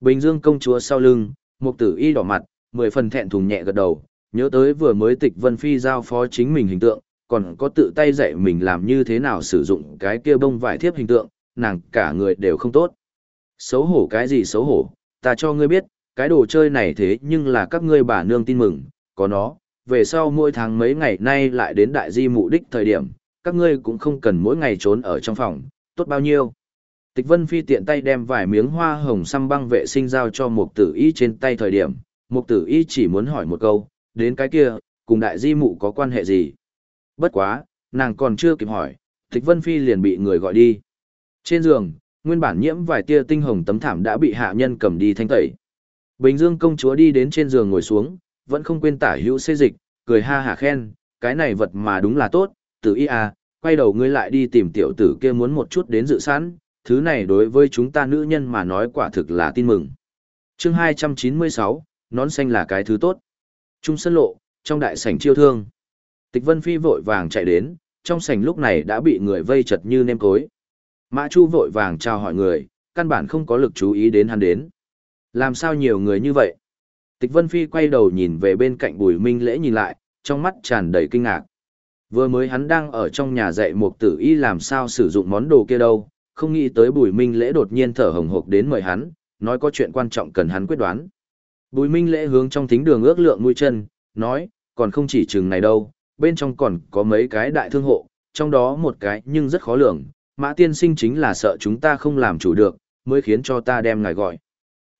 Bình Dương công chúa sau lưng, mục tử y đỏ mặt, mười phần thẹn thùng nhẹ gật đầu, nhớ tới vừa mới tịch Vân Phi giao phó chính mình hình tượng, còn có tự tay dạy mình làm như thế nào sử dụng cái kia bông vải thiếp hình tượng, nàng cả người đều không tốt. Xấu hổ cái gì xấu hổ, ta cho ngươi biết, cái đồ chơi này thế nhưng là các ngươi bà nương tin mừng, có nó, về sau mỗi tháng mấy ngày nay lại đến đại di mục đích thời điểm, các ngươi cũng không cần mỗi ngày trốn ở trong phòng, tốt bao nhiêu. Tịch Vân Phi tiện tay đem vài miếng hoa hồng xăm băng vệ sinh giao cho Mục tử y trên tay thời điểm, Mục tử y chỉ muốn hỏi một câu, đến cái kia, cùng đại di mụ có quan hệ gì? Bất quá, nàng còn chưa kịp hỏi, Tịch Vân Phi liền bị người gọi đi. Trên giường, nguyên bản nhiễm vài tia tinh hồng tấm thảm đã bị hạ nhân cầm đi thanh tẩy. Bình Dương công chúa đi đến trên giường ngồi xuống, vẫn không quên tả hữu xê dịch, cười ha hả khen, cái này vật mà đúng là tốt, tử y à, quay đầu ngươi lại đi tìm tiểu tử kia muốn một chút đến dự sẵn, thứ này đối với chúng ta nữ nhân mà nói quả thực là tin mừng. chương 296, nón xanh là cái thứ tốt. Trung sân lộ, trong đại sảnh chiêu thương. Tịch Vân Phi vội vàng chạy đến, trong sảnh lúc này đã bị người vây chật như nêm cối. Mã Chu vội vàng chào hỏi người, căn bản không có lực chú ý đến hắn đến. Làm sao nhiều người như vậy? Tịch Vân Phi quay đầu nhìn về bên cạnh Bùi Minh Lễ nhìn lại, trong mắt tràn đầy kinh ngạc. Vừa mới hắn đang ở trong nhà dạy một tử y làm sao sử dụng món đồ kia đâu, không nghĩ tới Bùi Minh Lễ đột nhiên thở hồng hộc đến mời hắn, nói có chuyện quan trọng cần hắn quyết đoán. Bùi Minh Lễ hướng trong thính đường ước lượng mũi chân, nói, còn không chỉ chừng này đâu, bên trong còn có mấy cái đại thương hộ, trong đó một cái nhưng rất khó lường, Mã Tiên Sinh chính là sợ chúng ta không làm chủ được, mới khiến cho ta đem ngài gọi.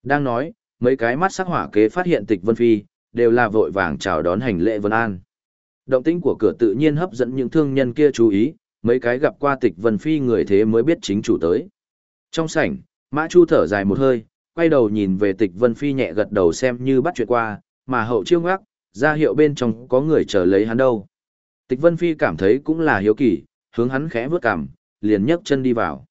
Đang nói, mấy cái mắt sắc hỏa kế phát hiện tịch Vân Phi, đều là vội vàng chào đón hành lễ Vân An. Động tĩnh của cửa tự nhiên hấp dẫn những thương nhân kia chú ý, mấy cái gặp qua tịch Vân Phi người thế mới biết chính chủ tới. Trong sảnh, Mã Chu thở dài một hơi, quay đầu nhìn về tịch Vân Phi nhẹ gật đầu xem như bắt chuyện qua, mà hậu chiêu ngoác, ra hiệu bên trong có người chờ lấy hắn đâu. Tịch Vân Phi cảm thấy cũng là hiếu kỳ, hướng hắn khẽ vướt cằm, liền nhấc chân đi vào.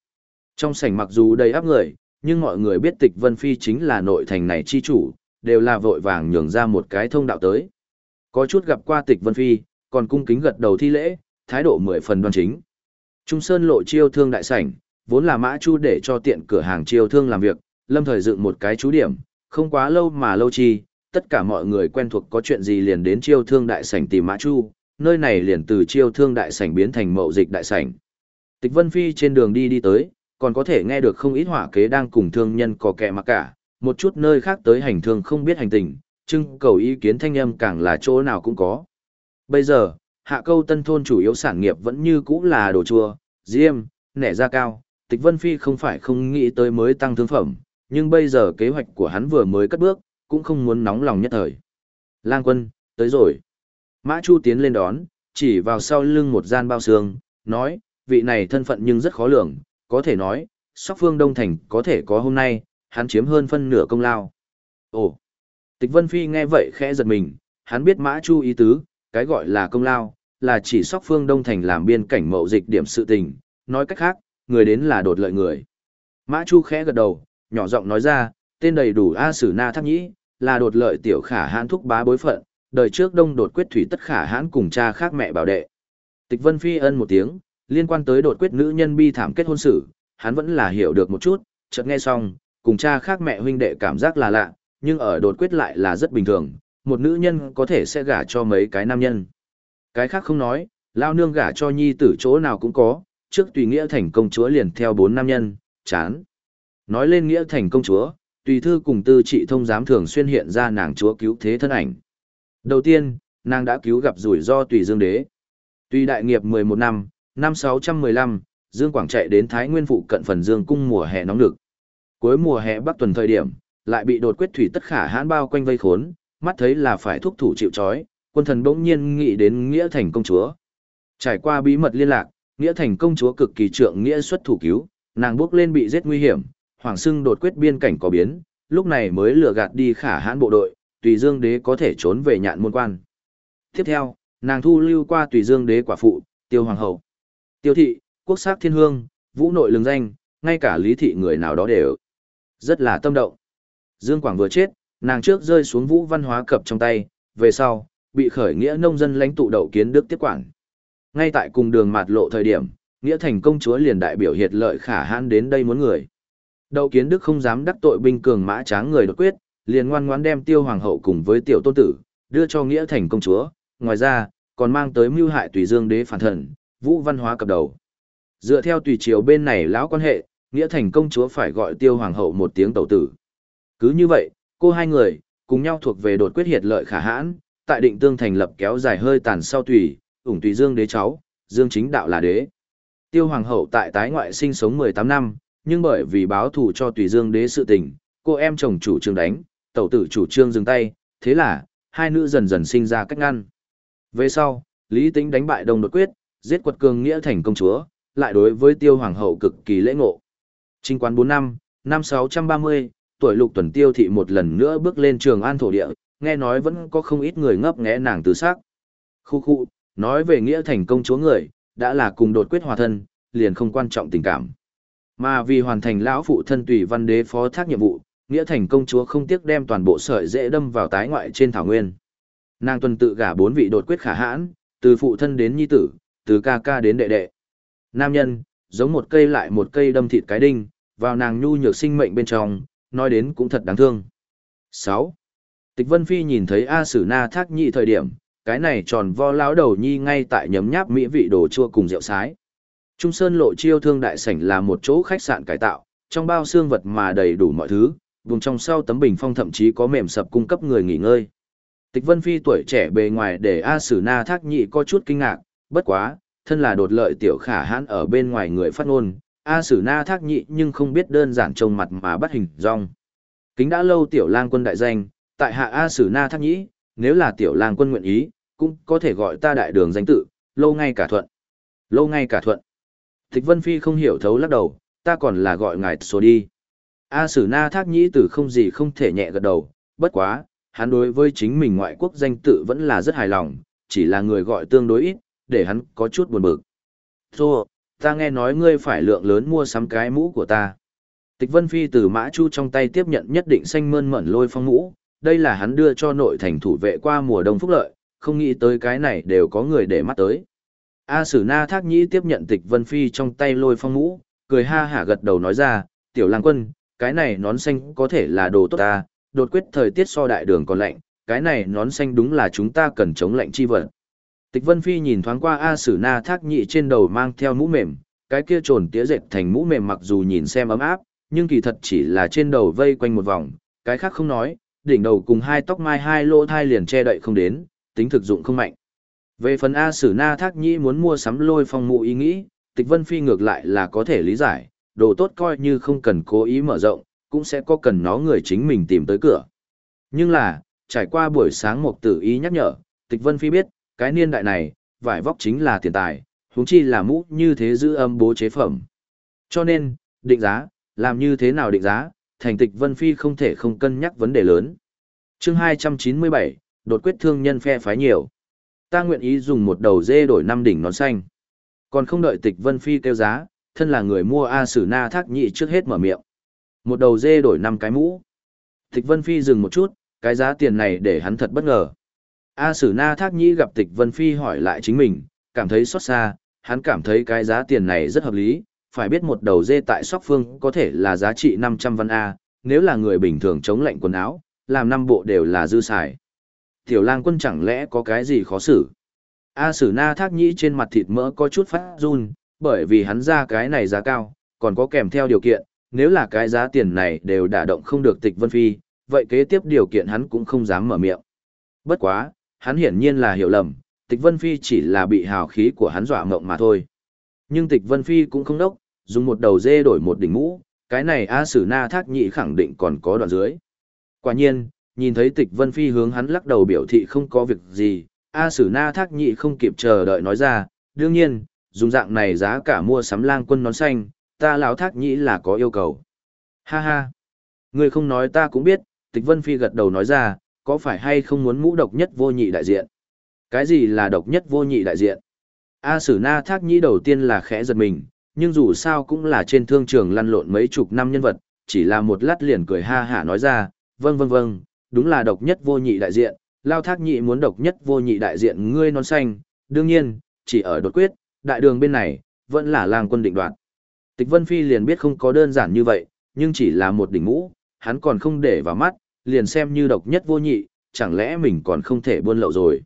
Trong sảnh mặc dù đầy áp người, nhưng mọi người biết tịch Vân Phi chính là nội thành này chi chủ, đều là vội vàng nhường ra một cái thông đạo tới. Có chút gặp qua tịch Vân Phi, còn cung kính gật đầu thi lễ, thái độ mười phần đoan chính. Trung Sơn lộ chiêu thương đại sảnh, vốn là mã chu để cho tiện cửa hàng chiêu thương làm việc, lâm thời dựng một cái chú điểm, không quá lâu mà lâu chi, tất cả mọi người quen thuộc có chuyện gì liền đến chiêu thương đại sảnh tìm mã chu, nơi này liền từ chiêu thương đại sảnh biến thành mậu dịch đại sảnh. Tịch Vân Phi trên đường đi đi tới, còn có thể nghe được không ít hỏa kế đang cùng thương nhân có kẻ mặc cả, một chút nơi khác tới hành thương không biết hành tình, trưng cầu ý kiến thanh âm càng là chỗ nào cũng có. Bây giờ, hạ câu tân thôn chủ yếu sản nghiệp vẫn như cũ là đồ chua, diêm, nẻ da cao, tịch Vân Phi không phải không nghĩ tới mới tăng thương phẩm, nhưng bây giờ kế hoạch của hắn vừa mới cất bước, cũng không muốn nóng lòng nhất thời. Lang quân, tới rồi. Mã Chu tiến lên đón, chỉ vào sau lưng một gian bao xương, nói, vị này thân phận nhưng rất khó lường, có thể nói, sóc phương Đông Thành có thể có hôm nay, hắn chiếm hơn phân nửa công lao. Ồ! Tịch Vân Phi nghe vậy khẽ giật mình, hắn biết Mã Chu ý tứ, cái gọi là công lao, là chỉ sóc phương Đông Thành làm biên cảnh mậu dịch điểm sự tình, nói cách khác, người đến là đột lợi người. Mã Chu khẽ gật đầu, nhỏ giọng nói ra, tên đầy đủ A Sử Na Thác Nhĩ, là đột lợi tiểu khả hãn thúc bá bối phận, đời trước đông đột quyết thủy tất khả hãn cùng cha khác mẹ bảo đệ. Tịch Vân Phi ân một tiếng, liên quan tới đột quyết nữ nhân bi thảm kết hôn sự, hắn vẫn là hiểu được một chút, chợt nghe xong, cùng cha khác mẹ huynh đệ cảm giác là lạ, nhưng ở đột quyết lại là rất bình thường, một nữ nhân có thể sẽ gả cho mấy cái nam nhân. Cái khác không nói, lao nương gả cho nhi tử chỗ nào cũng có, trước tùy nghĩa thành công chúa liền theo bốn nam nhân, chán. Nói lên nghĩa thành công chúa, tùy thư cùng tư trị thông giám thường xuyên hiện ra nàng chúa cứu thế thân ảnh. Đầu tiên, nàng đã cứu gặp rủi ro tùy dương đế. Tùy đại nghiệp 11 năm, năm 615, Dương Quảng chạy đến Thái Nguyên phụ cận phần Dương cung mùa hè nóng lực. Cuối mùa hè bắc tuần thời điểm, lại bị đột quyết thủy tất khả hãn bao quanh vây khốn, mắt thấy là phải thúc thủ chịu trói, quân thần bỗng nhiên nghĩ đến Nghĩa Thành công chúa. Trải qua bí mật liên lạc, Nghĩa Thành công chúa cực kỳ trượng nghĩa xuất thủ cứu, nàng bước lên bị giết nguy hiểm, hoàng sưng đột quyết biên cảnh có biến, lúc này mới lừa gạt đi khả hãn bộ đội, tùy dương đế có thể trốn về nhạn môn quan. Tiếp theo, nàng thu lưu qua tùy dương đế quả phụ, tiêu hoàng hậu. Tiêu thị, quốc sắc thiên hương, vũ nội lương danh, ngay cả lý thị người nào đó đều rất là tâm động. Dương Quảng vừa chết, nàng trước rơi xuống vũ văn hóa cập trong tay, về sau, bị khởi nghĩa nông dân lãnh tụ đậu kiến đức tiếp quản. Ngay tại cùng đường mạt lộ thời điểm, nghĩa thành công chúa liền đại biểu hiệt lợi khả hãn đến đây muốn người. Đậu kiến đức không dám đắc tội binh cường mã tráng người đột quyết, liền ngoan ngoãn đem tiêu hoàng hậu cùng với tiểu tôn tử, đưa cho nghĩa thành công chúa, ngoài ra, còn mang tới mưu hại tùy dương đế phản thần, vũ văn hóa cập đầu. Dựa theo tùy triều bên này lão quan hệ, nghĩa thành công chúa phải gọi tiêu hoàng hậu một tiếng tẩu tử. Cứ như vậy, cô hai người, cùng nhau thuộc về đột quyết hiệt lợi khả hãn, tại định tương thành lập kéo dài hơi tàn sau tùy, ủng tùy dương đế cháu, dương chính đạo là đế. Tiêu hoàng hậu tại tái ngoại sinh sống 18 năm, nhưng bởi vì báo thù cho tùy dương đế sự tình, cô em chồng chủ trương đánh, tẩu tử chủ trương dừng tay, thế là, hai nữ dần dần sinh ra cách ngăn. Về sau, Lý Tĩnh đánh bại Đông Đột Quyết, giết quật cường nghĩa thành công chúa, lại đối với Tiêu Hoàng hậu cực kỳ lễ ngộ. Trinh quán 4 năm, năm 630, tuổi lục tuần tiêu thị một lần nữa bước lên trường an thổ địa, nghe nói vẫn có không ít người ngấp nghé nàng từ sắc. Khu khu, nói về nghĩa thành công chúa người, đã là cùng đột quyết hòa thân, liền không quan trọng tình cảm. Mà vì hoàn thành lão phụ thân tùy văn đế phó thác nhiệm vụ, nghĩa thành công chúa không tiếc đem toàn bộ sợi dễ đâm vào tái ngoại trên thảo nguyên. Nàng tuần tự gả bốn vị đột quyết khả hãn, từ phụ thân đến nhi tử, từ ca ca đến đệ đệ. Nam nhân, giống một cây lại một cây đâm thịt cái đinh, vào nàng nhu nhược sinh mệnh bên trong, nói đến cũng thật đáng thương. 6. Tịch Vân Phi nhìn thấy A Sử Na thác nhị thời điểm, cái này tròn vo lão đầu nhi ngay tại nhấm nháp mỹ vị đồ chua cùng rượu sái. Trung Sơn lộ chiêu thương đại sảnh là một chỗ khách sạn cải tạo, trong bao xương vật mà đầy đủ mọi thứ, vùng trong sau tấm bình phong thậm chí có mềm sập cung cấp người nghỉ ngơi. Tịch Vân Phi tuổi trẻ bề ngoài để A Sử Na Thác Nhị có chút kinh ngạc, bất quá, thân là đột lợi tiểu khả hãn ở bên ngoài người phát ngôn, A Sử Na Thác Nhị nhưng không biết đơn giản trông mặt mà bắt hình dong. Kính đã lâu tiểu lang quân đại danh, tại hạ A Sử Na Thác Nhĩ, nếu là tiểu lang quân nguyện ý, cũng có thể gọi ta đại đường danh tự, lâu ngay cả thuận. Lâu ngay cả thuận. Thích Vân Phi không hiểu thấu lắc đầu, ta còn là gọi ngài số đi. A Sử Na Thác Nhĩ từ không gì không thể nhẹ gật đầu, bất quá, hắn đối với chính mình ngoại quốc danh tự vẫn là rất hài lòng, chỉ là người gọi tương đối ít, để hắn có chút buồn bực. Thô, ta nghe nói ngươi phải lượng lớn mua sắm cái mũ của ta. Tịch Vân Phi từ Mã Chu trong tay tiếp nhận nhất định xanh mơn mởn lôi phong mũ, đây là hắn đưa cho nội thành thủ vệ qua mùa đông phúc lợi, không nghĩ tới cái này đều có người để mắt tới. A Sử Na Thác Nhĩ tiếp nhận Tịch Vân Phi trong tay lôi phong mũ, cười ha hả gật đầu nói ra, tiểu lang quân, cái này nón xanh có thể là đồ tốt ta, đột quyết thời tiết so đại đường còn lạnh, cái này nón xanh đúng là chúng ta cần chống lạnh chi vật. Tịch Vân Phi nhìn thoáng qua A Sử Na Thác Nhĩ trên đầu mang theo mũ mềm, cái kia trồn tía dệt thành mũ mềm mặc dù nhìn xem ấm áp, nhưng kỳ thật chỉ là trên đầu vây quanh một vòng, cái khác không nói, đỉnh đầu cùng hai tóc mai hai lỗ thai liền che đậy không đến, tính thực dụng không mạnh. Về phần A Sử Na Thác Nhĩ muốn mua sắm lôi phong mũ ý nghĩ, Tịch Vân Phi ngược lại là có thể lý giải, đồ tốt coi như không cần cố ý mở rộng, cũng sẽ có cần nó người chính mình tìm tới cửa. Nhưng là, trải qua buổi sáng một tử ý nhắc nhở, Tịch Vân Phi biết, cái niên đại này, vải vóc chính là tiền tài, huống chi là mũ như thế giữ âm bố chế phẩm. Cho nên, định giá, làm như thế nào định giá, thành Tịch Vân Phi không thể không cân nhắc vấn đề lớn. chương 297, đột quyết thương nhân phe phái nhiều. Ta nguyện ý dùng một đầu dê đổi năm đỉnh nón xanh. Còn không đợi Tịch Vân Phi kêu giá, thân là người mua A Sử Na Thác Nhị trước hết mở miệng. Một đầu dê đổi năm cái mũ. Tịch Vân Phi dừng một chút, cái giá tiền này để hắn thật bất ngờ. A Sử Na Thác Nhĩ gặp Tịch Vân Phi hỏi lại chính mình, cảm thấy xót xa, hắn cảm thấy cái giá tiền này rất hợp lý, phải biết một đầu dê tại Sóc Phương có thể là giá trị 500 văn A, nếu là người bình thường chống lạnh quần áo, làm năm bộ đều là dư xài. Tiểu lang quân chẳng lẽ có cái gì khó xử? A Sử Na Thác Nhĩ trên mặt thịt mỡ có chút phát run, bởi vì hắn ra cái này giá cao, còn có kèm theo điều kiện, nếu là cái giá tiền này đều đả động không được tịch vân phi, vậy kế tiếp điều kiện hắn cũng không dám mở miệng. Bất quá, hắn hiển nhiên là hiểu lầm, tịch vân phi chỉ là bị hào khí của hắn dọa mộng mà thôi. Nhưng tịch vân phi cũng không đốc, dùng một đầu dê đổi một đỉnh mũ, cái này A Sử Na Thác Nhị khẳng định còn có đoạn dưới. Quả nhiên, nhìn thấy tịch vân phi hướng hắn lắc đầu biểu thị không có việc gì, A Sử Na Thác Nhị không kịp chờ đợi nói ra, đương nhiên, dùng dạng này giá cả mua sắm lang quân nón xanh, ta lão thác nhị là có yêu cầu. Ha ha. người không nói ta cũng biết, tịch vân phi gật đầu nói ra, có phải hay không muốn mũ độc nhất vô nhị đại diện? Cái gì là độc nhất vô nhị đại diện? A sử na thác nhĩ đầu tiên là khẽ giật mình, nhưng dù sao cũng là trên thương trường lăn lộn mấy chục năm nhân vật, chỉ là một lát liền cười ha hả nói ra, vâng vâng vâng, đúng là độc nhất vô nhị đại diện, lao thác Nhĩ muốn độc nhất vô nhị đại diện ngươi non xanh, đương nhiên, chỉ ở đột quyết, đại đường bên này, vẫn là lang quân định đoạt. Tịch Vân Phi liền biết không có đơn giản như vậy, nhưng chỉ là một đỉnh mũ, hắn còn không để vào mắt, liền xem như độc nhất vô nhị, chẳng lẽ mình còn không thể buôn lậu rồi.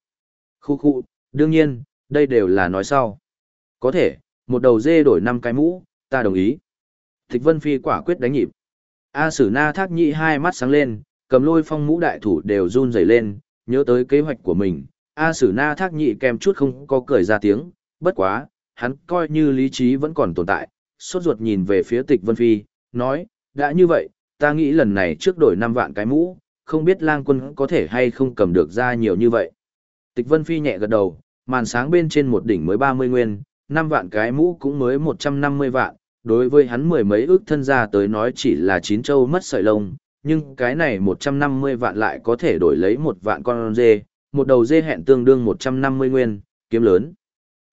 Khu khu, đương nhiên, đây đều là nói sau. Có thể, một đầu dê đổi năm cái mũ, ta đồng ý. Tịch Vân Phi quả quyết đánh nhịp. A Sử Na Thác Nhị hai mắt sáng lên, cầm lôi phong mũ đại thủ đều run rẩy lên, nhớ tới kế hoạch của mình. A Sử Na Thác Nhị kèm chút không có cười ra tiếng, bất quá, hắn coi như lý trí vẫn còn tồn tại, sốt ruột nhìn về phía Tịch Vân Phi, nói, đã như vậy, ta nghĩ lần này trước đổi 5 vạn cái mũ, không biết lang quân có thể hay không cầm được ra nhiều như vậy. Tịch Vân Phi nhẹ gật đầu, màn sáng bên trên một đỉnh mới 30 nguyên, 5 vạn cái mũ cũng mới 150 vạn, đối với hắn mười mấy ước thân gia tới nói chỉ là chín châu mất sợi lông, nhưng cái này 150 vạn lại có thể đổi lấy một vạn con dê, một đầu dê hẹn tương đương 150 nguyên, kiếm lớn.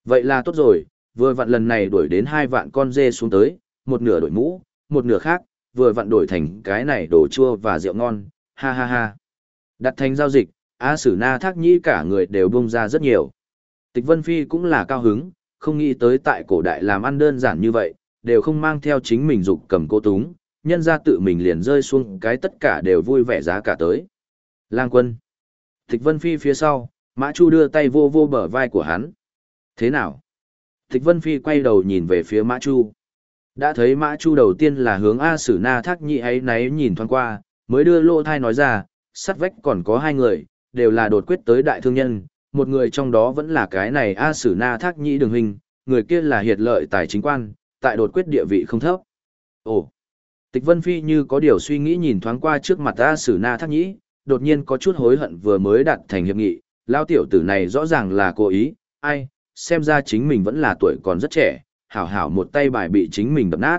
Vậy là tốt rồi, vừa vặn lần này đổi đến hai vạn con dê xuống tới, một nửa đổi mũ, một nửa khác, vừa vặn đổi thành cái này đồ chua và rượu ngon, ha ha ha. Đặt thành giao dịch, A Sử Na Thác Nhĩ cả người đều bung ra rất nhiều. Tịch Vân Phi cũng là cao hứng, không nghĩ tới tại cổ đại làm ăn đơn giản như vậy, đều không mang theo chính mình dục cầm cô túng, nhân ra tự mình liền rơi xuống cái tất cả đều vui vẻ giá cả tới. Lang quân. Tịch Vân Phi phía sau, Mã Chu đưa tay vô vô bờ vai của hắn. Thế nào? Tịch Vân Phi quay đầu nhìn về phía Mã Chu. Đã thấy Mã Chu đầu tiên là hướng A Sử Na Thác Nhị ấy náy nhìn thoáng qua, mới đưa lô thai nói ra, sắt vách còn có hai người, đều là đột quyết tới đại thương nhân, một người trong đó vẫn là cái này A Sử Na Thác Nhĩ đường hình, người kia là hiệt lợi tài chính quan, tại đột quyết địa vị không thấp. Ồ! Tịch Vân Phi như có điều suy nghĩ nhìn thoáng qua trước mặt A Sử Na Thác Nhĩ, đột nhiên có chút hối hận vừa mới đạt thành hiệp nghị, lao tiểu tử này rõ ràng là cố ý, ai, xem ra chính mình vẫn là tuổi còn rất trẻ, hảo hảo một tay bài bị chính mình đập nát.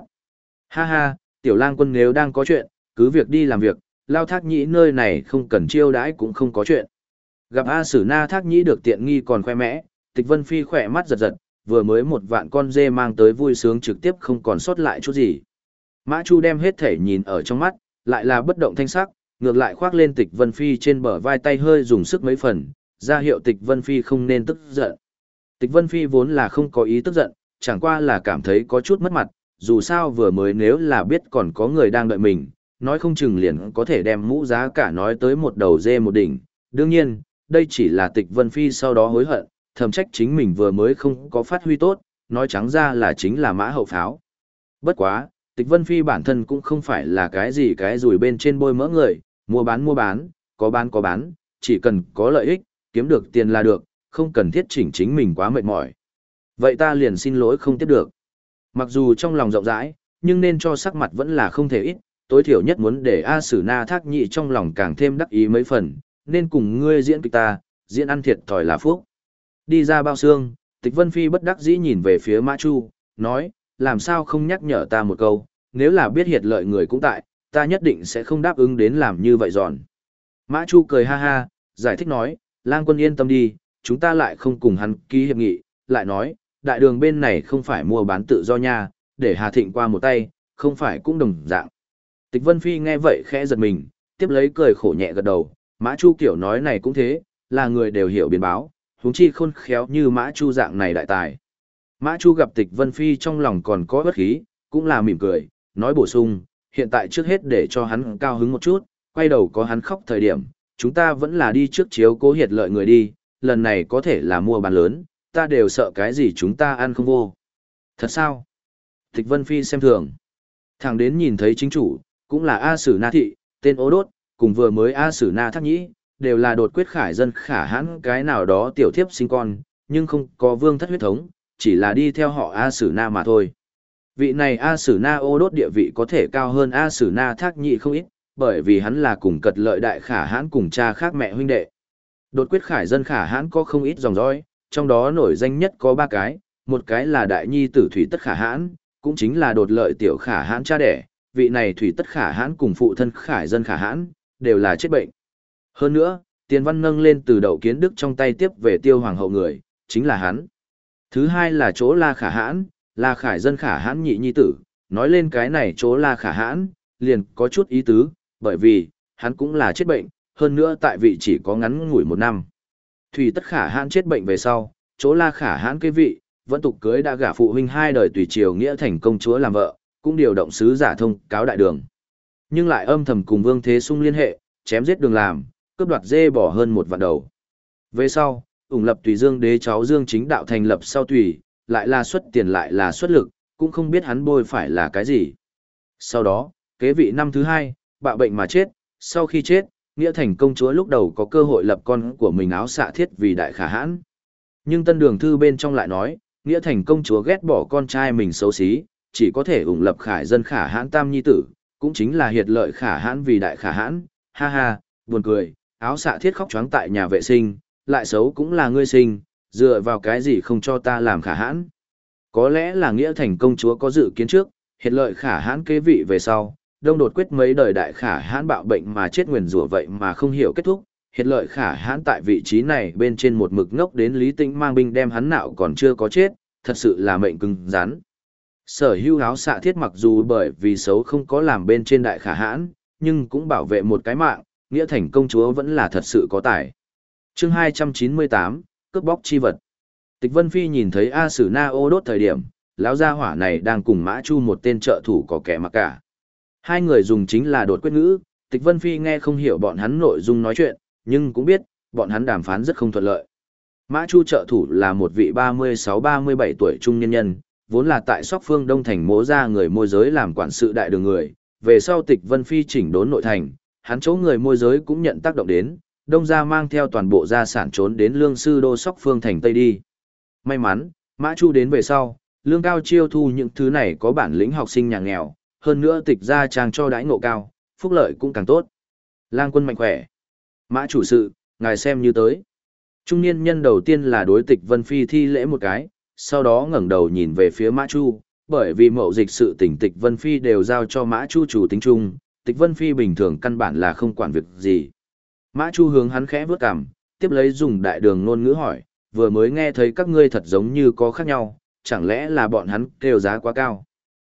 Ha ha, tiểu lang quân nếu đang có chuyện, cứ việc đi làm việc, lao thác nhĩ nơi này không cần chiêu đãi cũng không có chuyện. Gặp A Sử Na thác nhĩ được tiện nghi còn khoe mẽ, tịch vân phi khỏe mắt giật giật, vừa mới một vạn con dê mang tới vui sướng trực tiếp không còn sót lại chút gì. Mã Chu đem hết thể nhìn ở trong mắt, lại là bất động thanh sắc, ngược lại khoác lên tịch vân phi trên bờ vai tay hơi dùng sức mấy phần, ra hiệu tịch vân phi không nên tức giận. Tịch vân phi vốn là không có ý tức giận, chẳng qua là cảm thấy có chút mất mặt, dù sao vừa mới nếu là biết còn có người đang đợi mình, nói không chừng liền có thể đem mũ giá cả nói tới một đầu dê một đỉnh. Đương nhiên, đây chỉ là tịch Vân Phi sau đó hối hận, thầm trách chính mình vừa mới không có phát huy tốt, nói trắng ra là chính là mã hậu pháo. Bất quá, tịch Vân Phi bản thân cũng không phải là cái gì cái rùi bên trên bôi mỡ người, mua bán mua bán, có bán có bán, chỉ cần có lợi ích, kiếm được tiền là được, không cần thiết chỉnh chính mình quá mệt mỏi. Vậy ta liền xin lỗi không tiếp được. Mặc dù trong lòng rộng rãi, nhưng nên cho sắc mặt vẫn là không thể ít, tối thiểu nhất muốn để A Sử Na Thác Nhị trong lòng càng thêm đắc ý mấy phần, nên cùng ngươi diễn kịch ta, diễn ăn thiệt thòi là phúc. Đi ra bao xương, Tịch Vân Phi bất đắc dĩ nhìn về phía Mã Chu, nói, làm sao không nhắc nhở ta một câu, nếu là biết hiệt lợi người cũng tại, ta nhất định sẽ không đáp ứng đến làm như vậy giòn. Mã Chu cười ha ha, giải thích nói, lang quân yên tâm đi, chúng ta lại không cùng hắn ký hiệp nghị, lại nói, đại đường bên này không phải mua bán tự do nha, để Hà Thịnh qua một tay, không phải cũng đồng dạng. Tịch Vân Phi nghe vậy khẽ giật mình, tiếp lấy cười khổ nhẹ gật đầu, Mã Chu kiểu nói này cũng thế, là người đều hiểu biến báo, huống chi khôn khéo như Mã Chu dạng này đại tài. Mã Chu gặp Tịch Vân Phi trong lòng còn có bất khí, cũng là mỉm cười, nói bổ sung, hiện tại trước hết để cho hắn cao hứng một chút, quay đầu có hắn khóc thời điểm, chúng ta vẫn là đi trước chiếu cố hiệt lợi người đi, lần này có thể là mua bán lớn, ta đều sợ cái gì chúng ta ăn không vô. Thật sao? Tịch Vân Phi xem thường. Thẳng đến nhìn thấy chính chủ, cũng là A Sử Na Thị, tên ố đốt, cùng vừa mới A Sử Na Thác Nhĩ, đều là đột quyết khải dân khả hãn cái nào đó tiểu thiếp sinh con, nhưng không có vương thất huyết thống, chỉ là đi theo họ A Sử Na mà thôi. Vị này A Sử Na ô đốt địa vị có thể cao hơn A Sử Na Thác Nhĩ không ít, bởi vì hắn là cùng cật lợi đại khả hãn cùng cha khác mẹ huynh đệ. Đột quyết khải dân khả hãn có không ít dòng dõi, trong đó nổi danh nhất có ba cái, một cái là đại nhi tử thủy tất khả hãn, cũng chính là đột lợi tiểu khả hãn cha đẻ, vị này thủy tất khả hãn cùng phụ thân khải dân khả hãn, đều là chết bệnh. Hơn nữa, tiền văn nâng lên từ đậu kiến đức trong tay tiếp về tiêu hoàng hậu người, chính là hắn. Thứ hai là chỗ la khả hãn, La khải dân khả hãn nhị nhi tử, nói lên cái này chỗ la khả hãn, liền có chút ý tứ, bởi vì, hắn cũng là chết bệnh, hơn nữa tại vị chỉ có ngắn ngủi một năm. Thủy tất khả hãn chết bệnh về sau, chỗ la khả hãn cái vị, vẫn tục cưới đã gả phụ huynh hai đời tùy triều nghĩa thành công chúa làm vợ, cũng điều động sứ giả thông cáo đại đường. Nhưng lại âm thầm cùng Vương Thế Sung liên hệ, chém giết đường làm, cướp đoạt dê bỏ hơn một vạn đầu. Về sau, ủng lập tùy dương đế cháu dương chính đạo thành lập sau tùy, lại là xuất tiền lại là xuất lực, cũng không biết hắn bôi phải là cái gì. Sau đó, kế vị năm thứ hai, bạo bệnh mà chết, sau khi chết, Nghĩa Thành công chúa lúc đầu có cơ hội lập con của mình áo xạ thiết vì đại khả hãn. Nhưng tân đường thư bên trong lại nói, Nghĩa Thành công chúa ghét bỏ con trai mình xấu xí, chỉ có thể ủng lập khải dân khả hãn tam nhi tử, cũng chính là hiệt lợi khả hãn vì đại khả hãn, ha ha, buồn cười, áo xạ thiết khóc choáng tại nhà vệ sinh, lại xấu cũng là ngươi sinh, dựa vào cái gì không cho ta làm khả hãn. Có lẽ là nghĩa thành công chúa có dự kiến trước, hiệt lợi khả hãn kế vị về sau, đông đột quyết mấy đời đại khả hãn bạo bệnh mà chết nguyền rủa vậy mà không hiểu kết thúc. Hiện lợi khả hãn tại vị trí này bên trên một mực ngốc đến Lý Tĩnh mang binh đem hắn nạo còn chưa có chết, thật sự là mệnh cứng rắn. Sở hữu áo xạ thiết mặc dù bởi vì xấu không có làm bên trên đại khả hãn, nhưng cũng bảo vệ một cái mạng, nghĩa thành công chúa vẫn là thật sự có tài. chương 298, cướp bóc chi vật. Tịch Vân Phi nhìn thấy A Sử Na ô đốt thời điểm, lão gia hỏa này đang cùng Mã Chu một tên trợ thủ có kẻ mặc cả. Hai người dùng chính là đột quyết ngữ, Tịch Vân Phi nghe không hiểu bọn hắn nội dung nói chuyện, nhưng cũng biết, bọn hắn đàm phán rất không thuận lợi. Mã Chu trợ thủ là một vị 36-37 tuổi trung niên nhân, vốn là tại Sóc Phương Đông Thành mố ra người môi giới làm quản sự đại đường người, về sau Tịch Vân Phi chỉnh đốn nội thành, hắn chỗ người môi giới cũng nhận tác động đến, đông gia mang theo toàn bộ gia sản trốn đến lương sư đô Sóc Phương Thành Tây đi. May mắn, Mã Chu đến về sau, lương cao chiêu thu những thứ này có bản lĩnh học sinh nhà nghèo, hơn nữa tịch Gia trang cho đãi ngộ cao, phúc lợi cũng càng tốt. Lang quân mạnh khỏe. Mã chủ sự, ngài xem như tới. Trung niên nhân đầu tiên là đối tịch Vân Phi thi lễ một cái, sau đó ngẩng đầu nhìn về phía Mã Chu, bởi vì mậu dịch sự tỉnh tịch Vân Phi đều giao cho Mã Chu chủ tính chung, tịch Vân Phi bình thường căn bản là không quản việc gì. Mã Chu hướng hắn khẽ vướt cằm, tiếp lấy dùng đại đường ngôn ngữ hỏi, vừa mới nghe thấy các ngươi thật giống như có khác nhau, chẳng lẽ là bọn hắn kêu giá quá cao.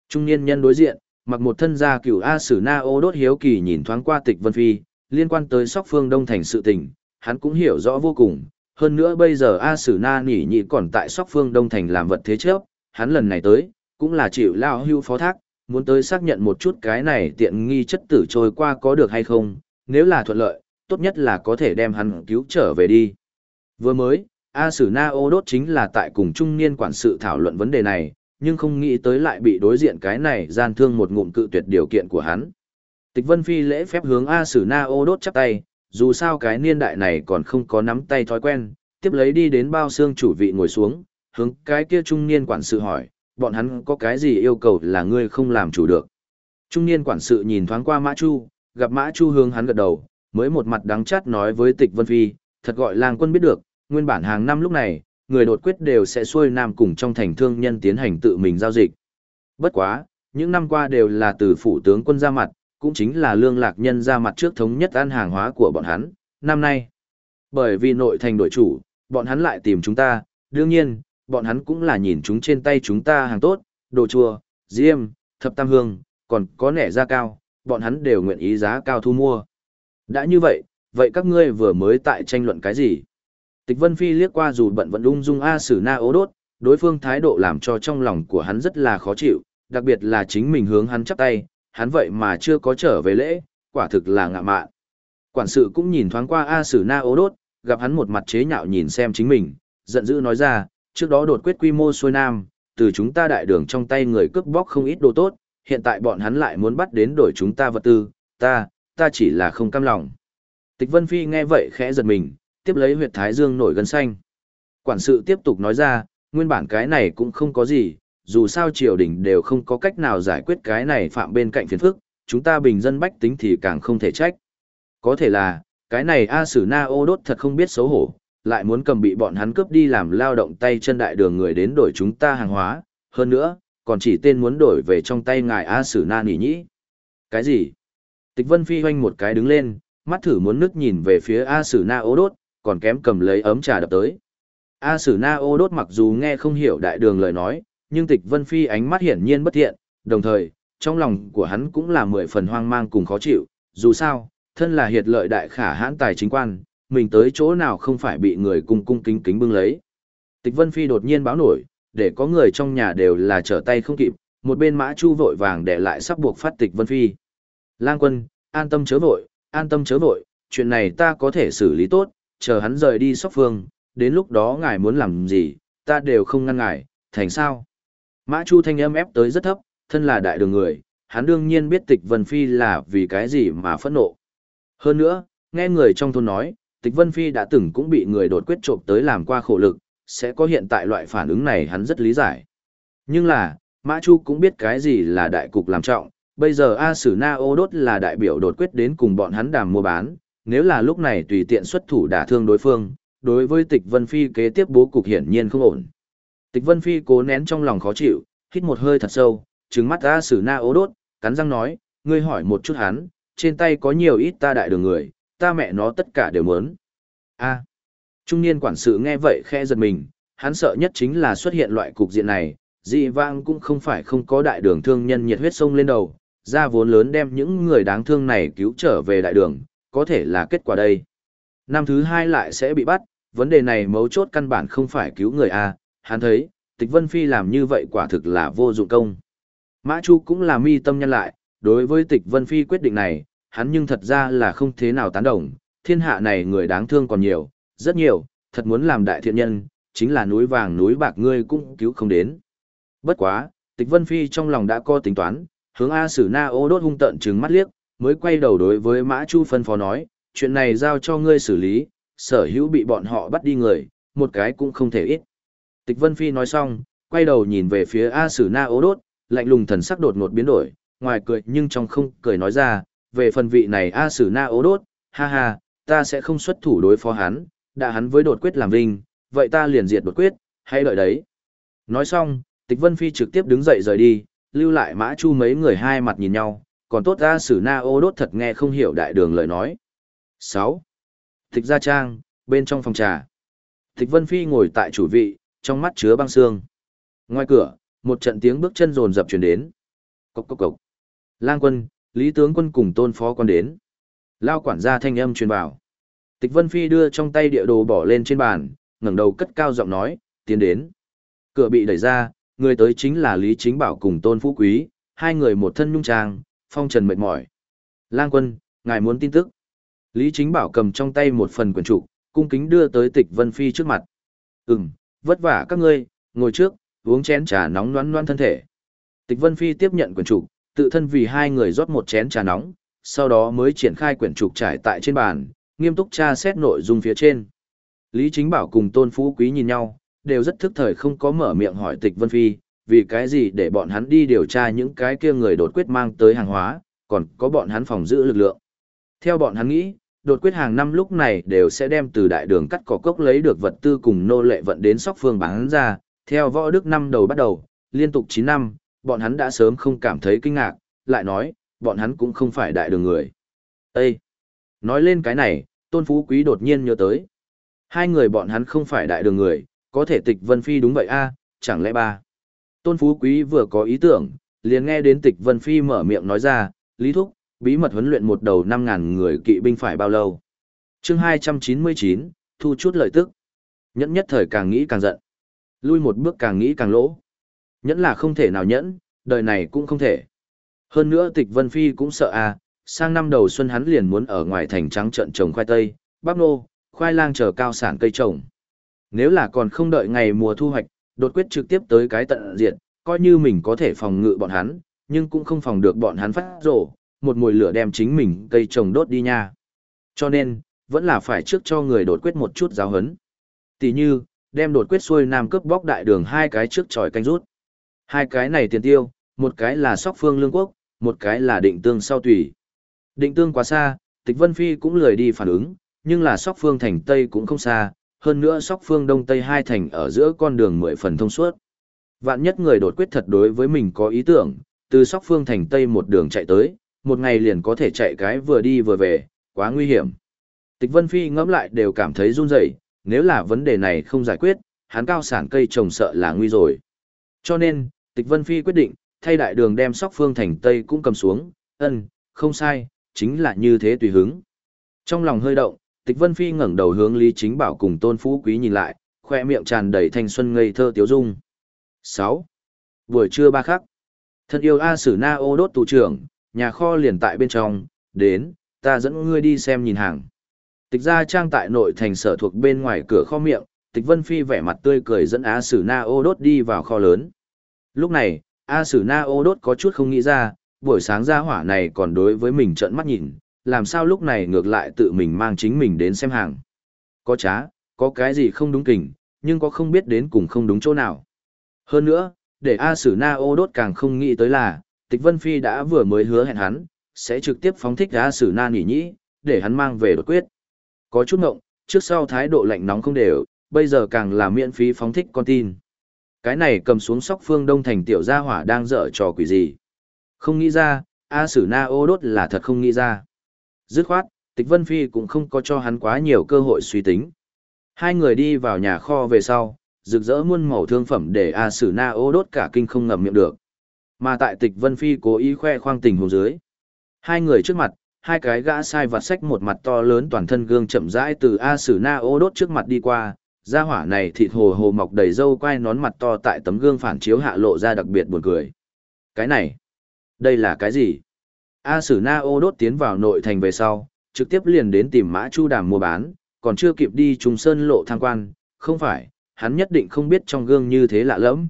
Trung niên nhân đối diện, mặc một thân gia cửu A Sử Na ô đốt hiếu kỳ nhìn thoáng qua tịch Vân Phi, liên quan tới sóc phương đông thành sự tình, hắn cũng hiểu rõ vô cùng. Hơn nữa bây giờ A Sử Na nỉ nhị còn tại sóc phương đông thành làm vật thế chấp, hắn lần này tới, cũng là chịu lao hưu phó thác, muốn tới xác nhận một chút cái này tiện nghi chất tử trôi qua có được hay không, nếu là thuận lợi, tốt nhất là có thể đem hắn cứu trở về đi. Vừa mới, A Sử Na ô đốt chính là tại cùng trung niên quản sự thảo luận vấn đề này, nhưng không nghĩ tới lại bị đối diện cái này gian thương một ngụm cự tuyệt điều kiện của hắn. Tịch Vân Phi lễ phép hướng A Sử Na ô đốt chắp tay, dù sao cái niên đại này còn không có nắm tay thói quen, tiếp lấy đi đến bao xương chủ vị ngồi xuống, hướng cái kia trung niên quản sự hỏi, bọn hắn có cái gì yêu cầu là ngươi không làm chủ được. Trung niên quản sự nhìn thoáng qua Mã Chu, gặp Mã Chu hướng hắn gật đầu, mới một mặt đắng chát nói với Tịch Vân Phi, thật gọi làng quân biết được, nguyên bản hàng năm lúc này, người đột quyết đều sẽ xuôi nam cùng trong thành thương nhân tiến hành tự mình giao dịch. Bất quá, những năm qua đều là từ phủ tướng quân ra mặt, cũng chính là lương lạc nhân ra mặt trước thống nhất ăn hàng hóa của bọn hắn, năm nay. Bởi vì nội thành đổi chủ, bọn hắn lại tìm chúng ta, đương nhiên, bọn hắn cũng là nhìn chúng trên tay chúng ta hàng tốt, đồ chua, diêm, thập tam hương, còn có nẻ da cao, bọn hắn đều nguyện ý giá cao thu mua. Đã như vậy, vậy các ngươi vừa mới tại tranh luận cái gì? Tịch Vân Phi liếc qua dù bận vận ung dung A Sử Na ố đốt, đối phương thái độ làm cho trong lòng của hắn rất là khó chịu, đặc biệt là chính mình hướng hắn chắp tay, hắn vậy mà chưa có trở về lễ, quả thực là ngạ mạn. Quản sự cũng nhìn thoáng qua A Sử Na ố đốt, gặp hắn một mặt chế nhạo nhìn xem chính mình, giận dữ nói ra, trước đó đột quyết quy mô xuôi nam, từ chúng ta đại đường trong tay người cướp bóc không ít đồ tốt, hiện tại bọn hắn lại muốn bắt đến đổi chúng ta vật tư, ta, ta chỉ là không cam lòng. Tịch Vân Phi nghe vậy khẽ giật mình, tiếp lấy huyệt thái dương nổi gân xanh. Quản sự tiếp tục nói ra, nguyên bản cái này cũng không có gì, dù sao triều đình đều không có cách nào giải quyết cái này phạm bên cạnh phiền phức, chúng ta bình dân bách tính thì càng không thể trách. Có thể là, cái này A Sử Na ô đốt thật không biết xấu hổ, lại muốn cầm bị bọn hắn cướp đi làm lao động tay chân đại đường người đến đổi chúng ta hàng hóa, hơn nữa, còn chỉ tên muốn đổi về trong tay ngài A Sử Na nỉ nhĩ. Cái gì? Tịch Vân Phi hoanh một cái đứng lên, mắt thử muốn nước nhìn về phía A Sử Na ô đốt, còn kém cầm lấy ấm trà đập tới. A Sử Na ô đốt mặc dù nghe không hiểu đại đường lời nói, nhưng tịch Vân Phi ánh mắt hiển nhiên bất thiện, đồng thời, trong lòng của hắn cũng là mười phần hoang mang cùng khó chịu, dù sao, thân là hiệt lợi đại khả hãn tài chính quan, mình tới chỗ nào không phải bị người cung cung kính kính bưng lấy. Tịch Vân Phi đột nhiên báo nổi, để có người trong nhà đều là trở tay không kịp, một bên mã chu vội vàng để lại sắp buộc phát tịch Vân Phi. Lang quân, an tâm chớ vội, an tâm chớ vội, chuyện này ta có thể xử lý tốt, chờ hắn rời đi sóc phương, đến lúc đó ngài muốn làm gì, ta đều không ngăn ngài, thành sao. Mã Chu thanh âm ép tới rất thấp, thân là đại đường người, hắn đương nhiên biết tịch Vân Phi là vì cái gì mà phẫn nộ. Hơn nữa, nghe người trong thôn nói, tịch Vân Phi đã từng cũng bị người đột quyết trộm tới làm qua khổ lực, sẽ có hiện tại loại phản ứng này hắn rất lý giải. Nhưng là, Mã Chu cũng biết cái gì là đại cục làm trọng, bây giờ A Sử Na Ô Đốt là đại biểu đột quyết đến cùng bọn hắn đàm mua bán, nếu là lúc này tùy tiện xuất thủ đả thương đối phương, đối với Tịch Vân Phi kế tiếp bố cục hiển nhiên không ổn. Tịch Vân Phi cố nén trong lòng khó chịu, hít một hơi thật sâu, trừng mắt ra Sử Na Ố Đốt, cắn răng nói, ngươi hỏi một chút hắn, trên tay có nhiều ít ta đại đường người, ta mẹ nó tất cả đều muốn. A. Trung niên quản sự nghe vậy khẽ giật mình, hắn sợ nhất chính là xuất hiện loại cục diện này, dị vang cũng không phải không có đại đường thương nhân nhiệt huyết sông lên đầu, ra vốn lớn đem những người đáng thương này cứu trở về đại đường, có thể là kết quả đây. Năm thứ hai lại sẽ bị bắt, vấn đề này mấu chốt căn bản không phải cứu người A, hắn thấy, tịch vân phi làm như vậy quả thực là vô dụng công. Mã Chu cũng là mi tâm nhân lại, đối với tịch vân phi quyết định này, hắn nhưng thật ra là không thế nào tán đồng, thiên hạ này người đáng thương còn nhiều, rất nhiều, thật muốn làm đại thiện nhân, chính là núi vàng núi bạc ngươi cũng cứu không đến. Bất quá, tịch vân phi trong lòng đã có tính toán, hướng A Sử Na ô đốt hung tận trừng mắt liếc, mới quay đầu đối với Mã Chu phân phó nói, chuyện này giao cho ngươi xử lý, sở hữu bị bọn họ bắt đi người, một cái cũng không thể ít. Tịch Vân Phi nói xong, quay đầu nhìn về phía A Sử Na ố đốt, lạnh lùng thần sắc đột ngột biến đổi, ngoài cười nhưng trong không cười nói ra, về phần vị này A Sử Na ố đốt, ha ha, ta sẽ không xuất thủ đối phó hắn, đã hắn với đột quyết làm vinh, vậy ta liền diệt đột quyết, hay đợi đấy. Nói xong, Tịch Vân Phi trực tiếp đứng dậy rời đi, lưu lại Mã Chu mấy người hai mặt nhìn nhau, còn tốt A Sử Na ô đốt thật nghe không hiểu đại đường lời nói. 6. Tịch Gia Trang, bên trong phòng trà. Tịch Vân Phi ngồi tại chủ vị, trong mắt chứa băng xương. Ngoài cửa, một trận tiếng bước chân rồn rập truyền đến. Cốc cốc cốc. Lang quân, Lý tướng quân cùng tôn phó quan đến. Lao quản gia thanh âm truyền vào. Tịch Vân Phi đưa trong tay địa đồ bỏ lên trên bàn, ngẩng đầu cất cao giọng nói, tiến đến. Cửa bị đẩy ra, người tới chính là Lý Chính Bảo cùng Tôn Phú Quý, hai người một thân nhung trang, phong trần mệt mỏi. Lang quân, ngài muốn tin tức. Lý Chính Bảo cầm trong tay một phần quyển trục, cung kính đưa tới tịch Vân Phi trước mặt. Ừm, vất vả các ngươi, ngồi trước, uống chén trà nóng loãng loãng thân thể. Tịch Vân Phi tiếp nhận quyển trục, tự thân vì hai người rót một chén trà nóng, sau đó mới triển khai quyển trục trải tại trên bàn, nghiêm túc tra xét nội dung phía trên. Lý Chính Bảo cùng Tôn Phú Quý nhìn nhau, đều rất thức thời không có mở miệng hỏi Tịch Vân Phi, vì cái gì để bọn hắn đi điều tra những cái kia người đột quyết mang tới hàng hóa, còn có bọn hắn phòng giữ lực lượng. Theo bọn hắn nghĩ, đột quyết hàng năm lúc này đều sẽ đem từ đại đường cắt cỏ cốc lấy được vật tư cùng nô lệ vận đến sóc phương bán ra, theo võ đức năm đầu bắt đầu, liên tục 9 năm, bọn hắn đã sớm không cảm thấy kinh ngạc, lại nói, bọn hắn cũng không phải đại đường người. Ê! Nói lên cái này, Tôn Phú Quý đột nhiên nhớ tới. Hai người bọn hắn không phải đại đường người, có thể tịch Vân Phi đúng vậy a chẳng lẽ ba. Tôn Phú Quý vừa có ý tưởng, liền nghe đến tịch Vân Phi mở miệng nói ra, Lý Thúc, bí mật huấn luyện một đầu 5.000 người kỵ binh phải bao lâu? chương 299, thu chút lợi tức. Nhẫn nhất thời càng nghĩ càng giận. Lui một bước càng nghĩ càng lỗ. Nhẫn là không thể nào nhẫn, đời này cũng không thể. Hơn nữa tịch Vân Phi cũng sợ à, sang năm đầu xuân hắn liền muốn ở ngoài thành trắng trận trồng khoai tây, bắp nô, khoai lang chờ cao sản cây trồng. Nếu là còn không đợi ngày mùa thu hoạch, đột quyết trực tiếp tới cái tận diệt, coi như mình có thể phòng ngự bọn hắn, nhưng cũng không phòng được bọn hắn phát rổ, một mùi lửa đem chính mình cây trồng đốt đi nha. Cho nên, vẫn là phải trước cho người đột quyết một chút giáo hấn. Tỷ như, đem đột quyết xuôi nam cướp bóc đại đường hai cái trước tròi canh rút. Hai cái này tiền tiêu, một cái là sóc phương lương quốc, một cái là định tương sau tùy. Định tương quá xa, tịch vân phi cũng lười đi phản ứng, nhưng là sóc phương thành tây cũng không xa, hơn nữa sóc phương đông tây hai thành ở giữa con đường mười phần thông suốt. Vạn nhất người đột quyết thật đối với mình có ý tưởng, từ sóc phương thành tây một đường chạy tới, một ngày liền có thể chạy cái vừa đi vừa về, quá nguy hiểm. Tịch Vân Phi ngẫm lại đều cảm thấy run rẩy, nếu là vấn đề này không giải quyết, hắn cao sản cây trồng sợ là nguy rồi. Cho nên, Tịch Vân Phi quyết định, thay đại đường đem sóc phương thành Tây cũng cầm xuống, ân, không sai, chính là như thế tùy hứng. Trong lòng hơi động, Tịch Vân Phi ngẩng đầu hướng Lý Chính Bảo cùng Tôn Phú Quý nhìn lại, khoe miệng tràn đầy thanh xuân ngây thơ tiếu dung. 6. Buổi trưa ba khắc. Thân yêu A Sử Na ô đốt tù trưởng, nhà kho liền tại bên trong, đến, ta dẫn ngươi đi xem nhìn hàng. Tịch ra trang tại nội thành sở thuộc bên ngoài cửa kho miệng, tịch vân phi vẻ mặt tươi cười dẫn A Sử Na ô đốt đi vào kho lớn. Lúc này, A Sử Na ô đốt có chút không nghĩ ra, buổi sáng ra hỏa này còn đối với mình trợn mắt nhìn, làm sao lúc này ngược lại tự mình mang chính mình đến xem hàng. Có trá, có cái gì không đúng kình, nhưng có không biết đến cùng không đúng chỗ nào. Hơn nữa, để A Sử Na ô đốt càng không nghĩ tới là, Tịch Vân Phi đã vừa mới hứa hẹn hắn, sẽ trực tiếp phóng thích A Sử Na nỉ nhĩ, để hắn mang về đột quyết. Có chút ngộng, trước sau thái độ lạnh nóng không đều, bây giờ càng là miễn phí phóng thích con tin. Cái này cầm xuống sóc phương đông thành tiểu gia hỏa đang dở trò quỷ gì. Không nghĩ ra, A Sử Na ô đốt là thật không nghĩ ra. Dứt khoát, Tịch Vân Phi cũng không có cho hắn quá nhiều cơ hội suy tính. Hai người đi vào nhà kho về sau, rực rỡ muôn màu thương phẩm để A Sử Na ô đốt cả kinh không ngầm miệng được. Mà tại Tịch Vân Phi cố ý khoe khoang tình hồ dưới. Hai người trước mặt, hai cái gã sai vặt sách một mặt to lớn toàn thân gương chậm rãi từ A Sử Na ô đốt trước mặt đi qua, gia hỏa này thịt hồ hồ mọc đầy râu quai nón mặt to tại tấm gương phản chiếu hạ lộ ra đặc biệt buồn cười. Cái này, đây là cái gì? A Sử Na ô đốt tiến vào nội thành về sau, trực tiếp liền đến tìm Mã Chu Đàm mua bán, còn chưa kịp đi trùng sơn lộ tham quan, không phải, hắn nhất định không biết trong gương như thế lạ lẫm.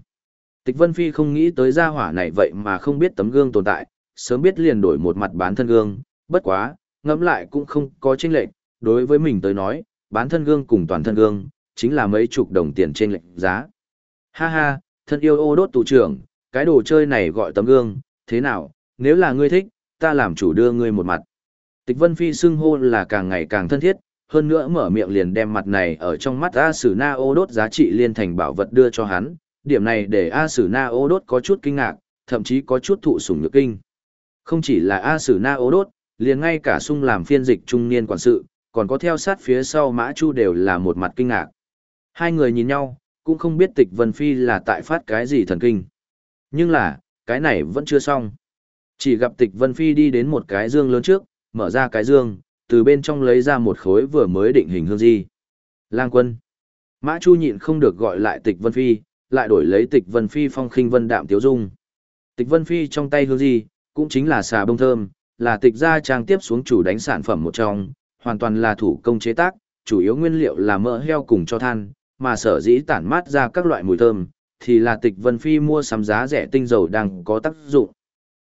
Tịch Vân Phi không nghĩ tới gia hỏa này vậy mà không biết tấm gương tồn tại, sớm biết liền đổi một mặt bán thân gương, bất quá, ngẫm lại cũng không có chênh lệch, đối với mình tới nói, bán thân gương cùng toàn thân gương, chính là mấy chục đồng tiền trên lệnh giá. Ha ha, thân yêu ô đốt tù trưởng, cái đồ chơi này gọi tấm gương, thế nào, nếu là ngươi thích, ta làm chủ đưa ngươi một mặt. Tịch Vân Phi xưng hô là càng ngày càng thân thiết, hơn nữa mở miệng liền đem mặt này ở trong mắt A Sử Na ô đốt giá trị liên thành bảo vật đưa cho hắn, điểm này để A Sử Na ô đốt có chút kinh ngạc, thậm chí có chút thụ sủng nhược kinh. Không chỉ là A Sử Na ô đốt, liền ngay cả sung làm phiên dịch trung niên quản sự, còn có theo sát phía sau Mã Chu đều là một mặt kinh ngạc. Hai người nhìn nhau, cũng không biết tịch Vân Phi là tại phát cái gì thần kinh. Nhưng là, cái này vẫn chưa xong. Chỉ gặp tịch Vân Phi đi đến một cái dương lớn trước, mở ra cái dương, từ bên trong lấy ra một khối vừa mới định hình hương di. Lang quân. Mã Chu nhịn không được gọi lại tịch Vân Phi, lại đổi lấy tịch Vân Phi phong khinh vân đạm tiếu dung. Tịch Vân Phi trong tay hương di, cũng chính là xà bông thơm, là tịch gia trang tiếp xuống chủ đánh sản phẩm một trong, hoàn toàn là thủ công chế tác, chủ yếu nguyên liệu là mỡ heo cùng cho than, mà sở dĩ tản mát ra các loại mùi thơm, thì là tịch Vân Phi mua sắm giá rẻ tinh dầu đang có tác dụng.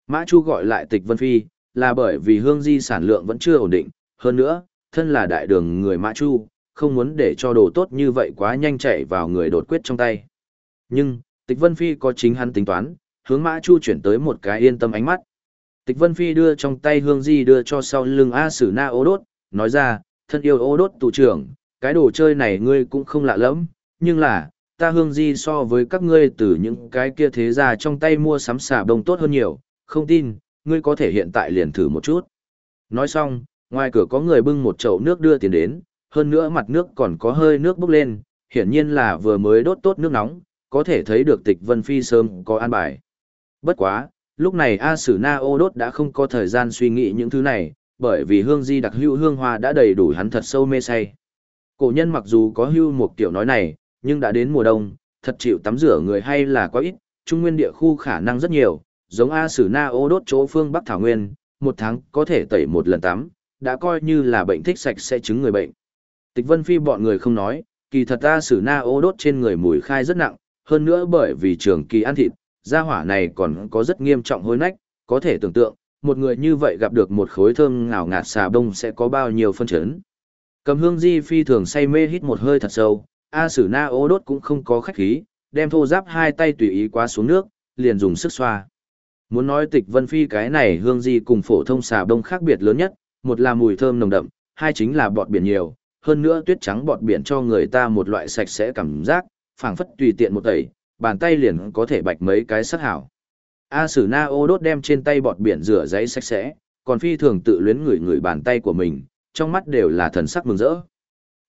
Mã Chu gọi lại tịch Vân Phi, là bởi vì hương di sản lượng vẫn chưa ổn định, hơn nữa, thân là đại đường người Mã Chu, không muốn để cho đồ tốt như vậy quá nhanh chạy vào người đột quyết trong tay. Nhưng, tịch Vân Phi có chính hắn tính toán, hướng Mã Chu chuyển tới một cái yên tâm ánh mắt. Tịch Vân Phi đưa trong tay hương di đưa cho sau lưng A Sử Na ô đốt, nói ra, thân yêu ô đốt tù trưởng, cái đồ chơi này ngươi cũng không lạ lắm, nhưng là, ta hương di so với các ngươi từ những cái kia thế ra trong tay mua sắm xà bông tốt hơn nhiều, không tin, ngươi có thể hiện tại liền thử một chút. Nói xong, ngoài cửa có người bưng một chậu nước đưa tiền đến, hơn nữa mặt nước còn có hơi nước bốc lên, hiển nhiên là vừa mới đốt tốt nước nóng, có thể thấy được tịch Vân Phi sớm có an bài. Bất quá, lúc này A Sử Na ô đốt đã không có thời gian suy nghĩ những thứ này, bởi vì hương di đặc hữu hương hoa đã đầy đủ hắn thật sâu mê say. Cổ nhân mặc dù có hưu một kiểu nói này, nhưng đã đến mùa đông, thật chịu tắm rửa người hay là có ít, trung nguyên địa khu khả năng rất nhiều, giống A Sử Na ô đốt chỗ phương Bắc Thảo Nguyên, một tháng có thể tẩy một lần tắm, đã coi như là bệnh thích sạch sẽ chứng người bệnh. Tịch Vân Phi bọn người không nói, kỳ thật A Sử Na ô đốt trên người mùi khai rất nặng, hơn nữa bởi vì trường kỳ ăn thịt, gia hỏa này còn có rất nghiêm trọng hối nách, có thể tưởng tượng, một người như vậy gặp được một khối thơm ngào ngạt xà bông sẽ có bao nhiêu phân chấn. Cầm hương di phi thường say mê hít một hơi thật sâu, A Sử Na ô đốt cũng không có khách khí, đem thô giáp hai tay tùy ý qua xuống nước, liền dùng sức xoa. Muốn nói tịch vân phi cái này hương di cùng phổ thông xà bông khác biệt lớn nhất, một là mùi thơm nồng đậm, hai chính là bọt biển nhiều, hơn nữa tuyết trắng bọt biển cho người ta một loại sạch sẽ cảm giác, phảng phất tùy tiện một tẩy, bàn tay liền có thể bạch mấy cái sắc hảo. A Sử Na ô đốt đem trên tay bọt biển rửa giấy sạch sẽ, còn phi thường tự luyến người người bàn tay của mình, trong mắt đều là thần sắc mừng rỡ.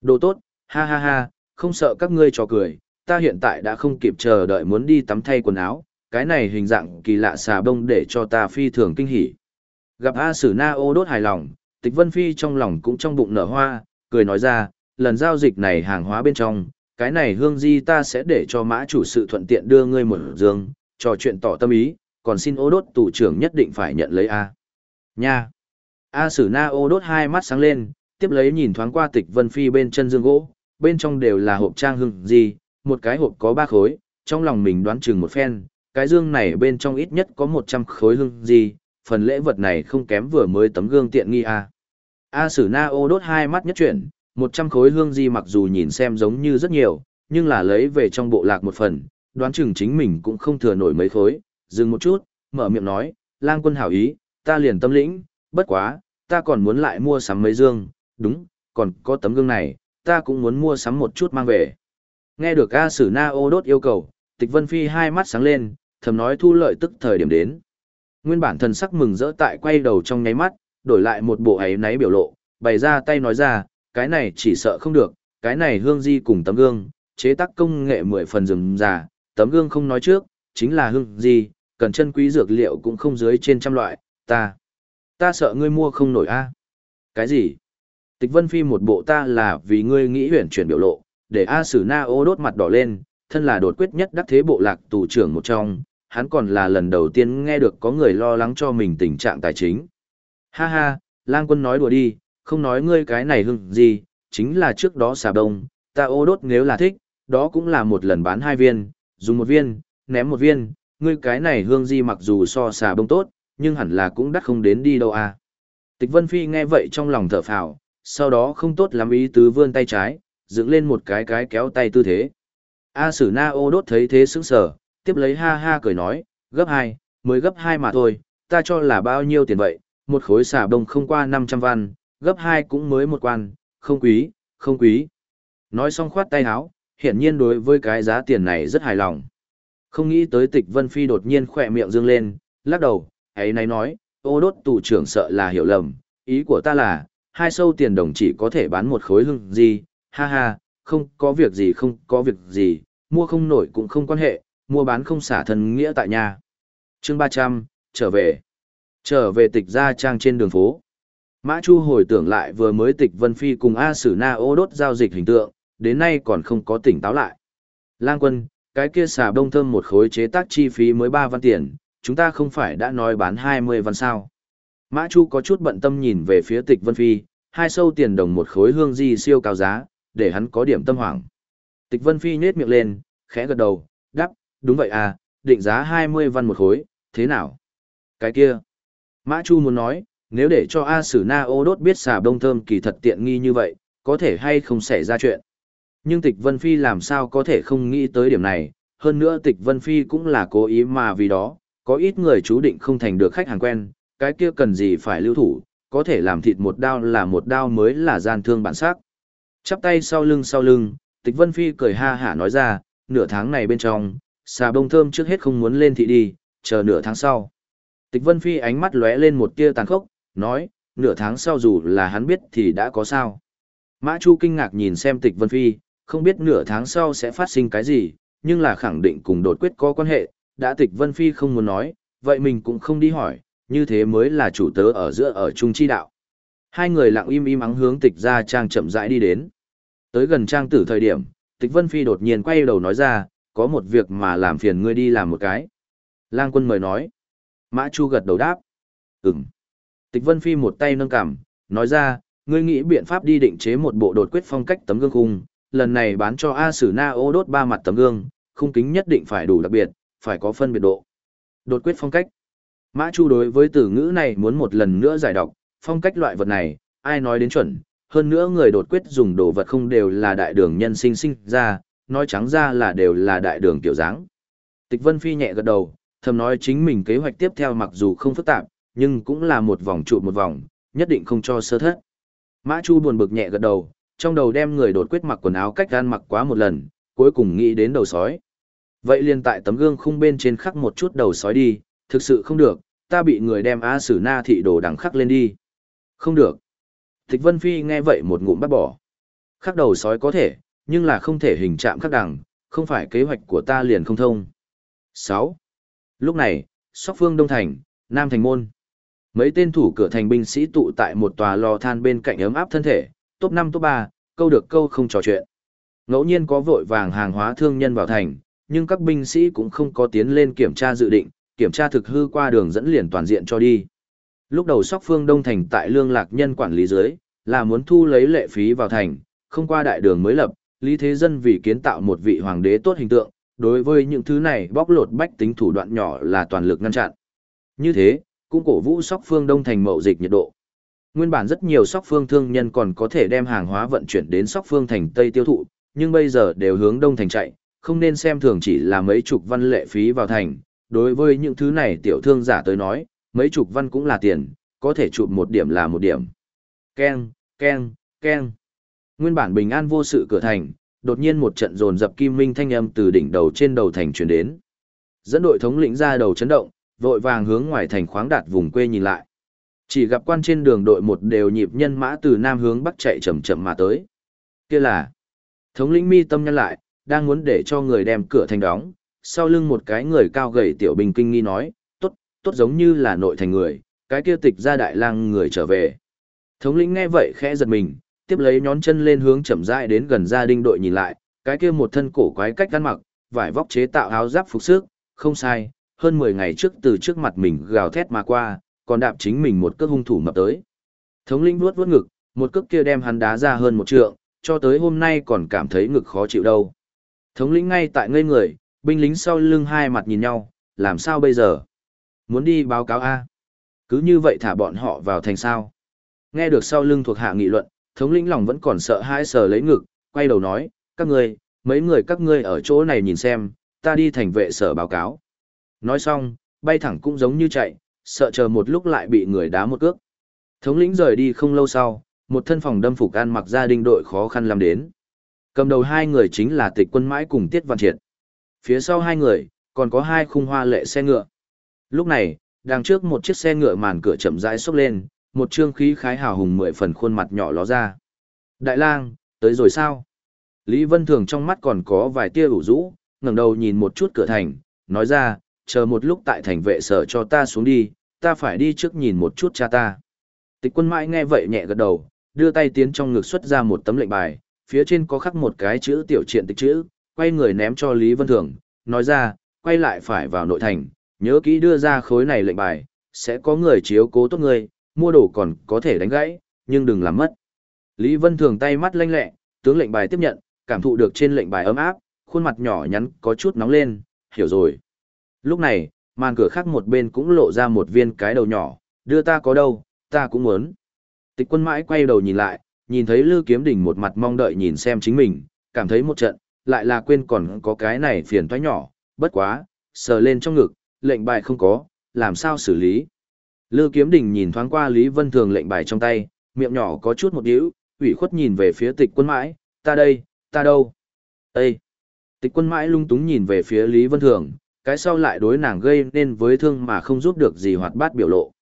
Đồ tốt, ha ha ha, không sợ các ngươi trò cười, ta hiện tại đã không kịp chờ đợi muốn đi tắm thay quần áo, cái này hình dạng kỳ lạ xà bông để cho ta phi thường kinh hỉ. Gặp A Sử Na ô đốt hài lòng, Tịch Vân Phi trong lòng cũng trong bụng nở hoa, cười nói ra, lần giao dịch này hàng hóa bên trong, cái này hương di ta sẽ để cho mã chủ sự thuận tiện đưa ngươi một dương, trò chuyện tỏ tâm ý, còn xin ô đốt tù trưởng nhất định phải nhận lấy A. Nha! A Sử Na ô đốt hai mắt sáng lên, tiếp lấy nhìn thoáng qua tịch vân phi bên chân dương gỗ, bên trong đều là hộp trang hương gì, một cái hộp có ba khối, trong lòng mình đoán chừng một phen, cái dương này bên trong ít nhất có 100 khối hương gì, phần lễ vật này không kém vừa mới tấm gương tiện nghi a. A Sử Na ô đốt hai mắt nhất chuyển, 100 khối hương di mặc dù nhìn xem giống như rất nhiều, nhưng là lấy về trong bộ lạc một phần, đoán chừng chính mình cũng không thừa nổi mấy khối, dừng một chút, mở miệng nói, lang quân hảo ý, ta liền tâm lĩnh, bất quá, ta còn muốn lại mua sắm mấy dương, đúng, còn có tấm gương này, ta cũng muốn mua sắm một chút mang về. Nghe được A Sử Na ô đốt yêu cầu, tịch vân phi hai mắt sáng lên, thầm nói thu lợi tức thời điểm đến. Nguyên bản thần sắc mừng rỡ tại quay đầu trong nháy mắt, đổi lại một bộ ấy náy biểu lộ, bày ra tay nói ra, cái này chỉ sợ không được, cái này hương di cùng tấm gương, chế tác công nghệ mười phần rừng già, tấm gương không nói trước, chính là hương di, cần chân quý dược liệu cũng không dưới trên trăm loại, ta. Ta sợ ngươi mua không nổi a. Cái gì? Tịch Vân Phi một bộ ta là vì ngươi nghĩ huyển chuyển biểu lộ, để A Sử Na ô đốt mặt đỏ lên, thân là đột quyết nhất đắc thế bộ lạc tù trưởng một trong, hắn còn là lần đầu tiên nghe được có người lo lắng cho mình tình trạng tài chính. Ha ha, lang quân nói đùa đi, không nói ngươi cái này hưng gì, chính là trước đó xà đông, ta ô đốt nếu là thích, đó cũng là một lần bán hai viên, dùng một viên, ném một viên, ngươi cái này hương di mặc dù so xà bông tốt, nhưng hẳn là cũng đắt không đến đi đâu à. Tịch Vân Phi nghe vậy trong lòng thở phào, sau đó không tốt lắm ý tứ vươn tay trái, dựng lên một cái cái kéo tay tư thế. A Sử Na ô đốt thấy thế sững sờ, tiếp lấy ha ha cười nói, gấp hai, mới gấp hai mà thôi, ta cho là bao nhiêu tiền vậy, một khối xà bông không qua 500 văn, gấp hai cũng mới một quan, không quý, không quý. Nói xong khoát tay áo, hiển nhiên đối với cái giá tiền này rất hài lòng. Không nghĩ tới tịch Vân Phi đột nhiên khỏe miệng dương lên, lắc đầu, ấy này nói, ô đốt tù trưởng sợ là hiểu lầm, ý của ta là, hai sâu tiền đồng chỉ có thể bán một khối hưng gì, ha ha, không có việc gì không có việc gì, mua không nổi cũng không quan hệ, mua bán không xả thân nghĩa tại nhà. chương 300, trở về. Trở về tịch gia trang trên đường phố. Mã Chu hồi tưởng lại vừa mới tịch Vân Phi cùng A Sử Na ô đốt giao dịch hình tượng, đến nay còn không có tỉnh táo lại. Lang quân, cái kia xà đông thơm một khối chế tác chi phí mới 3 văn tiền, chúng ta không phải đã nói bán 20 văn sao. Mã Chu có chút bận tâm nhìn về phía tịch Vân Phi, hai sâu tiền đồng một khối hương di siêu cao giá, để hắn có điểm tâm hoảng. Tịch Vân Phi nhếch miệng lên, khẽ gật đầu, đáp, đúng vậy à, định giá 20 văn một khối, thế nào? Cái kia. Mã Chu muốn nói, nếu để cho A Sử Na ô đốt biết xà đông thơm kỳ thật tiện nghi như vậy, có thể hay không xảy ra chuyện. Nhưng Tịch Vân Phi làm sao có thể không nghĩ tới điểm này, hơn nữa Tịch Vân Phi cũng là cố ý mà vì đó, có ít người chú định không thành được khách hàng quen, cái kia cần gì phải lưu thủ, có thể làm thịt một đao là một đao mới là gian thương bản sắc. Chắp tay sau lưng sau lưng, Tịch Vân Phi cười ha hả nói ra, nửa tháng này bên trong, xà bông thơm trước hết không muốn lên thị đi, chờ nửa tháng sau. Tịch Vân Phi ánh mắt lóe lên một tia tàn khốc, nói, nửa tháng sau dù là hắn biết thì đã có sao. Mã Chu kinh ngạc nhìn xem Tịch Vân Phi, không biết nửa tháng sau sẽ phát sinh cái gì, nhưng là khẳng định cùng đột quyết có quan hệ, đã Tịch Vân Phi không muốn nói, vậy mình cũng không đi hỏi, như thế mới là chủ tớ ở giữa ở trung chi đạo. Hai người lặng im im ắng hướng Tịch ra trang chậm rãi đi đến. Tới gần trang tử thời điểm, Tịch Vân Phi đột nhiên quay đầu nói ra, có một việc mà làm phiền ngươi đi làm một cái. Lang quân mời nói. Mã Chu gật đầu đáp. Ừm. Tịch Vân Phi một tay nâng cằm, nói ra, ngươi nghĩ biện pháp đi định chế một bộ đột quyết phong cách tấm gương khung, lần này bán cho A Sử Na ô đốt ba mặt tấm gương, khung kính nhất định phải đủ đặc biệt, phải có phân biệt độ. Đột quyết phong cách. Mã Chu đối với từ ngữ này muốn một lần nữa giải đọc, phong cách loại vật này, ai nói đến chuẩn, hơn nữa người đột quyết dùng đồ vật không đều là đại đường nhân sinh sinh ra, nói trắng ra là đều là đại đường tiểu dáng. Tịch Vân Phi nhẹ gật đầu, thầm nói chính mình kế hoạch tiếp theo mặc dù không phức tạp, nhưng cũng là một vòng trụ một vòng, nhất định không cho sơ thất. Mã Chu buồn bực nhẹ gật đầu, trong đầu đem người đột quyết mặc quần áo cách gan mặc quá một lần, cuối cùng nghĩ đến đầu sói. Vậy liền tại tấm gương khung bên trên khắc một chút đầu sói đi, thực sự không được, ta bị người đem A Sử Na thị đồ đằng khắc lên đi. Không được. Thích Vân Phi nghe vậy một ngụm bắt bỏ. Khắc đầu sói có thể, nhưng là không thể hình chạm khắc đằng, không phải kế hoạch của ta liền không thông. 6. Lúc này, Sóc Phương Đông Thành, Nam Thành Môn. Mấy tên thủ cửa thành binh sĩ tụ tại một tòa lò than bên cạnh ấm áp thân thể, top năm top ba câu được câu không trò chuyện. Ngẫu nhiên có vội vàng hàng hóa thương nhân vào thành, nhưng các binh sĩ cũng không có tiến lên kiểm tra dự định, kiểm tra thực hư qua đường dẫn liền toàn diện cho đi. Lúc đầu sóc phương Đông Thành tại lương lạc nhân quản lý dưới, là muốn thu lấy lệ phí vào thành, không qua đại đường mới lập, Lý Thế Dân vì kiến tạo một vị hoàng đế tốt hình tượng, đối với những thứ này bóc lột bách tính thủ đoạn nhỏ là toàn lực ngăn chặn. Như thế, cũng cổ vũ sóc phương Đông Thành mậu dịch nhiệt độ. Nguyên bản rất nhiều sóc phương thương nhân còn có thể đem hàng hóa vận chuyển đến sóc phương thành Tây tiêu thụ, nhưng bây giờ đều hướng Đông Thành chạy, không nên xem thường chỉ là mấy chục văn lệ phí vào thành. Đối với những thứ này tiểu thương giả tới nói, mấy chục văn cũng là tiền, có thể chụp một điểm là một điểm. Ken, ken, ken. Nguyên bản bình an vô sự cửa thành, đột nhiên một trận dồn dập kim minh thanh âm từ đỉnh đầu trên đầu thành truyền đến. Dẫn đội thống lĩnh ra đầu chấn động, vội vàng hướng ngoài thành khoáng đạt vùng quê nhìn lại. Chỉ gặp quan trên đường đội một đều nhịp nhân mã từ nam hướng bắc chạy chậm chậm mà tới. Kia là thống lĩnh mi tâm nhân lại, đang muốn để cho người đem cửa thành đóng, sau lưng một cái người cao gầy tiểu bình kinh nghi nói, tốt, tốt giống như là nội thành người, cái kia tịch ra đại lang người trở về. Thống lĩnh nghe vậy khẽ giật mình, tiếp lấy nhón chân lên hướng chậm rãi đến gần gia đình đội nhìn lại, cái kia một thân cổ quái cách ăn mặc, vải vóc chế tạo áo giáp phục sức, không sai, hơn 10 ngày trước từ trước mặt mình gào thét mà qua, còn đạp chính mình một cước hung thủ mập tới. Thống lĩnh vuốt vuốt ngực, một cước kia đem hắn đá ra hơn một trượng, cho tới hôm nay còn cảm thấy ngực khó chịu đâu. Thống lĩnh ngay tại ngây người, binh lính sau lưng hai mặt nhìn nhau, làm sao bây giờ? Muốn đi báo cáo A. Cứ như vậy thả bọn họ vào thành sao. Nghe được sau lưng thuộc hạ nghị luận, thống lĩnh lòng vẫn còn sợ hãi sờ lấy ngực, quay đầu nói, các ngươi, mấy người các ngươi ở chỗ này nhìn xem, ta đi thành vệ sở báo cáo. Nói xong, bay thẳng cũng giống như chạy, sợ chờ một lúc lại bị người đá một cước. Thống lĩnh rời đi không lâu sau, một thân phòng đâm phục ăn mặc gia đình đội khó khăn làm đến. Cầm đầu hai người chính là tịch quân mãi cùng Tiết Văn Triệt. Phía sau hai người, còn có hai khung hoa lệ xe ngựa. Lúc này, đằng trước một chiếc xe ngựa màn cửa chậm rãi xốc lên, một trương khí khái hào hùng mười phần khuôn mặt nhỏ ló ra. Đại lang, tới rồi sao? Lý Vân Thường trong mắt còn có vài tia ủ rũ, ngẩng đầu nhìn một chút cửa thành, nói ra, chờ một lúc tại thành vệ sở cho ta xuống đi, ta phải đi trước nhìn một chút cha ta. Tịch quân mãi nghe vậy nhẹ gật đầu, đưa tay tiến trong ngực xuất ra một tấm lệnh bài, phía trên có khắc một cái chữ tiểu triện tịch chữ, quay người ném cho Lý Vân Thường, nói ra, quay lại phải vào nội thành, nhớ kỹ đưa ra khối này lệnh bài, sẽ có người chiếu cố tốt người, mua đồ còn có thể đánh gãy, nhưng đừng làm mất. Lý Vân Thường tay mắt lanh lẹ, tướng lệnh bài tiếp nhận, cảm thụ được trên lệnh bài ấm áp, khuôn mặt nhỏ nhắn có chút nóng lên, hiểu rồi. Lúc này, màn cửa khác một bên cũng lộ ra một viên cái đầu nhỏ, đưa ta có đâu, ta cũng muốn. Tịch quân mãi quay đầu nhìn lại, nhìn thấy Lư Kiếm Đình một mặt mong đợi nhìn xem chính mình, cảm thấy một trận, lại là quên còn có cái này phiền toái nhỏ, bất quá, sờ lên trong ngực, lệnh bài không có, làm sao xử lý. Lư Kiếm Đình nhìn thoáng qua Lý Vân Thường lệnh bài trong tay, miệng nhỏ có chút một điếu, ủy khuất nhìn về phía tịch quân mãi, ta đây, ta đâu? Ê! Tịch quân mãi lung túng nhìn về phía Lý Vân Thường, cái sau lại đối nàng gây nên với thương mà không giúp được gì hoạt bát biểu lộ.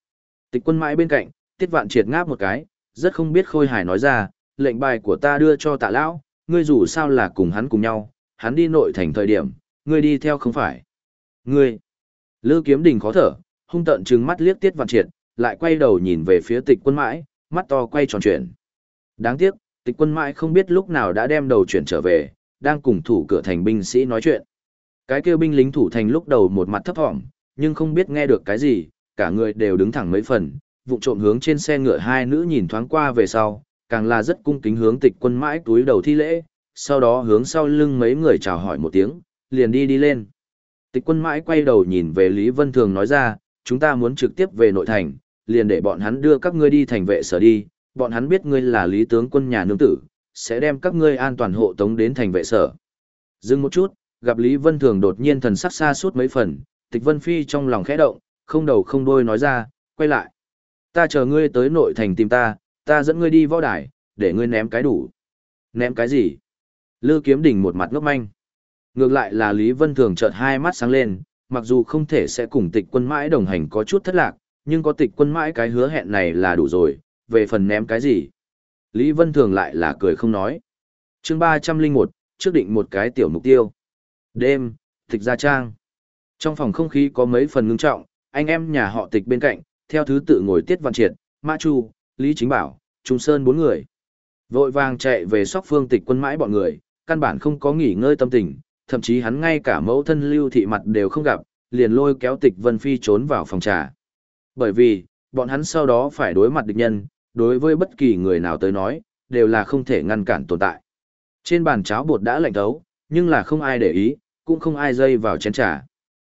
Tịch quân mãi bên cạnh, tiết vạn triệt ngáp một cái, rất không biết khôi hài nói ra, lệnh bài của ta đưa cho tạ lão, ngươi dù sao là cùng hắn cùng nhau, hắn đi nội thành thời điểm, ngươi đi theo không phải. Ngươi! Lư kiếm đình khó thở, hung tợn trừng mắt liếc tiết vạn triệt, lại quay đầu nhìn về phía tịch quân mãi, mắt to quay tròn chuyển. Đáng tiếc, tịch quân mãi không biết lúc nào đã đem đầu chuyển trở về, đang cùng thủ cửa thành binh sĩ nói chuyện. Cái kêu binh lính thủ thành lúc đầu một mặt thấp thỏm, nhưng không biết nghe được cái gì, cả người đều đứng thẳng mấy phần, vụng trộm hướng trên xe ngựa hai nữ nhìn thoáng qua về sau, càng là rất cung kính hướng tịch quân mãi túi đầu thi lễ, sau đó hướng sau lưng mấy người chào hỏi một tiếng, liền đi đi lên. Tịch quân mãi quay đầu nhìn về Lý Vân Thường nói ra, chúng ta muốn trực tiếp về nội thành, liền để bọn hắn đưa các ngươi đi thành vệ sở đi, bọn hắn biết ngươi là lý tướng quân nhà nương tử, sẽ đem các ngươi an toàn hộ tống đến thành vệ sở. Dừng một chút, gặp Lý Vân Thường đột nhiên thần sắc xa suốt mấy phần, Tịch Vân Phi trong lòng khẽ động, không đầu không đuôi nói ra, quay lại. Ta chờ ngươi tới nội thành tìm ta, ta dẫn ngươi đi võ đài, để ngươi ném cái đủ. Ném cái gì? Lư Kiếm Đình một mặt ngốc manh. Ngược lại là Lý Vân Thường chợt hai mắt sáng lên, mặc dù không thể sẽ cùng tịch quân mãi đồng hành có chút thất lạc, nhưng có tịch quân mãi cái hứa hẹn này là đủ rồi, về phần ném cái gì. Lý Vân Thường lại là cười không nói. chương 301, trước định một cái tiểu mục tiêu. Đêm, tịch gia trang. Trong phòng không khí có mấy phần ngưng trọng, anh em nhà họ tịch bên cạnh, theo thứ tự ngồi tiết văn triệt, Mã Chu, Lý Chính Bảo, Trung Sơn bốn người. Vội vàng chạy về sóc phương tịch quân mãi bọn người, căn bản không có nghỉ ngơi tâm tình, thậm chí hắn ngay cả mẫu thân lưu thị mặt đều không gặp, liền lôi kéo tịch Vân Phi trốn vào phòng trà. Bởi vì, bọn hắn sau đó phải đối mặt địch nhân, đối với bất kỳ người nào tới nói, đều là không thể ngăn cản tồn tại. Trên bàn cháo bột đã lạnh thấu, nhưng là không ai để ý, cũng không ai dây vào chén trà.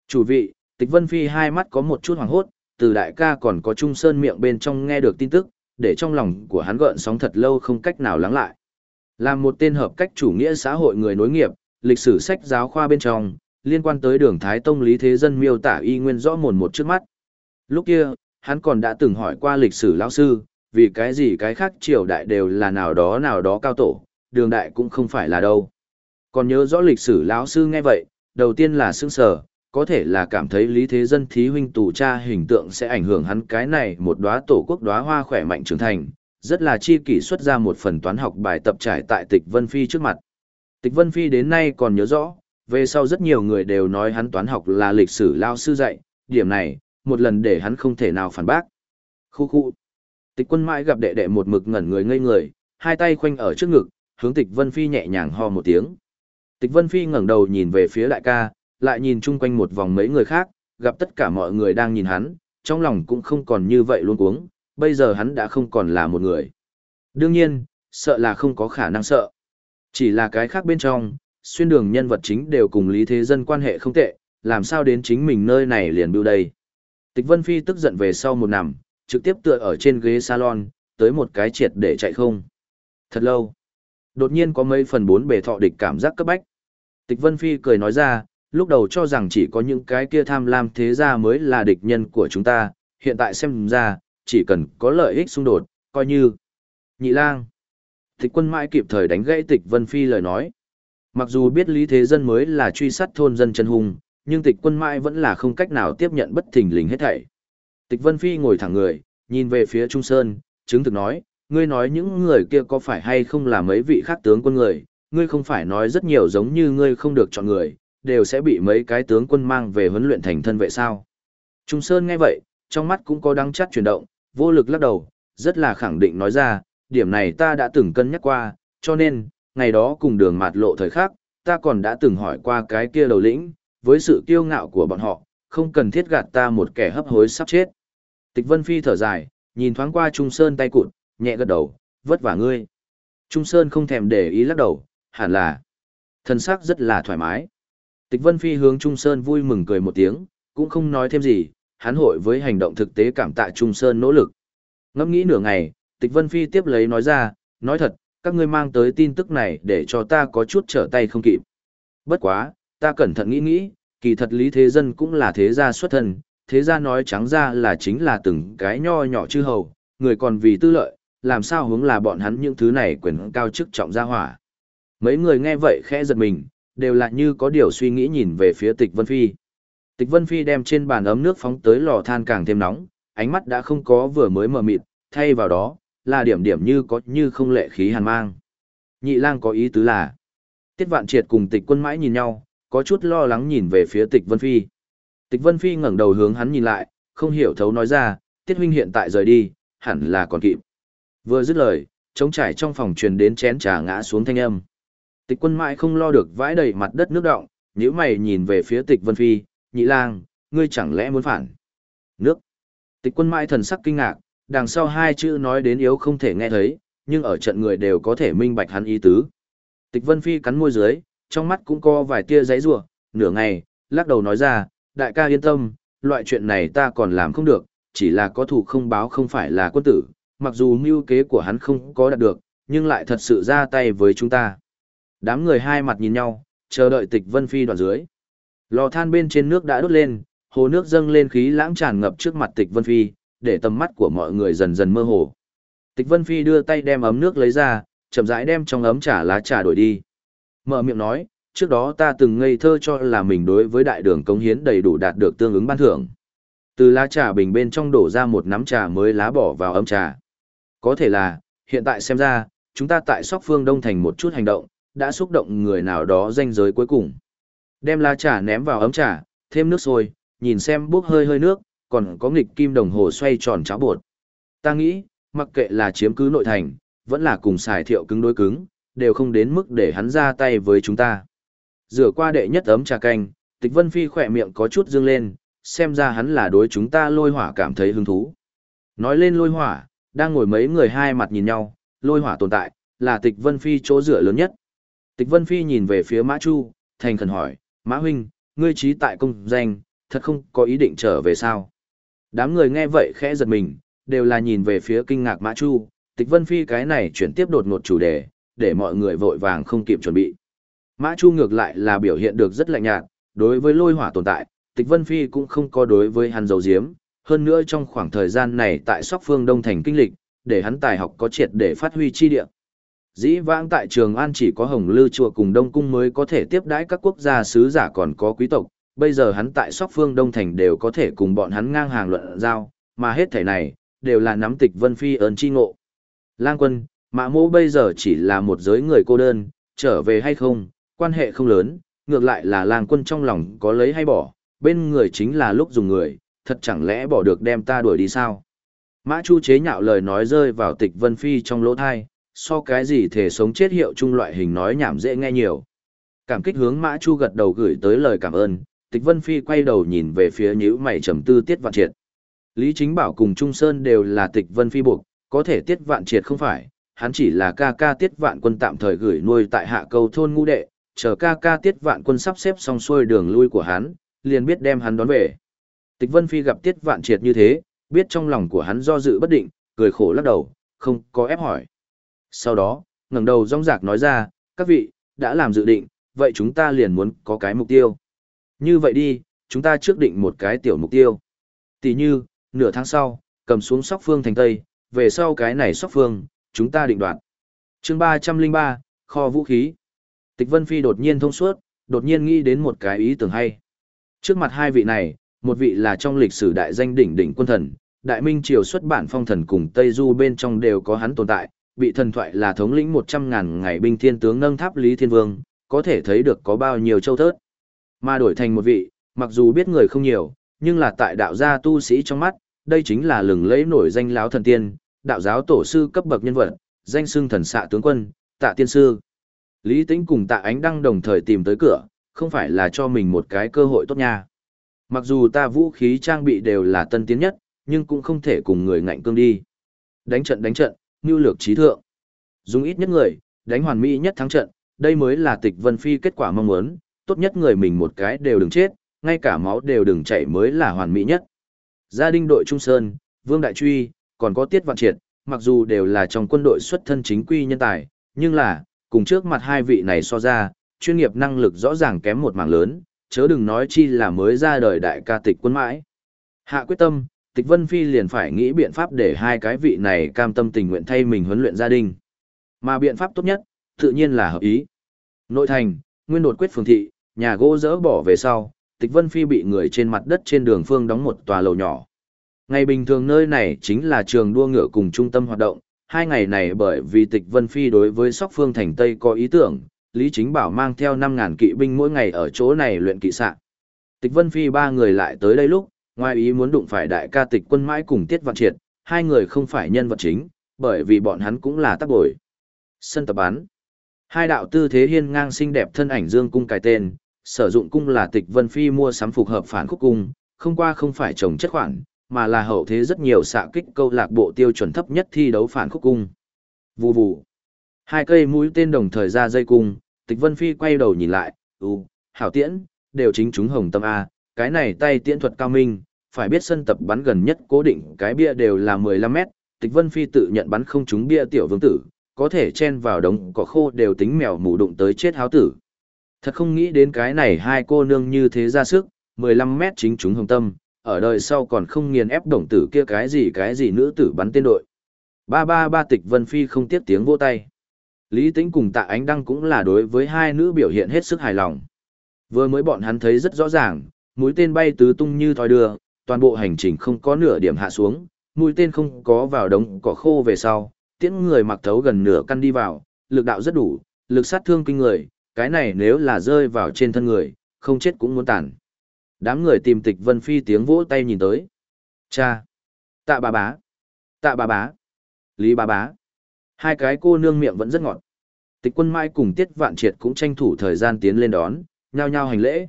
Chủ vị, Tịch Vân Phi hai mắt có một chút hoàng hốt, từ đại ca còn có Trung Sơn miệng bên trong nghe được tin tức, để trong lòng của hắn gợn sóng thật lâu không cách nào lắng lại. Làm một tên hợp cách chủ nghĩa xã hội người nối nghiệp, lịch sử sách giáo khoa bên trong, liên quan tới đường Thái Tông Lý Thế Dân miêu tả y nguyên rõ mồn một trước mắt. Lúc kia, hắn còn đã từng hỏi qua lịch sử lão sư, vì cái gì cái khác triều đại đều là nào đó nào đó cao tổ, đường đại cũng không phải là đâu. Còn nhớ rõ lịch sử lão sư nghe vậy, đầu tiên là sững sở có thể là cảm thấy lý thế dân thí huynh tù cha hình tượng sẽ ảnh hưởng hắn cái này một đóa tổ quốc đóa hoa khỏe mạnh trưởng thành, rất là chi kỷ xuất ra một phần toán học bài tập trải tại tịch Vân Phi trước mặt. Tịch Vân Phi đến nay còn nhớ rõ, về sau rất nhiều người đều nói hắn toán học là lịch sử lao sư dạy, điểm này, một lần để hắn không thể nào phản bác. Khu khu. Tịch quân mãi gặp đệ đệ một mực ngẩn người ngây người, hai tay khoanh ở trước ngực, hướng tịch Vân Phi nhẹ nhàng ho một tiếng. Tịch Vân Phi ngẩng đầu nhìn về phía đại ca, lại nhìn chung quanh một vòng mấy người khác, gặp tất cả mọi người đang nhìn hắn, trong lòng cũng không còn như vậy luôn cuống, bây giờ hắn đã không còn là một người. Đương nhiên, sợ là không có khả năng sợ. Chỉ là cái khác bên trong, xuyên đường nhân vật chính đều cùng Lý Thế Dân quan hệ không tệ, làm sao đến chính mình nơi này liền bưu đây. Tịch Vân Phi tức giận về sau một nằm, trực tiếp tựa ở trên ghế salon, tới một cái triệt để chạy không. Thật lâu. Đột nhiên có mấy phần bốn bề thọ địch cảm giác cấp bách. Tịch Vân Phi cười nói ra, lúc đầu cho rằng chỉ có những cái kia tham lam thế gia mới là địch nhân của chúng ta, hiện tại xem ra, chỉ cần có lợi ích xung đột, coi như. Nhị lang. Tịch quân mãi kịp thời đánh gãy tịch Vân Phi lời nói. Mặc dù biết lý thế dân mới là truy sát thôn dân chân hùng, nhưng tịch quân mãi vẫn là không cách nào tiếp nhận bất thình lình hết thảy. Tịch Vân Phi ngồi thẳng người, nhìn về phía Trung Sơn, chứng thực nói, ngươi nói những người kia có phải hay không là mấy vị khác tướng quân người, ngươi không phải nói rất nhiều giống như ngươi không được chọn người, đều sẽ bị mấy cái tướng quân mang về huấn luyện thành thân vệ sao. Trung Sơn nghe vậy, trong mắt cũng có đắng chát chuyển động, vô lực lắc đầu, rất là khẳng định nói ra, điểm này ta đã từng cân nhắc qua, cho nên, ngày đó cùng đường mạt lộ thời khắc, ta còn đã từng hỏi qua cái kia đầu lĩnh, với sự kiêu ngạo của bọn họ, không cần thiết gạt ta một kẻ hấp hối sắp chết. Tịch Vân Phi thở dài, nhìn thoáng qua Trung Sơn tay cụt, nhẹ gật đầu, vất vả ngươi. Trung Sơn không thèm để ý lắc đầu, hẳn là. Thân sắc rất là thoải mái. Tịch Vân Phi hướng Trung Sơn vui mừng cười một tiếng, cũng không nói thêm gì, hắn hội với hành động thực tế cảm tạ Trung Sơn nỗ lực. Ngẫm nghĩ nửa ngày, Tịch Vân Phi tiếp lấy nói ra, nói thật, các ngươi mang tới tin tức này để cho ta có chút trở tay không kịp. Bất quá, ta cẩn thận nghĩ nghĩ, kỳ thật lý thế dân cũng là thế gia xuất thân, thế gia nói trắng ra là chính là từng cái nho nhỏ chư hầu, người còn vì tư lợi, làm sao hướng là bọn hắn những thứ này quyền cao chức trọng gia hỏa. Mấy người nghe vậy khẽ giật mình, đều là như có điều suy nghĩ nhìn về phía tịch Vân Phi. Tịch Vân Phi đem trên bàn ấm nước phóng tới lò than càng thêm nóng, ánh mắt đã không có vừa mới mờ mịt, thay vào đó, là điểm điểm như có như không lệ khí hàn mang. Nhị lang có ý tứ là, Tiết Vạn Triệt cùng tịch quân mãi nhìn nhau, có chút lo lắng nhìn về phía tịch Vân Phi. Tịch Vân Phi ngẩng đầu hướng hắn nhìn lại, không hiểu thấu nói ra, Tiết huynh hiện tại rời đi, hẳn là còn kịp. Vừa dứt lời, trống trải trong phòng truyền đến chén trà ngã xuống thanh âm. Tịch quân mãi không lo được vãi đầy mặt đất nước động, Nếu mày nhìn về phía tịch Vân Phi, nhị lang, ngươi chẳng lẽ muốn phản? Nước. Tịch quân mãi thần sắc kinh ngạc, đằng sau hai chữ nói đến yếu không thể nghe thấy, nhưng ở trận người đều có thể minh bạch hắn ý tứ. Tịch Vân Phi cắn môi dưới, trong mắt cũng có vài tia giấy rủa, nửa ngày, lắc đầu nói ra, đại ca yên tâm, loại chuyện này ta còn làm không được, chỉ là có thủ không báo không phải là quân tử, mặc dù mưu kế của hắn không có đạt được, nhưng lại thật sự ra tay với chúng ta. Đám người hai mặt nhìn nhau, chờ đợi tịch Vân Phi đoạn dưới. Lò than bên trên nước đã đốt lên, hồ nước dâng lên khí lãng tràn ngập trước mặt tịch Vân Phi, để tầm mắt của mọi người dần dần mơ hồ. Tịch Vân Phi đưa tay đem ấm nước lấy ra, chậm rãi đem trong ấm trà lá trà đổi đi. Mở miệng nói, trước đó ta từng ngây thơ cho là mình đối với đại đường công hiến đầy đủ đạt được tương ứng ban thưởng. Từ lá trà bình bên trong đổ ra một nắm trà mới lá bỏ vào ấm trà. Có thể là, hiện tại xem ra, chúng ta tại Sóc Phương Đông thành một chút hành động, đã xúc động người nào đó danh giới cuối cùng. Đem lá trà ném vào ấm trà, thêm nước sôi, nhìn xem bốc hơi hơi nước, còn có nghịch kim đồng hồ xoay tròn cháo bột. Ta nghĩ, mặc kệ là chiếm cứ nội thành, vẫn là cùng xài thiệu cứng đối cứng, đều không đến mức để hắn ra tay với chúng ta. Rửa qua đệ nhất ấm trà canh, tịch vân phi khỏe miệng có chút dương lên, xem ra hắn là đối chúng ta lôi hỏa cảm thấy hứng thú. Nói lên lôi hỏa, đang ngồi mấy người hai mặt nhìn nhau, lôi hỏa tồn tại, là tịch Vân Phi chỗ rửa lớn nhất. Tịch Vân Phi nhìn về phía Mã Chu, thành khẩn hỏi, Mã Huynh, ngươi trí tại công danh, thật không có ý định trở về sao? Đám người nghe vậy khẽ giật mình, đều là nhìn về phía kinh ngạc Mã Chu, tịch Vân Phi cái này chuyển tiếp đột ngột chủ đề, để mọi người vội vàng không kịp chuẩn bị. Mã Chu ngược lại là biểu hiện được rất lạnh nhạt, đối với lôi hỏa tồn tại, tịch Vân Phi cũng không có đối với hắn dầu diếm, hơn nữa trong khoảng thời gian này tại Sóc Phương Đông Thành kinh lịch, để hắn tài học có triệt để phát huy chi địa. Dĩ vãng tại Trường An chỉ có Hồng Lư Chùa cùng Đông Cung mới có thể tiếp đãi các quốc gia sứ giả còn có quý tộc, bây giờ hắn tại Sóc Phương Đông Thành đều có thể cùng bọn hắn ngang hàng luận giao, mà hết thể này, đều là nắm tịch Vân Phi ơn chi ngộ. Lang quân, mã mô bây giờ chỉ là một giới người cô đơn, trở về hay không, quan hệ không lớn, ngược lại là lang quân trong lòng có lấy hay bỏ, bên người chính là lúc dùng người, thật chẳng lẽ bỏ được đem ta đuổi đi sao? Mã Chu chế nhạo lời nói rơi vào tịch Vân Phi trong lỗ thai, so cái gì thể sống chết hiệu chung loại hình nói nhảm dễ nghe nhiều. Cảm kích hướng Mã Chu gật đầu gửi tới lời cảm ơn, tịch Vân Phi quay đầu nhìn về phía nhữ mày trầm tư tiết vạn triệt. Lý Chính Bảo cùng Trung Sơn đều là tịch Vân Phi buộc, có thể tiết vạn triệt không phải, hắn chỉ là ca ca tiết vạn quân tạm thời gửi nuôi tại hạ cầu thôn ngu đệ, chờ ca ca tiết vạn quân sắp xếp xong xuôi đường lui của hắn, liền biết đem hắn đón về. Tịch Vân Phi gặp tiết vạn triệt như thế, biết trong lòng của hắn do dự bất định, cười khổ lắc đầu, không có ép hỏi. Sau đó, ngẩng đầu rong rạc nói ra, các vị, đã làm dự định, vậy chúng ta liền muốn có cái mục tiêu. Như vậy đi, chúng ta trước định một cái tiểu mục tiêu. Tỷ như, nửa tháng sau, cầm xuống sóc phương thành Tây, về sau cái này sóc phương, chúng ta định đoạt. chương 303, kho vũ khí. Tịch Vân Phi đột nhiên thông suốt, đột nhiên nghĩ đến một cái ý tưởng hay. Trước mặt hai vị này, một vị là trong lịch sử đại danh đỉnh đỉnh quân thần, Đại Minh Triều xuất bản phong thần cùng Tây Du bên trong đều có hắn tồn tại, bị thần thoại là thống lĩnh 100.000 ngày binh thiên tướng nâng tháp Lý Thiên Vương, có thể thấy được có bao nhiêu châu thớt. Mà đổi thành một vị, mặc dù biết người không nhiều, nhưng là tại đạo gia tu sĩ trong mắt, đây chính là lừng lẫy nổi danh láo thần tiên, đạo giáo tổ sư cấp bậc nhân vật, danh xưng thần xạ tướng quân, tạ tiên sư. Lý Tĩnh cùng tạ ánh đăng đồng thời tìm tới cửa, không phải là cho mình một cái cơ hội tốt nha. Mặc dù ta vũ khí trang bị đều là tân tiến nhất, nhưng cũng không thể cùng người ngạnh cương đi. Đánh trận đánh trận, ngưu lược trí thượng. Dùng ít nhất người, đánh hoàn mỹ nhất thắng trận, đây mới là tịch vân phi kết quả mong muốn, tốt nhất người mình một cái đều đừng chết, ngay cả máu đều đừng chảy mới là hoàn mỹ nhất. Gia đình đội Trung Sơn, Vương Đại Truy, còn có Tiết Vạn Triệt, mặc dù đều là trong quân đội xuất thân chính quy nhân tài, nhưng là, cùng trước mặt hai vị này so ra, chuyên nghiệp năng lực rõ ràng kém một mảng lớn, chớ đừng nói chi là mới ra đời đại ca tịch quân mãi. Hạ quyết tâm, tịch vân phi liền phải nghĩ biện pháp để hai cái vị này cam tâm tình nguyện thay mình huấn luyện gia đình. Mà biện pháp tốt nhất, tự nhiên là hợp ý. Nội thành, nguyên đột quyết phường thị, nhà gỗ dỡ bỏ về sau, tịch vân phi bị người trên mặt đất trên đường phương đóng một tòa lầu nhỏ. Ngày bình thường nơi này chính là trường đua ngựa cùng trung tâm hoạt động, hai ngày này bởi vì tịch vân phi đối với sóc phương thành Tây có ý tưởng, Lý Chính Bảo mang theo 5.000 kỵ binh mỗi ngày ở chỗ này luyện kỵ sạn. Tịch Vân Phi ba người lại tới đây lúc, ngoài ý muốn đụng phải đại ca tịch quân mãi cùng Tiết Vạn Triệt, hai người không phải nhân vật chính, bởi vì bọn hắn cũng là tác bồi. Sân tập bắn. Hai đạo tư thế hiên ngang xinh đẹp thân ảnh dương cung cài tên, sử dụng cung là tịch Vân Phi mua sắm phục hợp phản khúc cung, không qua không phải trồng chất khoản, mà là hậu thế rất nhiều xạ kích câu lạc bộ tiêu chuẩn thấp nhất thi đấu phản khúc cung. Vù vù. Hai cây mũi tên đồng thời ra dây cung, tịch vân phi quay đầu nhìn lại, ừ, hảo tiễn, đều chính chúng hồng tâm A, cái này tay tiễn thuật cao minh, phải biết sân tập bắn gần nhất cố định cái bia đều là 15 mét, tịch vân phi tự nhận bắn không trúng bia tiểu vương tử, có thể chen vào đống cỏ khô đều tính mèo mù đụng tới chết háo tử. Thật không nghĩ đến cái này hai cô nương như thế ra sức, 15 mét chính chúng hồng tâm, ở đời sau còn không nghiền ép đồng tử kia cái gì cái gì nữ tử bắn tên đội. Ba ba ba tịch vân phi không tiếc tiếng vỗ tay. Lý Tĩnh cùng Tạ Ánh Đăng cũng là đối với hai nữ biểu hiện hết sức hài lòng. Vừa mới bọn hắn thấy rất rõ ràng, mũi tên bay tứ tung như thoi đưa, toàn bộ hành trình không có nửa điểm hạ xuống, mũi tên không có vào đống cỏ khô về sau, tiễn người mặc thấu gần nửa căn đi vào, lực đạo rất đủ, lực sát thương kinh người, cái này nếu là rơi vào trên thân người, không chết cũng muốn tàn. Đám người tìm tịch vân phi tiếng vỗ tay nhìn tới. Cha! Tạ bà bá! Tạ bà bá! Lý bà bá! Hai cái cô nương miệng vẫn rất ngọt. Tịch quân mai cùng tiết vạn triệt cũng tranh thủ thời gian tiến lên đón, nhao nhao hành lễ.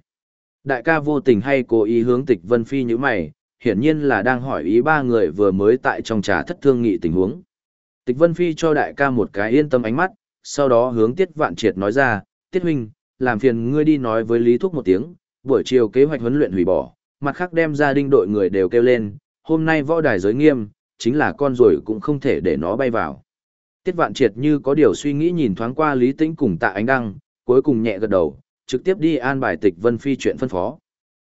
Đại ca vô tình hay cố ý hướng tịch vân phi như mày, hiển nhiên là đang hỏi ý ba người vừa mới tại trong trà thất thương nghị tình huống. Tịch Vân Phi cho đại ca một cái yên tâm ánh mắt, sau đó hướng Tiết Vạn Triệt nói ra, Tiết Huynh, làm phiền ngươi đi nói với Lý Thúc một tiếng, buổi chiều kế hoạch huấn luyện hủy bỏ, mặt khác đem gia đình đội người đều kêu lên, hôm nay võ đài giới nghiêm, chính là con rồi cũng không thể để nó bay vào. Tiết Vạn Triệt như có điều suy nghĩ nhìn thoáng qua Lý Tĩnh cùng Tạ Ánh Đăng, cuối cùng nhẹ gật đầu, trực tiếp đi an bài Tịch Vân Phi chuyện phân phó.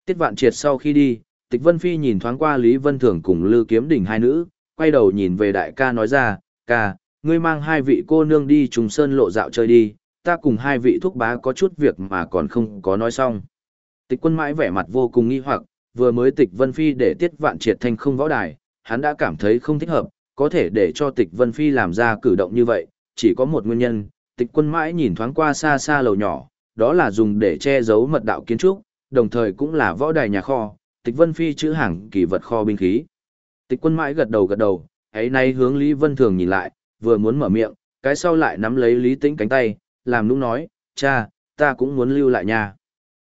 Tiết Vạn Triệt sau khi đi, Tịch Vân Phi nhìn thoáng qua Lý Vân Thường cùng Lư Kiếm Đình hai nữ, quay đầu nhìn về đại ca nói ra, ca, ngươi mang hai vị cô nương đi trùng sơn lộ dạo chơi đi, ta cùng hai vị thúc bá có chút việc mà còn không có nói xong. Tịch quân mãi vẻ mặt vô cùng nghi hoặc, vừa mới tịch Vân Phi để tiết vạn triệt thanh không võ đài, hắn đã cảm thấy không thích hợp, có thể để cho tịch Vân Phi làm ra cử động như vậy, chỉ có một nguyên nhân, tịch quân mãi nhìn thoáng qua xa xa lầu nhỏ, đó là dùng để che giấu mật đạo kiến trúc, đồng thời cũng là võ đài nhà kho, tịch Vân Phi chữ hàng kỳ vật kho binh khí. Tịch quân mãi gật đầu gật đầu, ấy nay hướng Lý Vân Thường nhìn lại, vừa muốn mở miệng, cái sau lại nắm lấy Lý Tĩnh cánh tay, làm nũng nói, cha, ta cũng muốn lưu lại nhà.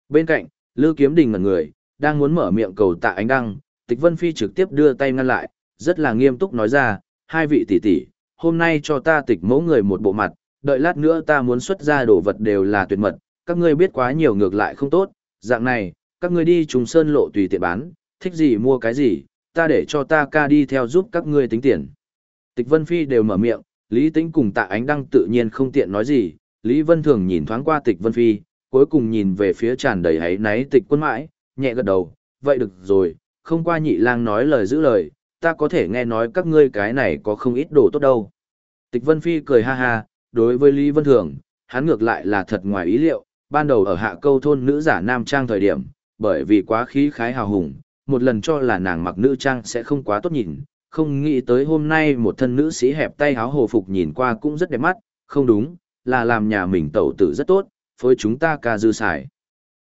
Bên cạnh, Lư Kiếm Đình ngẩn người, đang muốn mở miệng cầu tạ ánh đăng, Tịch Vân Phi trực tiếp đưa tay ngăn lại, rất là nghiêm túc nói ra, hai vị tỷ tỷ, hôm nay cho ta tịch mẫu người một bộ mặt, đợi lát nữa ta muốn xuất ra đồ vật đều là tuyệt mật, các ngươi biết quá nhiều ngược lại không tốt, dạng này, các ngươi đi trùng sơn lộ tùy tiện bán, thích gì mua cái gì, ta để cho ta ca đi theo giúp các ngươi tính tiền. Tịch Vân Phi đều mở miệng, Lý Tĩnh cùng tạ ánh đăng tự nhiên không tiện nói gì, Lý Vân Thường nhìn thoáng qua tịch Vân Phi, cuối cùng nhìn về phía tràn đầy hấy náy tịch quân mãi, nhẹ gật đầu, vậy được rồi, không qua nhị lang nói lời giữ lời, ta có thể nghe nói các ngươi cái này có không ít đồ tốt đâu. Tịch Vân Phi cười ha ha, đối với Lý Vân Thường, hắn ngược lại là thật ngoài ý liệu, ban đầu ở hạ câu thôn nữ giả nam trang thời điểm, bởi vì quá khí khái hào hùng, một lần cho là nàng mặc nữ trang sẽ không quá tốt nhìn, không nghĩ tới hôm nay một thân nữ sĩ hẹp tay háo hồ phục nhìn qua cũng rất đẹp mắt, không đúng, là làm nhà mình tẩu tử rất tốt, phối chúng ta ca dư xài.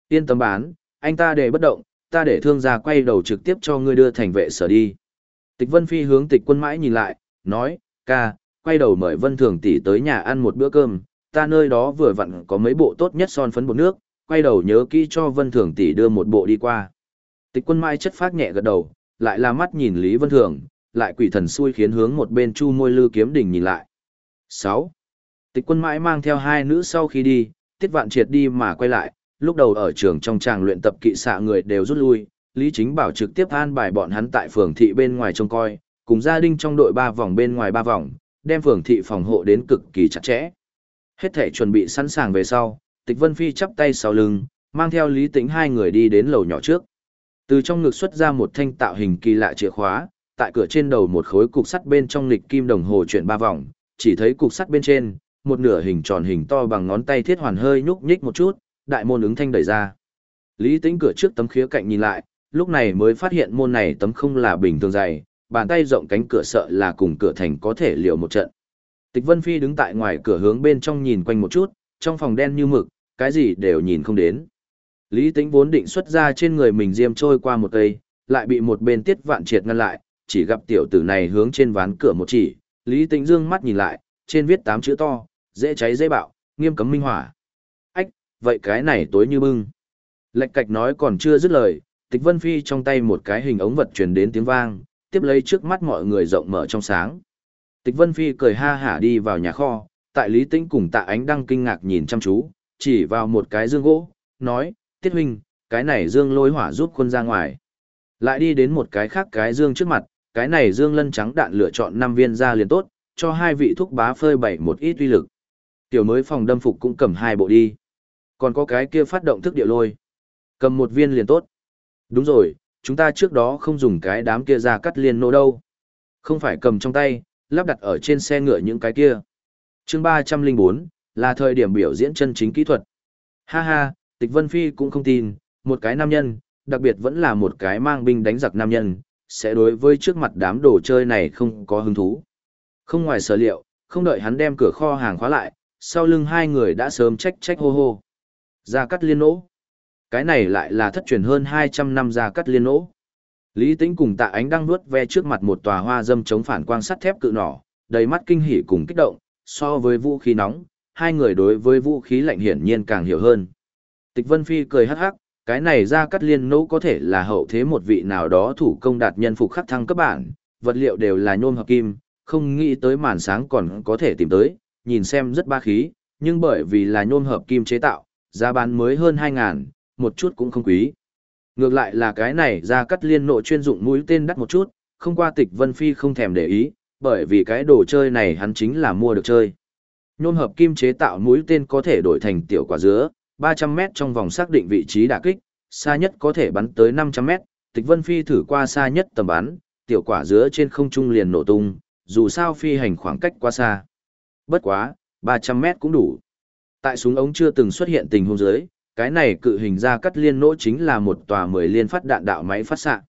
Yên tâm bán, anh ta để bất động, ta để thương gia quay đầu trực tiếp cho ngươi đưa thành vệ sở đi. Tịch Vân Phi hướng tịch quân mãi nhìn lại, nói, ca, quay đầu mời Vân Thường tỷ tới nhà ăn một bữa cơm, ta nơi đó vừa vặn có mấy bộ tốt nhất son phấn bột nước, quay đầu nhớ kỹ cho Vân Thường tỷ đưa một bộ đi qua. Tịch quân mai chất phát nhẹ gật đầu, lại là mắt nhìn Lý Vân Thường, lại quỷ thần xui khiến hướng một bên chu môi lư kiếm đỉnh nhìn lại. 6. Tịch quân mãi mang theo hai nữ sau khi đi, tiết vạn triệt đi mà quay lại, lúc đầu ở trường trong tràng luyện tập kỵ xạ người đều rút lui, Lý Chính Bảo trực tiếp an bài bọn hắn tại phường thị bên ngoài trông coi, cùng gia đình trong đội ba vòng bên ngoài ba vòng, đem phường thị phòng hộ đến cực kỳ chặt chẽ. Hết thể chuẩn bị sẵn sàng về sau, Tịch Vân Phi chắp tay sau lưng, mang theo Lý Tĩnh hai người đi đến lầu nhỏ trước. Từ trong ngực xuất ra một thanh tạo hình kỳ lạ chìa khóa, tại cửa trên đầu một khối cục sắt bên trong lịch kim đồng hồ chuyển ba vòng, chỉ thấy cục sắt bên trên, một nửa hình tròn hình to bằng ngón tay thiết hoàn hơi nhúc nhích một chút, đại môn ứng thanh đẩy ra. Lý Tĩnh cửa trước tấm khía cạnh nhìn lại, lúc này mới phát hiện môn này tấm không là bình thường dày, bàn tay rộng cánh cửa sợ là cùng cửa thành có thể liều một trận. Tịch Vân Phi đứng tại ngoài cửa hướng bên trong nhìn quanh một chút, trong phòng đen như mực, cái gì đều nhìn không đến. Lý Tĩnh vốn định xuất ra trên người mình diêm trôi qua một cây, lại bị một bên tiết vạn triệt ngăn lại, chỉ gặp tiểu tử này hướng trên ván cửa một chỉ, Lý Tĩnh dương mắt nhìn lại, trên viết tám chữ to, dễ cháy dễ bạo, nghiêm cấm minh hỏa. Ách, vậy cái này tối như bưng. Lệch cạch nói còn chưa dứt lời, Tịch Vân Phi trong tay một cái hình ống vật truyền đến tiếng vang, tiếp lấy trước mắt mọi người rộng mở trong sáng. Tịch Vân Phi cười ha hả đi vào nhà kho, tại Lý Tĩnh cùng Tạ Ánh đang kinh ngạc nhìn chăm chú, chỉ vào một cái dương gỗ, nói, Tiết huynh, cái này dương lôi hỏa giúp quân ra ngoài. Lại đi đến một cái khác cái dương trước mặt, cái này dương lân trắng đạn lựa chọn 5 viên ra liền tốt, cho hai vị thúc bá phơi bảy một ít uy lực. Tiểu mới phòng đâm phục cũng cầm hai bộ đi. Còn có cái kia phát động thức địa lôi. Cầm một viên liền tốt. Đúng rồi, chúng ta trước đó không dùng cái đám kia ra cắt liền nô đâu. Không phải cầm trong tay, lắp đặt ở trên xe ngựa những cái kia. chương 304, là thời điểm biểu diễn chân chính kỹ thuật. Ha ha, Tịch Vân Phi cũng không tin, một cái nam nhân, đặc biệt vẫn là một cái mang binh đánh giặc nam nhân, sẽ đối với trước mặt đám đồ chơi này không có hứng thú. Không ngoài sở liệu, không đợi hắn đem cửa kho hàng khóa lại, sau lưng hai người đã sớm trách trách hô hô. gia cắt liên nỗ. Cái này lại là thất truyền hơn 200 năm gia cắt liên nỗ. Lý Tĩnh cùng tạ ánh đang nuốt ve trước mặt một tòa hoa dâm chống phản quang sắt thép cự nỏ, đầy mắt kinh hỉ cùng kích động, so với vũ khí nóng, hai người đối với vũ khí lạnh hiển nhiên càng hiểu hơn. Tịch Vân Phi cười hắc hắc, cái này ra cắt liên nỗ có thể là hậu thế một vị nào đó thủ công đạt nhân phục khắc thăng cấp bản, vật liệu đều là nhôm hợp kim, không nghĩ tới màn sáng còn có thể tìm tới, nhìn xem rất ba khí, nhưng bởi vì là nhôm hợp kim chế tạo, giá bán mới hơn 2.000, một chút cũng không quý. Ngược lại là cái này ra cắt liên nộ chuyên dụng mũi tên đắt một chút, không qua tịch Vân Phi không thèm để ý, bởi vì cái đồ chơi này hắn chính là mua được chơi. Nhôm hợp kim chế tạo mũi tên có thể đổi thành tiểu quả dứa, 300 mét trong vòng xác định vị trí đả kích, xa nhất có thể bắn tới 500 mét, tịch Vân Phi thử qua xa nhất tầm bắn, tiểu quả dứa trên không trung liền nổ tung, dù sao phi hành khoảng cách quá xa. Bất quá, 300 mét cũng đủ. Tại súng ống chưa từng xuất hiện tình huống dưới, cái này cự hình ra cắt liên nỗ chính là một tòa 10 liên phát đạn đạo máy phát xạ.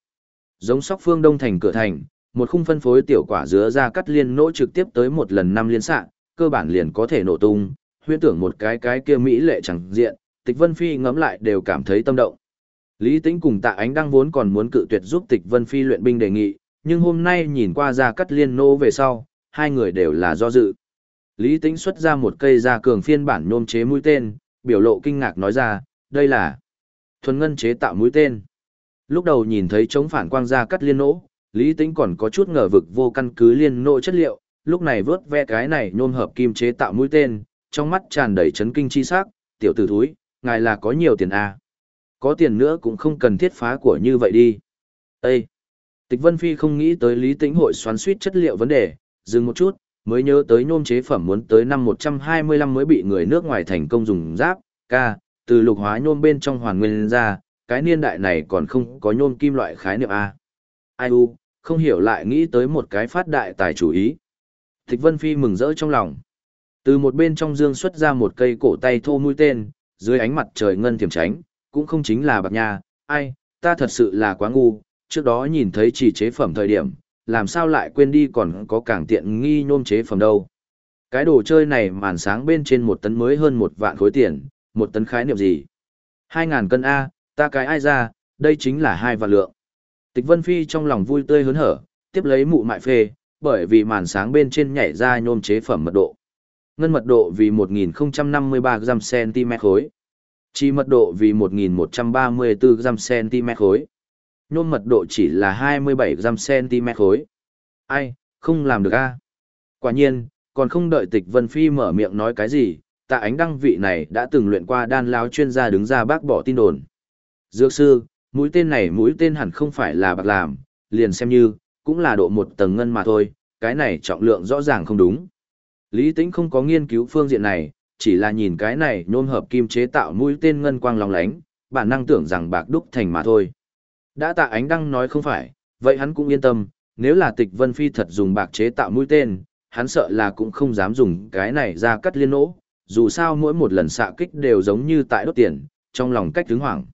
Giống sóc phương đông thành cửa thành, một khung phân phối tiểu quả dứa ra cắt liên nỗ trực tiếp tới một lần năm liên xạ, cơ bản liền có thể nổ tung, huyễn tưởng một cái cái kia mỹ lệ chẳng diện, Tịch Vân Phi ngẫm lại đều cảm thấy tâm động. Lý Tĩnh cùng Tạ Ánh đang vốn còn muốn cự tuyệt giúp Tịch Vân Phi luyện binh đề nghị, nhưng hôm nay nhìn qua ra cắt liên nỗ về sau, hai người đều là do dự. Lý Tĩnh xuất ra một cây da cường phiên bản nhôm chế mũi tên, biểu lộ kinh ngạc nói ra, đây là thuần ngân chế tạo mũi tên. Lúc đầu nhìn thấy chống phản quang ra cắt liên nỗ, Lý Tĩnh còn có chút ngờ vực vô căn cứ liên nỗ chất liệu, lúc này vớt ve cái này nhôm hợp kim chế tạo mũi tên, trong mắt tràn đầy chấn kinh chi sắc, tiểu tử thúi, ngài là có nhiều tiền à. Có tiền nữa cũng không cần thiết phá của như vậy đi. Ê! Tịch Vân Phi không nghĩ tới Lý Tĩnh hội xoắn suýt chất liệu vấn đề, dừng một chút, mới nhớ tới nhôm chế phẩm muốn tới năm 125 mới bị người nước ngoài thành công dùng giáp, ca, từ lục hóa nhôm bên trong hoàn nguyên ra, cái niên đại này còn không có nhôm kim loại khái niệm A. Ai u, không hiểu lại nghĩ tới một cái phát đại tài chủ ý. Thích Vân Phi mừng rỡ trong lòng. Từ một bên trong dương xuất ra một cây cổ tay thô mũi tên, dưới ánh mặt trời ngân thiểm tránh, cũng không chính là bạc nha, ai, ta thật sự là quá ngu, trước đó nhìn thấy chỉ chế phẩm thời điểm, làm sao lại quên đi còn có càng tiện nghi nhôm chế phẩm đâu. Cái đồ chơi này màn sáng bên trên một tấn mới hơn một vạn khối tiền, một tấn khái niệm gì? Hai ngàn cân A, ta cái ai ra, đây chính là hai vạn lượng. Tịch Vân Phi trong lòng vui tươi hớn hở, tiếp lấy mụ mại phê, bởi vì màn sáng bên trên nhảy ra nhôm chế phẩm mật độ. Ngân mật độ vì 1053 gram cm khối. Chi mật độ vì 1134 gram cm khối. Nhôm mật độ chỉ là 27 gram cm khối. Ai, không làm được a Quả nhiên, còn không đợi tịch Vân Phi mở miệng nói cái gì, tạ ánh đăng vị này đã từng luyện qua đan láo chuyên gia đứng ra bác bỏ tin đồn. Dược sư, mũi tên này mũi tên hẳn không phải là bạc làm, liền xem như, cũng là độ một tầng ngân mà thôi, cái này trọng lượng rõ ràng không đúng. Lý Tĩnh không có nghiên cứu phương diện này, chỉ là nhìn cái này nhôm hợp kim chế tạo mũi tên ngân quang long lánh, bản năng tưởng rằng bạc đúc thành mà thôi. Đã tạ ánh đăng nói không phải, vậy hắn cũng yên tâm, nếu là tịch vân phi thật dùng bạc chế tạo mũi tên, hắn sợ là cũng không dám dùng cái này ra cắt liên nỗ, dù sao mỗi một lần xạ kích đều giống như tại đốt tiền, trong lòng cách hứng hoảng.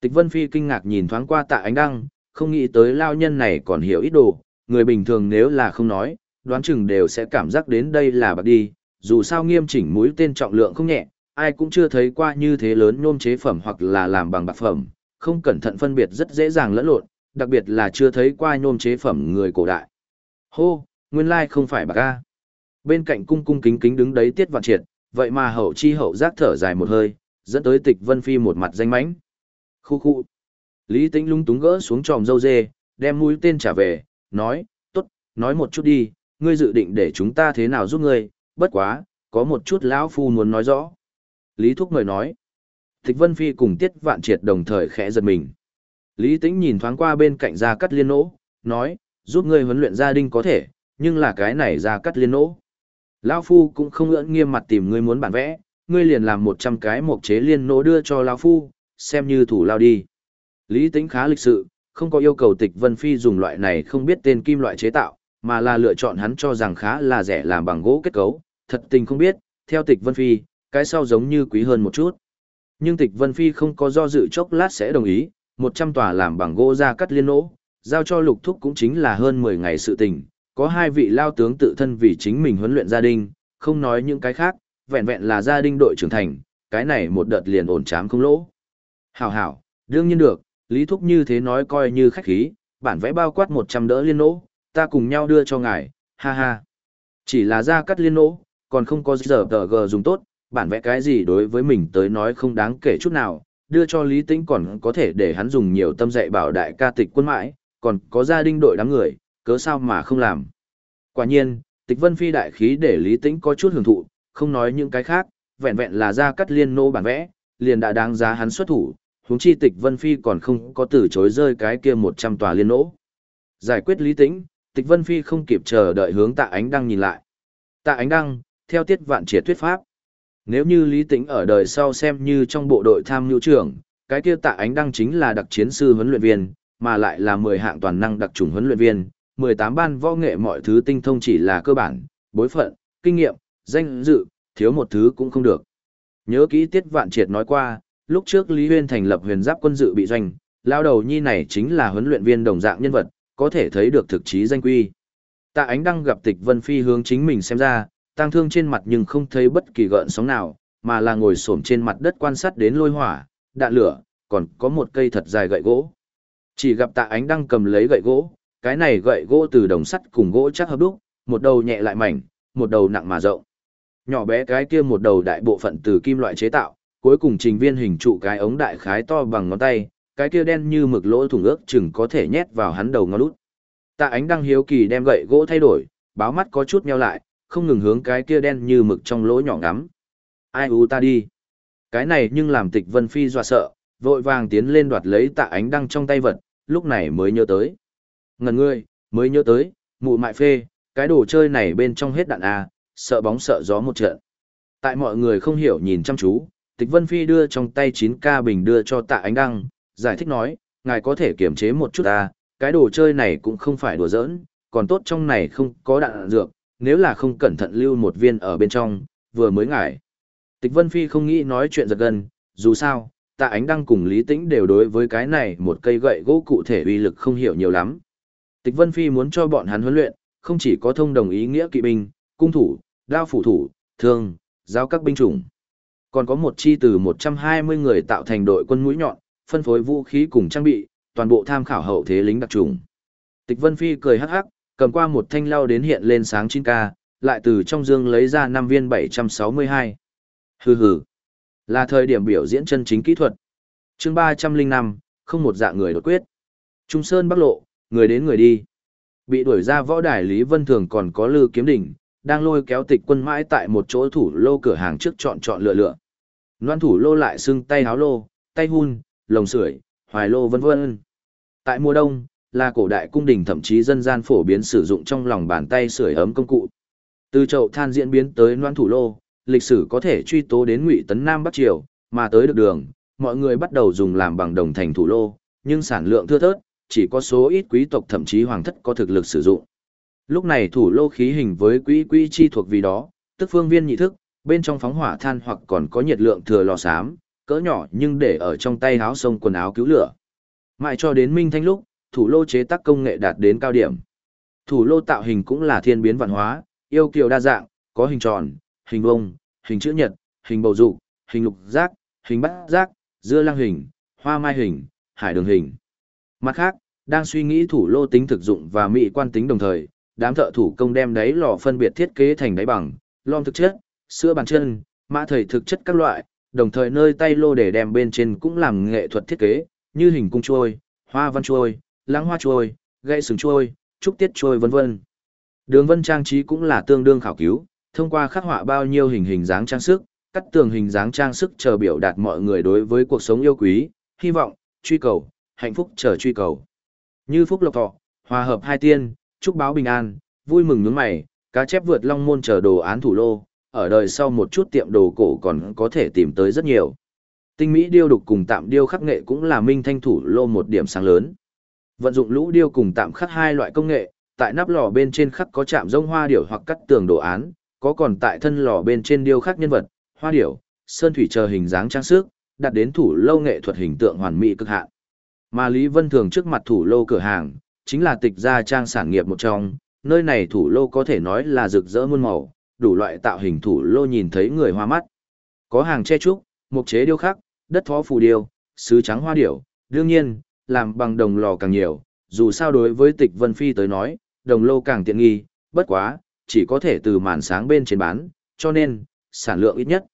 Tịch vân phi kinh ngạc nhìn thoáng qua tạ ánh đăng, không nghĩ tới lao nhân này còn hiểu ít đồ, người bình thường nếu là không nói, đoán chừng đều sẽ cảm giác đến đây là bạc đi, dù sao nghiêm chỉnh mũi tên trọng lượng không nhẹ, ai cũng chưa thấy qua như thế lớn nhôm chế phẩm hoặc là làm bằng bạc phẩm, không cẩn thận phân biệt rất dễ dàng lẫn lộn, đặc biệt là chưa thấy qua nhôm chế phẩm người cổ đại. Hô, nguyên lai không phải bạc a. Bên cạnh cung cung kính kính đứng đấy tiết vạn triệt, vậy mà hậu chi hậu giác thở dài một hơi, dẫn tới tịch vân phi một mặt danh mãnh. Khu khu. Lý tĩnh lung túng gỡ xuống tròm dâu dê, đem mũi tên trả về, nói, tốt, nói một chút đi, ngươi dự định để chúng ta thế nào giúp ngươi, bất quá, có một chút lão phu muốn nói rõ. Lý Thúc mời nói. Thích Vân Phi cùng Tiết Vạn Triệt đồng thời khẽ giật mình. Lý Tĩnh nhìn thoáng qua bên cạnh Gia Cắt Liên Nỗ, nói, giúp ngươi huấn luyện gia đình có thể, nhưng là cái này Gia Cắt Liên Nỗ. Lão Phu cũng không ưỡn nghiêm mặt tìm ngươi muốn bản vẽ, ngươi liền làm 100 cái mộc chế liên nỗ đưa cho Lão Phu, xem như thủ lao đi. Lý Tĩnh khá lịch sự, không có yêu cầu Tịch Vân Phi dùng loại này không biết tên kim loại chế tạo, mà là lựa chọn hắn cho rằng khá là rẻ làm bằng gỗ kết cấu, thật tình không biết, theo Tịch Vân Phi, cái sau giống như quý hơn một chút. Nhưng Tịch Vân Phi không có do dự chốc lát sẽ đồng ý, 100 tòa làm bằng gỗ ra cắt liên nỗ, giao cho lục thúc cũng chính là hơn 10 ngày sự tình, có hai vị lao tướng tự thân vì chính mình huấn luyện gia đình, không nói những cái khác, vẹn vẹn là gia đình đội trưởng thành, cái này một đợt liền ổn chám không lỗ. Hảo hảo, đương nhiên được, Lý Thúc như thế nói coi như khách khí, bản vẽ bao quát 100 đỡ liên nỗ, ta cùng nhau đưa cho ngài, ha ha. Chỉ là ra cắt liên nỗ, còn không có giờ tờ gờ dùng tốt, bản vẽ cái gì đối với mình tới nói không đáng kể chút nào, đưa cho Lý Tĩnh còn có thể để hắn dùng nhiều tâm dạy bảo đại ca tịch quân mãi, còn có gia đình đội đám người, cớ sao mà không làm. Quả nhiên, tịch vân phi đại khí để Lý Tĩnh có chút hưởng thụ, không nói những cái khác, vẹn vẹn là ra cắt liên nô bản vẽ, liền đã đáng giá hắn xuất thủ, huống chi tịch vân phi còn không có từ chối rơi cái kia 100 tòa liên nỗ. Giải quyết Lý Tĩnh, tịch vân phi không kịp chờ đợi hướng tạ ánh đăng nhìn lại. Tạ ánh đăng, theo tiết vạn triệt thuyết pháp. Nếu như Lý Tĩnh ở đời sau xem như trong bộ đội tham nhu trưởng, cái kia tạ ánh đăng chính là đặc chiến sư huấn luyện viên, mà lại là 10 hạng toàn năng đặc trùng huấn luyện viên, 18 ban võ nghệ mọi thứ tinh thông chỉ là cơ bản, bối phận, kinh nghiệm, danh dự, thiếu một thứ cũng không được. Nhớ kỹ tiết vạn triệt nói qua, lúc trước Lý Huyên thành lập huyền giáp quân dự bị doanh, lao đầu nhi này chính là huấn luyện viên đồng dạng nhân vật, có thể thấy được thực chí danh quy. Tạ ánh đăng gặp tịch vân phi hướng chính mình xem ra, tang thương trên mặt nhưng không thấy bất kỳ gợn sóng nào, mà là ngồi xổm trên mặt đất quan sát đến lôi hỏa, đạn lửa, còn có một cây thật dài gậy gỗ. Chỉ gặp tạ ánh đăng cầm lấy gậy gỗ, cái này gậy gỗ từ đồng sắt cùng gỗ chắc hợp đúc, một đầu nhẹ lại mảnh, một đầu nặng mà rộng. Nhỏ bé cái kia một đầu đại bộ phận từ kim loại chế tạo, cuối cùng trình viên hình trụ cái ống đại khái to bằng ngón tay, cái kia đen như mực lỗ thủng ước chừng có thể nhét vào hắn đầu ngón út. Tạ ánh đăng hiếu kỳ đem gậy gỗ thay đổi, báo mắt có chút nheo lại, không ngừng hướng cái kia đen như mực trong lỗ nhỏ ngắm. Ai u ta đi. Cái này nhưng làm tịch vân phi dọa sợ, vội vàng tiến lên đoạt lấy tạ ánh đăng trong tay vật, lúc này mới nhớ tới. Ngần ngươi, mới nhớ tới, mụ mại phê, cái đồ chơi này bên trong hết đạn à, sợ bóng sợ gió một trận. Tại mọi người không hiểu nhìn chăm chú, tịch vân phi đưa trong tay 9K bình đưa cho tạ ánh đăng, giải thích nói, ngài có thể kiểm chế một chút à, cái đồ chơi này cũng không phải đùa giỡn, còn tốt trong này không có đạn dược, nếu là không cẩn thận lưu một viên ở bên trong, vừa mới ngải. Tịch Vân Phi không nghĩ nói chuyện giật gần, dù sao, tạ ánh đăng cùng Lý Tĩnh đều đối với cái này một cây gậy gỗ cụ thể uy lực không hiểu nhiều lắm. Tịch Vân Phi muốn cho bọn hắn huấn luyện, không chỉ có thông đồng ý nghĩa kỵ binh, cung thủ, đao phủ thủ, thương, giao các binh chủng. Còn có một chi từ 120 người tạo thành đội quân mũi nhọn, phân phối vũ khí cùng trang bị, toàn bộ tham khảo hậu thế lính đặc trùng. Tịch Vân Phi cười hắc hắc, cầm qua một thanh lao đến hiện lên sáng 9K, lại từ trong dương lấy ra 5 viên 762. Hừ hừ. Là thời điểm biểu diễn chân chính kỹ thuật. chương 305, không một dạng người đột quyết. Trung Sơn Bắc Lộ, người đến người đi. Bị đuổi ra võ đài Lý Vân Thường còn có Lư Kiếm Đỉnh, đang lôi kéo tịch quân mãi tại một chỗ thủ lô cửa hàng trước chọn chọn lựa lựa. Loan thủ lô lại xưng tay háo lô, tay hun, lồng sưởi, hoài lô vân vân. Tại mùa đông, là cổ đại cung đình thậm chí dân gian phổ biến sử dụng trong lòng bàn tay sưởi ấm công cụ. Từ chậu than diễn biến tới noan thủ lô, lịch sử có thể truy tố đến ngụy tấn Nam Bắc Triều, mà tới được đường, mọi người bắt đầu dùng làm bằng đồng thành thủ lô, nhưng sản lượng thưa thớt, chỉ có số ít quý tộc thậm chí hoàng thất có thực lực sử dụng. Lúc này thủ lô khí hình với quỹ quỹ chi thuộc vì đó, tức phương viên nhị thức, bên trong phóng hỏa than hoặc còn có nhiệt lượng thừa lò xám, cỡ nhỏ nhưng để ở trong tay áo sông quần áo cứu lửa. Mãi cho đến minh thanh lúc, thủ lô chế tác công nghệ đạt đến cao điểm. Thủ lô tạo hình cũng là thiên biến văn hóa, yêu kiều đa dạng, có hình tròn, hình vuông, hình chữ nhật, hình bầu dục, hình lục giác, hình bát giác, dưa lăng hình, hoa mai hình, hải đường hình. Mặt khác, đang suy nghĩ thủ lô tính thực dụng và mỹ quan tính đồng thời, đám thợ thủ công đem đáy lò phân biệt thiết kế thành đáy bằng, lon thực chất, sữa bàn chân, mã thầy thực chất các loại, đồng thời nơi tay lô để đem bên trên cũng làm nghệ thuật thiết kế, như hình cung trôi, hoa văn trôi, lãng hoa trôi, gãy sừng trôi, trúc tiết trôi vân vân. Đường vân trang trí cũng là tương đương khảo cứu, thông qua khắc họa bao nhiêu hình hình dáng trang sức, cắt tường hình dáng trang sức chờ biểu đạt mọi người đối với cuộc sống yêu quý, hy vọng, truy cầu, hạnh phúc chờ truy cầu. Như phúc lộc thọ, hòa hợp hai tiên, chúc báo bình an, vui mừng nướng mày, cá chép vượt long môn chờ đồ án thủ lô, ở đời sau một chút tiệm đồ cổ còn có thể tìm tới rất nhiều. Tinh mỹ điêu đục cùng tạm điêu khắc nghệ cũng là minh thanh thủ lô một điểm sáng lớn. Vận dụng lũ điêu cùng tạm khắc hai loại công nghệ, tại nắp lò bên trên khắc có chạm rông hoa điểu hoặc cắt tường đồ án, có còn tại thân lò bên trên điêu khắc nhân vật, hoa điểu, sơn thủy chờ hình dáng trang sức, đạt đến thủ lâu nghệ thuật hình tượng hoàn mỹ cực hạn. Mà Lý Vân Thường trước mặt thủ lô cửa hàng, chính là tịch gia trang sản nghiệp một trong, nơi này thủ lô có thể nói là rực rỡ muôn màu, đủ loại tạo hình thủ lô nhìn thấy người hoa mắt. Có hàng che trúc, mục chế điêu khắc, đất thó phù điêu, sứ trắng hoa điểu, đương nhiên, làm bằng đồng lò càng nhiều, dù sao đối với tịch Vân Phi tới nói, đồng lô càng tiện nghi, bất quá, chỉ có thể từ màn sáng bên trên bán, cho nên, sản lượng ít nhất.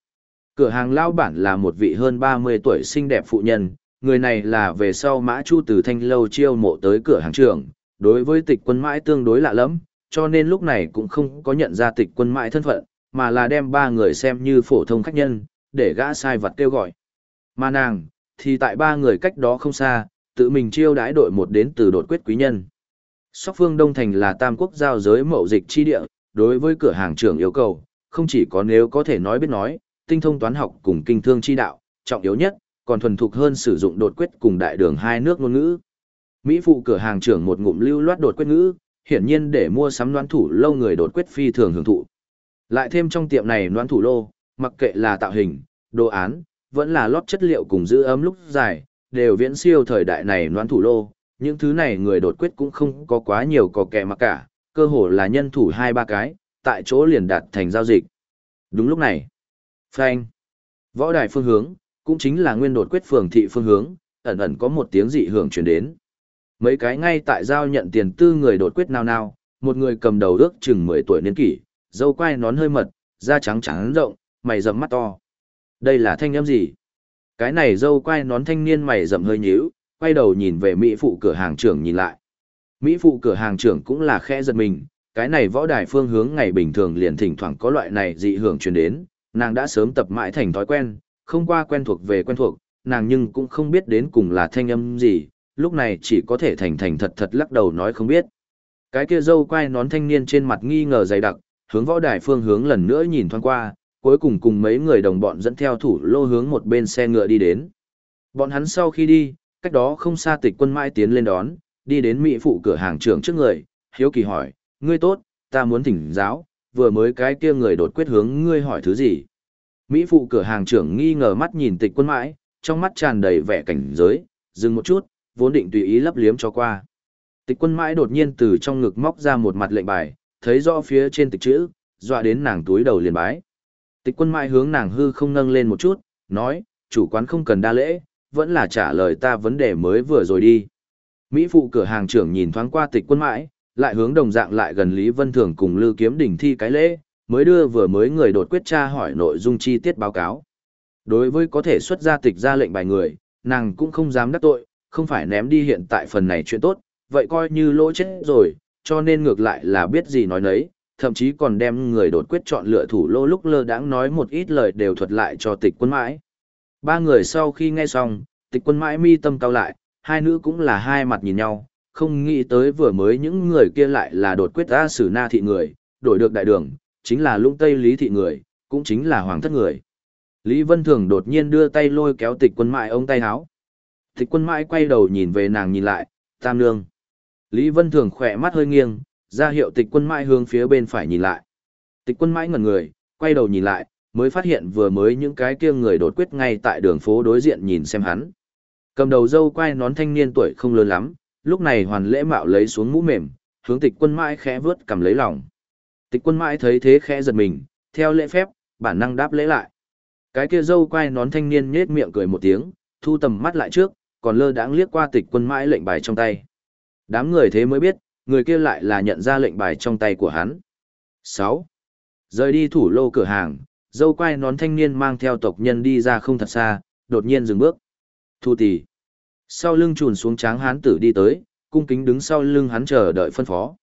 Cửa hàng lao bản là một vị hơn 30 tuổi xinh đẹp phụ nhân, người này là về sau Mã Chu từ Thanh Lâu chiêu mộ tới cửa hàng trưởng, đối với tịch quân mãi tương đối lạ lẫm, cho nên lúc này cũng không có nhận ra tịch quân mãi thân phận, mà là đem ba người xem như phổ thông khách nhân, để gã sai vật kêu gọi. Mà nàng, thì tại ba người cách đó không xa, tự mình chiêu đãi đội một đến từ đột quyết quý nhân. Sóc phương Đông Thành là tam quốc giao giới mậu dịch chi địa, đối với cửa hàng trưởng yêu cầu, không chỉ có nếu có thể nói biết nói, tinh thông toán học cùng kinh thương chi đạo, trọng yếu nhất, còn thuần thục hơn sử dụng đột quyết cùng đại đường hai nước ngôn ngữ. Mỹ phụ cửa hàng trưởng một ngụm lưu loát đột quyết ngữ, hiển nhiên để mua sắm đoán thủ lâu người đột quyết phi thường hưởng thụ. Lại thêm trong tiệm này đoán thủ lô, mặc kệ là tạo hình, đồ án, vẫn là lót chất liệu cùng giữ ấm lúc dài, đều viễn siêu thời đại này đoán thủ lô. Những thứ này người đột quyết cũng không có quá nhiều có kẻ mặc cả, cơ hồ là nhân thủ hai ba cái, tại chỗ liền đạt thành giao dịch. Đúng lúc này, phanh, võ đài phương hướng, cũng chính là nguyên đột quyết phường thị phương hướng, ẩn ẩn có một tiếng dị hưởng truyền đến. Mấy cái ngay tại giao nhận tiền tư người đột quyết nào nào, một người cầm đầu ước chừng 10 tuổi niên kỷ, dâu quai nón hơi mật, da trắng trắng rộng, mày rậm mắt to. Đây là thanh âm gì? Cái này dâu quai nón thanh niên mày rậm hơi nhíu, quay đầu nhìn về Mỹ phụ cửa hàng trưởng nhìn lại. Mỹ phụ cửa hàng trưởng cũng là khẽ giật mình, cái này võ đài phương hướng ngày bình thường liền thỉnh thoảng có loại này dị hưởng truyền đến, nàng đã sớm tập mãi thành thói quen, không qua quen thuộc về quen thuộc, nàng nhưng cũng không biết đến cùng là thanh âm gì, lúc này chỉ có thể thành thành thật thật lắc đầu nói không biết. Cái kia dâu quai nón thanh niên trên mặt nghi ngờ dày đặc, hướng võ đài phương hướng lần nữa nhìn thoáng qua, cuối cùng cùng mấy người đồng bọn dẫn theo thủ lô hướng một bên xe ngựa đi đến. Bọn hắn sau khi đi, cách đó không xa tịch quân mãi tiến lên đón, đi đến mỹ phụ cửa hàng trưởng trước người, hiếu kỳ hỏi, ngươi tốt, ta muốn thỉnh giáo, vừa mới cái kia người đột quyết hướng ngươi hỏi thứ gì. Mỹ phụ cửa hàng trưởng nghi ngờ mắt nhìn tịch quân mãi, trong mắt tràn đầy vẻ cảnh giới, dừng một chút, vốn định tùy ý lấp liếm cho qua. Tịch quân mãi đột nhiên từ trong ngực móc ra một mặt lệnh bài, thấy rõ phía trên tịch chữ, dọa đến nàng túi đầu liền bái. Tịch quân mãi hướng nàng hư không nâng lên một chút, nói, chủ quán không cần đa lễ, vẫn là trả lời ta vấn đề mới vừa rồi đi. Mỹ phụ cửa hàng trưởng nhìn thoáng qua tịch quân mãi, lại hướng đồng dạng lại gần Lý Vân Thường cùng Lưu Kiếm Đỉnh thi cái lễ, mới đưa vừa mới người đột quyết tra hỏi nội dung chi tiết báo cáo. Đối với có thể xuất ra tịch ra lệnh bài người, nàng cũng không dám đắc tội, không phải ném đi hiện tại phần này chuyện tốt, vậy coi như lỗ chết rồi, cho nên ngược lại là biết gì nói nấy, thậm chí còn đem người đột quyết chọn lựa thủ lô lúc lơ đãng nói một ít lời đều thuật lại cho tịch quân mãi. Ba người sau khi nghe xong, tịch quân mãi mi tâm cao lại, hai nữ cũng là hai mặt nhìn nhau, không nghĩ tới vừa mới những người kia lại là đột quyết ra Sử Na thị người, đổi được đại đường, chính là lũng tây lý thị người, cũng chính là hoàng thất người. Lý Vân Thường đột nhiên đưa tay lôi kéo tịch quân mãi ông tay háo. Tịch quân mãi quay đầu nhìn về nàng nhìn lại, tam nương. Lý Vân Thường khỏe mắt hơi nghiêng, ra hiệu tịch quân mãi hướng phía bên phải nhìn lại. Tịch quân mãi ngẩn người, quay đầu nhìn lại, mới phát hiện vừa mới những cái kia người đột quyết ngay tại đường phố đối diện nhìn xem hắn. Cầm đầu dâu quay nón thanh niên tuổi không lớn lắm, lúc này hoàn lễ mạo lấy xuống mũ mềm, hướng tịch quân mãi khẽ vớt cầm lấy lòng. Tịch quân mãi thấy thế khẽ giật mình, theo lễ phép, bản năng đáp lễ lại. Cái kia dâu quay nón thanh niên nhết miệng cười một tiếng, thu tầm mắt lại trước, còn lơ đãng liếc qua tịch quân mãi lệnh bài trong tay. Đám người thế mới biết, người kia lại là nhận ra lệnh bài trong tay của hắn. 6. Rời đi thủ lô cửa hàng, dâu quay nón thanh niên mang theo tộc nhân đi ra không thật xa, đột nhiên dừng bước. Thu tỷ. Sau lưng trùn xuống tráng hán tử đi tới, cung kính đứng sau lưng hắn chờ đợi phân phó.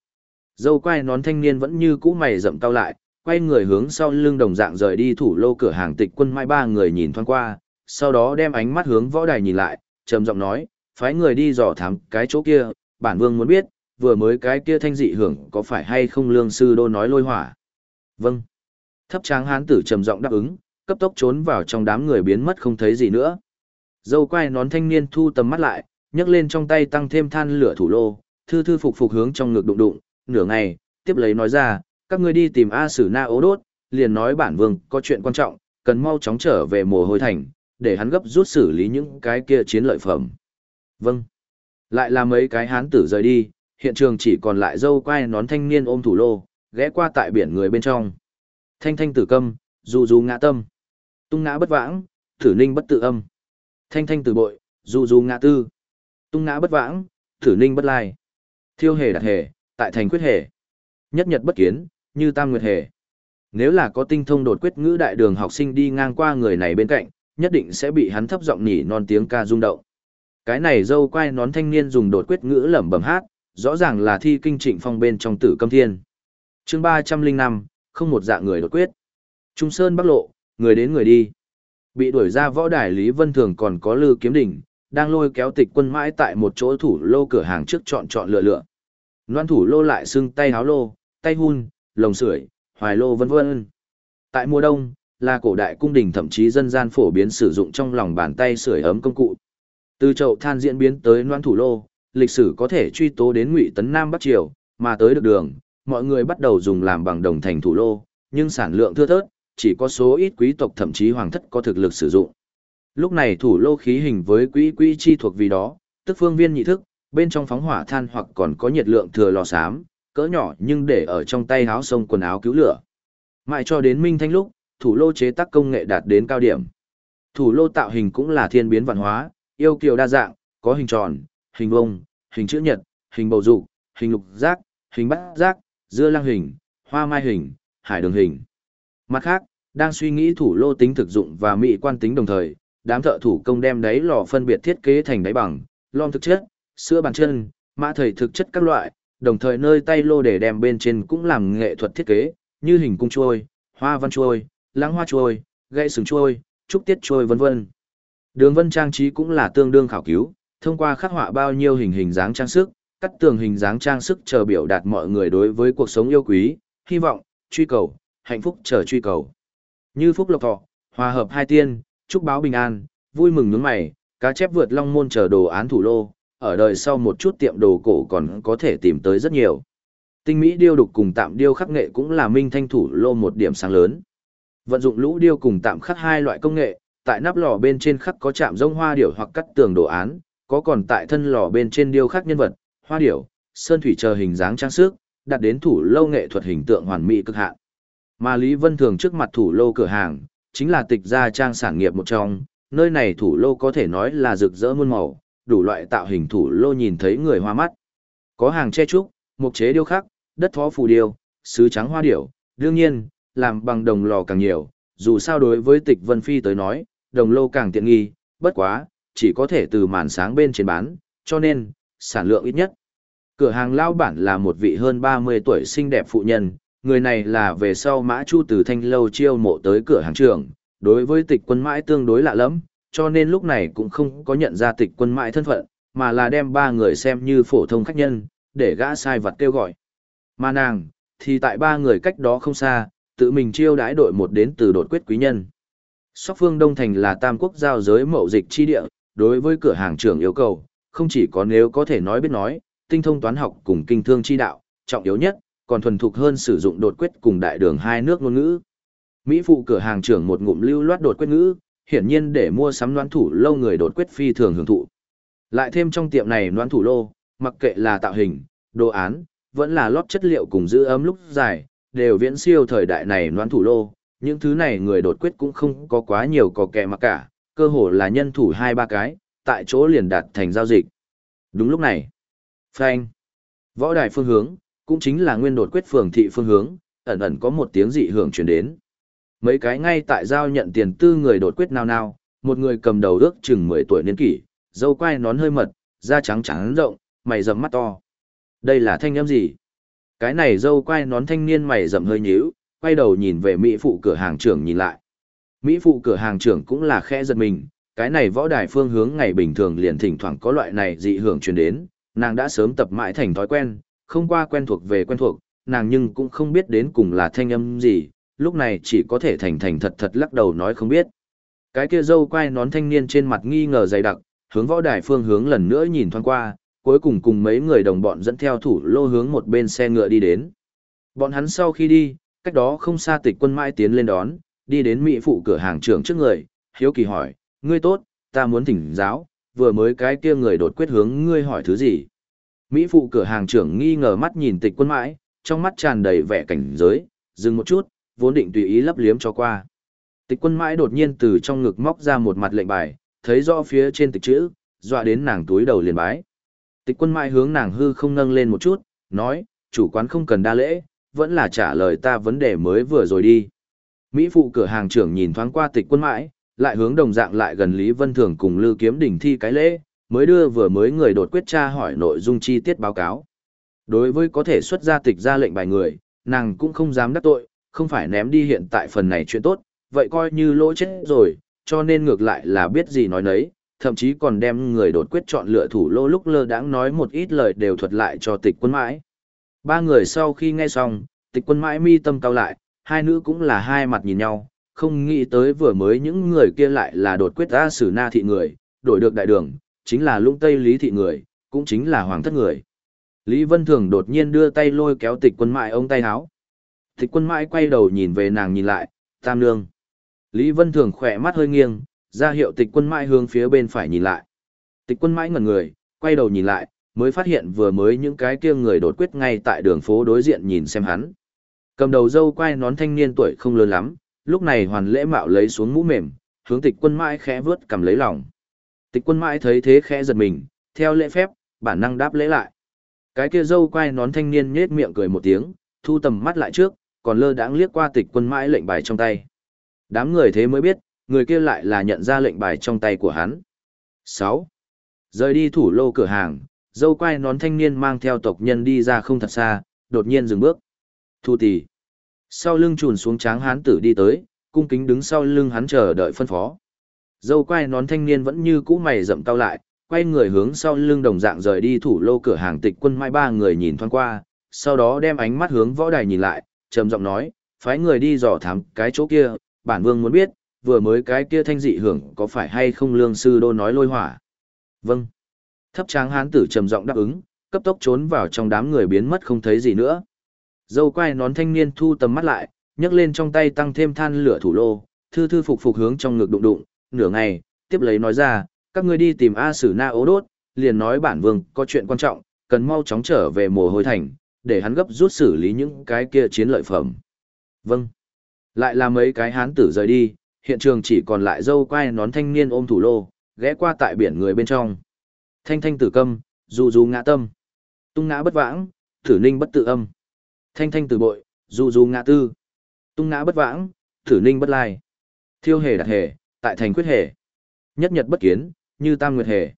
Dâu quay nón thanh niên vẫn như cũ mày rậm cao lại, quay người hướng sau lưng đồng dạng rời đi thủ lô cửa hàng tịch quân mai ba người nhìn thoáng qua, sau đó đem ánh mắt hướng võ đài nhìn lại, trầm giọng nói, phái người đi dò thám cái chỗ kia, bản vương muốn biết, vừa mới cái kia thanh dị hưởng có phải hay không lương sư đô nói lôi hỏa. Vâng. Thấp tráng hán tử trầm giọng đáp ứng, cấp tốc trốn vào trong đám người biến mất không thấy gì nữa. Dâu quai nón thanh niên thu tầm mắt lại, nhấc lên trong tay tăng thêm than lửa thủ lô, thư thư phục phục hướng trong ngực đụng đụng, nửa ngày, tiếp lấy nói ra, các ngươi đi tìm A Sử Na ố đốt, liền nói bản vương có chuyện quan trọng, cần mau chóng trở về mồ hôi thành, để hắn gấp rút xử lý những cái kia chiến lợi phẩm. Vâng. Lại là mấy cái hán tử rời đi, hiện trường chỉ còn lại dâu quai nón thanh niên ôm thủ lô, ghé qua tại biển người bên trong. Thanh thanh tử câm, dù dù ngã tâm. Tung ngã bất vãng, thử ninh bất tự âm. Thanh thanh tử bội, dù dù ngã tư. Tung ngã bất vãng, thử ninh bất lai. Thiêu hề đặt hề, tại thành quyết hề. Nhất nhật bất kiến, như tam nguyệt hề. Nếu là có tinh thông đột quyết ngữ đại đường học sinh đi ngang qua người này bên cạnh, nhất định sẽ bị hắn thấp giọng nỉ non tiếng ca rung động. Cái này dâu quai nón thanh niên dùng đột quyết ngữ lẩm bẩm hát, rõ ràng là thi kinh trịnh phong bên trong tử câm thiên. chương ba trăm linh năm không một dạng người đột quyết. Trung Sơn Bắc Lộ, người đến người đi. Bị đuổi ra võ đài Lý Vân Thường còn có Lư Kiếm Đỉnh, đang lôi kéo tịch quân mãi tại một chỗ thủ lô cửa hàng trước chọn chọn lựa lựa. Loan thủ lô lại xưng tay háo lô, tay hun, lồng sưởi, hoài lô vân vân. Tại mùa đông, là cổ đại cung đình thậm chí dân gian phổ biến sử dụng trong lòng bàn tay sưởi ấm công cụ. Từ chậu than diễn biến tới loan thủ lô, lịch sử có thể truy tố đến ngụy tấn Nam Bắc Triều, mà tới được đường, mọi người bắt đầu dùng làm bằng đồng thành thủ lô, nhưng sản lượng thưa thớt, chỉ có số ít quý tộc thậm chí hoàng thất có thực lực sử dụng. Lúc này thủ lô khí hình với quỹ quỹ chi thuộc vì đó, tức phương viên nhị thức, bên trong phóng hỏa than hoặc còn có nhiệt lượng thừa lò xám, cỡ nhỏ nhưng để ở trong tay háo sông quần áo cứu lửa. Mãi cho đến Minh Thanh lúc, thủ lô chế tác công nghệ đạt đến cao điểm. Thủ lô tạo hình cũng là thiên biến văn hóa, yêu kiều đa dạng, có hình tròn, hình vông, hình chữ nhật, hình bầu dục, hình lục giác, hình bát giác, dưa lăng hình, hoa mai hình, hải đường hình. Mặt khác, đang suy nghĩ thủ lô tính thực dụng và mỹ quan tính đồng thời, đám thợ thủ công đem đáy lò phân biệt thiết kế thành đáy bằng, lon thực chất, sữa bàn chân, mã thầy thực chất các loại, đồng thời nơi tay lô để đem bên trên cũng làm nghệ thuật thiết kế, như hình cung trôi, hoa văn trôi, lãng hoa trôi, gãy sừng trôi, trúc tiết trôi vân vân. Đường vân trang trí cũng là tương đương khảo cứu, thông qua khắc họa bao nhiêu hình hình dáng trang sức, cắt tường hình dáng trang sức chờ biểu đạt mọi người đối với cuộc sống yêu quý, hy vọng, truy cầu, hạnh phúc chờ truy cầu. Như phúc lộc thọ, hòa hợp hai tiên, chúc báo bình an, vui mừng nướng mày, cá chép vượt long môn chờ đồ án thủ lô, ở đời sau một chút tiệm đồ cổ còn có thể tìm tới rất nhiều. Tinh mỹ điêu đục cùng tạm điêu khắc nghệ cũng là minh thanh thủ lô một điểm sáng lớn. Vận dụng lũ điêu cùng tạm khắc hai loại công nghệ, tại nắp lò bên trên khắc có chạm rông hoa điểu hoặc cắt tường đồ án, có còn tại thân lò bên trên điêu khắc nhân vật, hoa điểu, sơn thủy chờ hình dáng trang sức, đạt đến thủ lâu nghệ thuật hình tượng hoàn mỹ cực hạn. Mà Lý Vân Thường trước mặt thủ lô cửa hàng, chính là tịch gia trang sản nghiệp một trong, nơi này thủ lô có thể nói là rực rỡ muôn màu, đủ loại tạo hình thủ lô nhìn thấy người hoa mắt. Có hàng che trúc, mục chế điêu khắc, đất thó phù điêu, sứ trắng hoa điểu, đương nhiên, làm bằng đồng lò càng nhiều, dù sao đối với tịch Vân Phi tới nói, đồng lô càng tiện nghi, bất quá, chỉ có thể từ màn sáng bên trên bán, cho nên, sản lượng ít nhất. Cửa hàng lao bản là một vị hơn 30 tuổi xinh đẹp phụ nhân, người này là về sau mã chu từ thanh lâu chiêu mộ tới cửa hàng trưởng, đối với tịch quân mãi tương đối lạ lắm, cho nên lúc này cũng không có nhận ra tịch quân mãi thân phận, mà là đem ba người xem như phổ thông khách nhân, để gã sai vật kêu gọi. Mà nàng, thì tại ba người cách đó không xa, tự mình chiêu đãi đội một đến từ đột quyết quý nhân. Sóc phương Đông Thành là tam quốc giao giới mậu dịch chi địa, đối với cửa hàng trưởng yêu cầu, không chỉ có nếu có thể nói biết nói, tinh thông toán học cùng kinh thương chi đạo, trọng yếu nhất, còn thuần thục hơn sử dụng đột quyết cùng đại đường hai nước ngôn ngữ. Mỹ phụ cửa hàng trưởng một ngụm lưu loát đột quyết ngữ, hiển nhiên để mua sắm đoán thủ lâu người đột quyết phi thường hưởng thụ. Lại thêm trong tiệm này đoán thủ lô, mặc kệ là tạo hình, đồ án, vẫn là lót chất liệu cùng giữ ấm lúc dài, đều viễn siêu thời đại này đoán thủ lô. Những thứ này người đột quyết cũng không có quá nhiều có kẻ mà cả, cơ hồ là nhân thủ hai ba cái, tại chỗ liền đạt thành giao dịch. Đúng lúc này, phanh, võ đài phương hướng, cũng chính là nguyên đột quyết phường thị phương hướng, ẩn ẩn có một tiếng dị hưởng truyền đến. Mấy cái ngay tại giao nhận tiền tư người đột quyết nào nào, một người cầm đầu ước chừng 10 tuổi niên kỷ, dâu quai nón hơi mật, da trắng trắng rộng, mày rậm mắt to. Đây là thanh âm gì? Cái này dâu quai nón thanh niên mày rậm hơi nhíu, quay đầu nhìn về Mỹ phụ cửa hàng trưởng nhìn lại. Mỹ phụ cửa hàng trưởng cũng là khẽ giật mình, cái này võ đài phương hướng ngày bình thường liền thỉnh thoảng có loại này dị hưởng truyền đến, nàng đã sớm tập mãi thành thói quen, không qua quen thuộc về quen thuộc, nàng nhưng cũng không biết đến cùng là thanh âm gì, lúc này chỉ có thể thành thành thật thật lắc đầu nói không biết. Cái kia dâu quay nón thanh niên trên mặt nghi ngờ dày đặc, hướng võ đài phương hướng lần nữa nhìn thoáng qua, cuối cùng cùng mấy người đồng bọn dẫn theo thủ lô hướng một bên xe ngựa đi đến. Bọn hắn sau khi đi, cách đó không xa tịch quân mãi tiến lên đón, đi đến mỹ phụ cửa hàng trưởng trước người, hiếu kỳ hỏi, ngươi tốt, ta muốn thỉnh giáo, vừa mới cái kia người đột quyết hướng ngươi hỏi thứ gì. Mỹ phụ cửa hàng trưởng nghi ngờ mắt nhìn tịch quân mãi, trong mắt tràn đầy vẻ cảnh giới, dừng một chút, vốn định tùy ý lấp liếm cho qua. Tịch quân mãi đột nhiên từ trong ngực móc ra một mặt lệnh bài, thấy rõ phía trên tịch chữ, dọa đến nàng túi đầu liền bái. Tịch quân mãi hướng nàng hư không nâng lên một chút, nói, chủ quán không cần đa lễ, vẫn là trả lời ta vấn đề mới vừa rồi đi. Mỹ phụ cửa hàng trưởng nhìn thoáng qua tịch quân mãi, lại hướng đồng dạng lại gần Lý Vân Thường cùng Lưu Kiếm Đỉnh thi cái lễ, mới đưa vừa mới người đột quyết tra hỏi nội dung chi tiết báo cáo. Đối với có thể xuất ra tịch ra lệnh bài người, nàng cũng không dám đắc tội, không phải ném đi hiện tại phần này chuyện tốt, vậy coi như lỗ chết rồi, cho nên ngược lại là biết gì nói nấy, thậm chí còn đem người đột quyết chọn lựa thủ lô lúc lơ đãng nói một ít lời đều thuật lại cho tịch quân mãi. Ba người sau khi nghe xong, tịch quân mãi mi tâm cao lại, hai nữ cũng là hai mặt nhìn nhau, không nghĩ tới vừa mới những người kia lại là đột quyết ra xử na thị người, đổi được đại đường, chính là lũng tây lý thị người, cũng chính là hoàng thất người. Lý Vân Thường đột nhiên đưa tay lôi kéo tịch quân mãi ông tay háo. Tịch quân mãi quay đầu nhìn về nàng nhìn lại, tam nương. Lý Vân Thường khỏe mắt hơi nghiêng, ra hiệu tịch quân mãi hướng phía bên phải nhìn lại. Tịch quân mãi ngẩn người, quay đầu nhìn lại, mới phát hiện vừa mới những cái kia người đột quyết ngay tại đường phố đối diện nhìn xem hắn. Cầm đầu dâu quai nón thanh niên tuổi không lớn lắm, lúc này hoàn lễ mạo lấy xuống mũ mềm, hướng tịch quân mãi khẽ vớt cầm lấy lòng. Tịch quân mãi thấy thế khẽ giật mình, theo lễ phép, bản năng đáp lễ lại. Cái kia dâu quai nón thanh niên nhết miệng cười một tiếng, thu tầm mắt lại trước, còn lơ đãng liếc qua tịch quân mãi lệnh bài trong tay. Đám người thế mới biết, người kia lại là nhận ra lệnh bài trong tay của hắn. 6. Rời đi thủ lô cửa hàng, dâu quai nón thanh niên mang theo tộc nhân đi ra không thật xa, đột nhiên dừng bước. Thu tỷ. Sau lưng trùn xuống tráng hán tử đi tới, cung kính đứng sau lưng hắn chờ đợi phân phó. Dâu quai nón thanh niên vẫn như cũ mày rậm cao lại, quay người hướng sau lưng đồng dạng rời đi thủ lô cửa hàng tịch quân mai ba người nhìn thoáng qua, sau đó đem ánh mắt hướng võ đài nhìn lại, trầm giọng nói, phái người đi dò thám cái chỗ kia, bản vương muốn biết, vừa mới cái kia thanh dị hưởng có phải hay không lương sư đô nói lôi hỏa. Vâng. Thấp tráng hán tử trầm giọng đáp ứng, cấp tốc trốn vào trong đám người biến mất không thấy gì nữa. Dâu quai nón thanh niên thu tầm mắt lại, nhấc lên trong tay tăng thêm than lửa thủ lô, thư thư phục phục hướng trong ngực đụng đụng, nửa ngày, tiếp lấy nói ra, các ngươi đi tìm A Sử Na ố đốt, liền nói bản vương có chuyện quan trọng, cần mau chóng trở về mồ hôi thành, để hắn gấp rút xử lý những cái kia chiến lợi phẩm. Vâng. Lại là mấy cái hán tử rời đi, hiện trường chỉ còn lại dâu quai nón thanh niên ôm thủ lô, ghé qua tại biển người bên trong. Thanh thanh tử câm, dù dù ngã tâm. Tung ngã bất vãng, thử ninh bất tự âm. Thanh thanh từ bội, du du ngã tư. Tung ngã bất vãng, thử ninh bất lai. Thiêu hề đặt hề, tại thành quyết hề. Nhất nhật bất kiến, như tam nguyệt hề.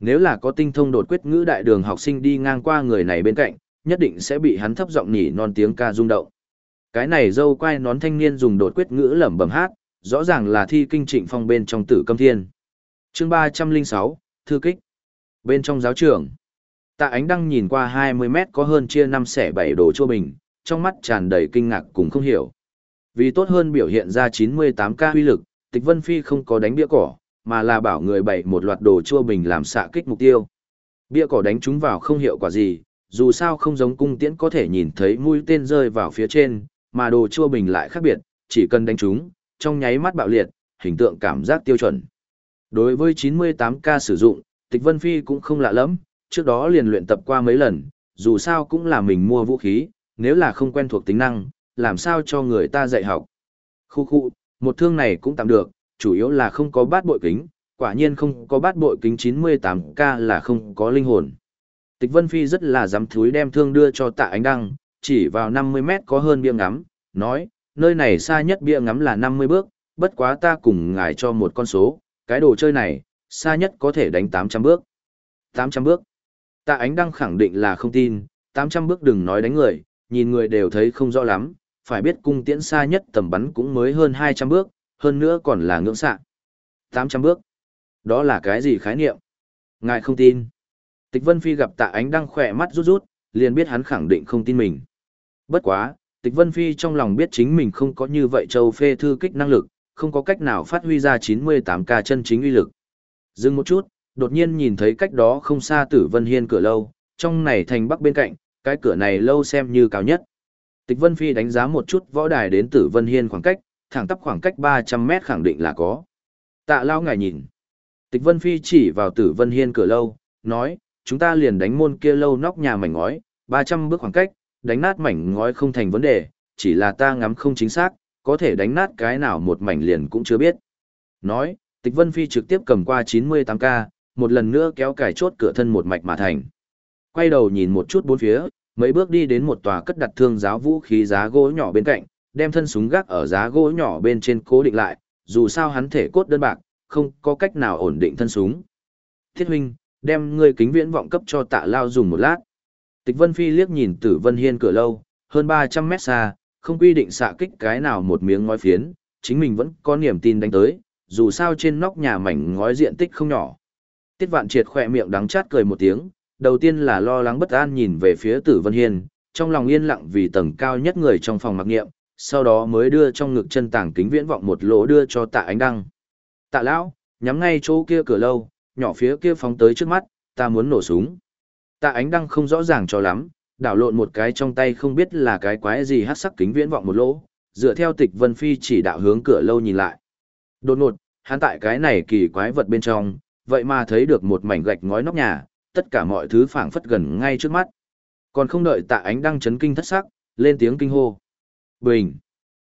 Nếu là có tinh thông đột quyết ngữ đại đường học sinh đi ngang qua người này bên cạnh, nhất định sẽ bị hắn thấp giọng nhỉ non tiếng ca rung động. Cái này dâu quai nón thanh niên dùng đột quyết ngữ lẩm bẩm hát, rõ ràng là thi kinh trịnh phong bên trong tử câm thiên. chương ba trăm linh sáu thư kích. Bên trong giáo trường, tạ ánh đăng nhìn qua hai mươi mét có hơn chia năm xẻ bảy đồ chua bình, trong mắt tràn đầy kinh ngạc cùng không hiểu. Vì tốt hơn biểu hiện ra 98k uy lực, tịch vân phi không có đánh bia cỏ, mà là bảo người bày một loạt đồ chua bình làm xạ kích mục tiêu. Bia cỏ đánh chúng vào không hiệu quả gì, dù sao không giống cung tiễn có thể nhìn thấy mũi tên rơi vào phía trên, mà đồ chua bình lại khác biệt, chỉ cần đánh chúng, trong nháy mắt bạo liệt, hình tượng cảm giác tiêu chuẩn. Đối với 98K sử dụng, Tịch Vân Phi cũng không lạ lắm, trước đó liền luyện tập qua mấy lần, dù sao cũng là mình mua vũ khí, nếu là không quen thuộc tính năng, làm sao cho người ta dạy học. Khu khu, một thương này cũng tạm được, chủ yếu là không có bát bội kính, quả nhiên không có bát bội kính 98K là không có linh hồn. Tịch Vân Phi rất là dám thúi đem thương đưa cho tạ ánh đăng, chỉ vào 50 mét có hơn bia ngắm, nói, nơi này xa nhất bia ngắm là 50 bước, bất quá ta cùng ngài cho một con số, cái đồ chơi này, xa nhất có thể đánh 800 bước. 800 bước. Tạ ánh đăng khẳng định là không tin, 800 bước đừng nói đánh người, nhìn người đều thấy không rõ lắm, phải biết cung tiễn xa nhất tầm bắn cũng mới hơn 200 bước, hơn nữa còn là ngưỡng xạ. 800 bước. Đó là cái gì khái niệm? Ngài không tin. Tịch Vân Phi gặp tạ ánh đăng khỏe mắt rút rút, liền biết hắn khẳng định không tin mình. Bất quá, Tịch Vân Phi trong lòng biết chính mình không có như vậy châu phê thư kích năng lực, không có cách nào phát huy ra 98k chân chính uy lực. Dừng một chút, đột nhiên nhìn thấy cách đó không xa Tử Vân Hiên cửa lâu, trong này thành bắc bên cạnh, cái cửa này lâu xem như cao nhất. Tịch Vân Phi đánh giá một chút võ đài đến Tử Vân Hiên khoảng cách, thẳng tắp khoảng cách 300 mét khẳng định là có. Tạ lao ngài nhìn. Tịch Vân Phi chỉ vào Tử Vân Hiên cửa lâu, nói, chúng ta liền đánh môn kia lâu nóc nhà mảnh ngói, 300 bước khoảng cách, đánh nát mảnh ngói không thành vấn đề, chỉ là ta ngắm không chính xác, có thể đánh nát cái nào một mảnh liền cũng chưa biết. Nói, Tịch Vân Phi trực tiếp cầm qua 98K, một lần nữa kéo cài chốt cửa thân một mạch mà thành. Quay đầu nhìn một chút bốn phía, Mấy bước đi đến một tòa cất đặt thương giáo vũ khí giá gỗ nhỏ bên cạnh, đem thân súng gác ở giá gỗ nhỏ bên trên cố định lại, dù sao hắn thể cốt đơn bạc, không có cách nào ổn định thân súng. Thiết huynh, đem ngươi kính viễn vọng cấp cho tạ lao dùng một lát. Tịch Vân Phi liếc nhìn Tử Vân Hiên cửa lâu, hơn 300 mét xa, không quy định xạ kích cái nào một miếng ngói phiến, chính mình vẫn có niềm tin đánh tới, dù sao trên nóc nhà mảnh ngói diện tích không nhỏ. Tiết Vạn Triệt khỏe miệng đắng chát cười một tiếng, đầu tiên là lo lắng bất an nhìn về phía Tử Vân Hiên, trong lòng yên lặng vì tầng cao nhất người trong phòng mặc nghiệm, sau đó mới đưa trong ngực chân tảng kính viễn vọng một lỗ đưa cho tạ ánh đăng. Tạ lão, nhắm ngay chỗ kia cửa lâu, nhỏ phía kia phóng tới trước mắt, ta muốn nổ súng. Tạ ánh đăng không rõ ràng cho lắm, đảo lộn một cái trong tay không biết là cái quái gì hát sắc kính viễn vọng một lỗ, dựa theo tịch vân phi chỉ đạo hướng cửa lâu nhìn lại. Đột ngột, hắn tại cái này kỳ quái vật bên trong, vậy mà thấy được một mảnh gạch ngói nóc nhà, tất cả mọi thứ phảng phất gần ngay trước mắt. Còn không đợi tạ ánh đăng chấn kinh thất sắc, lên tiếng kinh hô. Bình!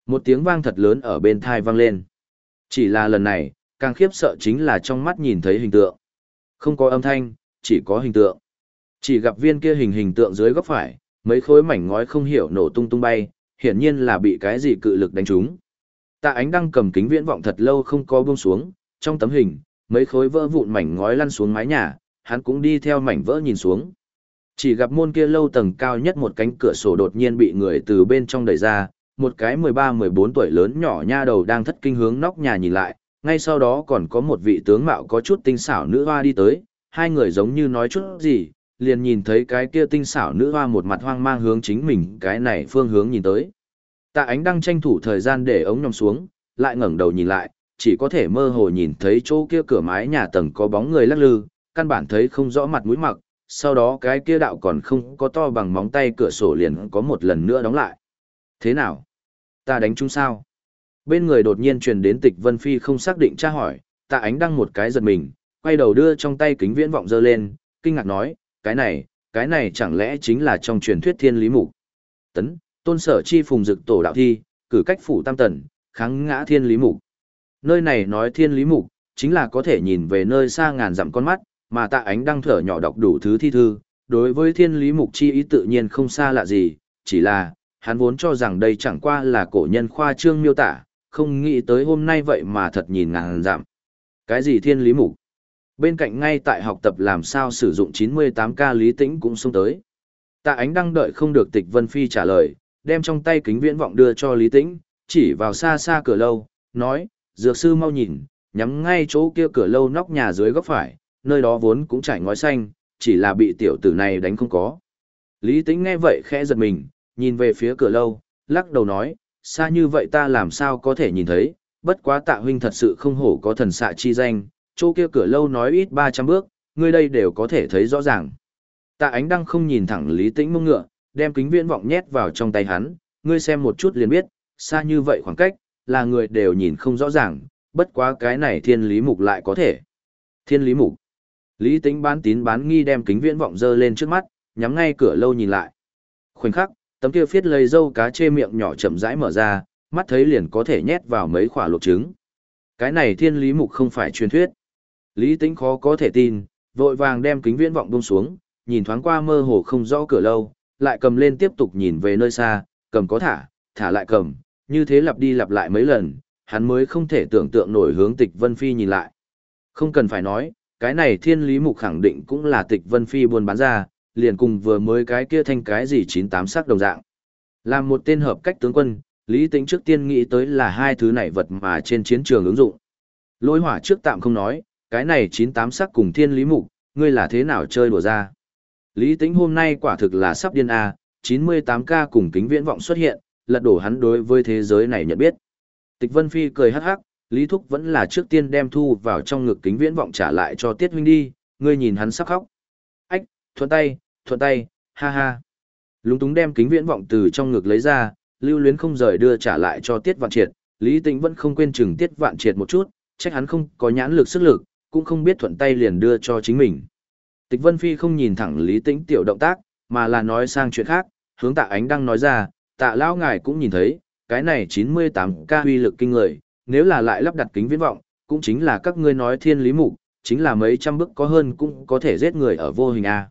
Một tiếng vang thật lớn ở bên thai vang lên. Chỉ là lần này, càng khiếp sợ chính là trong mắt nhìn thấy hình tượng. Không có âm thanh, chỉ có hình tượng. Chỉ gặp viên kia hình hình tượng dưới góc phải, mấy khối mảnh ngói không hiểu nổ tung tung bay, hiển nhiên là bị cái gì cự lực đánh trúng. Tạ ánh đăng cầm kính viễn vọng thật lâu không có buông xuống, trong tấm hình, mấy khối vỡ vụn mảnh ngói lăn xuống mái nhà, hắn cũng đi theo mảnh vỡ nhìn xuống. Chỉ gặp môn kia lâu tầng cao nhất một cánh cửa sổ đột nhiên bị người từ bên trong đẩy ra, một cái 13-14 tuổi lớn nhỏ nha đầu đang thất kinh hướng nóc nhà nhìn lại, ngay sau đó còn có một vị tướng mạo có chút tinh xảo nữ hoa đi tới, hai người giống như nói chút gì, liền nhìn thấy cái kia tinh xảo nữ hoa một mặt hoang mang hướng chính mình cái này phương hướng nhìn tới. Tạ ánh đang tranh thủ thời gian để ống nhòm xuống, lại ngẩng đầu nhìn lại, chỉ có thể mơ hồ nhìn thấy chỗ kia cửa mái nhà tầng có bóng người lắc lư, căn bản thấy không rõ mặt mũi mặc, sau đó cái kia đạo còn không có to bằng móng tay cửa sổ liền có một lần nữa đóng lại. Thế nào? Ta đánh chúng sao? Bên người đột nhiên truyền đến tịch Vân Phi không xác định tra hỏi, tạ ánh đăng một cái giật mình, quay đầu đưa trong tay kính viễn vọng dơ lên, kinh ngạc nói, cái này, cái này chẳng lẽ chính là trong truyền thuyết thiên lý mục. Tấn, tôn sở chi phùng dực tổ đạo thi, cử cách phủ tam tần, kháng ngã thiên lý mục. Nơi này nói thiên lý mục, chính là có thể nhìn về nơi xa ngàn dặm con mắt, mà tạ ánh đăng thở nhỏ đọc đủ thứ thi thư, đối với thiên lý mục chi ý tự nhiên không xa lạ gì, chỉ là, hắn vốn cho rằng đây chẳng qua là cổ nhân khoa trương miêu tả, không nghĩ tới hôm nay vậy mà thật nhìn ngàn dặm. Cái gì thiên lý mục? Bên cạnh ngay tại học tập làm sao sử dụng 98K lý tĩnh cũng xông tới. Tạ ánh đăng đợi không được tịch Vân Phi trả lời, đem trong tay kính viễn vọng đưa cho lý tĩnh, chỉ vào xa xa cửa lâu, nói, dược sư mau nhìn, nhắm ngay chỗ kia cửa lâu nóc nhà dưới góc phải, nơi đó vốn cũng trải ngói xanh, chỉ là bị tiểu tử này đánh không có. Lý tĩnh nghe vậy khẽ giật mình, nhìn về phía cửa lâu, lắc đầu nói, xa như vậy ta làm sao có thể nhìn thấy, bất quá tạ huynh thật sự không hổ có thần xạ chi danh, chỗ kia cửa lâu nói ít 300 bước, ngươi đây đều có thể thấy rõ ràng. Tạ ánh đăng không nhìn thẳng lý tĩnh mông ngựa, đem kính viễn vọng nhét vào trong tay hắn, ngươi xem một chút liền biết, xa như vậy khoảng cách, là người đều nhìn không rõ ràng, bất quá cái này thiên lý mục lại có thể. Thiên lý mục. Lý tĩnh bán tín bán nghi đem kính viễn vọng dơ lên trước mắt, nhắm ngay cửa lâu nhìn lại. Khoảnh khắc, tấm kia phiết lây dâu cá chê miệng nhỏ chậm rãi mở ra, mắt thấy liền có thể nhét vào mấy quả luộc trứng. Cái này thiên lý mục không phải truyền thuyết. Lý Tĩnh khó có thể tin, vội vàng đem kính viễn vọng buông xuống, nhìn thoáng qua mơ hồ không rõ cửa lâu, lại cầm lên tiếp tục nhìn về nơi xa, cầm có thả, thả lại cầm, như thế lặp đi lặp lại mấy lần, hắn mới không thể tưởng tượng nổi hướng tịch Vân Phi nhìn lại. Không cần phải nói, cái này thiên lý mục khẳng định cũng là tịch Vân Phi buôn bán ra, liền cùng vừa mới cái kia thanh cái gì chín tám sắc đồng dạng. Làm một tên hợp cách tướng quân, Lý Tĩnh trước tiên nghĩ tới là hai thứ này vật mà trên chiến trường ứng dụng. Lôi hỏa trước tạm không nói, cái này chín tám sắc cùng thiên lý mục, ngươi là thế nào chơi đùa ra. Lý Tĩnh hôm nay quả thực là sắp điên A, 98K cùng kính viễn vọng xuất hiện, lật đổ hắn đối với thế giới này nhận biết. Tịch Vân Phi cười hắc hắc, Lý Thúc vẫn là trước tiên đem thu vào trong ngực kính viễn vọng trả lại cho Tiết Huynh đi, ngươi nhìn hắn sắp khóc. Ách, thuận tay, thuận tay, ha ha. Lúng túng đem kính viễn vọng từ trong ngực lấy ra, lưu luyến không rời đưa trả lại cho Tiết Vạn Triệt, Lý Tĩnh vẫn không quên chừng Tiết Vạn Triệt một chút, trách hắn không có nhãn lực sức lực, cũng không biết thuận tay liền đưa cho chính mình. Tịch Vân Phi không nhìn thẳng Lý Tĩnh tiểu động tác, mà là nói sang chuyện khác, hướng tạ ánh đang nói ra, tạ lão ngài cũng nhìn thấy, cái này 98 ca huy lực kinh người, nếu là lại lắp đặt kính viễn vọng, cũng chính là các ngươi nói thiên lý mục, chính là mấy trăm bước có hơn cũng có thể giết người ở vô hình A.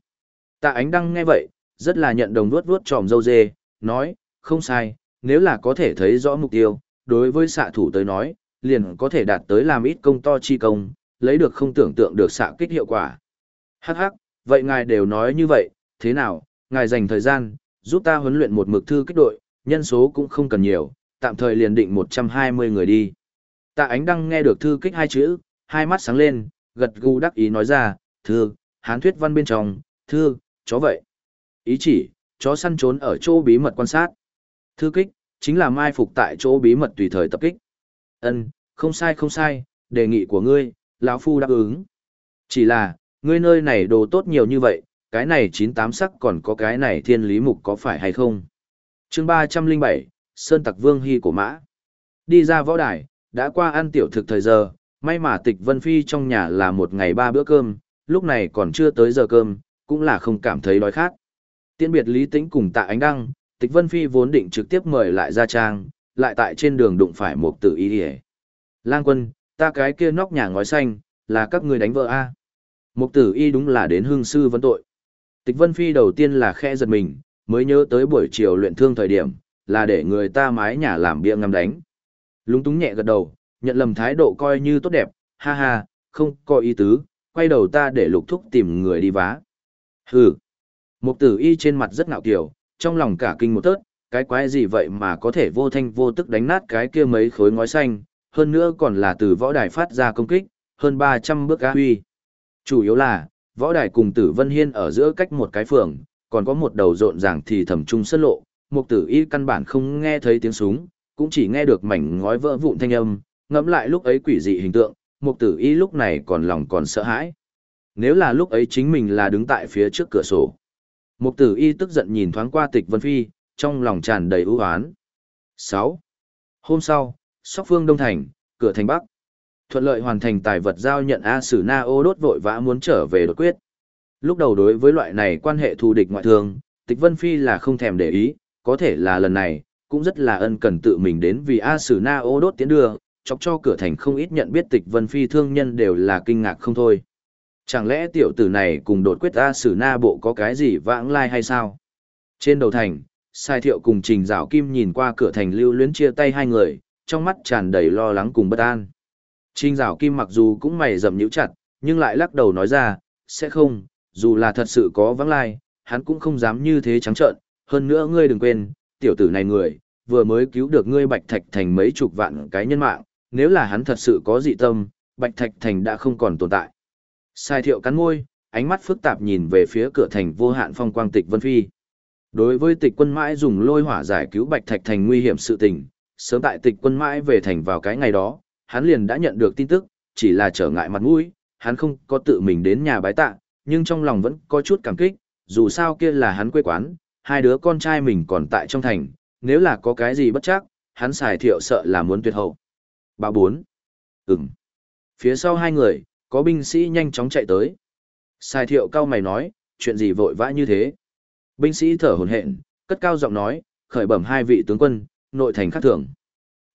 Tạ ánh đăng nghe vậy, rất là nhận đồng vuốt vuốt tròm dâu dê, nói, không sai, nếu là có thể thấy rõ mục tiêu, đối với xạ thủ tới nói, liền có thể đạt tới làm ít công to chi công, lấy được không tưởng tượng được xạ kích hiệu quả. Hắc hắc, vậy ngài đều nói như vậy, thế nào, ngài dành thời gian, giúp ta huấn luyện một mực thư kích đội, nhân số cũng không cần nhiều, tạm thời liền định 120 người đi. Tạ ánh đăng nghe được thư kích hai chữ, hai mắt sáng lên, gật gù đắc ý nói ra, thư, hán thuyết văn bên trong, thư, chó vậy. Ý chỉ, chó săn trốn ở chỗ bí mật quan sát. Thư kích, chính là mai phục tại chỗ bí mật tùy thời tập kích. Ân, không sai không sai, đề nghị của ngươi, lão phu đáp ứng. Chỉ là, ngươi nơi này đồ tốt nhiều như vậy, cái này chín tám sắc còn có cái này thiên lý mục có phải hay không? chương ba trăm linh bảy Sơn Tặc Vương Hy của Mã. Đi ra võ đài, đã qua ăn tiểu thực thời giờ, may mà tịch Vân Phi trong nhà là một ngày ba bữa cơm, lúc này còn chưa tới giờ cơm, cũng là không cảm thấy đói khát. Tiễn biệt Lý Tĩnh cùng tạ ánh đăng, tịch Vân Phi vốn định trực tiếp mời lại ra trang, lại tại trên đường đụng phải một tử y hề. Lang quân, ta cái kia nóc nhà ngói xanh, là các người đánh vợ a Mục tử y đúng là đến hương sư vấn tội. Tịch Vân Phi đầu tiên là khe giật mình, mới nhớ tới buổi chiều luyện thương thời điểm, là để người ta mái nhà làm bia ngắm đánh. Lúng túng nhẹ gật đầu, nhận lầm thái độ coi như tốt đẹp, ha ha, không có ý tứ, quay đầu ta để lục thúc tìm người đi vá. Hừ. Mục tử y trên mặt rất ngạo kiều, trong lòng cả kinh một tớt, cái quái gì vậy mà có thể vô thanh vô tức đánh nát cái kia mấy khối ngói xanh, hơn nữa còn là từ võ đài phát ra công kích, hơn 300 bước á huy. Chủ yếu là, võ đài cùng tử vân hiên ở giữa cách một cái phường, còn có một đầu rộn ràng thì thầm trung sân lộ, mục tử y căn bản không nghe thấy tiếng súng, cũng chỉ nghe được mảnh ngói vỡ vụn thanh âm, ngẫm lại lúc ấy quỷ dị hình tượng, mục tử y lúc này còn lòng còn sợ hãi. Nếu là lúc ấy chính mình là đứng tại phía trước cửa sổ. Mục tử y tức giận nhìn thoáng qua tịch vân phi, trong lòng tràn đầy ưu oán. 6. Hôm sau, Sóc Phương Đông Thành, cửa thành Bắc. Thuận lợi hoàn thành tài vật giao nhận A Sử Na ô đốt vội vã muốn trở về đột quyết. Lúc đầu đối với loại này quan hệ thù địch ngoại thương, Tịch Vân Phi là không thèm để ý, có thể là lần này, cũng rất là ân cần tự mình đến vì A Sử Na ô đốt tiến đưa, chọc cho cửa thành không ít nhận biết Tịch Vân Phi thương nhân đều là kinh ngạc không thôi. Chẳng lẽ tiểu tử này cùng đột quyết A Sử Na bộ có cái gì vãng lai hay sao? Trên đầu thành, Sai Thiệu cùng Trình Dạo Kim nhìn qua cửa thành lưu luyến chia tay hai người, trong mắt tràn đầy lo lắng cùng bất an. Trình Dạo Kim mặc dù cũng mày rậm nhíu chặt, nhưng lại lắc đầu nói ra, sẽ không, dù là thật sự có vắng lai, hắn cũng không dám như thế trắng trợn, hơn nữa ngươi đừng quên, tiểu tử này người, vừa mới cứu được ngươi Bạch Thạch Thành mấy chục vạn cái nhân mạng, nếu là hắn thật sự có dị tâm, Bạch Thạch Thành đã không còn tồn tại. Sai thiệu cắn môi, ánh mắt phức tạp nhìn về phía cửa thành vô hạn phong quang tịch Vân Phi. Đối với tịch quân mãi dùng lôi hỏa giải cứu Bạch Thạch Thành nguy hiểm sự tình, sớm tại tịch quân mãi về thành vào cái ngày đó, hắn liền đã nhận được tin tức, chỉ là trở ngại mặt mũi, hắn không có tự mình đến nhà bái tạ, nhưng trong lòng vẫn có chút cảm kích, dù sao kia là hắn quê quán, hai đứa con trai mình còn tại trong thành, nếu là có cái gì bất chắc, hắn xài thiệu sợ là muốn tuyệt hậu. Bà bốn. Ừm. Phía sau hai người, có binh sĩ nhanh chóng chạy tới. Xài thiệu cao mày nói, chuyện gì vội vã như thế? Binh sĩ thở hổn hển, cất cao giọng nói, khởi bẩm hai vị tướng quân, nội thành khắc thường.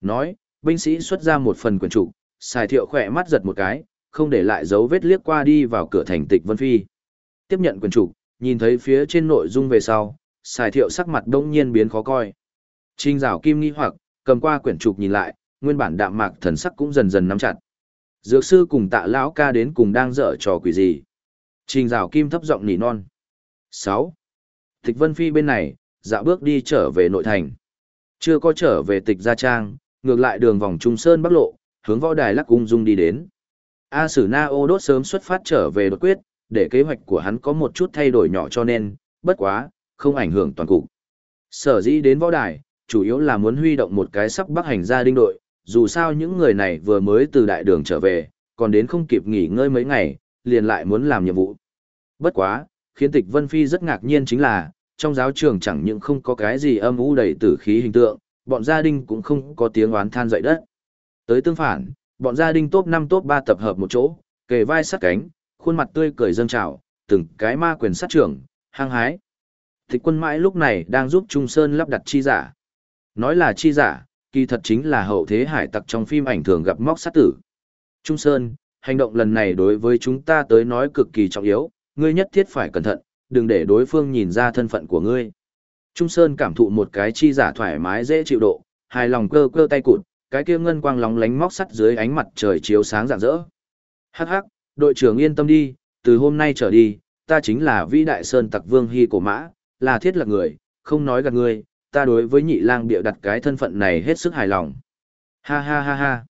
Nói, binh sĩ xuất ra một phần quyển trục, xài thiệu khỏe mắt giật một cái, không để lại dấu vết liếc qua đi vào cửa thành tịch Vân Phi. Tiếp nhận quyển trục, nhìn thấy phía trên nội dung về sau, xài thiệu sắc mặt đông nhiên biến khó coi. Trình rào kim nghi hoặc, cầm qua quyển trục nhìn lại, nguyên bản đạm mạc thần sắc cũng dần dần nắm chặt. Dược sư cùng tạ lão ca đến cùng đang dở trò quỷ gì. Trình rào kim thấp giọng nỉ non. 6. Tịch Vân Phi bên này, dạo bước đi trở về nội thành. Chưa có trở về tịch Gia Trang, ngược lại đường vòng Trung Sơn Bắc Lộ, hướng võ đài lắc ung dung đi đến. A Sử Na Ô Đốt sớm xuất phát trở về đột quyết, để kế hoạch của hắn có một chút thay đổi nhỏ cho nên, bất quá, không ảnh hưởng toàn cục. Sở dĩ đến võ đài, chủ yếu là muốn huy động một cái sắp bắc hành gia đinh đội, dù sao những người này vừa mới từ đại đường trở về, còn đến không kịp nghỉ ngơi mấy ngày, liền lại muốn làm nhiệm vụ. Bất quá, khiến tịch Vân Phi rất ngạc nhiên chính là, trong giáo trường chẳng những không có cái gì âm u đầy tử khí hình tượng, bọn gia đình cũng không có tiếng oán than dậy đất. Tới tương phản, bọn gia đình top 5 top 3 tập hợp một chỗ, kề vai sát cánh, khuôn mặt tươi cười dâng trào, từng cái ma quyền sát trưởng, hăng hái. Tịch quân mãi lúc này đang giúp Trung Sơn lắp đặt chi giả. Nói là chi giả, kỳ thật chính là hậu thế hải tặc trong phim ảnh thường gặp móc sát tử. Trung Sơn, hành động lần này đối với chúng ta tới nói cực kỳ trọng yếu, ngươi nhất thiết phải cẩn thận, đừng để đối phương nhìn ra thân phận của ngươi. Trung Sơn cảm thụ một cái chi giả thoải mái dễ chịu độ, hài lòng cơ cơ tay cụt, cái kia ngân quang lóng lánh móc sắt dưới ánh mặt trời chiếu sáng rạng rỡ. Hắc hắc, đội trưởng yên tâm đi, từ hôm nay trở đi, ta chính là vĩ đại sơn tặc vương hy cổ mã, là thiết lạc người, không nói gạt người, ta đối với nhị lang bịa đặt cái thân phận này hết sức hài lòng. Ha ha ha ha.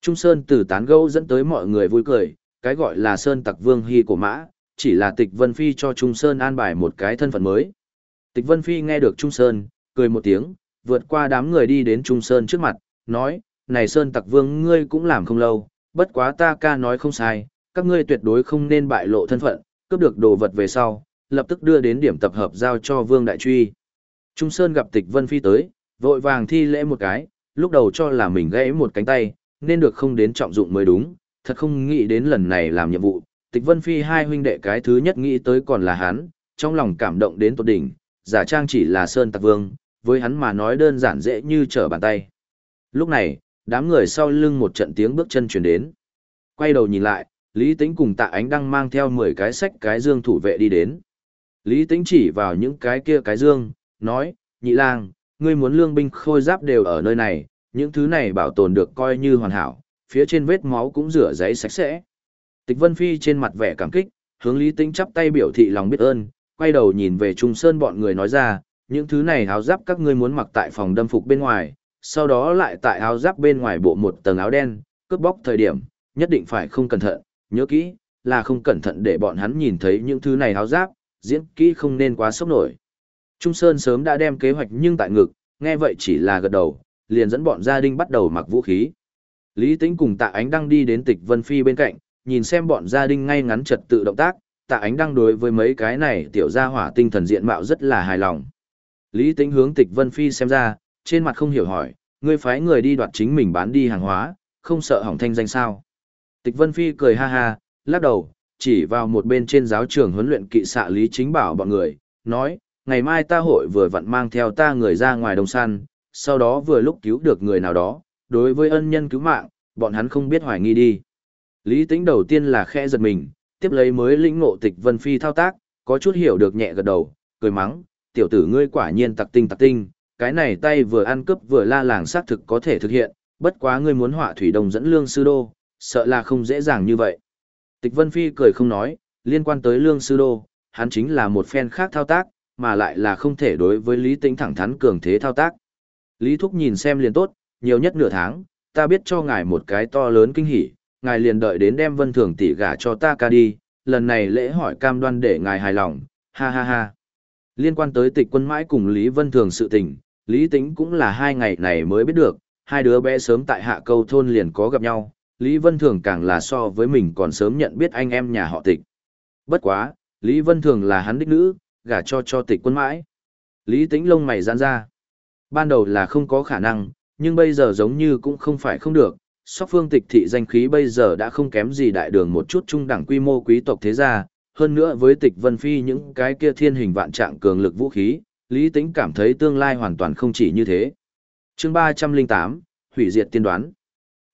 Trung Sơn từ tán gẫu dẫn tới mọi người vui cười, cái gọi là Sơn Tặc Vương Hy của mã, chỉ là Tịch Vân Phi cho Trung Sơn an bài một cái thân phận mới. Tịch Vân Phi nghe được Trung Sơn, cười một tiếng, vượt qua đám người đi đến Trung Sơn trước mặt, nói, này Sơn Tặc Vương ngươi cũng làm không lâu, bất quá ta ca nói không sai, các ngươi tuyệt đối không nên bại lộ thân phận, cướp được đồ vật về sau, lập tức đưa đến điểm tập hợp giao cho Vương Đại Truy. Trung Sơn gặp Tịch Vân Phi tới, vội vàng thi lễ một cái, lúc đầu cho là mình gãy một cánh tay, nên được không đến trọng dụng mới đúng, thật không nghĩ đến lần này làm nhiệm vụ. Tịch Vân Phi hai huynh đệ cái thứ nhất nghĩ tới còn là hắn, trong lòng cảm động đến tột đỉnh, giả trang chỉ là Sơn Tạc Vương, với hắn mà nói đơn giản dễ như trở bàn tay. Lúc này, đám người sau lưng một trận tiếng bước chân chuyển đến. Quay đầu nhìn lại, Lý Tĩnh cùng tạ ánh đang mang theo 10 cái sách cái dương thủ vệ đi đến. Lý Tĩnh chỉ vào những cái kia cái dương, nói, nhị lang, ngươi muốn lương binh khôi giáp đều ở nơi này, những thứ này bảo tồn được coi như hoàn hảo, phía trên vết máu cũng rửa giấy sạch sẽ. Tịch Vân Phi trên mặt vẻ cảm kích, hướng Lý Tĩnh chắp tay biểu thị lòng biết ơn, quay đầu nhìn về Trung Sơn bọn người nói ra, những thứ này áo giáp các ngươi muốn mặc tại phòng đâm phục bên ngoài, sau đó lại tại áo giáp bên ngoài bộ một tầng áo đen, cướp bóc thời điểm, nhất định phải không cẩn thận, nhớ kỹ, là không cẩn thận để bọn hắn nhìn thấy những thứ này áo giáp, diễn kỹ không nên quá sốc nổi. Trung Sơn sớm đã đem kế hoạch nhưng tại ngực, nghe vậy chỉ là gật đầu, liền dẫn bọn gia đình bắt đầu mặc vũ khí. Lý Tĩnh cùng Tạ Ánh đang đi đến Tịch Vân Phi bên cạnh, nhìn xem bọn gia đình ngay ngắn trật tự động tác, Tạ Ánh Đăng đối với mấy cái này tiểu gia hỏa tinh thần diện mạo rất là hài lòng. Lý Tĩnh hướng Tịch Vân Phi xem ra, trên mặt không hiểu hỏi, ngươi phái người đi đoạt chính mình bán đi hàng hóa, không sợ hỏng thanh danh sao? Tịch Vân Phi cười ha ha, lắc đầu, chỉ vào một bên trên giáo trường huấn luyện kỵ xạ Lý Chính bảo bọn người, nói, ngày mai ta hội vừa vặn mang theo ta người ra ngoài đồng săn, sau đó vừa lúc cứu được người nào đó, đối với ân nhân cứu mạng, bọn hắn không biết hoài nghi đi. Lý tính đầu tiên là khẽ giật mình, tiếp lấy mới lĩnh ngộ tịch vân phi thao tác, có chút hiểu được nhẹ gật đầu, cười mắng, tiểu tử ngươi quả nhiên tặc tinh tặc tinh, cái này tay vừa ăn cướp vừa la làng xác thực có thể thực hiện, bất quá ngươi muốn họa thủy đồng dẫn lương sư đô, sợ là không dễ dàng như vậy. Tịch vân phi cười không nói, liên quan tới lương sư đô, hắn chính là một phen khác thao tác, mà lại là không thể đối với Lý Tĩnh thẳng thắn cường thế thao tác. Lý Thúc nhìn xem liền tốt, nhiều nhất nửa tháng, ta biết cho ngài một cái to lớn kinh hỉ, ngài liền đợi đến đem vân thường tỷ gả cho ta ca đi, lần này lễ hỏi cam đoan để ngài hài lòng, ha ha ha. Liên quan tới tịch quân mãi cùng Lý Vân Thường sự tình, Lý Tĩnh cũng là hai ngày này mới biết được, hai đứa bé sớm tại hạ câu thôn liền có gặp nhau, Lý Vân Thường càng là so với mình còn sớm nhận biết anh em nhà họ tịch. Bất quá, Lý Vân Thường là hắn đích nữ, gả cho cho tịch quân mãi. Lý Tĩnh lông mày giãn ra. Ban đầu là không có khả năng, nhưng bây giờ giống như cũng không phải không được. Sóc phương tịch thị danh khí bây giờ đã không kém gì đại đường một chút trung đẳng quy mô quý tộc thế gia, hơn nữa với tịch vân phi những cái kia thiên hình vạn trạng cường lực vũ khí, Lý Tĩnh cảm thấy tương lai hoàn toàn không chỉ như thế. chương ba trăm linh tám hủy diệt tiên đoán.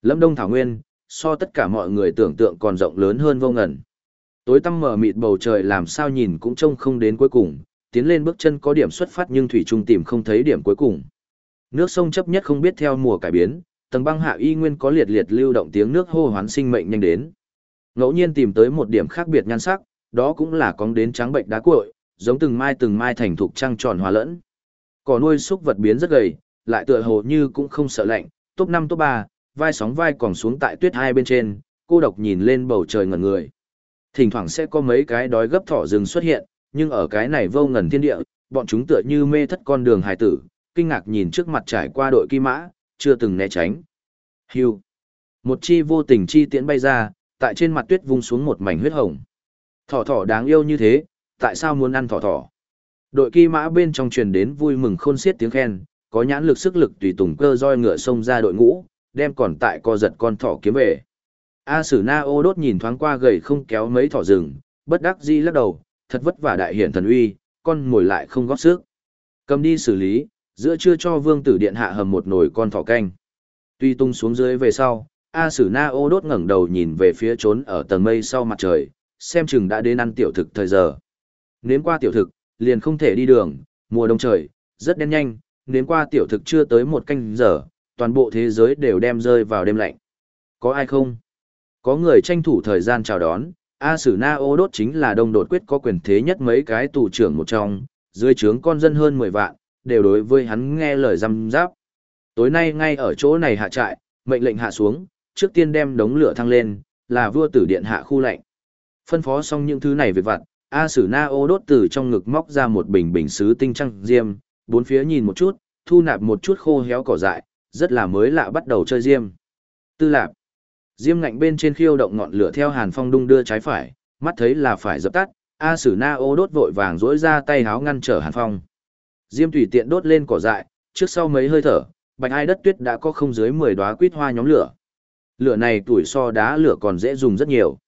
Lâm Đông Thảo Nguyên, so tất cả mọi người tưởng tượng còn rộng lớn hơn vô ngần. Tối tăm mờ mịt bầu trời làm sao nhìn cũng trông không đến cuối cùng, tiến lên bước chân có điểm xuất phát nhưng thủy trung tìm không thấy điểm cuối cùng. Nước sông chấp nhất không biết theo mùa cải biến, tầng băng hạ y nguyên có liệt liệt lưu động tiếng nước hô hoán sinh mệnh nhanh đến. Ngẫu nhiên tìm tới một điểm khác biệt nhan sắc, đó cũng là cóng đến trắng bệnh đá cuội, giống từng mai từng mai thành thục trăng tròn hòa lẫn. Cỏ nuôi xúc vật biến rất gầy, lại tựa hồ như cũng không sợ lạnh, top năm top ba, vai sóng vai còn xuống tại tuyết hai bên trên, cô độc nhìn lên bầu trời ngẩn người. Thỉnh thoảng sẽ có mấy cái đói gấp thỏ rừng xuất hiện, nhưng ở cái này vô ngần thiên địa, bọn chúng tựa như mê thất con đường hài tử, kinh ngạc nhìn trước mặt trải qua đội kim mã, chưa từng né tránh. Hưu. Một chi vô tình chi tiễn bay ra, tại trên mặt tuyết vung xuống một mảnh huyết hồng. Thỏ thỏ đáng yêu như thế, tại sao muốn ăn thỏ thỏ? Đội kỳ mã bên trong truyền đến vui mừng khôn xiết tiếng khen, có nhãn lực sức lực tùy tùng cơ roi ngựa xông ra đội ngũ, đem còn tại co giật con thỏ kiếm về. A Sử Na ô đốt nhìn thoáng qua gầy không kéo mấy thỏ rừng, bất đắc dĩ lắc đầu, thật vất vả đại hiển thần uy, con ngồi lại không góp sức. Cầm đi xử lý, giữa trưa cho vương tử điện hạ hầm một nồi con thỏ canh. Tuy tung xuống dưới về sau, A Sử Na ô đốt ngẩng đầu nhìn về phía trốn ở tầng mây sau mặt trời, xem chừng đã đến ăn tiểu thực thời giờ. Nếm qua tiểu thực, liền không thể đi đường, mùa đông trời, rất đen nhanh, nếm qua tiểu thực chưa tới một canh giờ, toàn bộ thế giới đều đem rơi vào đêm lạnh. Có ai không? Có người tranh thủ thời gian chào đón, A Sử Na Ô Đốt chính là đông đột quyết có quyền thế nhất mấy cái tù trưởng một trong, dưới trướng con dân hơn 10 vạn, đều đối với hắn nghe lời răm giáp. Tối nay ngay ở chỗ này hạ trại, mệnh lệnh hạ xuống, trước tiên đem đống lửa thăng lên, là vua tử điện hạ khu lệnh. Phân phó xong những thứ này việc vặt, A Sử Na Ô Đốt từ trong ngực móc ra một bình bình sứ tinh trăng diêm, bốn phía nhìn một chút, thu nạp một chút khô héo cỏ dại, rất là mới lạ bắt đầu chơi diêm. Tư lạp. Diêm ngạnh bên trên khiêu động ngọn lửa theo hàn phong đung đưa trái phải, mắt thấy là phải dập tắt, A Sử Na Ô đốt vội vàng rỗi ra tay háo ngăn trở hàn phong. Diêm tùy tiện đốt lên cỏ dại, trước sau mấy hơi thở, bạch ai đất tuyết đã có không dưới 10 đóa quýt hoa nhóm lửa. Lửa này tuổi so đá lửa còn dễ dùng rất nhiều.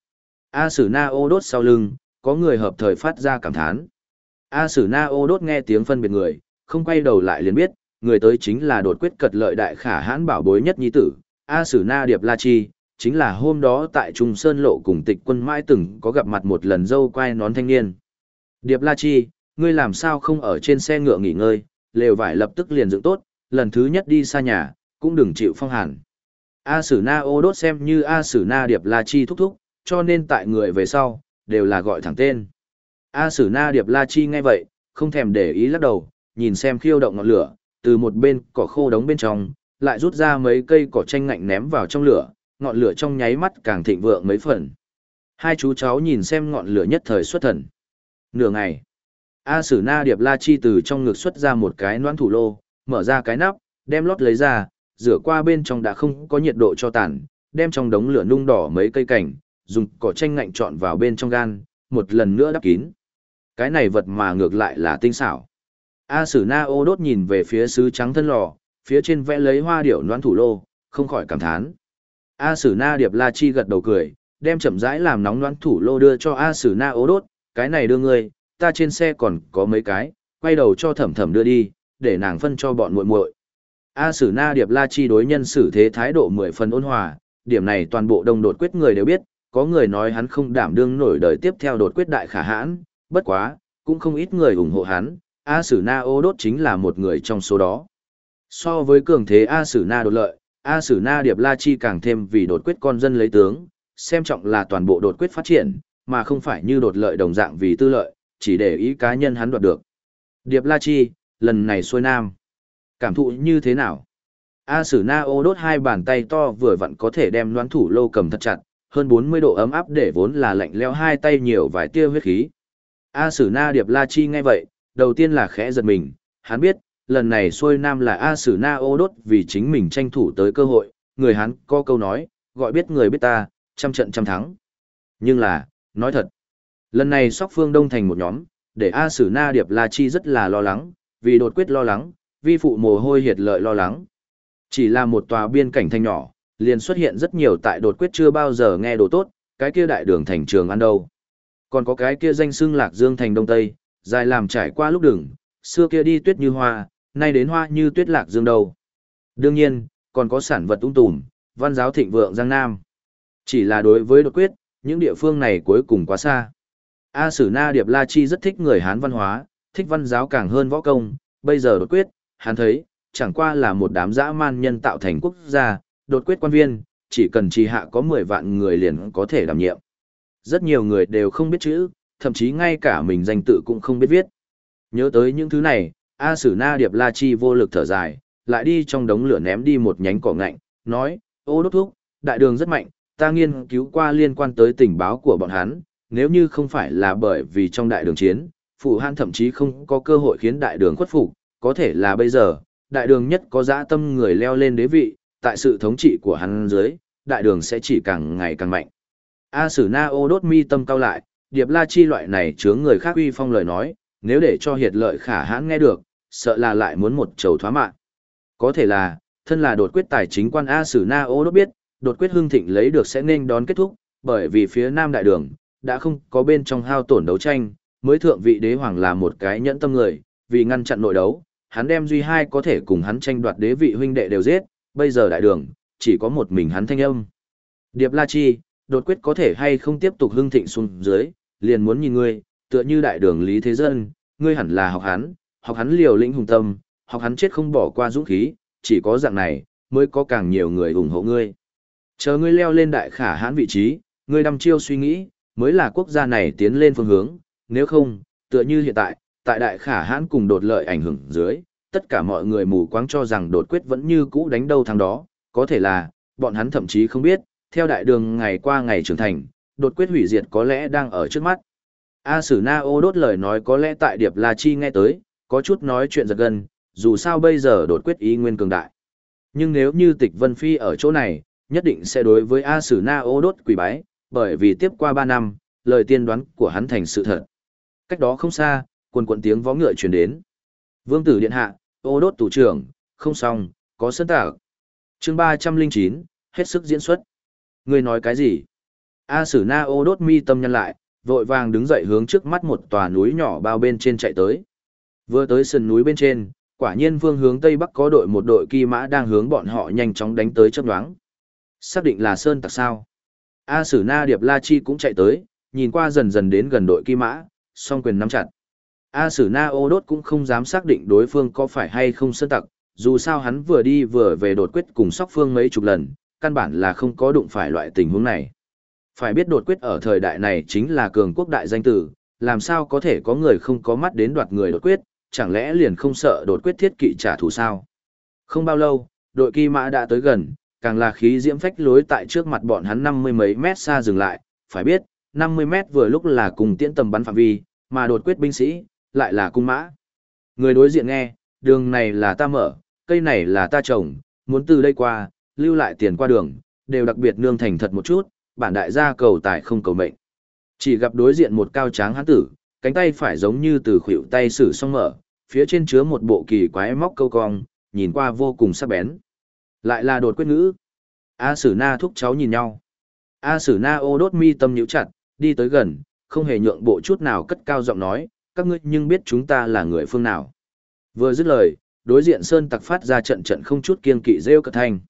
A Sử Na Ô đốt sau lưng, có người hợp thời phát ra cảm thán. A Sử Na Ô đốt nghe tiếng phân biệt người, không quay đầu lại liền biết, người tới chính là đột quyết cật lợi đại khả hãn bảo bối nhất nhi tử, A Sử Na Điệp La Chi, chính là hôm đó tại Trung Sơn Lộ cùng tịch quân mãi từng có gặp mặt một lần dâu quai nón thanh niên. Điệp La Chi, ngươi làm sao không ở trên xe ngựa nghỉ ngơi, lều vải lập tức liền dựng tốt, lần thứ nhất đi xa nhà, cũng đừng chịu phong hàn. A Sử Na ô đốt xem như A Sử Na Điệp La Chi thúc thúc, cho nên tại người về sau, đều là gọi thẳng tên. A Sử Na Điệp La Chi ngay vậy, không thèm để ý lắc đầu, nhìn xem khiêu động ngọn lửa, từ một bên cỏ khô đóng bên trong, lại rút ra mấy cây cỏ tranh ngạnh ném vào trong lửa, ngọn lửa trong nháy mắt càng thịnh vượng mấy phần. Hai chú cháu nhìn xem ngọn lửa nhất thời xuất thần. Nửa ngày, A Sử Na Điệp La Chi từ trong ngực xuất ra một cái noãn thủ lô, mở ra cái nắp, đem lót lấy ra, rửa qua bên trong đã không có nhiệt độ cho tàn, đem trong đống lửa nung đỏ mấy cây cảnh, dùng cỏ tranh ngạnh trọn vào bên trong gan, một lần nữa đắp kín. Cái này vật mà ngược lại là tinh xảo. A Sử Na ô đốt nhìn về phía sứ trắng thân lò, phía trên vẽ lấy hoa điểu noãn thủ lô, không khỏi cảm thán. A Sử Na Điệp La Chi gật đầu cười, đem chậm rãi làm nóng noãn thủ lô đưa cho A Sử Na ô đốt, cái này đưa ngươi, ta trên xe còn có mấy cái, quay đầu cho thẩm thẩm đưa đi, để nàng phân cho bọn muội muội. A Sử Na Điệp La Chi đối nhân xử thế thái độ mười phần ôn hòa, điểm này toàn bộ đông đột quyết người đều biết, có người nói hắn không đảm đương nổi đời tiếp theo đột quyết đại khả hãn, bất quá, cũng không ít người ủng hộ hắn, A Sử Na ô đốt chính là một người trong số đó. So với cường thế A Sử Na đột lợi, A Sử Na Điệp La Chi càng thêm vì đột quyết con dân lấy tướng, xem trọng là toàn bộ đột quyết phát triển, mà không phải như đột lợi đồng dạng vì tư lợi, chỉ để ý cá nhân hắn đoạt được. Điệp La Chi, lần này xuôi nam. Cảm thụ như thế nào? A Sử Na ô đốt hai bàn tay to vừa vặn có thể đem loán thủ lô cầm thật chặt, hơn 40 độ ấm áp để vốn là lạnh leo hai tay nhiều vài tia huyết khí. A Sử Na Điệp La Chi nghe vậy, đầu tiên là khẽ giật mình, hắn biết, lần này xuôi nam là A Sử Na ô đốt vì chính mình tranh thủ tới cơ hội, người hắn có câu nói, gọi biết người biết ta, trăm trận trăm thắng. Nhưng là, nói thật, lần này sóc phương đông thành một nhóm, để A Sử Na Điệp La Chi rất là lo lắng, vì đột quyết lo lắng, vi phụ mồ hôi hiệt lợi lo lắng. Chỉ là một tòa biên cảnh thành nhỏ, liền xuất hiện rất nhiều tại đột quyết chưa bao giờ nghe đồ tốt, cái kia đại đường thành trường ăn đâu. Còn có cái kia danh xưng lạc dương thành đông tây, dài làm trải qua lúc đường, xưa kia đi tuyết như hoa, nay đến hoa như tuyết lạc dương đâu. Đương nhiên, còn có sản vật ung tùm, văn giáo thịnh vượng Giang Nam. Chỉ là đối với đột quyết, những địa phương này cuối cùng quá xa. A Sử Na Điệp La Chi rất thích người Hán văn hóa, thích văn giáo càng hơn võ công, bây giờ đột quyết, hắn thấy, chẳng qua là một đám dã man nhân tạo thành quốc gia, đột quyết quan viên, chỉ cần trì hạ có 10 vạn người liền có thể đảm nhiệm. Rất nhiều người đều không biết chữ, thậm chí ngay cả mình danh tự cũng không biết viết. Nhớ tới những thứ này, A Sử Na Điệp La Chi vô lực thở dài, lại đi trong đống lửa ném đi một nhánh cỏ ngạnh, nói, ô đốt thuốc, đại đường rất mạnh, ta nghiên cứu qua liên quan tới tình báo của bọn hắn, nếu như không phải là bởi vì trong đại đường chiến, phụ han thậm chí không có cơ hội khiến đại đường khuất phục, có thể là bây giờ, đại đường nhất có dã tâm người leo lên đế vị, tại sự thống trị của hắn dưới, đại đường sẽ chỉ càng ngày càng mạnh. A Sử Na ô đốt mi tâm cao lại, Điệp La Chi loại này chướng người khác uy phong lời nói, nếu để cho hiệt lợi khả hãn nghe được, sợ là lại muốn một trầu thoá mạng. Có thể là, thân là đột quyết tài chính quan A Sử Na ô đốt biết, đột quyết hưng thịnh lấy được sẽ nên đón kết thúc, bởi vì phía Nam Đại Đường, đã không có bên trong hao tổn đấu tranh, mới thượng vị đế hoàng là một cái nhẫn tâm người, vì ngăn chặn nội đấu, hắn đem duy hai có thể cùng hắn tranh đoạt đế vị huynh đệ đều giết, bây giờ đại đường, chỉ có một mình hắn thanh âm. Điệp La Chi, đột quyết có thể hay không tiếp tục hưng thịnh xuống dưới, liền muốn nhìn ngươi, tựa như đại đường Lý Thế Dân, ngươi hẳn là học hắn, học hắn liều lĩnh hùng tâm, học hắn chết không bỏ qua dũng khí, chỉ có dạng này, mới có càng nhiều người ủng hộ ngươi. Chờ ngươi leo lên đại khả hãn vị trí, ngươi đăm chiêu suy nghĩ, mới là quốc gia này tiến lên phương hướng, nếu không, tựa như hiện tại, tại đại khả hãn cùng đột lợi ảnh hưởng dưới, tất cả mọi người mù quáng cho rằng đột quyết vẫn như cũ đánh đâu thằng đó, có thể là, bọn hắn thậm chí không biết, theo đại đường ngày qua ngày trưởng thành, đột quyết hủy diệt có lẽ đang ở trước mắt. A Sử Na ô đốt lời nói có lẽ tại Điệp La Chi nghe tới, có chút nói chuyện giật gân, dù sao bây giờ đột quyết ý nguyên cường đại. Nhưng nếu như tịch Vân Phi ở chỗ này, nhất định sẽ đối với A Sử Na ô đốt quỷ bái, bởi vì tiếp qua 3 năm, lời tiên đoán của hắn thành sự thật. Cách đó không xa, quần quần tiếng vó ngựa truyền đến. Vương tử điện hạ, ô đốt tủ trưởng, không xong, có sân tạc. chương 309, hết sức diễn xuất. Người nói cái gì? A Sử Na ô đốt mi tâm nhân lại, vội vàng đứng dậy hướng trước mắt một tòa núi nhỏ bao bên trên chạy tới. Vừa tới sườn núi bên trên, quả nhiên vương hướng tây bắc có đội một đội kỳ mã đang hướng bọn họ nhanh chóng đánh tới chấp đoáng. Xác định là sơn tặc sao? A Sử Na Điệp La Chi cũng chạy tới, nhìn qua dần dần đến gần đội Kim mã, song quyền nắm chặt. A Sử Na ô đốt cũng không dám xác định đối phương có phải hay không sơn tặc, dù sao hắn vừa đi vừa về đột quyết cùng sóc phương mấy chục lần, căn bản là không có đụng phải loại tình huống này. Phải biết đột quyết ở thời đại này chính là cường quốc đại danh tử, làm sao có thể có người không có mắt đến đoạt người đột quyết, chẳng lẽ liền không sợ đột quyết thiết kỵ trả thù sao? Không bao lâu, đội kỳ mã đã tới gần, càng là khí diễm phách lối tại trước mặt bọn hắn năm mươi mấy mét xa dừng lại, phải biết, năm mươi mét vừa lúc là cùng tiễn tầm bắn phạm vi, mà đột quyết binh sĩ, lại là cung mã. Người đối diện nghe, đường này là ta mở, cây này là ta trồng, muốn từ đây qua, lưu lại tiền qua đường, đều đặc biệt nương thành thật một chút, bản đại gia cầu tài không cầu mệnh. Chỉ gặp đối diện một cao tráng hán tử, cánh tay phải giống như từ khuỷu tay sử song mở, phía trên chứa một bộ kỳ quái móc câu cong, nhìn qua vô cùng sắc bén. Lại là đột quyết ngữ. A Sử Na thúc cháu nhìn nhau. A Sử Na ô đốt mi tâm nhíu chặt, đi tới gần, không hề nhượng bộ chút nào cất cao giọng nói, các ngươi nhưng biết chúng ta là người phương nào. Vừa dứt lời, đối diện Sơn tặc phát ra trận trận không chút kiên kỵ rêu cất thanh.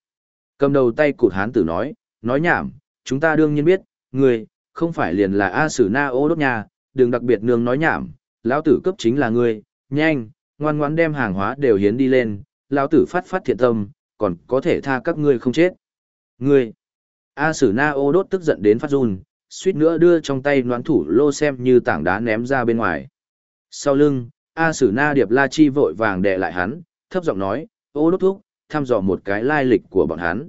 Cầm đầu tay cụt hán tử nói, nói nhảm, chúng ta đương nhiên biết, ngươi, không phải liền là A Sử Na ô đốt nhà, đừng đặc biệt nương nói nhảm, lão tử cấp chính là ngươi, nhanh, ngoan ngoãn đem hàng hóa đều hiến đi lên, lão tử phát phát thiện tâm, còn có thể tha các ngươi không chết. Ngươi, A Sử Na ô đốt tức giận đến phát run, suýt nữa đưa trong tay noán thủ lô xem như tảng đá ném ra bên ngoài. Sau lưng, A Sử Na Điệp La Chi vội vàng đè lại hắn, thấp giọng nói, ô đốt thúc, thăm dò một cái lai lịch của bọn hắn.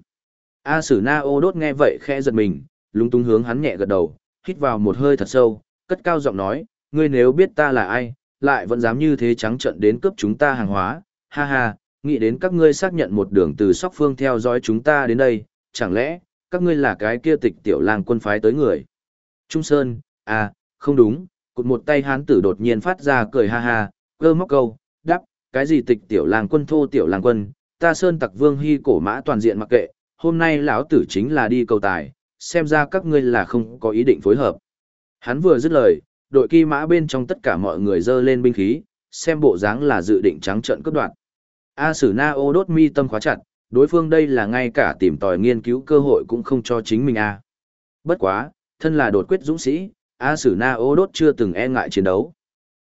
A Sử Na ô đốt nghe vậy khẽ giật mình, lúng túng hướng hắn nhẹ gật đầu, hít vào một hơi thật sâu, cất cao giọng nói, ngươi nếu biết ta là ai, lại vẫn dám như thế trắng trận đến cướp chúng ta hàng hóa, ha ha, nghĩ đến các ngươi xác nhận một đường từ sóc phương theo dõi chúng ta đến đây, chẳng lẽ, các ngươi là cái kia tịch tiểu lang quân phái tới người. Trung Sơn, à, không đúng, cụt một tay hán tử đột nhiên phát ra cười ha ha, cơ móc câu, đắp, cái gì tịch tiểu lang quân thô tiểu lang quân, ta Sơn tặc vương hy cổ mã toàn diện mặc kệ, hôm nay lão tử chính là đi cầu tài, xem ra các ngươi là không có ý định phối hợp. Hắn vừa dứt lời, đội kỳ mã bên trong tất cả mọi người dơ lên binh khí, xem bộ dáng là dự định trắng trận cướp đoạt. A Sử Na ô đốt mi tâm khóa chặt, đối phương đây là ngay cả tìm tòi nghiên cứu cơ hội cũng không cho chính mình a. Bất quá, thân là đột quyết dũng sĩ, A Sử Na ô đốt chưa từng e ngại chiến đấu.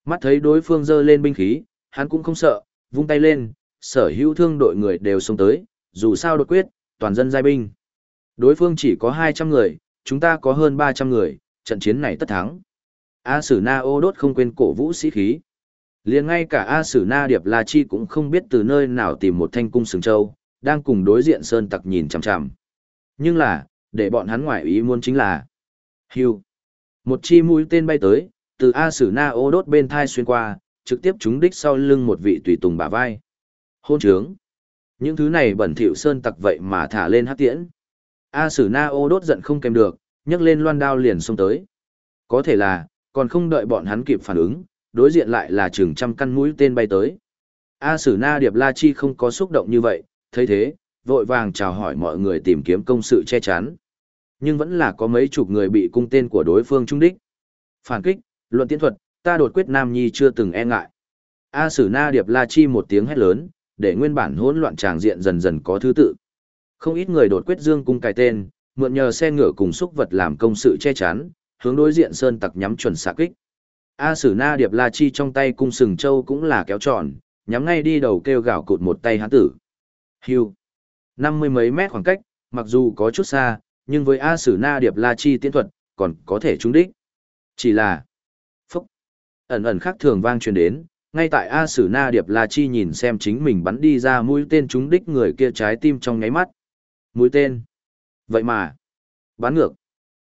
Mắt thấy đối phương dơ lên binh khí, hắn cũng không sợ, vung tay lên, sở hữu thương đội người đều xông tới, dù sao đột quyết, toàn dân giai binh. Đối phương chỉ có 200 người, chúng ta có hơn 300 người, trận chiến này tất thắng. A Sử Na ô đốt không quên cổ vũ sĩ khí liền ngay cả A Sử Na Điệp La Chi cũng không biết từ nơi nào tìm một thanh cung sừng châu, đang cùng đối diện Sơn Tặc nhìn chằm chằm. Nhưng là, để bọn hắn ngoại ý muốn chính là Hưu. Một chi mũi tên bay tới, từ A Sử Na ô đốt bên thai xuyên qua, trực tiếp trúng đích sau lưng một vị tùy tùng bả vai. Hôn trướng. Những thứ này bẩn thỉu Sơn Tặc vậy mà thả lên hát tiễn. A Sử Na ô đốt giận không kèm được, nhấc lên loan đao liền xông tới. Có thể là, còn không đợi bọn hắn kịp phản ứng, đối diện lại là chừng trăm căn mũi tên bay tới. A Sử Na Điệp La Chi không có xúc động như vậy, thấy thế, vội vàng chào hỏi mọi người tìm kiếm công sự che chắn. Nhưng vẫn là có mấy chục người bị cung tên của đối phương trung đích. Phản kích, luận tiến thuật, ta đột quyết Nam Nhi chưa từng e ngại. A Sử Na Điệp La Chi một tiếng hét lớn, để nguyên bản hỗn loạn tràng diện dần dần có thứ tự. Không ít người đột quyết dương cung cài tên, mượn nhờ xe ngựa cùng xúc vật làm công sự che chắn, hướng đối diện sơn tặc nhắm chuẩn xạ kích. A Sử Na Điệp La Chi trong tay cung sừng châu cũng là kéo tròn, nhắm ngay đi đầu kêu gào cụt một tay hắn tử. Hưu. Năm mươi mấy mét khoảng cách, mặc dù có chút xa, nhưng với A Sử Na Điệp La Chi tiến thuật, còn có thể trúng đích. Chỉ là... Phúc. Ẩn ẩn khác thường vang truyền đến, ngay tại A Sử Na Điệp La Chi nhìn xem chính mình bắn đi ra mũi tên trúng đích người kia trái tim trong nháy mắt. Mũi tên. Vậy mà. Bắn ngược.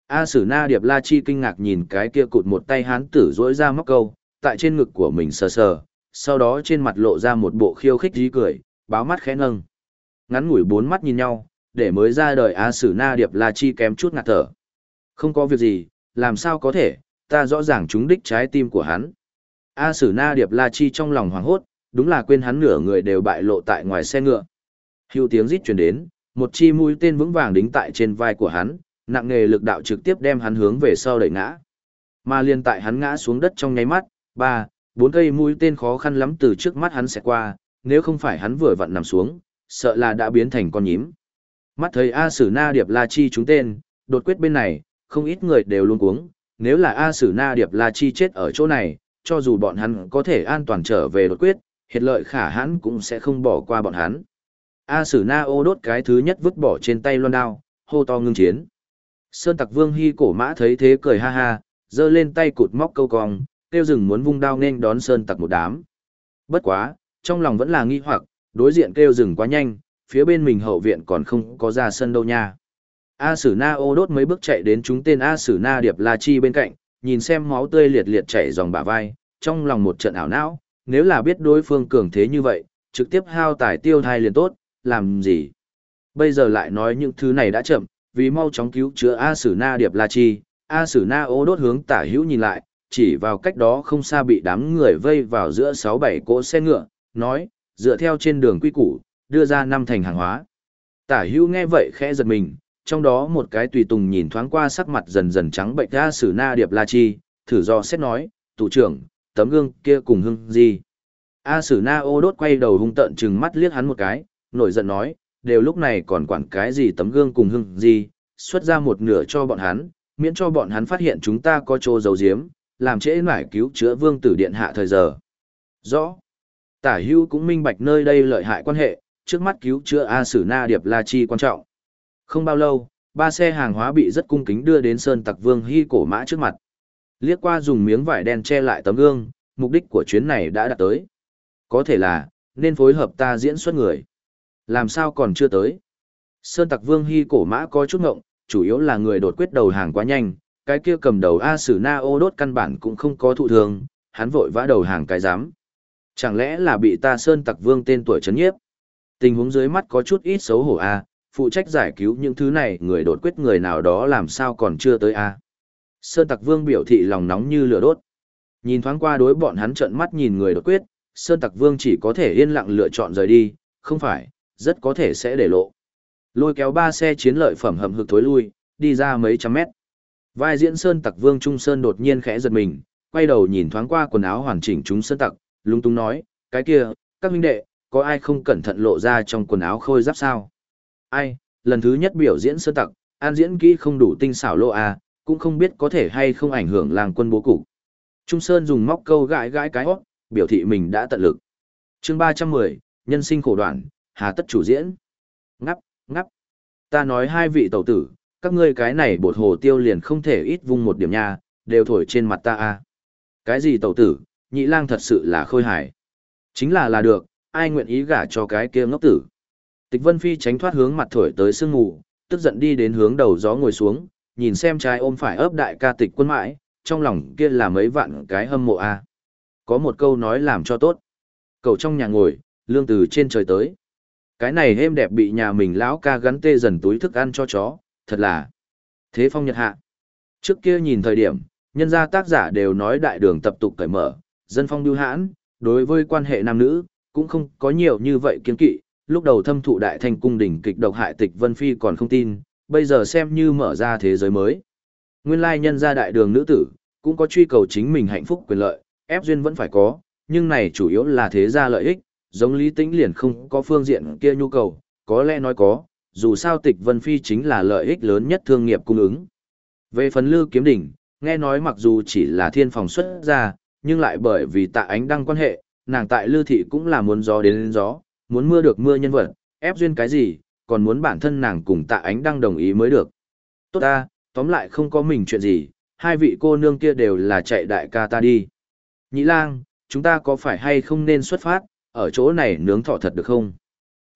A Sử Na Điệp La Chi kinh ngạc nhìn cái kia cụt một tay hán tử rỗi ra móc câu, tại trên ngực của mình sờ sờ, sau đó trên mặt lộ ra một bộ khiêu khích dí cười, báo mắt khẽ nâng. Ngắn ngủi bốn mắt nhìn nhau, để mới ra đời A Sử Na Điệp La Chi kém chút ngạt thở. Không có việc gì, làm sao có thể, ta rõ ràng chúng đích trái tim của hắn. A Sử Na Điệp La Chi trong lòng hoảng hốt, đúng là quên hắn nửa người đều bại lộ tại ngoài xe ngựa. Hưu tiếng rít truyền đến, một chi mũi tên vững vàng đính tại trên vai của hắn, nặng nghề lực đạo trực tiếp đem hắn hướng về sau đẩy ngã. Mà liên tại hắn ngã xuống đất trong nháy mắt, ba, bốn cây mũi tên khó khăn lắm từ trước mắt hắn sẽ qua, nếu không phải hắn vừa vặn nằm xuống, sợ là đã biến thành con nhím. Mắt thấy A Sử Na Điệp La Chi trúng tên, đột quyết bên này, không ít người đều luôn cuống, nếu là A Sử Na Điệp La Chi chết ở chỗ này, cho dù bọn hắn có thể an toàn trở về đột quyết, hiệt lợi khả hãn cũng sẽ không bỏ qua bọn hắn. A Sử Na ô đốt cái thứ nhất vứt bỏ trên tay loan đao, hô to ngưng chiến. Sơn Tặc Vương Hy cổ mã thấy thế cười ha ha, giơ lên tay cụt móc câu cong, kêu rừng muốn vung đao nên đón Sơn Tặc một đám. Bất quá, trong lòng vẫn là nghi hoặc, đối diện kêu rừng quá nhanh, phía bên mình hậu viện còn không có ra sân đâu nha. A Sử Na ô đốt mấy bước chạy đến chúng tên A Sử Na Điệp La Chi bên cạnh, nhìn xem máu tươi liệt liệt chảy dòng bả vai, trong lòng một trận ảo não, nếu là biết đối phương cường thế như vậy, trực tiếp hao tài tiêu thai liền tốt, làm gì? Bây giờ lại nói những thứ này đã chậm, vì mau chóng cứu chữa A Sử Na Điệp La Chi, A Sử Na ô đốt hướng tả hữu nhìn lại, chỉ vào cách đó không xa bị đám người vây vào giữa sáu bảy cỗ xe ngựa, nói, dựa theo trên đường quy củ, đưa ra năm thành hàng hóa. Tả hữu nghe vậy khẽ giật mình, trong đó một cái tùy tùng nhìn thoáng qua sắc mặt dần dần trắng bệnh A Sử Na Điệp La Chi, thử do xét nói, tụ trưởng, tấm gương kia cùng hưng gì. A Sử Na ô đốt quay đầu hung tợn chừng mắt liếc hắn một cái, nổi giận nói, đều lúc này còn quản cái gì tấm gương cùng hưng gì, xuất ra một nửa cho bọn hắn, miễn cho bọn hắn phát hiện chúng ta có chỗ giấu giếm, làm trễ nải cứu chữa vương tử điện hạ thời giờ. Rõ. Tả hưu cũng minh bạch nơi đây lợi hại quan hệ, trước mắt cứu chữa A Sử Na Điệp La Chi quan trọng. Không bao lâu, ba xe hàng hóa bị rất cung kính đưa đến Sơn Tặc Vương Hy cổ mã trước mặt. Liếc qua dùng miếng vải đen che lại tấm gương, mục đích của chuyến này đã đạt tới. Có thể là, nên phối hợp ta diễn xuất người. Làm sao còn chưa tới? Sơn Tặc Vương Hy cổ mã có chút ngộng, chủ yếu là người đột quyết đầu hàng quá nhanh, cái kia cầm đầu A Sử Na ô đốt căn bản cũng không có thụ thường, hắn vội vã đầu hàng cái dám. Chẳng lẽ là bị ta Sơn Tặc Vương tên tuổi chấn nhiếp? Tình huống dưới mắt có chút ít xấu hổ A, phụ trách giải cứu những thứ này người đột quyết người nào đó làm sao còn chưa tới A. Sơn Tặc Vương biểu thị lòng nóng như lửa đốt. Nhìn thoáng qua đối bọn hắn trợn mắt nhìn người đột quyết, Sơn Tặc Vương chỉ có thể yên lặng lựa chọn rời đi, không phải, rất có thể sẽ để lộ. Lôi kéo ba xe chiến lợi phẩm hầm hực thối lui, đi ra mấy trăm mét. Vai diễn Sơn Tặc Vương Trung Sơn đột nhiên khẽ giật mình, quay đầu nhìn thoáng qua quần áo hoàn chỉnh chúng Sơn Tặc, lung tung nói, cái kia, các huynh đệ, có ai không cẩn thận lộ ra trong quần áo khôi giáp sao? Ai, lần thứ nhất biểu diễn Sơn Tặc, an diễn kỹ không đủ tinh xảo lộ à, cũng không biết có thể hay không ảnh hưởng làng quân bố cục. Trung Sơn dùng móc câu gãi gãi cái hót, biểu thị mình đã tận lực. chương 310, nhân sinh khổ đoạn, hà tất chủ diễn. Ngắp, ngắp. Ta nói hai vị tẩu tử, các ngươi cái này bột hồ tiêu liền không thể ít vung một điểm nha, đều thổi trên mặt ta a. Cái gì tẩu tử, nhị lang thật sự là khôi hài. Chính là là được, ai nguyện ý gả cho cái kia ngốc tử. Tịch Vân Phi tránh thoát hướng mặt thổi tới sương mù, tức giận đi đến hướng đầu gió ngồi xuống, nhìn xem trái ôm phải ấp đại ca tịch quân mãi, trong lòng kia là mấy vạn cái hâm mộ a. Có một câu nói làm cho tốt. Cậu trong nhà ngồi, lương từ trên trời tới. Cái này êm đẹp bị nhà mình lão ca gắn tê dần túi thức ăn cho chó, thật là thế phong nhật hạ. Trước kia nhìn thời điểm, nhân gia tác giả đều nói đại đường tập tục cởi mở, dân phong lưu hãn, đối với quan hệ nam nữ, cũng không có nhiều như vậy kiến kỵ, lúc đầu thâm thụ đại thanh cung đỉnh kịch độc hại tịch Vân Phi còn không tin, bây giờ xem như mở ra thế giới mới. Nguyên lai nhân gia đại đường nữ tử, cũng có truy cầu chính mình hạnh phúc quyền lợi, ép duyên vẫn phải có, nhưng này chủ yếu là thế gia lợi ích, giống Lý Tĩnh liền không có phương diện kia nhu cầu, có lẽ nói có, dù sao tịch Vân Phi chính là lợi ích lớn nhất thương nghiệp cung ứng. Về phần Lư Kiếm Đỉnh, nghe nói mặc dù chỉ là thiên phòng xuất ra, nhưng lại bởi vì tạ ánh đăng quan hệ, nàng tại lư thị cũng là muốn gió đến, đến gió, muốn mưa được mưa nhân vật, ép duyên cái gì, còn muốn bản thân nàng cùng tạ ánh đăng đồng ý mới được. Tốt ta, tóm lại không có mình chuyện gì, hai vị cô nương kia đều là chạy đại ca ta đi. Nhĩ lang, chúng ta có phải hay không nên xuất phát, ở chỗ này nướng thọ thật được không?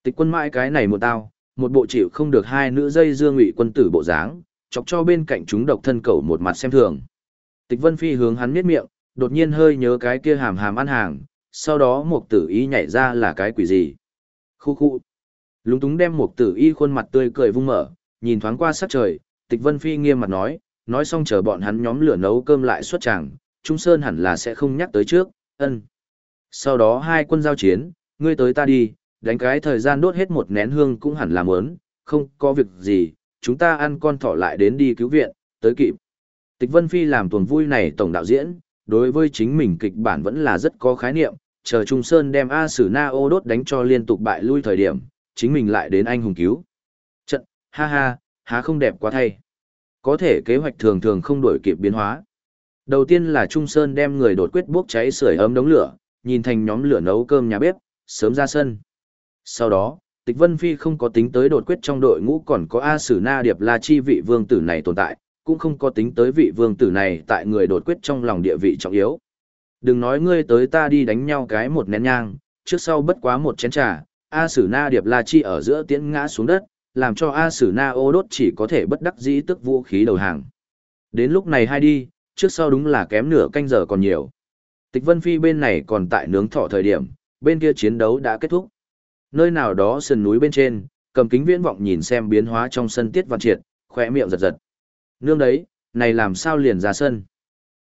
Tịch quân mãi cái này một tao, một bộ chịu không được hai nữ dây dương ngụy quân tử bộ dáng, chọc cho bên cạnh chúng độc thân cầu một mặt xem thường. Tịch vân phi hướng hắn miết miệng, đột nhiên hơi nhớ cái kia hàm hàm ăn hàng, sau đó một tử y nhảy ra là cái quỷ gì. Khu khu. Lúng túng đem một tử y khuôn mặt tươi cười vung mở, nhìn thoáng qua sắc trời, tịch vân phi nghiêm mặt nói, nói xong chờ bọn hắn nhóm lửa nấu cơm lại xuất tràng, Trung Sơn hẳn là sẽ không nhắc tới trước, ân. Sau đó hai quân giao chiến, ngươi tới ta đi, đánh cái thời gian đốt hết một nén hương cũng hẳn là mớn, không có việc gì, chúng ta ăn con thỏ lại đến đi cứu viện, tới kịp. Tịch Vân Phi làm tuần vui này tổng đạo diễn, đối với chính mình kịch bản vẫn là rất có khái niệm, chờ Trung Sơn đem A Sử Na ô đốt đánh cho liên tục bại lui thời điểm, chính mình lại đến anh hùng cứu. Trận, ha ha, há không đẹp quá thay. Có thể kế hoạch thường thường không đổi kịp biến hóa. Đầu tiên là Trung Sơn đem người đột quyết bốc cháy sưởi ấm đống lửa, nhìn thành nhóm lửa nấu cơm nhà bếp, sớm ra sân. Sau đó, Tịch Vân Phi không có tính tới đột quyết trong đội ngũ còn có A Sử Na Điệp La Chi vị vương tử này tồn tại, cũng không có tính tới vị vương tử này tại người đột quyết trong lòng địa vị trọng yếu. Đừng nói ngươi tới ta đi đánh nhau cái một nén nhang, trước sau bất quá một chén trà, A Sử Na Điệp La Chi ở giữa tiễn ngã xuống đất, làm cho A Sử Na ô đốt chỉ có thể bất đắc dĩ tức vũ khí đầu hàng. Đến lúc này hai đi, trước sau đúng là kém nửa canh giờ còn nhiều. Tịch Vân Phi bên này còn tại nướng thọ thời điểm, bên kia chiến đấu đã kết thúc. Nơi nào đó sườn núi bên trên, cầm kính viễn vọng nhìn xem biến hóa trong sân tiết văn triệt, khỏe miệng giật giật. Nương đấy, này làm sao liền ra sân?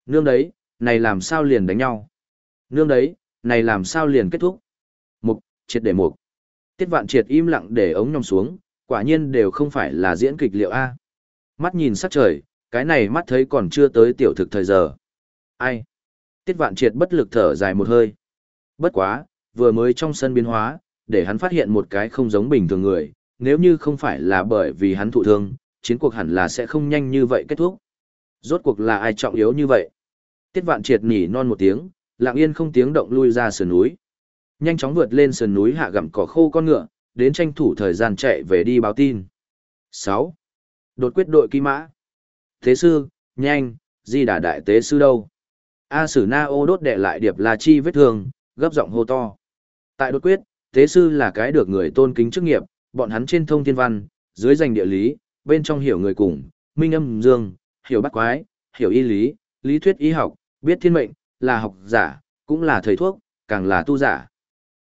Nương đấy, này làm sao liền đánh nhau? Nương đấy, này làm sao liền kết thúc? Mục, triệt để mục. Tiết vạn triệt im lặng để ống nhòm xuống, quả nhiên đều không phải là diễn kịch liệu A. Mắt nhìn sắc trời, cái này mắt thấy còn chưa tới tiểu thực thời giờ. Ai? Tiết vạn triệt bất lực thở dài một hơi. Bất quá, vừa mới trong sân biến hóa, để hắn phát hiện một cái không giống bình thường người, nếu như không phải là bởi vì hắn thụ thương, chiến cuộc hẳn là sẽ không nhanh như vậy kết thúc. Rốt cuộc là ai trọng yếu như vậy? Tiết vạn triệt nỉ non một tiếng, lặng yên không tiếng động lui ra sườn núi. Nhanh chóng vượt lên sườn núi hạ gặm cỏ khô con ngựa, đến tranh thủ thời gian chạy về đi báo tin. 6. Đột quyết đội kỳ mã. Thế sư, nhanh, di đà đại tế sư đâu? A Sử Na ô đốt đệ lại điệp là chi vết thương, gấp giọng hô to. Tại đột quyết, tế sư là cái được người tôn kính chức nghiệp, bọn hắn trên thông thiên văn, dưới danh địa lý, bên trong hiểu người cùng, minh âm dương, hiểu bắt quái, hiểu y lý, lý thuyết y học, biết thiên mệnh, là học giả, cũng là thầy thuốc, càng là tu giả.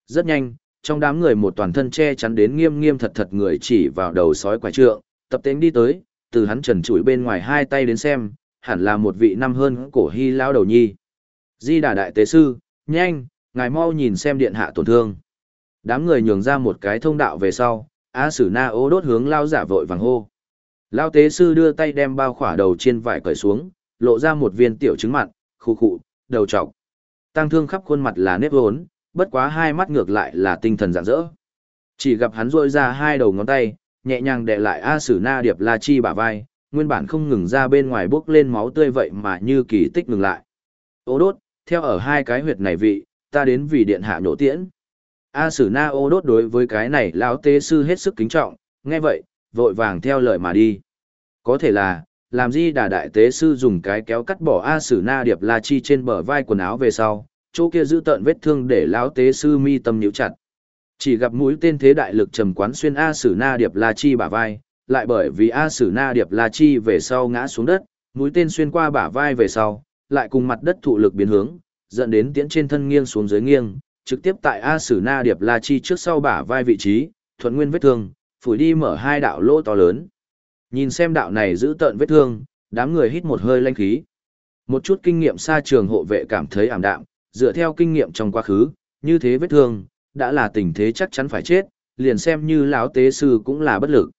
Rất nhanh, trong đám người một toàn thân che chắn đến nghiêm nghiêm thật thật người chỉ vào đầu sói quái trượng, tập tính đi tới, từ hắn trần trụi bên ngoài hai tay đến xem, hẳn là một vị năm hơn cổ hy lao đầu nhi. Di đà đại tế sư, nhanh, ngài mau nhìn xem điện hạ tổn thương. Đám người nhường ra một cái thông đạo về sau, A Sử Na ô đốt hướng lao giả vội vàng hô. Lao tế sư đưa tay đem bao khỏa đầu trên vải cởi xuống, lộ ra một viên tiểu trứng mặn, khu khụ, đầu trọc. Tăng thương khắp khuôn mặt là nếp vốn, bất quá hai mắt ngược lại là tinh thần rạng rỡ. Chỉ gặp hắn rôi ra hai đầu ngón tay, nhẹ nhàng đè lại A Sử Na Điệp La Chi bả vai, nguyên bản không ngừng ra bên ngoài bốc lên máu tươi vậy mà như kỳ tích ngừng lại. Ô đốt, theo ở hai cái huyệt này vị, ta đến vì điện hạ nhổ tiễn. A Sử Na ô đốt đối với cái này lão tế sư hết sức kính trọng, nghe vậy, vội vàng theo lời mà đi. Có thể là, làm gì đà đại tế sư dùng cái kéo cắt bỏ A Sử Na Điệp La Chi trên bờ vai quần áo về sau, chỗ kia giữ tận vết thương để lão tế sư mi tâm nhíu chặt. Chỉ gặp mũi tên thế đại lực trầm quán xuyên A Sử Na Điệp La Chi bả vai, lại bởi vì A Sử Na Điệp La Chi về sau ngã xuống đất, mũi tên xuyên qua bả vai về sau, lại cùng mặt đất thụ lực biến hướng, dẫn đến tiễn trên thân nghiêng xuống dưới nghiêng, trực tiếp tại A Sử Na Điệp La Chi trước sau bả vai vị trí, thuận nguyên vết thương, phủi đi mở hai đạo lỗ to lớn. Nhìn xem đạo này giữ tận vết thương, đám người hít một hơi lanh khí. Một chút kinh nghiệm xa trường hộ vệ cảm thấy ảm đạm, dựa theo kinh nghiệm trong quá khứ, như thế vết thương, đã là tình thế chắc chắn phải chết, liền xem như lão tế sư cũng là bất lực.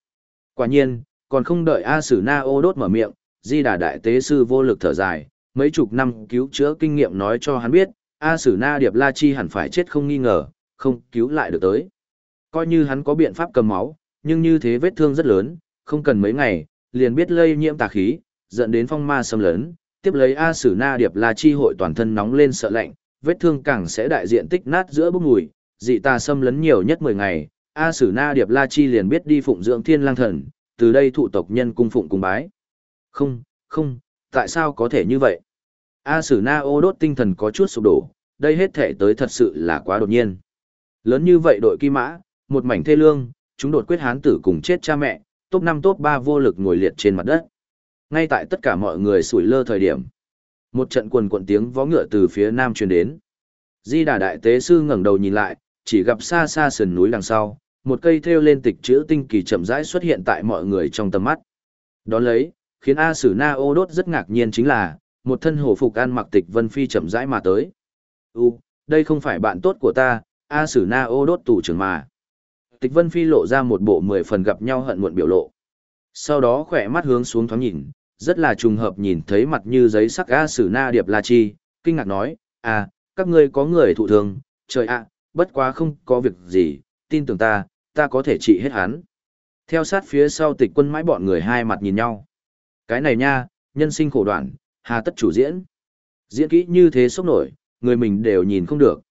Quả nhiên, còn không đợi A Sử Na ô đốt mở miệng, di đà đại tế sư vô lực thở dài, mấy chục năm cứu chữa kinh nghiệm nói cho hắn biết, A Sử Na Điệp La Chi hẳn phải chết không nghi ngờ, không cứu lại được tới. Coi như hắn có biện pháp cầm máu, nhưng như thế vết thương rất lớn, không cần mấy ngày, liền biết lây nhiễm tà khí, dẫn đến phong ma xâm lấn, tiếp lấy A Sử Na Điệp La Chi hội toàn thân nóng lên sợ lạnh, vết thương càng sẽ đại diện tích nát giữa bốc mùi, dị tà xâm lấn nhiều nhất 10 ngày, A Sử Na Điệp La Chi liền biết đi phụng dưỡng thiên lang thần, từ đây thụ tộc nhân cung phụng cung bái. Không, không, tại sao có thể như vậy? A Sử Na ô đốt tinh thần có chút sụp đổ, đây hết thể tới thật sự là quá đột nhiên. Lớn như vậy đội kỳ mã, một mảnh thê lương, chúng đột quyết hán tử cùng chết cha mẹ, top 5 top 3 vô lực ngồi liệt trên mặt đất. Ngay tại tất cả mọi người sủi lơ thời điểm. Một trận quần quận tiếng vó ngựa từ phía nam truyền đến. Di Đà Đại Tế Sư ngẩng đầu nhìn lại, chỉ gặp xa xa sườn núi đằng sau, một cây thêu lên tịch chữ tinh kỳ chậm rãi xuất hiện tại mọi người trong tầm mắt. Đón lấy, khiến A Sử Na ô đốt rất ngạc nhiên chính là, một thân hổ phục ăn mặc tịch Vân Phi chậm rãi mà tới. U, đây không phải bạn tốt của ta, A Sử Na ô đốt tủ trưởng mà. Tịch Vân Phi lộ ra một bộ mười phần gặp nhau hận muộn biểu lộ. Sau đó khỏe mắt hướng xuống thoáng nhìn, rất là trùng hợp nhìn thấy mặt như giấy sắc A Sử Na Điệp La Chi, kinh ngạc nói, à, các ngươi có người thụ thương, trời ạ, bất quá không có việc gì, tin tưởng ta, ta có thể trị hết hắn. Theo sát phía sau tịch quân mãi bọn người hai mặt nhìn nhau. Cái này nha, nhân sinh khổ đoạn, hà tất chủ diễn. Diễn kỹ như thế sốc nổi, người mình đều nhìn không được.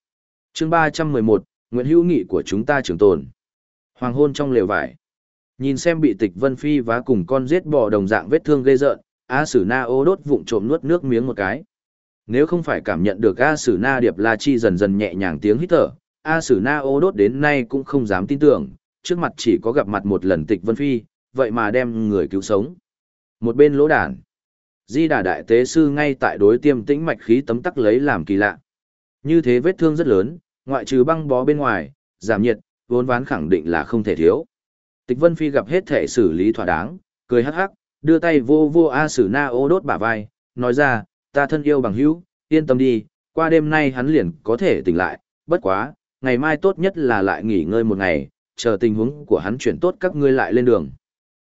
chương 311, Nguyễn Hữu Nghị của chúng ta trường tồn. Hoàng hôn trong lều vải. Nhìn xem bị tịch vân phi và cùng con giết bò đồng dạng vết thương gây rợn, A Sử Na ô đốt vụng trộm nuốt nước miếng một cái. Nếu không phải cảm nhận được A Sử Na Điệp La Chi dần dần nhẹ nhàng tiếng hít thở, A Sử Na ô đốt đến nay cũng không dám tin tưởng, trước mặt chỉ có gặp mặt một lần tịch vân phi, vậy mà đem người cứu sống. Một bên lỗ đàn. Di đà đại tế sư ngay tại đối tiêm tĩnh mạch khí tấm tắc lấy làm kỳ lạ. Như thế vết thương rất lớn, ngoại trừ băng bó bên ngoài, giảm nhiệt, vốn ván khẳng định là không thể thiếu. Tịch Vân Phi gặp hết thể xử lý thỏa đáng, cười hắc hắc, đưa tay vô vô A Sử Na ô đốt bả vai, nói ra, ta thân yêu bằng hữu, yên tâm đi, qua đêm nay hắn liền có thể tỉnh lại, bất quá, ngày mai tốt nhất là lại nghỉ ngơi một ngày, chờ tình huống của hắn chuyển tốt các ngươi lại lên đường.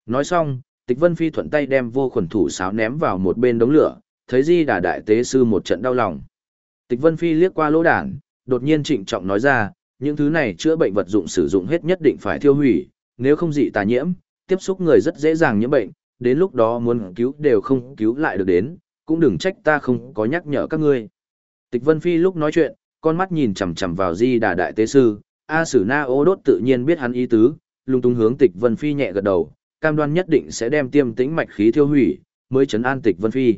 Nói xong, Tịch Vân Phi thuận tay đem vô khuẩn thủ sáo ném vào một bên đống lửa, thấy Di Đà đại tế sư một trận đau lòng. Tịch Vân Phi liếc qua lỗ đảng, đột nhiên trịnh trọng nói ra, những thứ này chữa bệnh vật dụng sử dụng hết nhất định phải thiêu hủy, nếu không dị tà nhiễm, tiếp xúc người rất dễ dàng nhiễm bệnh, đến lúc đó muốn cứu đều không cứu lại được đến, cũng đừng trách ta không có nhắc nhở các ngươi. Tịch Vân Phi lúc nói chuyện, con mắt nhìn chằm chằm vào Di Đà đại tế sư, A Sử Na Ô Đốt tự nhiên biết hắn ý tứ, lung tung hướng Tịch Vân Phi nhẹ gật đầu, cam đoan nhất định sẽ đem tiêm tĩnh mạch khí thiêu hủy, mới chấn an Tịch Vân Phi.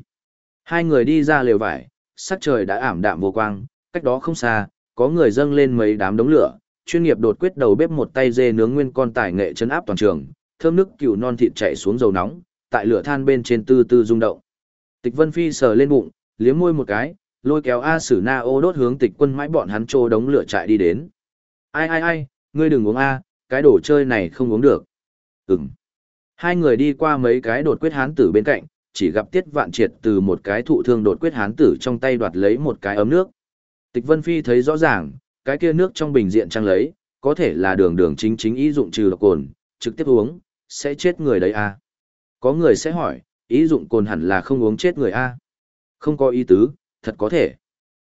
Hai người đi ra lều vải, sắc trời đã ảm đạm vô quang, cách đó không xa, có người dâng lên mấy đám đống lửa, chuyên nghiệp đột quyết đầu bếp một tay dê nướng nguyên con tải nghệ chấn áp toàn trường, thơm nước cừu non thịt chảy xuống dầu nóng, tại lửa than bên trên tư tư rung động. Tịch Vân Phi sờ lên bụng, liếm môi một cái, lôi kéo A Sử Na ô đốt hướng Tịch Quân mãi bọn hắn trô đống lửa chạy đi đến. Ai ai ai, ngươi đừng uống A, cái đồ chơi này không uống được. Ừm. Hai người đi qua mấy cái đột quyết hán tử bên cạnh, chỉ gặp Tiết Vạn Triệt từ một cái thụ thương đột quyết hán tử trong tay đoạt lấy một cái ấm nước. Tịch Vân Phi thấy rõ ràng, cái kia nước trong bình diện trang lấy, có thể là đường đường chính chính ý dụng trừ độc cồn, trực tiếp uống, sẽ chết người đấy à. Có người sẽ hỏi, ý dụng cồn hẳn là không uống chết người a à? Không có ý tứ, thật có thể.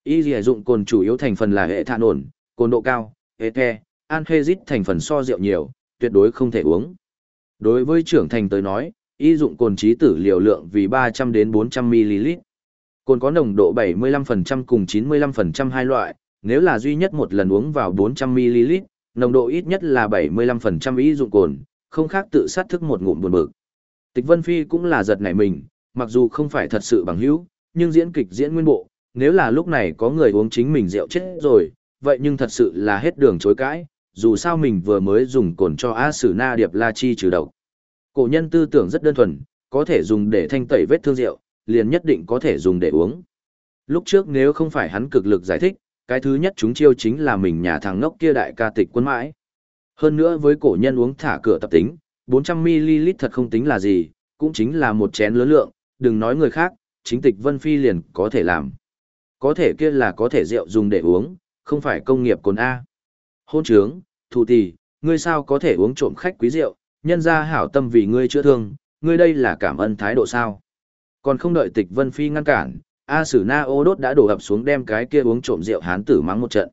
Y dì dụng cồn chủ yếu thành phần là hệ thạ nổn, cồn độ cao, ete, anhezit thành phần so rượu nhiều, tuyệt đối không thể uống. Đối với trưởng thành tới nói, y dụng cồn trí tử liều lượng vì 300 đến 400 ml. Cồn có nồng độ 75% cùng 95% hai loại, nếu là duy nhất một lần uống vào 400ml, nồng độ ít nhất là 75% y dụng cồn, không khác tự sát thức một ngụm buồn bực. Tịch Vân Phi cũng là giật nảy mình, mặc dù không phải thật sự bằng hữu, nhưng diễn kịch diễn nguyên bộ, nếu là lúc này có người uống chính mình rượu chết rồi, vậy nhưng thật sự là hết đường chối cãi, dù sao mình vừa mới dùng cồn cho A Sử Na Điệp La Chi trừ độc. Cổ nhân tư tưởng rất đơn thuần, có thể dùng để thanh tẩy vết thương rượu, liền nhất định có thể dùng để uống. Lúc trước nếu không phải hắn cực lực giải thích, cái thứ nhất chúng chiêu chính là mình nhà thằng ngốc kia đại ca tịch quân mãi. Hơn nữa với cổ nhân uống thả cửa tập tính, 400ml thật không tính là gì, cũng chính là một chén lớn lượng, đừng nói người khác, chính tịch Vân Phi liền có thể làm. Có thể kia là có thể rượu dùng để uống, không phải công nghiệp cồn A. Hôn trướng, thù tỷ, ngươi sao có thể uống trộm khách quý rượu, nhân ra hảo tâm vì ngươi chữa thương, ngươi đây là cảm ơn thái độ sao. Còn không đợi tịch Vân Phi ngăn cản, A Sử Na ô đốt đã đổ ập xuống đem cái kia uống trộm rượu hán tử mắng một trận.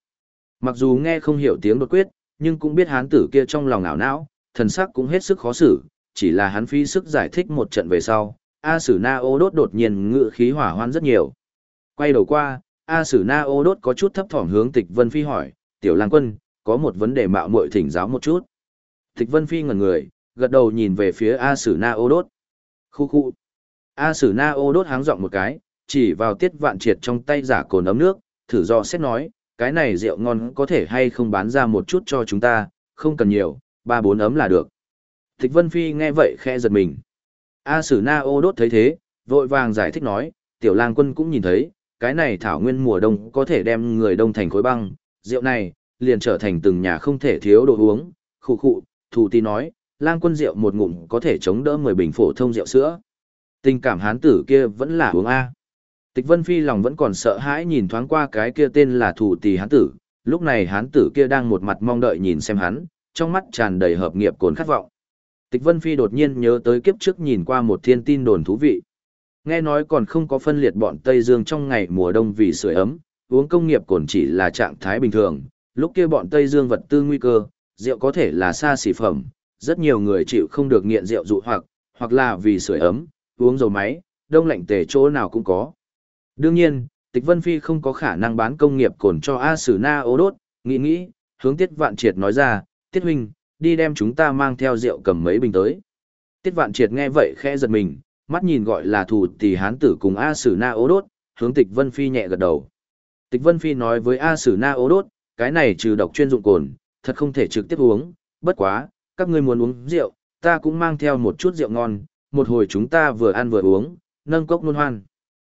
Mặc dù nghe không hiểu tiếng đột quyết, nhưng cũng biết hán tử kia trong lòng ảo não, thần sắc cũng hết sức khó xử, chỉ là hắn phi sức giải thích một trận về sau. A Sử Na Ô Đốt đột nhiên ngự khí hỏa hoan rất nhiều. Quay đầu qua, A Sử Na Ô Đốt có chút thấp thỏm hướng Tịch Vân Phi hỏi, "Tiểu Lang Quân, có một vấn đề mạo muội thỉnh giáo một chút." Tịch Vân Phi ngẩn người, gật đầu nhìn về phía A Sử Na Ô Đốt. Khu khu. A Sử Na Ô Đốt háng giọng một cái, chỉ vào tiết vạn triệt trong tay giả cồn ấm nước, thử do xét nói, cái này rượu ngon có thể hay không bán ra một chút cho chúng ta, không cần nhiều, ba bốn ấm là được. Tịch Vân Phi nghe vậy khẽ giật mình. A Sử Na Ô Đốt thấy thế, vội vàng giải thích nói, tiểu lang quân cũng nhìn thấy, cái này thảo nguyên mùa đông có thể đem người đông thành khối băng, rượu này, liền trở thành từng nhà không thể thiếu đồ uống, khụ khụ, thủ ti nói, lang quân rượu một ngụm có thể chống đỡ 10 bình phổ thông rượu sữa. Tình cảm hán tử kia vẫn là uống A. Tịch Vân Phi lòng vẫn còn sợ hãi nhìn thoáng qua cái kia tên là thủ tỷ hán tử, lúc này hán tử kia đang một mặt mong đợi nhìn xem hắn, trong mắt tràn đầy hợp nghiệp cồn khát vọng. Tịch Vân Phi đột nhiên nhớ tới kiếp trước nhìn qua một thiên tin đồn thú vị. Nghe nói còn không có phân liệt bọn Tây Dương trong ngày mùa đông vì sưởi ấm, uống công nghiệp cồn chỉ là trạng thái bình thường, lúc kia bọn Tây Dương vật tư nguy cơ, rượu có thể là xa xỉ phẩm, rất nhiều người chịu không được nghiện rượu dụ hoặc, hoặc là vì sưởi ấm, uống dầu máy, đông lạnh tề chỗ nào cũng có. Đương nhiên, Tịch Vân Phi không có khả năng bán công nghiệp cồn cho A Sử Na ô đốt, nghĩ nghĩ, hướng Tiết Vạn Triệt nói ra, Tiết Huynh, đi đem chúng ta mang theo rượu cầm mấy bình tới. Tiết Vạn Triệt nghe vậy khẽ giật mình, mắt nhìn gọi là thủ tỷ hán tử cùng A Sử Na ô đốt, hướng Tịch Vân Phi nhẹ gật đầu. Tịch Vân Phi nói với A Sử Na ô đốt, cái này trừ độc chuyên dụng cồn, thật không thể trực tiếp uống, bất quá, các ngươi muốn uống rượu, ta cũng mang theo một chút rượu ngon, một hồi chúng ta vừa ăn vừa uống, nâng cốc luôn hoan.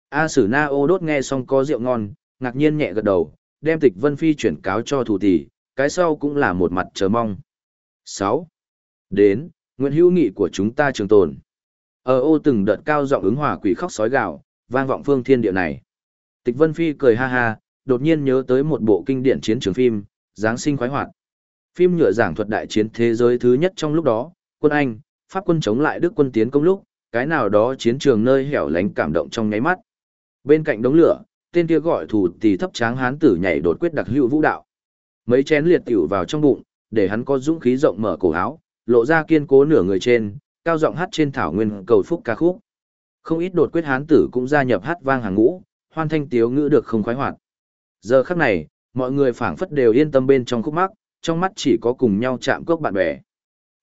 A Sử Na ô đốt nghe xong có rượu ngon, ngạc nhiên nhẹ gật đầu, đem tịch Vân Phi chuyển cáo cho thủ tỷ, cái sau cũng là một mặt chờ mong. 6. Đến, nguyện hữu nghị của chúng ta trường tồn. Ở ô từng đợt cao giọng ứng hòa quỷ khóc sói gạo, vang vọng phương thiên địa này. Tịch Vân Phi cười ha ha, đột nhiên nhớ tới một bộ kinh điển chiến trường phim, Giáng sinh khoái hoạt. Phim nhựa giảng thuật đại chiến thế giới thứ nhất trong lúc đó, quân Anh, Pháp quân chống lại Đức quân tiến công lúc, cái nào đó chiến trường nơi hẻo lánh cảm động trong nháy mắt. Bên cạnh đống lửa, tên kia gọi thủ tỷ thấp tráng hán tử nhảy đột quyết đặc hữu vũ đạo. Mấy chén liệt tiểu vào trong bụng, để hắn có dũng khí rộng mở cổ áo, lộ ra kiên cố nửa người trên, cao giọng hát trên thảo nguyên cầu phúc ca khúc. Không ít đột quyết hán tử cũng gia nhập hát vang hàng ngũ, hoan thanh tiếu ngữ được không khoái hoạt. Giờ khắc này, mọi người phảng phất đều yên tâm bên trong khúc mắc, trong mắt chỉ có cùng nhau chạm cốc bạn bè.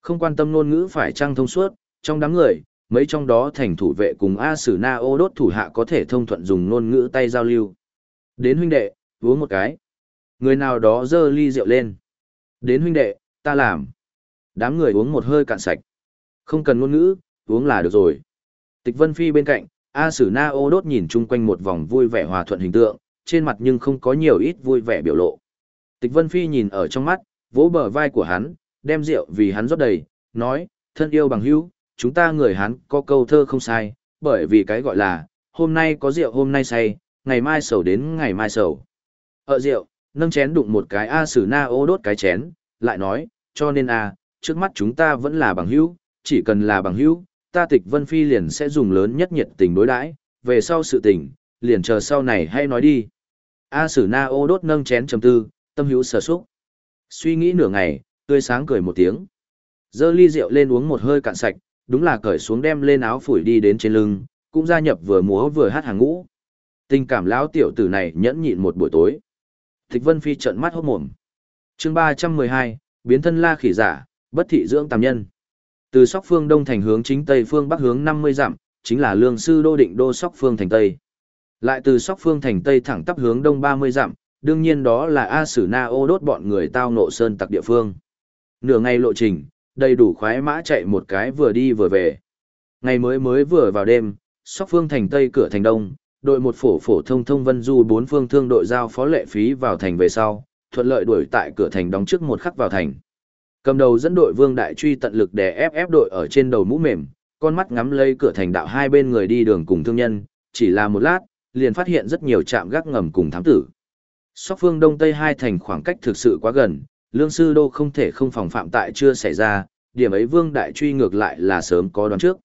Không quan tâm ngôn ngữ phải trăng thông suốt, trong đám người, mấy trong đó thành thủ vệ cùng A Sử Na ô đốt thủ hạ có thể thông thuận dùng ngôn ngữ tay giao lưu. Đến huynh đệ, uống một cái. Người nào đó dơ ly rượu lên. Đến huynh đệ, ta làm. Đám người uống một hơi cạn sạch. Không cần ngôn ngữ, uống là được rồi. Tịch Vân Phi bên cạnh, A Sử Na ô đốt nhìn chung quanh một vòng vui vẻ hòa thuận hình tượng, trên mặt nhưng không có nhiều ít vui vẻ biểu lộ. Tịch Vân Phi nhìn ở trong mắt, vỗ bờ vai của hắn, đem rượu vì hắn rót đầy, nói, thân yêu bằng hữu, chúng ta người hắn có câu thơ không sai, bởi vì cái gọi là, hôm nay có rượu hôm nay say, ngày mai sầu đến ngày mai sầu. Ở rượu, nâng chén đụng một cái A Sử Na ô đốt cái chén, lại nói, cho nên A, trước mắt chúng ta vẫn là bằng hữu, chỉ cần là bằng hữu, ta tịch Vân Phi liền sẽ dùng lớn nhất nhiệt tình đối đãi, về sau sự tình, liền chờ sau này hay nói đi. A Sử Na ô đốt nâng chén trầm tư, tâm hữu sở xúc. Suy nghĩ nửa ngày, tươi sáng cười một tiếng. Dơ ly rượu lên uống một hơi cạn sạch, đúng là cởi xuống đem lên áo phủi đi đến trên lưng, cũng gia nhập vừa múa vừa hát hàng ngũ. Tình cảm lão tiểu tử này nhẫn nhịn một buổi tối. Tịch Vân Phi trợn mắt hốt mồm. Chương 312, biến thân la khỉ giả, bất thị dưỡng tàm nhân. Từ Sóc Phương Đông thành hướng chính Tây phương Bắc hướng 50 dặm, chính là lương sư đô định đô Sóc Phương thành Tây. Lại từ Sóc Phương thành Tây thẳng tắp hướng Đông 30 dặm, đương nhiên đó là A Sử Na ô đốt bọn người tao nộ sơn tặc địa phương. Nửa ngày lộ trình, đầy đủ khoái mã chạy một cái vừa đi vừa về. Ngày mới mới vừa vào đêm, sóc phương thành Tây cửa thành Đông, đội một phổ phổ thông thông vân du bốn phương thương đội giao phó lệ phí vào thành về sau, thuận lợi đuổi tại cửa thành đóng trước một khắc vào thành. Cầm đầu dẫn đội Vương Đại Truy tận lực để ép ép đội ở trên đầu mũ mềm, con mắt ngắm lấy cửa thành đạo hai bên người đi đường cùng thương nhân, chỉ là một lát, liền phát hiện rất nhiều trạm gác ngầm cùng thám tử. Sóc phương đông tây hai thành khoảng cách thực sự quá gần, lương sư đô không thể không phòng phạm tại chưa xảy ra, điểm ấy vương đại truy ngược lại là sớm có đoán trước.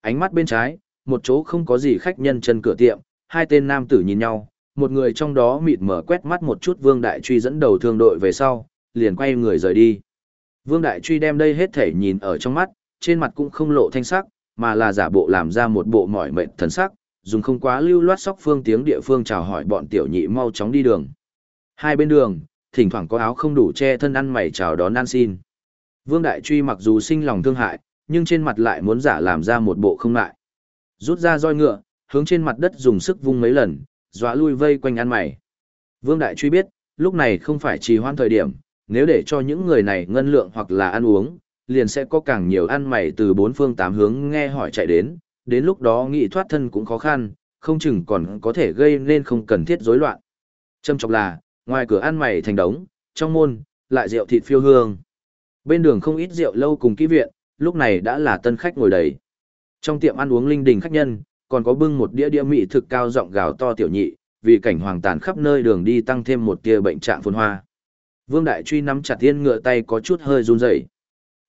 Ánh mắt bên trái, một chỗ không có gì khách nhân chân cửa tiệm, hai tên nam tử nhìn nhau, một người trong đó mịt mở quét mắt một chút vương đại truy dẫn đầu thương đội về sau, liền quay người rời đi. Vương đại truy đem đây hết thể nhìn ở trong mắt, trên mặt cũng không lộ thanh sắc, mà là giả bộ làm ra một bộ mỏi mệt thần sắc, dùng không quá lưu loát sóc phương tiếng địa phương chào hỏi bọn tiểu nhị mau chóng đi đường. Hai bên đường, thỉnh thoảng có áo không đủ che thân ăn mày chào đón ăn xin. Vương Đại Truy mặc dù sinh lòng thương hại, nhưng trên mặt lại muốn giả làm ra một bộ không ngại, Rút ra roi ngựa, hướng trên mặt đất dùng sức vung mấy lần, dọa lui vây quanh ăn mày. Vương Đại Truy biết, lúc này không phải trì hoãn thời điểm, nếu để cho những người này ngân lượng hoặc là ăn uống, liền sẽ có càng nhiều ăn mày từ bốn phương tám hướng nghe hỏi chạy đến, đến lúc đó nghị thoát thân cũng khó khăn, không chừng còn có thể gây nên không cần thiết rối loạn. Châm trọng là, ngoài cửa ăn mày thành đống, trong môn, lại rượu thịt phiêu hương. Bên đường không ít rượu lâu cùng kỹ viện, lúc này đã là tân khách ngồi đầy. Trong tiệm ăn uống linh đình khách nhân, còn có bưng một đĩa đĩa mị thực cao giọng gào to tiểu nhị, vì cảnh hoàng tàn khắp nơi đường đi tăng thêm một tia bệnh trạng phồn hoa. Vương Đại Truy nắm chặt tiên ngựa tay có chút hơi run rẩy.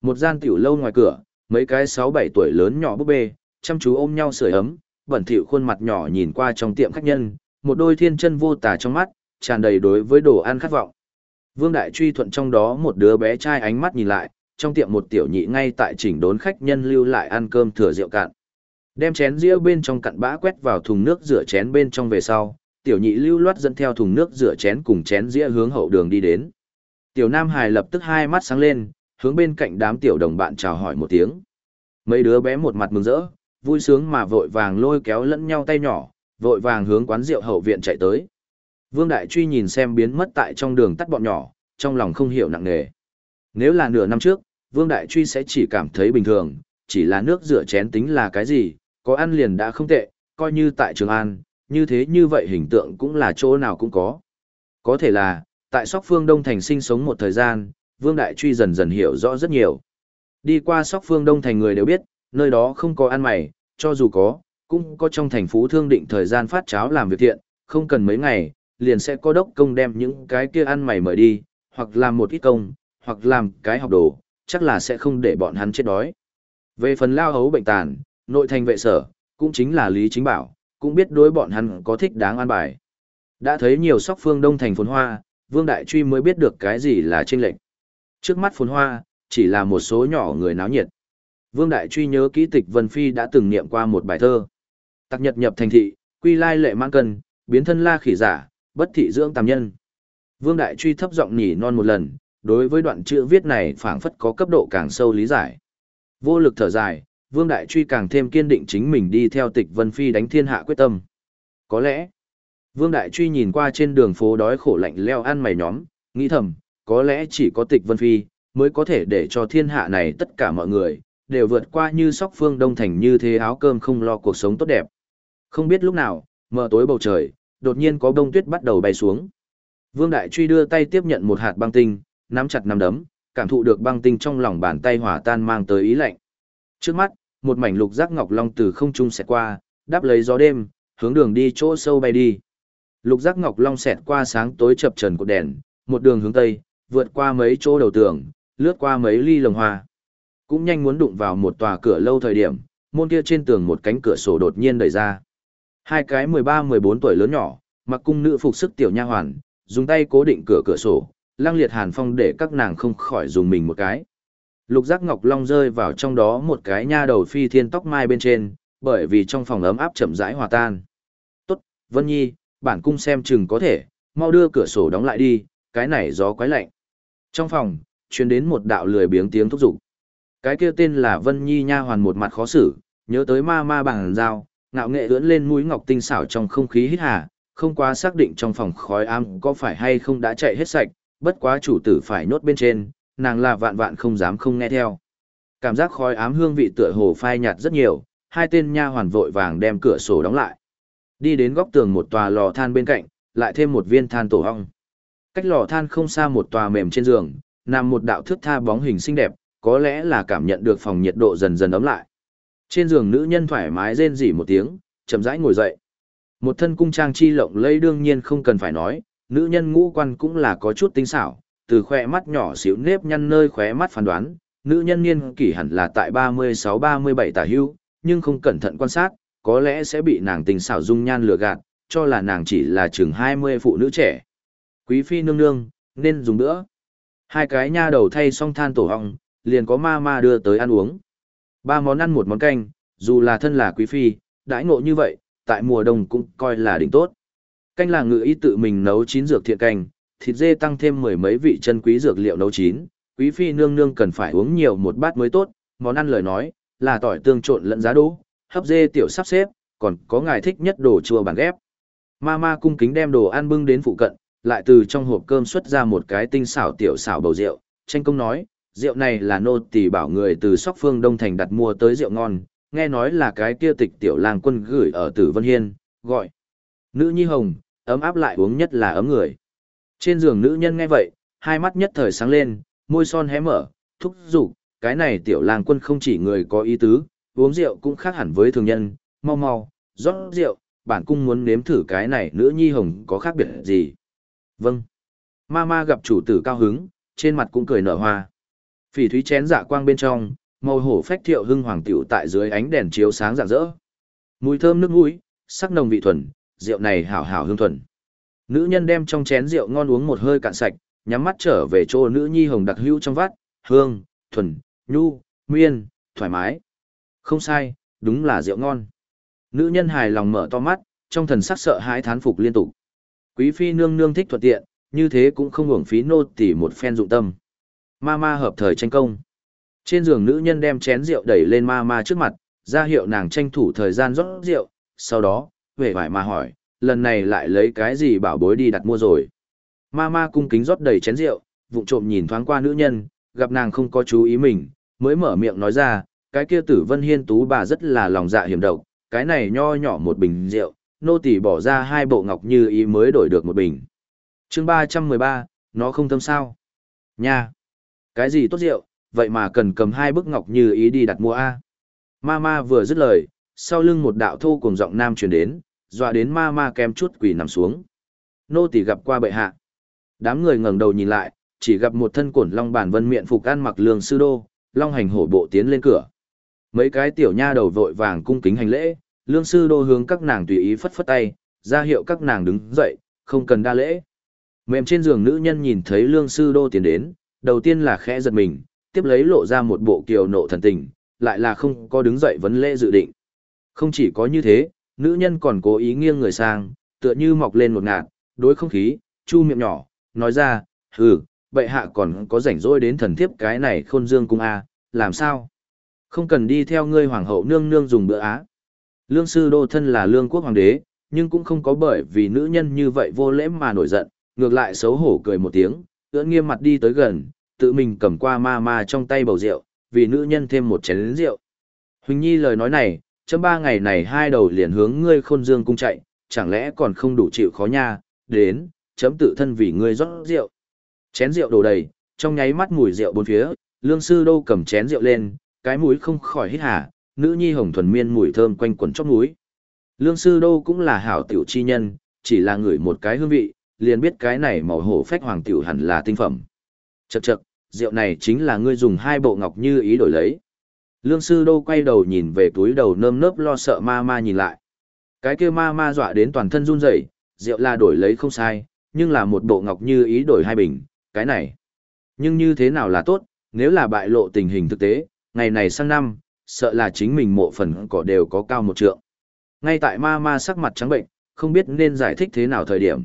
Một gian tiểu lâu ngoài cửa, mấy cái sáu bảy tuổi lớn nhỏ búp bê, chăm chú ôm nhau sưởi ấm, bẩn thỉu khuôn mặt nhỏ nhìn qua trong tiệm khách nhân, một đôi thiên chân vô tà trong mắt, tràn đầy đối với đồ ăn khát vọng. Vương Đại Truy thuận trong đó một đứa bé trai ánh mắt nhìn lại, trong tiệm một tiểu nhị ngay tại chỉnh đốn khách nhân lưu lại ăn cơm thừa rượu cạn. Đem chén rượu bên trong cặn bã quét vào thùng nước rửa chén bên trong về sau, tiểu nhị lưu loát dẫn theo thùng nước rửa chén cùng chén rĩa hướng hậu đường đi đến. Tiểu Nam Hải lập tức hai mắt sáng lên, hướng bên cạnh đám tiểu đồng bạn chào hỏi một tiếng. Mấy đứa bé một mặt mừng rỡ, vui sướng mà vội vàng lôi kéo lẫn nhau tay nhỏ, vội vàng hướng quán rượu hậu viện chạy tới. Vương Đại Truy nhìn xem biến mất tại trong đường tắt bọn nhỏ, trong lòng không hiểu nặng nề. Nếu là nửa năm trước, Vương Đại Truy sẽ chỉ cảm thấy bình thường, chỉ là nước rửa chén tính là cái gì, có ăn liền đã không tệ, coi như tại Trường An, như thế như vậy hình tượng cũng là chỗ nào cũng có. Có thể là, tại Sóc Phương Đông Thành sinh sống một thời gian, Vương Đại Truy dần dần hiểu rõ rất nhiều. Đi qua Sóc Phương Đông Thành người đều biết, nơi đó không có ăn mày, cho dù có, cũng có trong thành phố thương định thời gian phát cháo làm việc thiện, không cần mấy ngày, liền sẽ có đốc công đem những cái kia ăn mày mời đi, hoặc làm một ít công, hoặc làm cái học đồ, chắc là sẽ không để bọn hắn chết đói. Về phần lao hấu bệnh tàn, nội thành vệ sở, cũng chính là Lý Chính Bảo, cũng biết đối bọn hắn có thích đáng an bài. Đã thấy nhiều sóc phương đông thành phồn hoa, Vương Đại Truy mới biết được cái gì là chênh lệnh. Trước mắt phồn hoa, chỉ là một số nhỏ người náo nhiệt. Vương Đại Truy nhớ kỹ tịch Vân Phi đã từng niệm qua một bài thơ. Tặc nhật nhập thành thị, quy lai lệ mang cần, biến thân la khỉ giả, bất thị dưỡng tàm nhân. Vương Đại Truy thấp giọng nhỉ non một lần, đối với đoạn chữ viết này phảng phất có cấp độ càng sâu lý giải. Vô lực thở dài, Vương Đại Truy càng thêm kiên định chính mình đi theo tịch Vân Phi đánh thiên hạ quyết tâm. Có lẽ, Vương Đại Truy nhìn qua trên đường phố đói khổ lạnh leo ăn mày nhóm, nghĩ thầm, có lẽ chỉ có tịch Vân Phi, mới có thể để cho thiên hạ này tất cả mọi người, đều vượt qua như sóc phương đông thành như thế áo cơm không lo cuộc sống tốt đẹp. Không biết lúc nào, mờ tối bầu trời, đột nhiên có bông tuyết bắt đầu bay xuống. Vương Đại Truy đưa tay tiếp nhận một hạt băng tinh, nắm chặt nắm đấm, cảm thụ được băng tinh trong lòng bàn tay hòa tan mang tới ý lạnh. Trước mắt, một mảnh lục giác ngọc long từ không trung xẹt qua, đáp lấy gió đêm, hướng đường đi chỗ sâu bay đi. Lục giác ngọc long xẹt qua sáng tối chập trần của đèn, một đường hướng tây, vượt qua mấy chỗ đầu tường, lướt qua mấy ly lồng hoa. Cũng nhanh muốn đụng vào một tòa cửa lâu thời điểm, môn kia trên tường một cánh cửa sổ đột nhiên đẩy ra. Hai cái 13-14 tuổi lớn nhỏ, mặc cung nữ phục sức tiểu nha hoàn, dùng tay cố định cửa cửa sổ, lang liệt hàn phong để các nàng không khỏi dùng mình một cái. Lục giác ngọc long rơi vào trong đó một cái nha đầu phi thiên tóc mai bên trên, bởi vì trong phòng ấm áp chậm rãi hòa tan. Tốt, Vân Nhi, bản cung xem chừng có thể, mau đưa cửa sổ đóng lại đi, cái này gió quái lạnh. Trong phòng, truyền đến một đạo lười biếng tiếng thúc giục. Cái kia tên là Vân Nhi nha hoàn một mặt khó xử, nhớ tới ma ma bằng dao, ngạo nghệ ưỡn lên mũi ngọc tinh xảo trong không khí hít hà, không quá xác định trong phòng khói ám có phải hay không đã chạy hết sạch, bất quá chủ tử phải nhốt bên trên, nàng là vạn vạn không dám không nghe theo. Cảm giác khói ám hương vị tựa hồ phai nhạt rất nhiều, hai tên nha hoàn vội vàng đem cửa sổ đóng lại. Đi đến góc tường một tòa lò than bên cạnh, lại thêm một viên than tổ ong. Cách lò than không xa một tòa mềm trên giường, nằm một đạo thước tha bóng hình xinh đẹp, có lẽ là cảm nhận được phòng nhiệt độ dần dần ấm lại. Trên giường nữ nhân thoải mái rên rỉ một tiếng, chậm rãi ngồi dậy. Một thân cung trang chi lộng lẫy đương nhiên không cần phải nói, nữ nhân ngũ quan cũng là có chút tinh xảo, từ khóe mắt nhỏ xíu nếp nhăn nơi khóe mắt phán đoán, nữ nhân niên kỷ hẳn là tại 36-37 tả hưu, nhưng không cẩn thận quan sát, có lẽ sẽ bị nàng tình xảo dung nhan lừa gạt, cho là nàng chỉ là chừng 20 phụ nữ trẻ. Quý phi nương nương, nên dùng nữa. Hai cái nha đầu thay xong than tổ họng liền có ma ma đưa tới ăn uống. Ba món ăn một món canh, dù là thân là quý phi, đãi ngộ như vậy, tại mùa đông cũng coi là đỉnh tốt. Canh là ngự y tự mình nấu chín dược thiện canh, thịt dê tăng thêm mười mấy vị chân quý dược liệu nấu chín, quý phi nương nương cần phải uống nhiều một bát mới tốt, món ăn lời nói, là tỏi tương trộn lẫn giá đỗ, hấp dê tiểu sắp xếp, còn có ngài thích nhất đồ chua bản ghép. Mama cung kính đem đồ ăn bưng đến phụ cận, lại từ trong hộp cơm xuất ra một cái tinh xảo tiểu xảo bầu rượu, tranh công nói, rượu này là nô tỳ bảo người từ sóc phương Đông Thành đặt mua tới rượu ngon, nghe nói là cái kia tịch tiểu lang quân gửi ở Tử Vân Hiên, gọi. Nữ nhi hồng, ấm áp lại uống nhất là ấm người. Trên giường nữ nhân nghe vậy, hai mắt nhất thời sáng lên, môi son hé mở, thúc giục, cái này tiểu lang quân không chỉ người có ý tứ, uống rượu cũng khác hẳn với thường nhân, mau mau, rót rượu, bản cung muốn nếm thử cái này nữ nhi hồng có khác biệt gì. Vâng. Mama gặp chủ tử cao hứng, trên mặt cũng cười nở hoa. Phỉ thúy chén dạ quang bên trong, màu hổ phách thiệu hưng hoàng tiểu tại dưới ánh đèn chiếu sáng rạng rỡ. Mùi thơm nước mũi, sắc nồng vị thuần, rượu này hảo hảo hương thuần. Nữ nhân đem trong chén rượu ngon uống một hơi cạn sạch, nhắm mắt trở về chỗ nữ nhi hồng đặc hữu trong vắt, hương, thuần, nhu, nguyên, thoải mái. Không sai, đúng là rượu ngon. Nữ nhân hài lòng mở to mắt, trong thần sắc sợ hãi thán phục liên tục. Quý phi nương nương thích thuận tiện, như thế cũng không hưởng phí nô tỉ một phen dụng tâm. Ma ma hợp thời tranh công. Trên giường nữ nhân đem chén rượu đẩy lên ma ma trước mặt, ra hiệu nàng tranh thủ thời gian rót rượu, sau đó, về vải mà hỏi, lần này lại lấy cái gì bảo bối đi đặt mua rồi. Ma ma cung kính rót đầy chén rượu, vụng trộm nhìn thoáng qua nữ nhân, gặp nàng không có chú ý mình, mới mở miệng nói ra, cái kia tử vân hiên tú bà rất là lòng dạ hiểm độc, cái này nho nhỏ một bình rượu, nô tỳ bỏ ra hai bộ ngọc như ý mới đổi được một bình. chương ba trăm mười ba, nó không thâm sao. Nha! Cái gì tốt rượu, vậy mà cần cầm hai bức ngọc như ý đi đặt mua A. Ma ma vừa dứt lời, sau lưng một đạo thô cùng giọng nam truyền đến, dọa đến ma ma kem chút quỳ nằm xuống. Nô tỳ gặp qua bệ hạ. Đám người ngẩng đầu nhìn lại, chỉ gặp một thân cổn long bản vân miệng phục ăn mặc lương sư đô, long hành hổ bộ tiến lên cửa. Mấy cái tiểu nha đầu vội vàng cung kính hành lễ, lương sư đô hướng các nàng tùy ý phất phất tay, ra hiệu các nàng đứng dậy, không cần đa lễ. Mềm trên giường nữ nhân nhìn thấy lương sư đô tiến đến, đầu tiên là khẽ giật mình, tiếp lấy lộ ra một bộ kiều nộ thần tình, lại là không có đứng dậy vấn lễ dự định. Không chỉ có như thế, nữ nhân còn cố ý nghiêng người sang, tựa như mọc lên một ngạt, đối không khí, chu miệng nhỏ, nói ra, hừ, bệ hạ còn có rảnh rỗi đến thần thiếp cái này khôn dương cung a làm sao? Không cần đi theo ngươi hoàng hậu nương nương dùng bữa á. Lương sư đô thân là lương quốc hoàng đế, nhưng cũng không có bởi vì nữ nhân như vậy vô lễ mà nổi giận, ngược lại xấu hổ cười một tiếng, ưỡn nghiêm mặt đi tới gần, tự mình cầm qua ma ma trong tay bầu rượu, vì nữ nhân thêm một chén rượu. Huỳnh Nhi lời nói này, chấm ba ngày này hai đầu liền hướng ngươi khôn dương cung chạy, chẳng lẽ còn không đủ chịu khó nha, đến, chấm tự thân vì ngươi rót rượu. Chén rượu đổ đầy, trong nháy mắt mùi rượu bốn phía, lương sư đô cầm chén rượu lên, cái mũi không khỏi hít hà, nữ nhi hồng thuần miên mùi thơm quanh quẩn chóp mũi. Lương sư đô cũng là hảo tiểu chi nhân, chỉ là ngửi một cái hương vị, liền biết cái này màu hổ phách hoàng tiểu hẳn là tinh phẩm. Chậc chậc, rượu này chính là ngươi dùng hai bộ ngọc như ý đổi lấy. Lương sư đô quay đầu nhìn về túi đầu nơm nớp lo sợ ma ma nhìn lại. Cái kia ma ma dọa đến toàn thân run rẩy, rượu là đổi lấy không sai, nhưng là một bộ ngọc như ý đổi hai bình, cái này. Nhưng như thế nào là tốt, nếu là bại lộ tình hình thực tế, ngày này sang năm, sợ là chính mình mộ phần cỏ đều có cao một trượng. Ngay tại ma ma sắc mặt trắng bệnh, không biết nên giải thích thế nào thời điểm.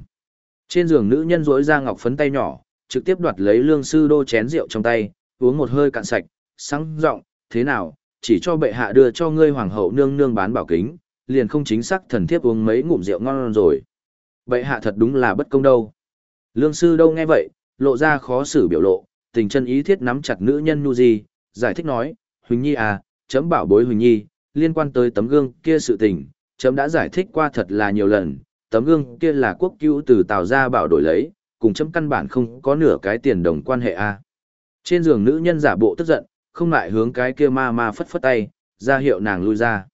Trên giường nữ nhân rỗi ra ngọc phấn tay nhỏ, trực tiếp đoạt lấy lương sư đô chén rượu trong tay, uống một hơi cạn sạch, sáng rộng, thế nào, chỉ cho bệ hạ đưa cho ngươi hoàng hậu nương nương bán bảo kính, liền không chính xác thần thiếp uống mấy ngụm rượu ngon rồi. Bệ hạ thật đúng là bất công đâu. Lương sư đâu nghe vậy, lộ ra khó xử biểu lộ, tình chân ý thiết nắm chặt nữ nhân nu gì, giải thích nói, Huỳnh Nhi à, chấm bảo bối Huỳnh Nhi, liên quan tới tấm gương kia sự tình, chấm đã giải thích qua thật là nhiều lần, tấm gương kia là quốc cứu từ Tào gia bảo đổi lấy, cùng chấm căn bản không có nửa cái tiền đồng quan hệ a. Trên giường nữ nhân giả bộ tức giận, không lại hướng cái kia ma ma phất phất tay, ra hiệu nàng lui ra.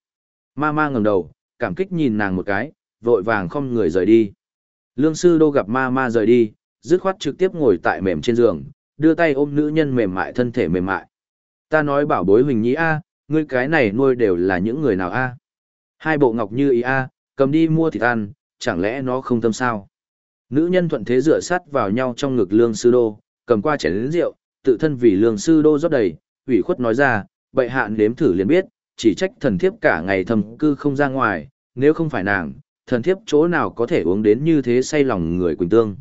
Ma ma ngẩng đầu, cảm kích nhìn nàng một cái, vội vàng không người rời đi. Lương sư đô gặp ma ma rời đi, dứt khoát trực tiếp ngồi tại mềm trên giường, đưa tay ôm nữ nhân mềm mại thân thể mềm mại. Ta nói bảo bối Huỳnh Nhĩ A, ngươi cái này nuôi đều là những người nào A. Hai bộ ngọc như ý A, cầm đi mua thịt ăn, chẳng lẽ nó không tâm sao? Nữ nhân thuận thế dựa sát vào nhau trong ngực lương sư đô, cầm qua chén lớn rượu, tự thân vì lương sư đô rót đầy, ủy khuất nói ra, bệ hạ nếm thử liền biết, chỉ trách thần thiếp cả ngày thầm cư không ra ngoài, nếu không phải nàng, thần thiếp chỗ nào có thể uống đến như thế say lòng người Quỳnh Tương.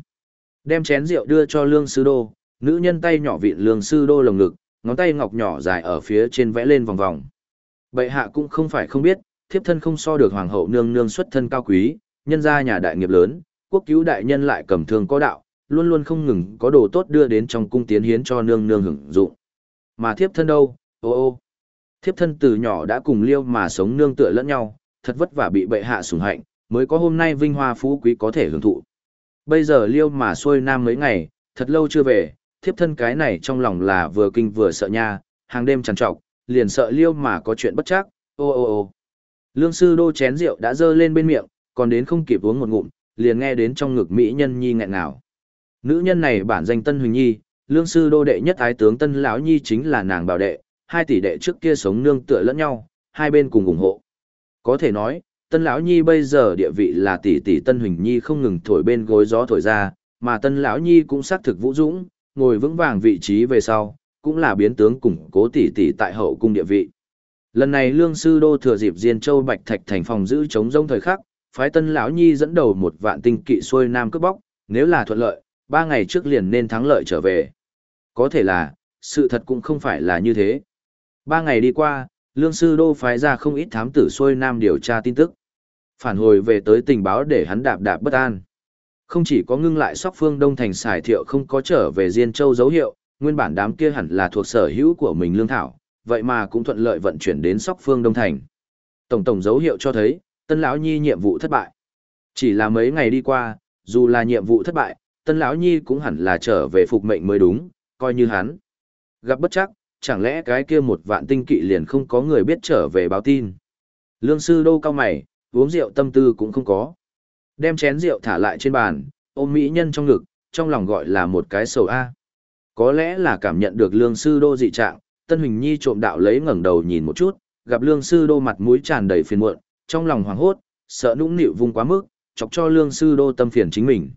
Đem chén rượu đưa cho lương sư đô, nữ nhân tay nhỏ vịn lương sư đô lồng ngực, ngón tay ngọc nhỏ dài ở phía trên vẽ lên vòng vòng. Bệ hạ cũng không phải không biết, thiếp thân không so được hoàng hậu nương nương xuất thân cao quý, nhân gia nhà đại nghiệp lớn, quốc cứu đại nhân lại cầm thương có đạo, luôn luôn không ngừng có đồ tốt đưa đến trong cung tiến hiến cho nương nương hưởng dụng. Mà thiếp thân đâu, ô ô. Thiếp thân từ nhỏ đã cùng liêu mà sống nương tựa lẫn nhau, thật vất vả bị bệ hạ sủng hạnh, mới có hôm nay vinh hoa phú quý có thể hưởng thụ. Bây giờ liêu mà xuôi nam mấy ngày, thật lâu chưa về, thiếp thân cái này trong lòng là vừa kinh vừa sợ nha, hàng đêm trằn trọc, liền sợ liêu mà có chuyện bất chắc, ô ô ô. Lương sư đô chén rượu đã dơ lên bên miệng, còn đến không kịp uống một ngụm, liền nghe đến trong ngực mỹ nhân nhi nghẹn ngào. Nữ nhân này bản danh Tân Huỳnh Nhi, lương sư đô đệ nhất ái tướng Tân lão nhi chính là nàng bảo đệ, hai tỷ đệ trước kia sống nương tựa lẫn nhau, hai bên cùng ủng hộ. Có thể nói, Tân lão nhi bây giờ địa vị là tỷ tỷ Tân Huỳnh Nhi không ngừng thổi bên gối gió thổi ra, mà Tân lão nhi cũng xác thực vũ dũng, ngồi vững vàng vị trí về sau, cũng là biến tướng củng cố tỷ tỷ tại hậu cung địa vị. Lần này Lương Sư Đô thừa dịp Diên Châu Bạch Thạch thành phòng giữ chống rông thời khắc, phái Tân lão nhi dẫn đầu một vạn tinh kỵ xuôi nam cướp bóc, nếu là thuận lợi, ba ngày trước liền nên thắng lợi trở về. Có thể là, sự thật cũng không phải là như thế. Ba ngày đi qua, Lương Sư Đô phái ra không ít thám tử xuôi nam điều tra tin tức. Phản hồi về tới tình báo để hắn đạp đạp bất an. Không chỉ có ngưng lại sóc phương Đông Thành xài thiệu không có trở về Diên Châu dấu hiệu, nguyên bản đám kia hẳn là thuộc sở hữu của mình lương thảo, vậy mà cũng thuận lợi vận chuyển đến sóc phương Đông Thành. Tổng tổng dấu hiệu cho thấy, Tân lão Nhi nhiệm vụ thất bại. Chỉ là mấy ngày đi qua, dù là nhiệm vụ thất bại, Tân lão Nhi cũng hẳn là trở về phục mệnh mới đúng, coi như hắn. Gặp bất chắc, chẳng lẽ cái kia một vạn tinh kỵ liền không có người biết trở về báo tin. Lương sư đô cao mày, uống rượu tâm tư cũng không có. Đem chén rượu thả lại trên bàn, ôm mỹ nhân trong ngực, trong lòng gọi là một cái sầu A. Có lẽ là cảm nhận được lương sư đô dị trạng, Tân Huỳnh Nhi trộm đạo lấy ngẩng đầu nhìn một chút, gặp lương sư đô mặt mũi tràn đầy phiền muộn, trong lòng hoảng hốt, sợ nũng nịu vung quá mức, chọc cho lương sư đô tâm phiền chính mình.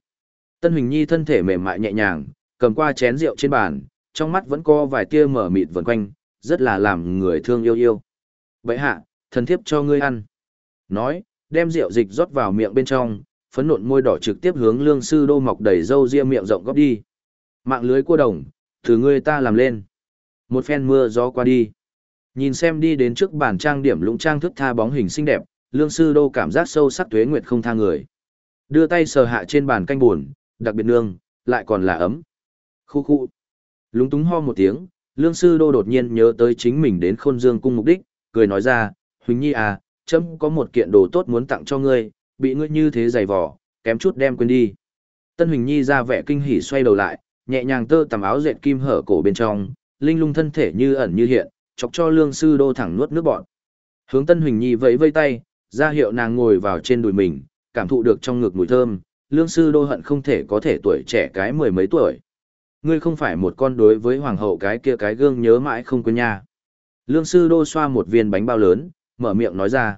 Tân Huỳnh Nhi thân thể mềm mại nhẹ nhàng, cầm qua chén rượu trên bàn, trong mắt vẫn có vài tia mở mịt vần quanh, rất là làm người thương yêu yêu. Vậy hạ, thần thiếp cho ngươi ăn. Nói, đem rượu dịch rót vào miệng bên trong, phấn nộn môi đỏ trực tiếp hướng lương sư đô mọc đầy râu ria miệng rộng góc đi. Mạng lưới cua đồng, từ ngươi ta làm lên. Một phen mưa gió qua đi. Nhìn xem đi đến trước bàn trang điểm lũng trang thức tha bóng hình xinh đẹp, lương sư đô cảm giác sâu sắc tuế nguyệt không tha người. Đưa tay sờ hạ trên bàn canh buồn, đặc biệt nương, lại còn là ấm. Khu khu. Lúng túng ho một tiếng, lương sư đô đột nhiên nhớ tới chính mình đến khôn dương cung mục đích, cười nói ra, Huỳnh Nhi à, chấm có một kiện đồ tốt muốn tặng cho ngươi, bị ngươi như thế dày vỏ, kém chút đem quên đi. Tân Huỳnh Nhi ra vẻ kinh hỉ xoay đầu lại, nhẹ nhàng tơ tầm áo dệt kim hở cổ bên trong, linh lung thân thể như ẩn như hiện, chọc cho lương sư đô thẳng nuốt nước bọt. Hướng Tân Huỳnh Nhi vẫy vây tay, ra hiệu nàng ngồi vào trên đùi mình, cảm thụ được trong ngực mùi thơm, lương sư đô hận không thể có thể tuổi trẻ cái mười mấy tuổi. Ngươi không phải một con đối với hoàng hậu cái kia cái gương nhớ mãi không quên nha. Lương sư đô xoa một viên bánh bao lớn, mở miệng nói ra.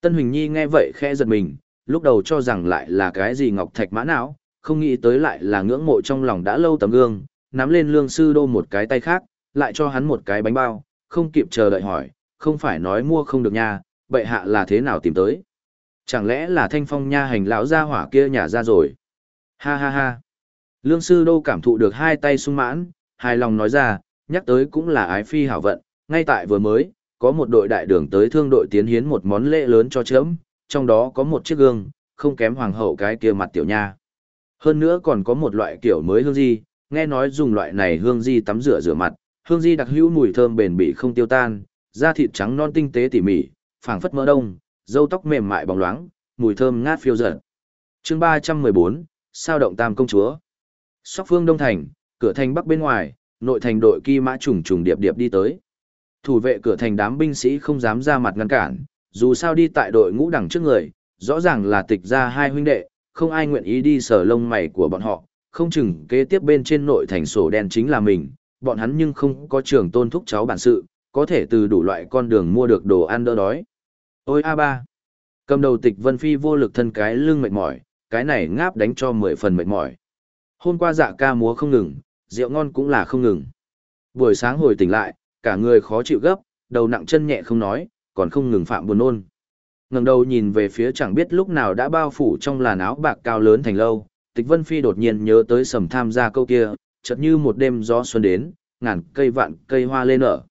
Tân Huỳnh Nhi nghe vậy khẽ giật mình, lúc đầu cho rằng lại là cái gì ngọc thạch mã não, không nghĩ tới lại là ngưỡng mộ trong lòng đã lâu tấm gương, nắm lên lương sư đô một cái tay khác, lại cho hắn một cái bánh bao, không kịp chờ đợi hỏi, không phải nói mua không được nha, bệ hạ là thế nào tìm tới. Chẳng lẽ là thanh phong nha hành lão gia hỏa kia nhà ra rồi. Ha ha ha. Lương sư đô cảm thụ được hai tay sung mãn, hài lòng nói ra, nhắc tới cũng là ái phi hảo vận, ngay tại vừa mới, có một đội đại đường tới thương đội tiến hiến một món lễ lớn cho chấm, trong đó có một chiếc gương, không kém hoàng hậu cái kia mặt tiểu nha. Hơn nữa còn có một loại kiểu mới hương di, nghe nói dùng loại này hương di tắm rửa rửa mặt, hương di đặc hữu mùi thơm bền bỉ không tiêu tan, da thịt trắng non tinh tế tỉ mỉ, phảng phất mỡ đông, râu tóc mềm mại bóng loáng, mùi thơm ngát phiêu dật. Chương 314, sao động tam công chúa. Sóc phương Đông Thành, cửa thành bắc bên ngoài, nội thành đội kỳ mã trùng trùng điệp điệp đi tới. Thủ vệ cửa thành đám binh sĩ không dám ra mặt ngăn cản, dù sao đi tại đội ngũ đằng trước người, rõ ràng là tịch ra hai huynh đệ, không ai nguyện ý đi sờ lông mày của bọn họ, không chừng kế tiếp bên trên nội thành sổ đen chính là mình, bọn hắn nhưng không có trường tôn thúc cháu bản sự, có thể từ đủ loại con đường mua được đồ ăn đỡ đói. Ôi a ba, cầm đầu tịch vân phi vô lực thân cái lưng mệt mỏi, cái này ngáp đánh cho mười phần mệt mỏi. Hôm qua dạ ca múa không ngừng, rượu ngon cũng là không ngừng. Buổi sáng hồi tỉnh lại, cả người khó chịu gấp, đầu nặng chân nhẹ không nói, còn không ngừng phạm buồn nôn. Ngẩng đầu nhìn về phía chẳng biết lúc nào đã bao phủ trong làn áo bạc cao lớn thành lâu, Tịch Vân Phi đột nhiên nhớ tới sầm tham gia câu kia, chợt như một đêm gió xuân đến, ngàn cây vạn cây hoa lên nở.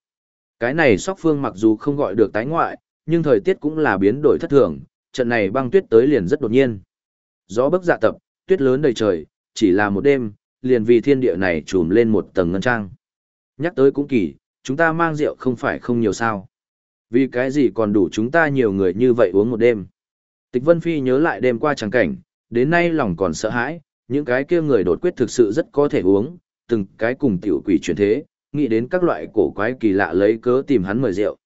Cái này sóc phương mặc dù không gọi được tái ngoại, nhưng thời tiết cũng là biến đổi thất thường, trận này băng tuyết tới liền rất đột nhiên. Gió bấc dạ tập, tuyết lớn đầy trời, chỉ là một đêm, liền vì thiên địa này trùm lên một tầng ngân trang. Nhắc tới cũng kỳ, chúng ta mang rượu không phải không nhiều sao. Vì cái gì còn đủ chúng ta nhiều người như vậy uống một đêm. Tịch Vân Phi nhớ lại đêm qua trắng cảnh, đến nay lòng còn sợ hãi, những cái kia người đột quyết thực sự rất có thể uống, từng cái cùng tiểu quỷ chuyển thế, nghĩ đến các loại cổ quái kỳ lạ lấy cớ tìm hắn mời rượu.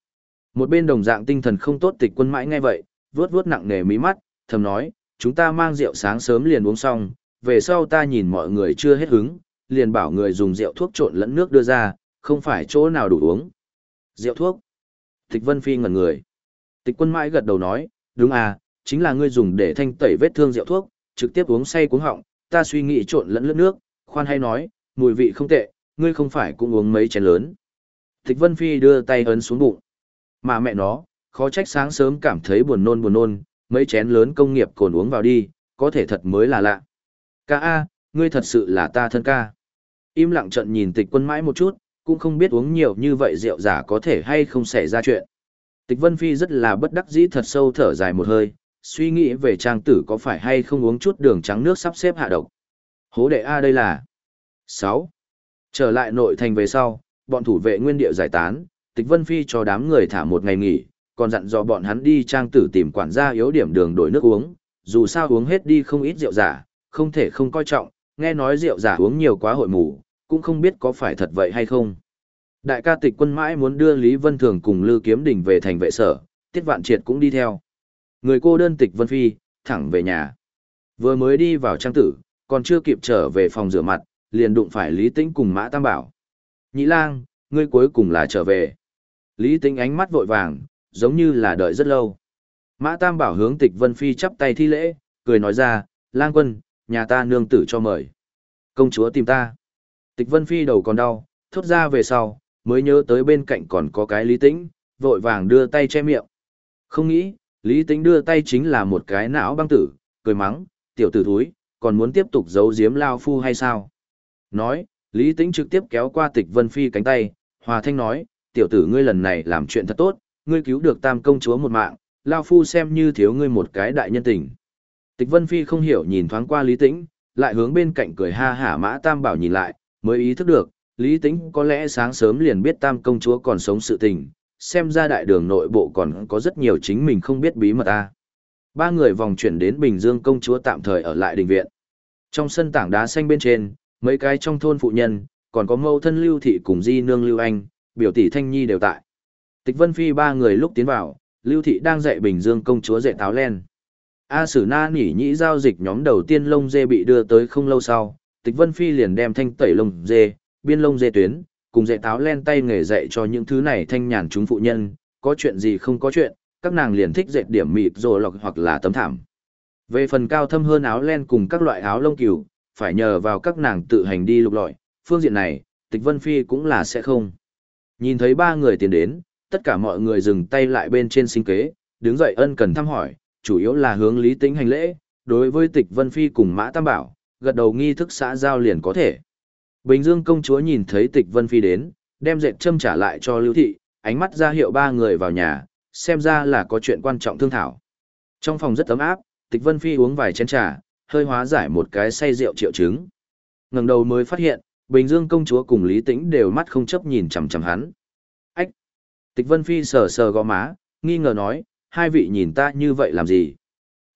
Một bên đồng dạng tinh thần không tốt tịch quân mãi ngay vậy, vuốt vuốt nặng nề mí mắt, thầm nói, chúng ta mang rượu sáng sớm liền uống xong, về sau ta nhìn mọi người chưa hết hứng, liền bảo người dùng rượu thuốc trộn lẫn nước đưa ra, không phải chỗ nào đủ uống. Rượu thuốc. Tịch Vân Phi ngẩn người. Tịch quân mãi gật đầu nói, đúng à, chính là ngươi dùng để thanh tẩy vết thương rượu thuốc, trực tiếp uống say cuống họng, ta suy nghĩ trộn lẫn lướt nước, khoan hay nói, mùi vị không tệ, ngươi không phải cũng uống mấy chén lớn. Tịch Vân Phi đưa tay ấn xuống bụng. Mà mẹ nó, khó trách sáng sớm cảm thấy buồn nôn buồn nôn, mấy chén lớn công nghiệp cồn uống vào đi, có thể thật mới là lạ. Ca A, ngươi thật sự là ta thân ca. Im lặng trận nhìn tịch quân mãi một chút, cũng không biết uống nhiều như vậy rượu giả có thể hay không xảy ra chuyện. Tịch Vân Phi rất là bất đắc dĩ thật sâu thở dài một hơi, suy nghĩ về trang tử có phải hay không uống chút đường trắng nước sắp xếp hạ độc. Hố đệ A đây là sáu. Trở lại nội thành về sau, bọn thủ vệ nguyên địa giải tán, Tịch Vân Phi cho đám người thả một ngày nghỉ, còn dặn dò bọn hắn đi trang tử tìm quản gia yếu điểm đường đổi nước uống, dù sao uống hết đi không ít rượu giả, không thể không coi trọng, nghe nói rượu giả uống nhiều quá hội mù, cũng không biết có phải thật vậy hay không. Đại ca tịch quân mãi muốn đưa Lý Vân Thường cùng Lư Kiếm Đình về thành vệ sở, Tiết Vạn Triệt cũng đi theo. Người cô đơn tịch Vân Phi, thẳng về nhà. Vừa mới đi vào trang tử, còn chưa kịp trở về phòng rửa mặt, liền đụng phải Lý Tĩnh cùng Mã Tam Bảo. Nhĩ lang, ngươi cuối cùng là trở về. Lý Tĩnh ánh mắt vội vàng, giống như là đợi rất lâu. Mã Tam Bảo hướng tịch Vân Phi chắp tay thi lễ, cười nói ra, lang quân, nhà ta nương tử cho mời. Công chúa tìm ta. Tịch Vân Phi đầu còn đau, thốt ra về sau, mới nhớ tới bên cạnh còn có cái Lý Tĩnh, vội vàng đưa tay che miệng. Không nghĩ, Lý Tĩnh đưa tay chính là một cái não băng tử, cười mắng, tiểu tử thúi, còn muốn tiếp tục giấu giếm Lao Phu hay sao? Nói, Lý Tĩnh trực tiếp kéo qua tịch Vân Phi cánh tay, hòa thanh nói, tiểu tử ngươi lần này làm chuyện thật tốt, ngươi cứu được tam công chúa một mạng, Lao Phu xem như thiếu ngươi một cái đại nhân tình. Tịch Vân Phi không hiểu nhìn thoáng qua Lý Tĩnh, lại hướng bên cạnh cười ha hả mã tam bảo nhìn lại, mới ý thức được, Lý Tĩnh có lẽ sáng sớm liền biết tam công chúa còn sống sự tình, xem ra đại đường nội bộ còn có rất nhiều chính mình không biết bí mật ta. Ba người vòng chuyển đến Bình Dương công chúa tạm thời ở lại đình viện. Trong sân tảng đá xanh bên trên, mấy cái trong thôn phụ nhân, còn có mâu thân Lưu Thị cùng Di Nương Lưu Anh, biểu tỷ Thanh Nhi đều tại. Tịch Vân Phi ba người lúc tiến vào, Lưu Thị đang dạy Bình Dương công chúa dạy táo len. A Sử Na nỉ nhĩ giao dịch nhóm đầu tiên lông dê bị đưa tới không lâu sau, Tịch Vân Phi liền đem thanh tẩy lông dê, biên lông dê tuyến, cùng dạy táo len tay nghề dạy cho những thứ này thanh nhàn chúng phụ nhân, có chuyện gì không có chuyện, các nàng liền thích dệt điểm mịt rồi lọc hoặc là tấm thảm. Về phần cao thâm hơn áo len cùng các loại áo lông cừu, phải nhờ vào các nàng tự hành đi lục lọi, phương diện này, Tịch Vân Phi cũng là sẽ không. Nhìn thấy ba người tiến đến, tất cả mọi người dừng tay lại bên trên sinh kế, đứng dậy ân cần thăm hỏi, chủ yếu là hướng Lý Tĩnh hành lễ, đối với Tịch Vân Phi cùng Mã Tam Bảo, gật đầu nghi thức xã giao liền có thể. Bình Dương công chúa nhìn thấy Tịch Vân Phi đến, đem dệt châm trả lại cho Lưu Thị, ánh mắt ra hiệu ba người vào nhà, xem ra là có chuyện quan trọng thương thảo. Trong phòng rất ấm áp, Tịch Vân Phi uống vài chén trà, hơi hóa giải một cái say rượu triệu chứng. Ngẩng đầu mới phát hiện, Bình Dương công chúa cùng Lý Tĩnh đều mắt không chấp nhìn chằm chằm hắn. Ách! Tịch Vân Phi sờ sờ gò má, nghi ngờ nói, hai vị nhìn ta như vậy làm gì?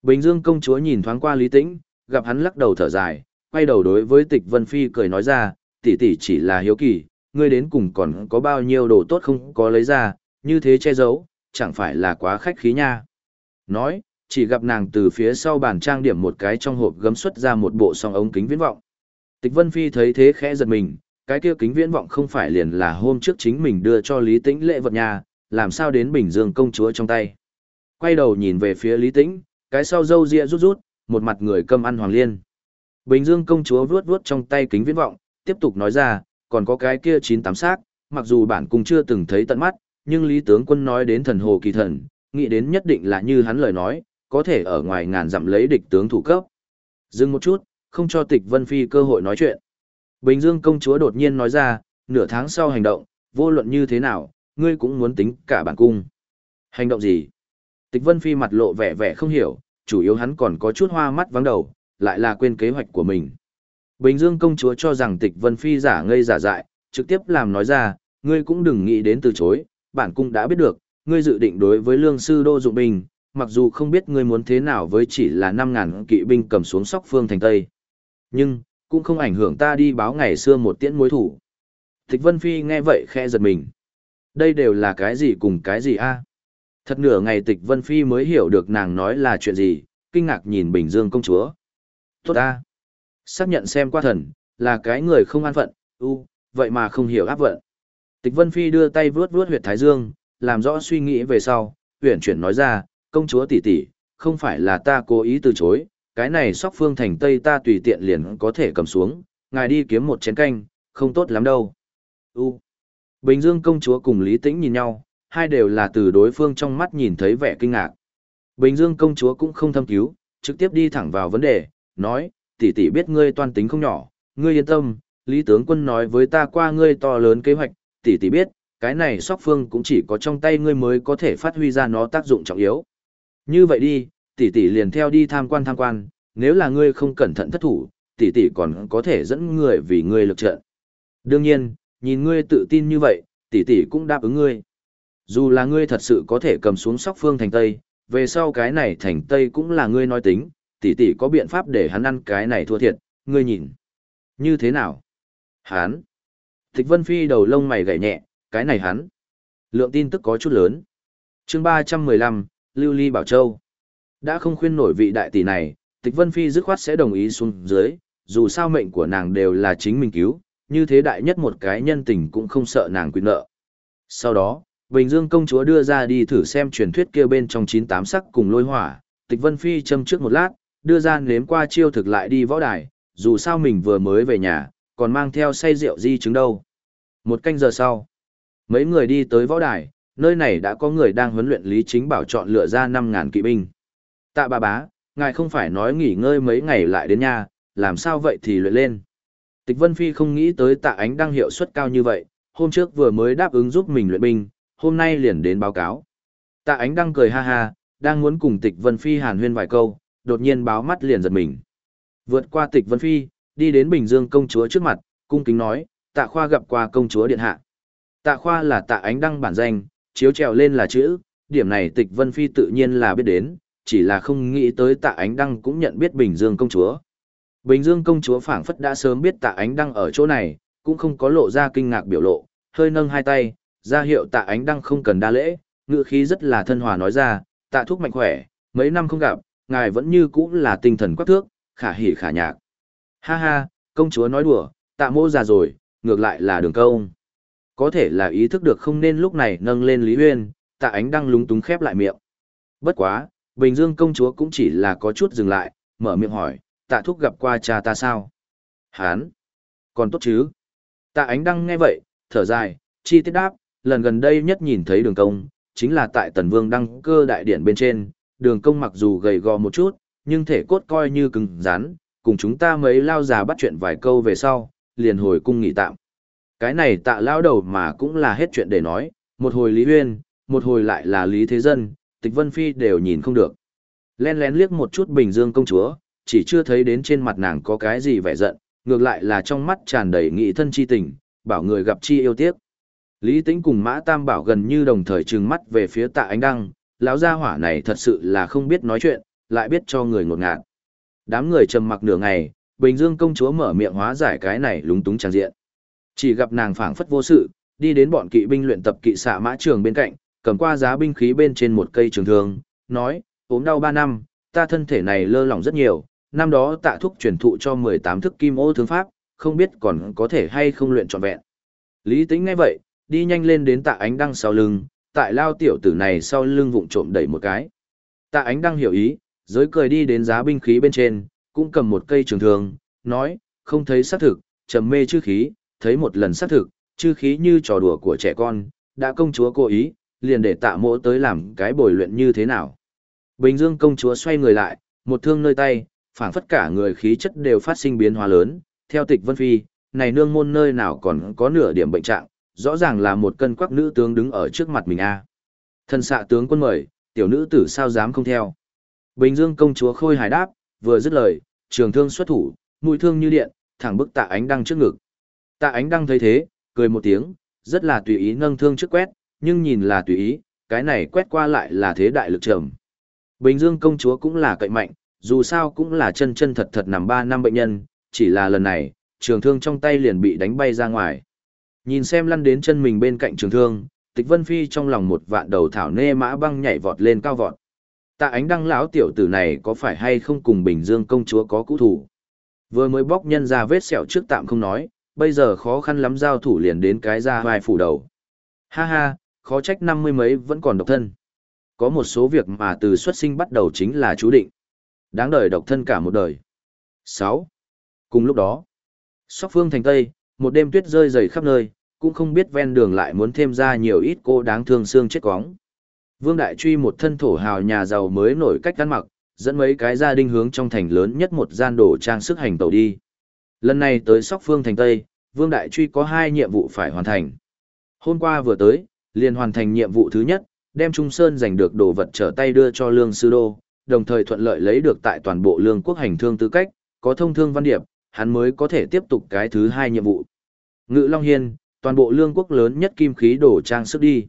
Bình Dương công chúa nhìn thoáng qua Lý Tĩnh, gặp hắn lắc đầu thở dài, quay đầu đối với Tịch Vân Phi cười nói ra, tỷ tỷ chỉ là hiếu kỳ, ngươi đến cùng còn có bao nhiêu đồ tốt không có lấy ra, như thế che giấu, chẳng phải là quá khách khí nha. Nói, chỉ gặp nàng từ phía sau bàn trang điểm một cái trong hộp gấm xuất ra một bộ song ống kính viễn vọng. Tịch Vân Phi thấy thế khẽ giật mình, cái kia kính viễn vọng không phải liền là hôm trước chính mình đưa cho Lý Tĩnh lễ vật nhà, làm sao đến Bình Dương công chúa trong tay. Quay đầu nhìn về phía Lý Tĩnh, cái sau dâu ria rút rút, một mặt người câm ăn hoàng liên. Bình Dương công chúa vuốt vuốt trong tay kính viễn vọng, tiếp tục nói ra, còn có cái kia chín tám xác, mặc dù bản cung chưa từng thấy tận mắt, nhưng Lý tướng quân nói đến thần hồ kỳ thần, nghĩ đến nhất định là như hắn lời nói, có thể ở ngoài ngàn dặm lấy địch tướng thủ cấp. Dừng một chút, không cho tịch Vân Phi cơ hội nói chuyện. Bình Dương công chúa đột nhiên nói ra, nửa tháng sau hành động, vô luận như thế nào, ngươi cũng muốn tính cả bản cung. Hành động gì? Tịch Vân Phi mặt lộ vẻ vẻ không hiểu, chủ yếu hắn còn có chút hoa mắt vắng đầu, lại là quên kế hoạch của mình. Bình Dương công chúa cho rằng Tịch Vân Phi giả ngây giả dại, trực tiếp làm nói ra, ngươi cũng đừng nghĩ đến từ chối, bản cung đã biết được, ngươi dự định đối với lương sư đô dụng Bình, mặc dù không biết ngươi muốn thế nào với chỉ là 5.000 kỵ binh cầm xuống sóc phương thành Tây. Nhưng, cũng không ảnh hưởng ta đi báo ngày xưa một tiễn mối thủ. Tịch Vân Phi nghe vậy khẽ giật mình. Đây đều là cái gì cùng cái gì a? Thật nửa ngày Tịch Vân Phi mới hiểu được nàng nói là chuyện gì, kinh ngạc nhìn Bình Dương công chúa. Tốt a. Xác nhận xem qua thần, là cái người không an phận, u, vậy mà không hiểu áp vận. Tịch Vân Phi đưa tay vuốt vuốt huyệt thái dương, làm rõ suy nghĩ về sau, huyển chuyển nói ra, công chúa tỷ tỷ, không phải là ta cố ý từ chối, cái này sóc phương thành Tây ta tùy tiện liền có thể cầm xuống, ngài đi kiếm một chén canh, không tốt lắm đâu. U. Bình Dương công chúa cùng Lý Tĩnh nhìn nhau, hai đều là từ đối phương trong mắt nhìn thấy vẻ kinh ngạc. Bình Dương công chúa cũng không thâm cứu, trực tiếp đi thẳng vào vấn đề, nói, tỷ tỷ biết ngươi toan tính không nhỏ, ngươi yên tâm, Lý tướng quân nói với ta qua ngươi to lớn kế hoạch, tỷ tỷ biết, cái này sóc phương cũng chỉ có trong tay ngươi mới có thể phát huy ra nó tác dụng trọng yếu. Như vậy đi, tỷ tỷ liền theo đi tham quan tham quan, nếu là ngươi không cẩn thận thất thủ, tỷ tỷ còn có thể dẫn người vì ngươi lực trận. Đương nhiên, nhìn ngươi tự tin như vậy, tỷ tỷ cũng đáp ứng ngươi. Dù là ngươi thật sự có thể cầm xuống sóc phương thành Tây, về sau cái này thành Tây cũng là ngươi nói tính, tỷ tỷ có biện pháp để hắn ăn cái này thua thiệt, ngươi nhìn. Như thế nào? Hắn. Tịch Vân Phi đầu lông mày gảy nhẹ, cái này hắn. Lượng tin tức có chút lớn. chương 315, Lưu Ly Bảo Châu. Đã không khuyên nổi vị đại tỷ này, Tịch Vân Phi dứt khoát sẽ đồng ý xuống dưới, dù sao mệnh của nàng đều là chính mình cứu, như thế đại nhất một cái nhân tình cũng không sợ nàng quyền nợ. Sau đó, Bình Dương công chúa đưa ra đi thử xem truyền thuyết kia bên trong 98 sắc cùng lôi hỏa, Tịch Vân Phi châm trước một lát, đưa ra nếm qua chiêu thực lại đi võ đài, dù sao mình vừa mới về nhà, còn mang theo say rượu di chứng đâu. Một canh giờ sau, mấy người đi tới võ đài, nơi này đã có người đang huấn luyện Lý Chính Bảo chọn lựa ra 5.000 kỵ binh. Tạ bà bá, ngài không phải nói nghỉ ngơi mấy ngày lại đến nhà, làm sao vậy thì luyện lên. Tịch Vân Phi không nghĩ tới tạ ánh đang hiệu suất cao như vậy, hôm trước vừa mới đáp ứng giúp mình luyện binh, hôm nay liền đến báo cáo. Tạ ánh đang cười ha ha, đang muốn cùng tịch Vân Phi hàn huyên vài câu, đột nhiên báo mắt liền giật mình. Vượt qua tịch Vân Phi, đi đến Bình Dương công chúa trước mặt, cung kính nói, tạ khoa gặp qua công chúa điện hạ. Tạ khoa là tạ ánh đăng bản danh, chiếu trèo lên là chữ, điểm này tịch Vân Phi tự nhiên là biết đến, chỉ là không nghĩ tới tạ ánh đăng cũng nhận biết Bình Dương công chúa. Bình Dương công chúa phảng phất đã sớm biết tạ ánh đăng ở chỗ này, cũng không có lộ ra kinh ngạc biểu lộ, hơi nâng hai tay, ra hiệu tạ ánh đăng không cần đa lễ, ngựa khí rất là thân hòa nói ra, tạ thúc mạnh khỏe, mấy năm không gặp, ngài vẫn như cũ là tinh thần quắc thước, khả hỉ khả nhạc. Ha ha, công chúa nói đùa, tạ mô già rồi, ngược lại là đường công. Có thể là ý thức được không nên lúc này nâng lên Lý Huyên, tạ ánh đăng lúng túng khép lại miệng. Bất quá, Bình Dương công chúa cũng chỉ là có chút dừng lại, mở miệng hỏi, tạ thúc gặp qua cha ta sao? Hán! Còn tốt chứ? Tạ ánh đăng nghe vậy, thở dài, chi tiết đáp, lần gần đây nhất nhìn thấy đường công, chính là tại tần vương đăng cơ đại điện bên trên, đường công mặc dù gầy gò một chút, nhưng thể cốt coi như cứng rắn, cùng chúng ta mấy lao già bắt chuyện vài câu về sau, liền hồi cung nghỉ tạm. Cái này tạ lao đầu mà cũng là hết chuyện để nói, một hồi Lý Huyên, một hồi lại là Lý Thế Dân, Tịch Vân Phi đều nhìn không được. Len lén liếc một chút Bình Dương công chúa, chỉ chưa thấy đến trên mặt nàng có cái gì vẻ giận, ngược lại là trong mắt tràn đầy nghị thân chi tình, bảo người gặp chi yêu tiếc. Lý Tĩnh cùng Mã Tam Bảo gần như đồng thời trừng mắt về phía Tạ Ánh Đăng, lão gia hỏa này thật sự là không biết nói chuyện, lại biết cho người ngột ngạt. Đám người trầm mặc nửa ngày, Bình Dương công chúa mở miệng hóa giải cái này lúng túng tràn diện. Chỉ gặp nàng phảng phất vô sự, đi đến bọn kỵ binh luyện tập kỵ xạ mã trường bên cạnh, cầm qua giá binh khí bên trên một cây trường thương, nói, ốm đau ba năm, ta thân thể này lơ lỏng rất nhiều, năm đó tạ thúc truyền thụ cho 18 thức kim ô thương pháp, không biết còn có thể hay không luyện trọn vẹn. Lý tính ngay vậy, đi nhanh lên đến tạ ánh đăng sau lưng, tại lao tiểu tử này sau lưng vụng trộm đẩy một cái. Tạ ánh đăng hiểu ý, giới cười đi đến giá binh khí bên trên, cũng cầm một cây trường thương, nói, không thấy xác thực, trầm mê chư khí, thấy một lần xác thực, chư khí như trò đùa của trẻ con, đã công chúa cố ý, liền để tạ mỗ tới làm cái bồi luyện như thế nào. Bình Dương công chúa xoay người lại, một thương nơi tay, phảng phất cả người khí chất đều phát sinh biến hóa lớn, theo tịch vân phi, này nương môn nơi nào còn có nửa điểm bệnh trạng, rõ ràng là một cân quắc nữ tướng đứng ở trước mặt mình a. Thân xạ tướng quân mời, tiểu nữ tử sao dám không theo. Bình Dương công chúa khôi hài đáp, vừa dứt lời, trường thương xuất thủ, mũi thương như điện, thẳng bức tạ ánh đăng trước ngực. Tạ ánh đăng thấy thế, cười một tiếng, rất là tùy ý nâng thương trước quét, nhưng nhìn là tùy ý, cái này quét qua lại là thế đại lực trầm. Bình Dương công chúa cũng là cậy mạnh, dù sao cũng là chân chân thật thật nằm 3 năm bệnh nhân, chỉ là lần này, trường thương trong tay liền bị đánh bay ra ngoài. Nhìn xem lăn đến chân mình bên cạnh trường thương, Tịch Vân Phi trong lòng một vạn đầu thảo nê mã băng nhảy vọt lên cao vọt. Tạ ánh đăng lão tiểu tử này có phải hay không cùng Bình Dương công chúa có cũ thủ? Vừa mới bóc nhân ra vết sẹo trước tạm không nói, bây giờ khó khăn lắm giao thủ liền đến cái ra vai phủ đầu. Ha ha, khó trách năm mươi mấy vẫn còn độc thân. Có một số việc mà từ xuất sinh bắt đầu chính là chú định. Đáng đời độc thân cả một đời. 6. Cùng lúc đó, Sóc phương thành Tây, một đêm tuyết rơi dày khắp nơi, cũng không biết ven đường lại muốn thêm ra nhiều ít cô đáng thương xương chết cóng. Vương Đại Truy một thân thổ hào nhà giàu mới nổi cách ăn mặc, dẫn mấy cái gia đình hướng trong thành lớn nhất một gian đồ trang sức hành tàu đi. Lần này tới Sóc Phương thành Tây, Vương Đại Truy có hai nhiệm vụ phải hoàn thành. Hôm qua vừa tới, liền hoàn thành nhiệm vụ thứ nhất, đem Trung Sơn giành được đồ vật trở tay đưa cho Lương Sư Đô, đồng thời thuận lợi lấy được tại toàn bộ Lương quốc hành thương tư cách, có thông thương văn điệp, hắn mới có thể tiếp tục cái thứ hai nhiệm vụ. Ngự Long Hiên, toàn bộ Lương quốc lớn nhất kim khí đổ trang sức đi.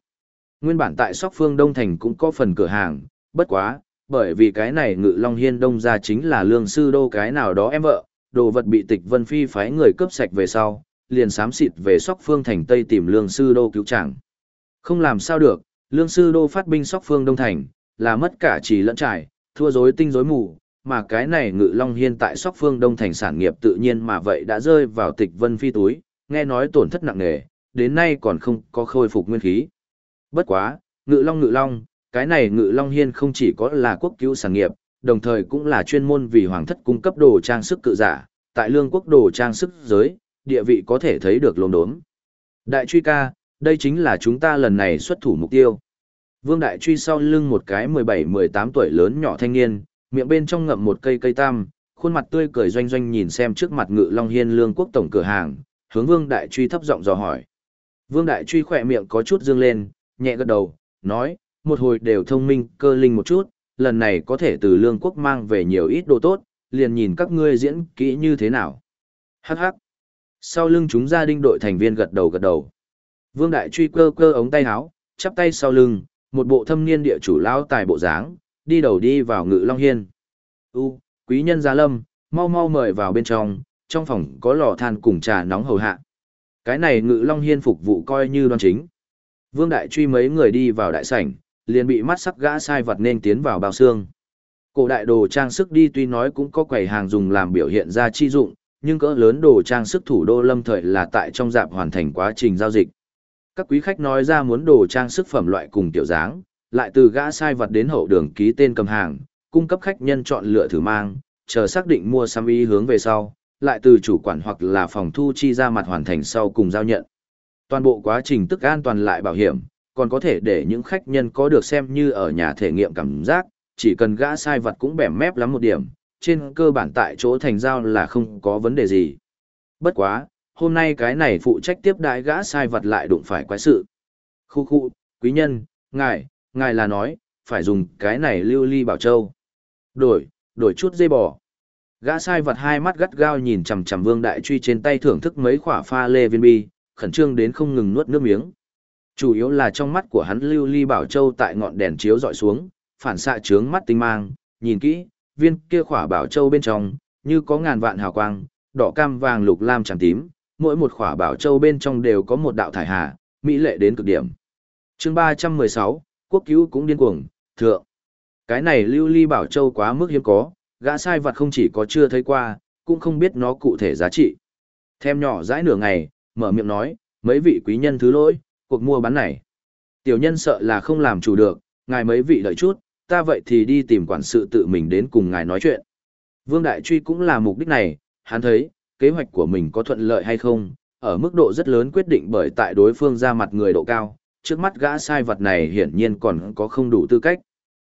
Nguyên bản tại Sóc Phương Đông Thành cũng có phần cửa hàng, bất quá, bởi vì cái này Ngự Long Hiên Đông ra chính là Lương Sư Đô cái nào đó em vợ, đồ vật bị tịch Vân Phi phái người cướp sạch về sau, liền xám xịt về Sóc Phương Thành Tây tìm Lương Sư Đô cứu chẳng. Không làm sao được, Lương Sư Đô phát binh Sóc Phương Đông Thành, là mất cả chỉ lẫn trải, thua rối tinh rối mù, mà cái này Ngự Long Hiên tại Sóc Phương Đông Thành sản nghiệp tự nhiên mà vậy đã rơi vào tịch Vân Phi túi, nghe nói tổn thất nặng nề, đến nay còn không có khôi phục nguyên khí. Bất quá, Ngự Long Ngự Long, cái này Ngự Long Hiên không chỉ có là quốc cứu sản nghiệp, đồng thời cũng là chuyên môn vì hoàng thất cung cấp đồ trang sức cự giả, tại lương quốc đồ trang sức giới, địa vị có thể thấy được lồn đốm. Đại truy ca, đây chính là chúng ta lần này xuất thủ mục tiêu. Vương Đại truy sau lưng một cái 17-18 tuổi lớn nhỏ thanh niên, miệng bên trong ngậm một cây cây tam, khuôn mặt tươi cười doanh doanh nhìn xem trước mặt ngự Long Hiên lương quốc tổng cửa hàng, hướng Vương Đại truy thấp giọng dò hỏi. Vương Đại truy khỏe miệng có chút dương lên, nhẹ gật đầu, nói, một hồi đều thông minh, cơ linh một chút, lần này có thể từ lương quốc mang về nhiều ít đồ tốt, liền nhìn các ngươi diễn kỹ như thế nào. Hắc hắc. Sau lưng chúng gia đình đội thành viên gật đầu gật đầu. Vương Đại Truy cơ cơ ống tay áo, chắp tay sau lưng, một bộ thâm niên địa chủ lao tài bộ dáng, đi đầu đi vào ngự Long Hiên. U, quý nhân gia lâm, mau mau mời vào bên trong, trong phòng có lò than cùng trà nóng hầu hạ. Cái này ngự Long Hiên phục vụ coi như đoan chính. Vương Đại Truy mấy người đi vào đại sảnh, liền bị mắt sắc gã sai vật nên tiến vào bao xương. Cổ đại đồ trang sức đi tuy nói cũng có quầy hàng dùng làm biểu hiện ra chi dụng, nhưng cỡ lớn đồ trang sức thủ đô lâm thời là tại trong dạp hoàn thành quá trình giao dịch. Các quý khách nói ra muốn đồ trang sức phẩm loại cùng tiểu dáng, lại từ gã sai vật đến hậu đường ký tên cầm hàng, cung cấp khách nhân chọn lựa thử mang, chờ xác định mua sắm ý hướng về sau, lại từ chủ quản hoặc là phòng thu chi ra mặt hoàn thành sau cùng giao nhận. Toàn bộ quá trình tức an toàn lại bảo hiểm, còn có thể để những khách nhân có được xem như ở nhà thể nghiệm cảm giác, chỉ cần gã sai vật cũng bẻm mép lắm một điểm, trên cơ bản tại chỗ thành giao là không có vấn đề gì. Bất quá, hôm nay cái này phụ trách tiếp đại gã sai vật lại đụng phải quái sự. Khu khu, quý nhân, ngài, ngài là nói, phải dùng cái này lưu ly bảo châu. Đổi, đổi chút dây bò. Gã sai vật hai mắt gắt gao nhìn chằm chằm vương đại truy trên tay thưởng thức mấy quả pha lê viên bi, khẩn trương đến không ngừng nuốt nước miếng. Chủ yếu là trong mắt của hắn lưu ly bảo châu tại ngọn đèn chiếu dọi xuống, phản xạ trướng mắt tinh mang, nhìn kỹ, viên kia khỏa bảo châu bên trong, như có ngàn vạn hào quang, đỏ cam vàng lục lam trắng tím, mỗi một khỏa bảo châu bên trong đều có một đạo thải hà, mỹ lệ đến cực điểm. Chương 316, quốc cứu cũng điên cuồng, thượng. Cái này lưu ly bảo châu quá mức hiếm có, gã sai vật không chỉ có chưa thấy qua, cũng không biết nó cụ thể giá trị. Thêm nhỏ dãi nửa ngày, mở miệng nói, mấy vị quý nhân thứ lỗi, cuộc mua bán này. Tiểu nhân sợ là không làm chủ được, ngài mấy vị đợi chút, ta vậy thì đi tìm quản sự tự mình đến cùng ngài nói chuyện. Vương Đại Truy cũng là mục đích này, hắn thấy, kế hoạch của mình có thuận lợi hay không, ở mức độ rất lớn quyết định bởi tại đối phương ra mặt người độ cao, trước mắt gã sai vật này hiển nhiên còn có không đủ tư cách.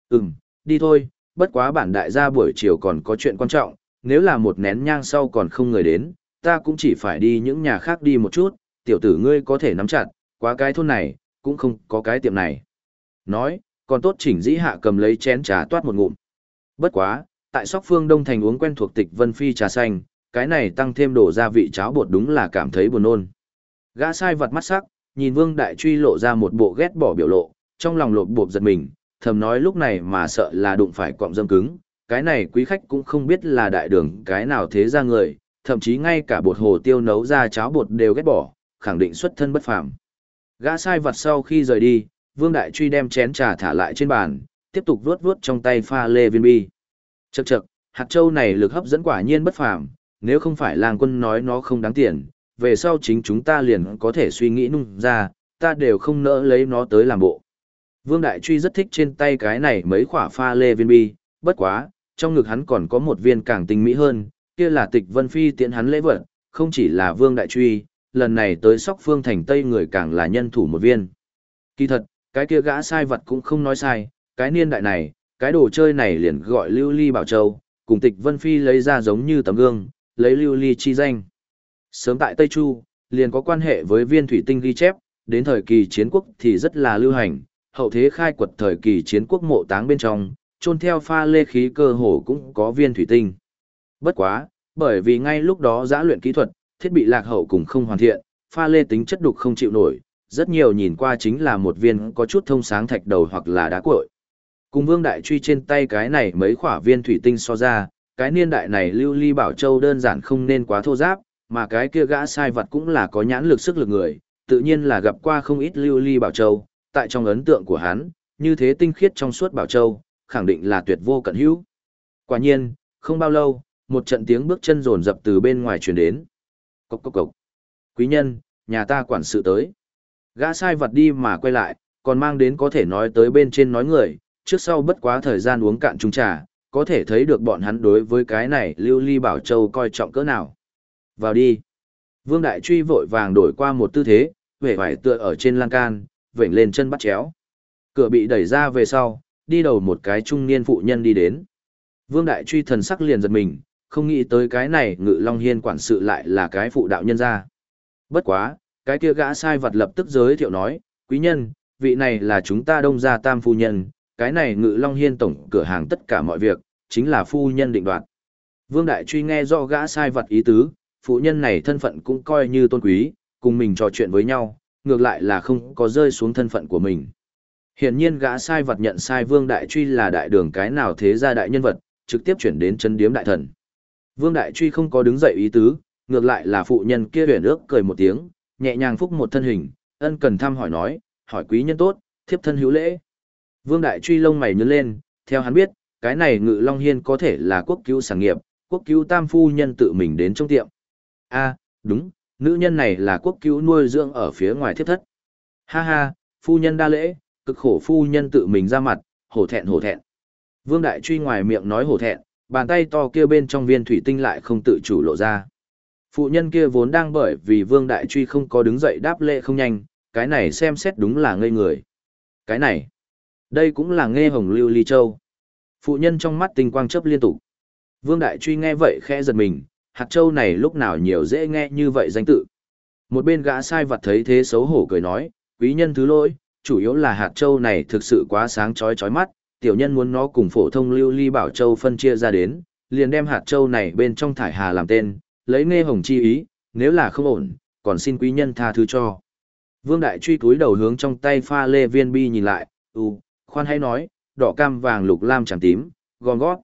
Ừm, đi thôi, bất quá bản đại gia buổi chiều còn có chuyện quan trọng, nếu là một nén nhang sau còn không người đến, ta cũng chỉ phải đi những nhà khác đi một chút, tiểu tử ngươi có thể nắm chặt, quá cái thôn này, cũng không có cái tiệm này. Nói, còn tốt chỉnh dĩ hạ cầm lấy chén trà toát một ngụm. Bất quá, tại sóc phương Đông Thành uống quen thuộc tịch Vân Phi trà xanh, cái này tăng thêm đổ gia vị cháo bột đúng là cảm thấy buồn nôn. Gã sai vật mắt sắc, nhìn Vương Đại Truy lộ ra một bộ ghét bỏ biểu lộ, trong lòng lột bộp giật mình, thầm nói lúc này mà sợ là đụng phải cọng dâm cứng, cái này quý khách cũng không biết là đại đường cái nào thế ra người, thậm chí ngay cả bột hồ tiêu nấu ra cháo bột đều ghét bỏ, khẳng định xuất thân bất phàm. Gã sai vật sau khi rời đi, Vương Đại Truy đem chén trà thả lại trên bàn, tiếp tục vuốt vuốt trong tay pha lê viên bi. Chậc chậc, hạt châu này lực hấp dẫn quả nhiên bất phàm, nếu không phải làng quân nói nó không đáng tiền, về sau chính chúng ta liền có thể suy nghĩ nung ra, ta đều không nỡ lấy nó tới làm bộ. Vương Đại Truy rất thích trên tay cái này mấy khỏa pha lê viên bi, bất quá, trong ngực hắn còn có một viên càng tinh mỹ hơn, kia là tịch vân phi tiện hắn lễ vật, không chỉ là Vương Đại Truy, lần này tới sóc phương thành Tây người càng là nhân thủ một viên. Kỳ thật, cái kia gã sai vật cũng không nói sai, cái niên đại này, cái đồ chơi này liền gọi lưu ly bảo châu, cùng tịch vân phi lấy ra giống như tấm gương, lấy lưu ly chi danh. Sớm tại Tây Chu, liền có quan hệ với viên thủy tinh ghi chép, đến thời kỳ chiến quốc thì rất là lưu hành, hậu thế khai quật thời kỳ chiến quốc mộ táng bên trong, trôn theo pha lê khí cơ hồ cũng có viên thủy tinh. Bất quá, bởi vì ngay lúc đó giã luyện kỹ thuật, thiết bị lạc hậu cùng không hoàn thiện, pha lê tính chất đục không chịu nổi, rất nhiều nhìn qua chính là một viên có chút thông sáng thạch đầu hoặc là đá cuội. Cùng Vương Đại Truy trên tay cái này mấy khỏa viên thủy tinh so ra, cái niên đại này Lưu Ly Bảo Châu đơn giản không nên quá thô giáp, mà cái kia gã sai vật cũng là có nhãn lực sức lực người, tự nhiên là gặp qua không ít Lưu Ly Bảo Châu, tại trong ấn tượng của hắn, như thế tinh khiết trong suốt Bảo Châu, khẳng định là tuyệt vô cận hữu. Quả nhiên, không bao lâu, một trận tiếng bước chân rồn rập từ bên ngoài truyền đến. Cốc cốc cốc. Quý nhân, nhà ta quản sự tới. Gã sai vật đi mà quay lại, còn mang đến có thể nói tới bên trên nói người, trước sau bất quá thời gian uống cạn chung trà, có thể thấy được bọn hắn đối với cái này lưu ly bảo châu coi trọng cỡ nào. Vào đi. Vương Đại Truy vội vàng đổi qua một tư thế, vẻ vải tựa ở trên lan can, vểnh lên chân bắt chéo. Cửa bị đẩy ra về sau, đi đầu một cái trung niên phụ nhân đi đến. Vương Đại Truy thần sắc liền giật mình, không nghĩ tới cái này ngự long hiên quản sự lại là cái phụ đạo nhân gia. Bất quá, cái kia gã sai vật lập tức giới thiệu nói, quý nhân, vị này là chúng ta đông gia tam phu nhân, cái này ngự long hiên tổng cửa hàng tất cả mọi việc, chính là phu nhân định đoạt. Vương Đại Truy nghe do gã sai vật ý tứ, phụ nhân này thân phận cũng coi như tôn quý, cùng mình trò chuyện với nhau, ngược lại là không có rơi xuống thân phận của mình. Hiển nhiên gã sai vật nhận sai Vương Đại Truy là đại đường cái nào thế gia đại nhân vật, trực tiếp chuyển đến chân điếm đại thần. Vương Đại Truy không có đứng dậy ý tứ, ngược lại là phụ nhân kia huyền ước cười một tiếng, nhẹ nhàng phúc một thân hình, ân cần thăm hỏi nói, hỏi quý nhân tốt, thiếp thân hữu lễ. Vương Đại Truy lông mày nhướng lên, theo hắn biết, cái này ngự long hiên có thể là quốc cứu sản nghiệp, quốc cứu tam phu nhân tự mình đến trong tiệm. a đúng, nữ nhân này là quốc cứu nuôi dưỡng ở phía ngoài thiết thất. Ha ha, phu nhân đa lễ, cực khổ phu nhân tự mình ra mặt, hổ thẹn hổ thẹn. Vương Đại Truy ngoài miệng nói hổ thẹn, bàn tay to kia bên trong viên thủy tinh lại không tự chủ lộ ra. Phụ nhân kia vốn đang bởi vì Vương Đại Truy không có đứng dậy đáp lễ không nhanh, cái này xem xét đúng là ngây người. Cái này, đây cũng là nghe hồng lưu ly châu. Phụ nhân trong mắt tinh quang chớp liên tục. Vương Đại Truy nghe vậy khẽ giật mình, hạt châu này lúc nào nhiều dễ nghe như vậy danh tự. Một bên gã sai vật thấy thế xấu hổ cười nói, quý nhân thứ lỗi, chủ yếu là hạt châu này thực sự quá sáng chói chói mắt, tiểu nhân muốn nó cùng phổ thông lưu ly bảo châu phân chia ra đến, liền đem hạt châu này bên trong thải hà làm tên, lấy nghe hồng chi ý, nếu là không ổn, còn xin quý nhân tha thứ cho. Vương Đại truy túi đầu hướng trong tay pha lê viên bi nhìn lại, ừ, khoan hay nói, đỏ cam vàng lục lam chẳng tím, gòn gót.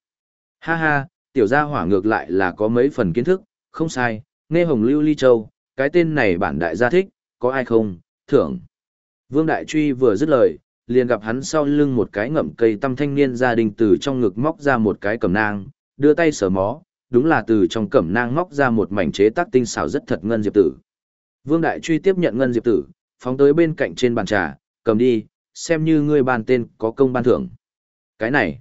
Ha ha, tiểu gia hỏa ngược lại là có mấy phần kiến thức, không sai, nghe hồng lưu ly châu, cái tên này bản đại gia thích, có ai không, thưởng. Vương Đại Truy vừa dứt lời, liền gặp hắn sau lưng một cái ngậm cây tâm thanh niên gia đình từ trong ngực móc ra một cái cẩm nang, đưa tay sờ mó, đúng là từ trong cẩm nang móc ra một mảnh chế tác tinh xảo rất thật ngân diệp tử. Vương Đại Truy tiếp nhận ngân diệp tử, phóng tới bên cạnh trên bàn trà, cầm đi, xem như ngươi bàn tên có công ban thưởng. Cái này,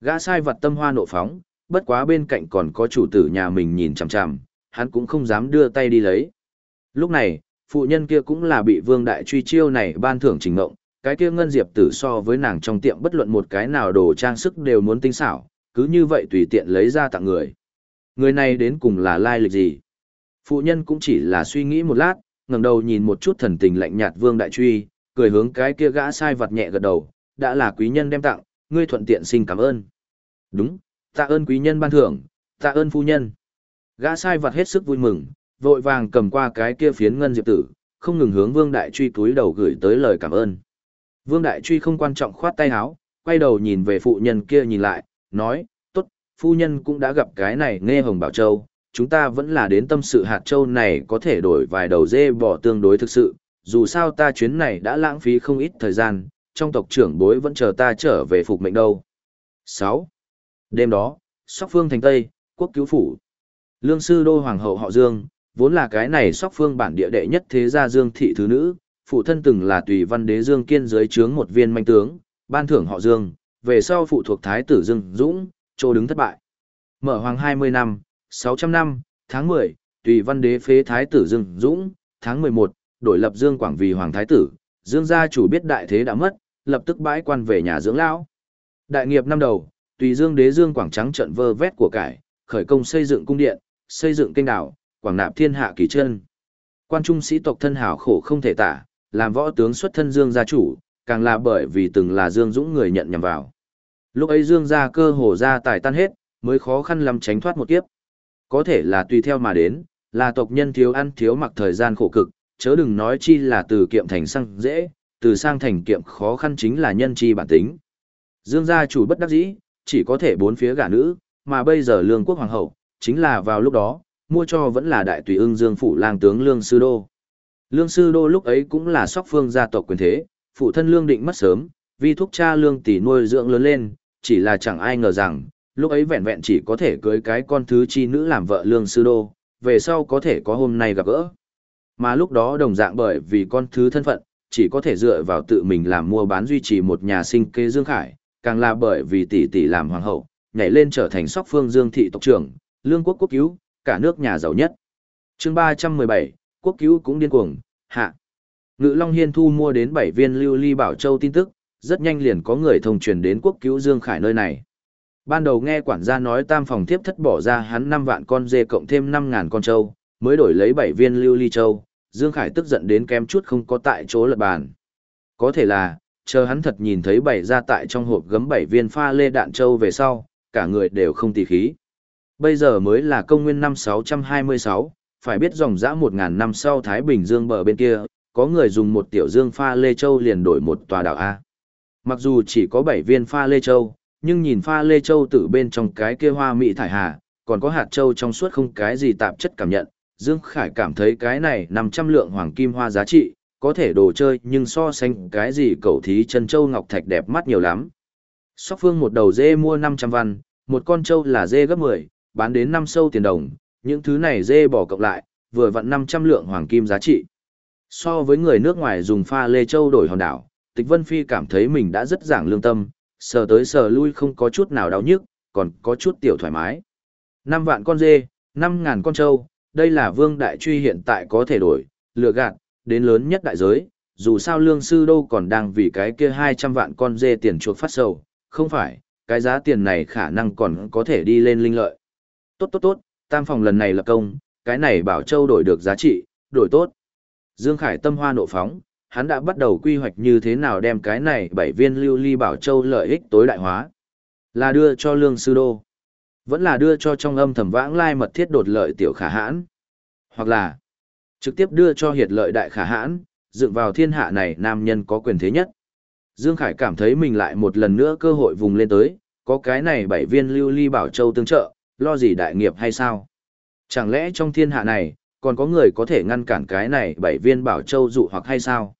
gã sai vật tâm hoa nộ phóng, bất quá bên cạnh còn có chủ tử nhà mình nhìn chằm chằm, hắn cũng không dám đưa tay đi lấy. Lúc này, phụ nhân kia cũng là bị vương đại truy chiêu này ban thưởng trình ngộng, cái kia ngân diệp tử so với nàng trong tiệm bất luận một cái nào đồ trang sức đều muốn tinh xảo, cứ như vậy tùy tiện lấy ra tặng người. Người này đến cùng là lai lịch gì? Phụ nhân cũng chỉ là suy nghĩ một lát, ngẩng đầu nhìn một chút thần tình lạnh nhạt vương đại truy, cười hướng cái kia gã sai vật nhẹ gật đầu, đã là quý nhân đem tặng, ngươi thuận tiện xin cảm ơn. Đúng, tạ ơn quý nhân ban thưởng, tạ ơn phu nhân. Gã sai vật hết sức vui mừng, vội vàng cầm qua cái kia phiến ngân diệp tử, không ngừng hướng Vương Đại Truy cúi đầu gửi tới lời cảm ơn. Vương Đại Truy không quan trọng khoát tay áo, quay đầu nhìn về phụ nhân kia nhìn lại, nói, tốt, phu nhân cũng đã gặp cái này nghe hồng bảo châu, chúng ta vẫn là đến tâm sự hạt châu này có thể đổi vài đầu dê bỏ tương đối thực sự, dù sao ta chuyến này đã lãng phí không ít thời gian, trong tộc trưởng bối vẫn chờ ta trở về phục mệnh đâu. sáu Đêm đó, Sóc Phương thành Tây, quốc cứu phủ. Lương sư đô hoàng hậu họ Dương, vốn là cái này Sóc Phương bản địa đệ nhất thế gia Dương thị thứ nữ, phụ thân từng là tùy văn đế Dương kiên dưới trướng một viên manh tướng, ban thưởng họ Dương, về sau phụ thuộc thái tử Dương Dũng, trô đứng thất bại. Mở hoàng 20 năm, 600 năm, tháng 10, tùy văn đế phế thái tử Dương Dũng, tháng 11, đổi lập Dương Quảng vì hoàng thái tử, Dương gia chủ biết đại thế đã mất, lập tức bãi quan về nhà dưỡng lão. Đại nghiệp năm đầu, tùy Dương đế Dương Quảng trắng trận vơ vét của cải, khởi công xây dựng cung điện, xây dựng kênh đảo, quảng nạp thiên hạ kỳ chân. Quan trung sĩ tộc thân hảo khổ không thể tả, làm võ tướng xuất thân Dương gia chủ, càng là bởi vì từng là Dương Dũng người nhận nhầm vào. Lúc ấy Dương gia cơ hồ ra tài tan hết, mới khó khăn lắm tránh thoát một kiếp. Có thể là tùy theo mà đến, là tộc nhân thiếu ăn thiếu mặc thời gian khổ cực, chớ đừng nói chi là từ kiệm thành sang dễ, từ sang thành kiệm khó khăn chính là nhân chi bản tính. Dương gia chủ bất đắc dĩ, chỉ có thể bốn phía gả nữ, mà bây giờ lương quốc hoàng hậu, chính là vào lúc đó, mua cho vẫn là đại tùy ưng dương phủ lang tướng lương sư đô. Lương sư đô lúc ấy cũng là sóc phương gia tộc quyền thế, phụ thân lương định mất sớm, vì thúc cha lương tỷ nuôi dưỡng lớn lên, chỉ là chẳng ai ngờ rằng, lúc ấy vẹn vẹn chỉ có thể cưới cái con thứ chi nữ làm vợ lương sư đô, về sau có thể có hôm nay gặp gỡ. Mà lúc đó đồng dạng bởi vì con thứ thân phận, chỉ có thể dựa vào tự mình làm mua bán duy trì một nhà sinh kế Dương Khải, càng là bởi vì tỷ tỷ làm hoàng hậu, nhảy lên trở thành sóc phương Dương thị tộc trưởng, lương quốc quốc cứu, cả nước nhà giàu nhất. chương 317, quốc cứu cũng điên cuồng, hạ. Ngự Long Hiên thu mua đến 7 viên lưu ly bảo châu tin tức, rất nhanh liền có người thông truyền đến quốc cứu Dương Khải nơi này. Ban đầu nghe quản gia nói tam phòng tiếp thất bỏ ra hắn 5 vạn con dê cộng thêm 5.000 con châu, mới đổi lấy 7 viên lưu ly châu, Dương Khải tức giận đến kém chút không có tại chỗ lật bàn. Có thể là, chờ hắn thật nhìn thấy bảy ra tại trong hộp gấm bảy viên pha lê đạn châu về sau, cả người đều không tì khí. Bây giờ mới là công nguyên năm 626, phải biết dòng dã 1.000 năm sau Thái Bình Dương bờ bên kia, có người dùng một tiểu dương pha lê châu liền đổi một tòa đảo A. Mặc dù chỉ có 7 viên pha lê châu, nhưng nhìn pha lê châu từ bên trong cái kia hoa mỹ thải hà, còn có hạt châu trong suốt không cái gì tạp chất cảm nhận, Dương Khải cảm thấy cái này 500 lượng hoàng kim hoa giá trị, có thể đồ chơi nhưng so sánh cái gì cậu thí chân châu ngọc thạch đẹp mắt nhiều lắm. Sóc phương một đầu dê mua 500 văn, một con trâu là dê gấp 10, bán đến 5 sâu tiền đồng, những thứ này dê bỏ cộng lại, vừa vặn 500 lượng hoàng kim giá trị. So với người nước ngoài dùng pha lê châu đổi hòn đảo, Tịch Vân Phi cảm thấy mình đã rất giảng lương tâm, sờ tới sờ lui không có chút nào đau nhức, còn có chút tiểu thoải mái. 5 vạn con dê, 5 ngàn con trâu, đây là vương đại truy hiện tại có thể đổi, lừa gạt, đến lớn nhất đại giới, dù sao lương sư đâu còn đang vì cái kia 200 vạn con dê tiền chuột phát sầu, không phải, cái giá tiền này khả năng còn có thể đi lên linh lợi. Tốt tốt tốt, tam phòng lần này là công, cái này bảo châu đổi được giá trị, đổi tốt. Dương Khải tâm hoa nộ phóng, hắn đã bắt đầu quy hoạch như thế nào đem cái này bảy viên lưu ly bảo châu lợi ích tối đại hóa. Là đưa cho lương sư đô. Vẫn là đưa cho trong âm thầm vãng lai mật thiết đột lợi tiểu khả hãn. Hoặc là trực tiếp đưa cho hiệt lợi đại khả hãn, dựng vào thiên hạ này nam nhân có quyền thế nhất. Dương Khải cảm thấy mình lại một lần nữa cơ hội vùng lên tới, có cái này bảy viên lưu ly bảo châu tương trợ, lo gì đại nghiệp hay sao? Chẳng lẽ trong thiên hạ này, còn có người có thể ngăn cản cái này bảy viên bảo châu dụ hoặc hay sao?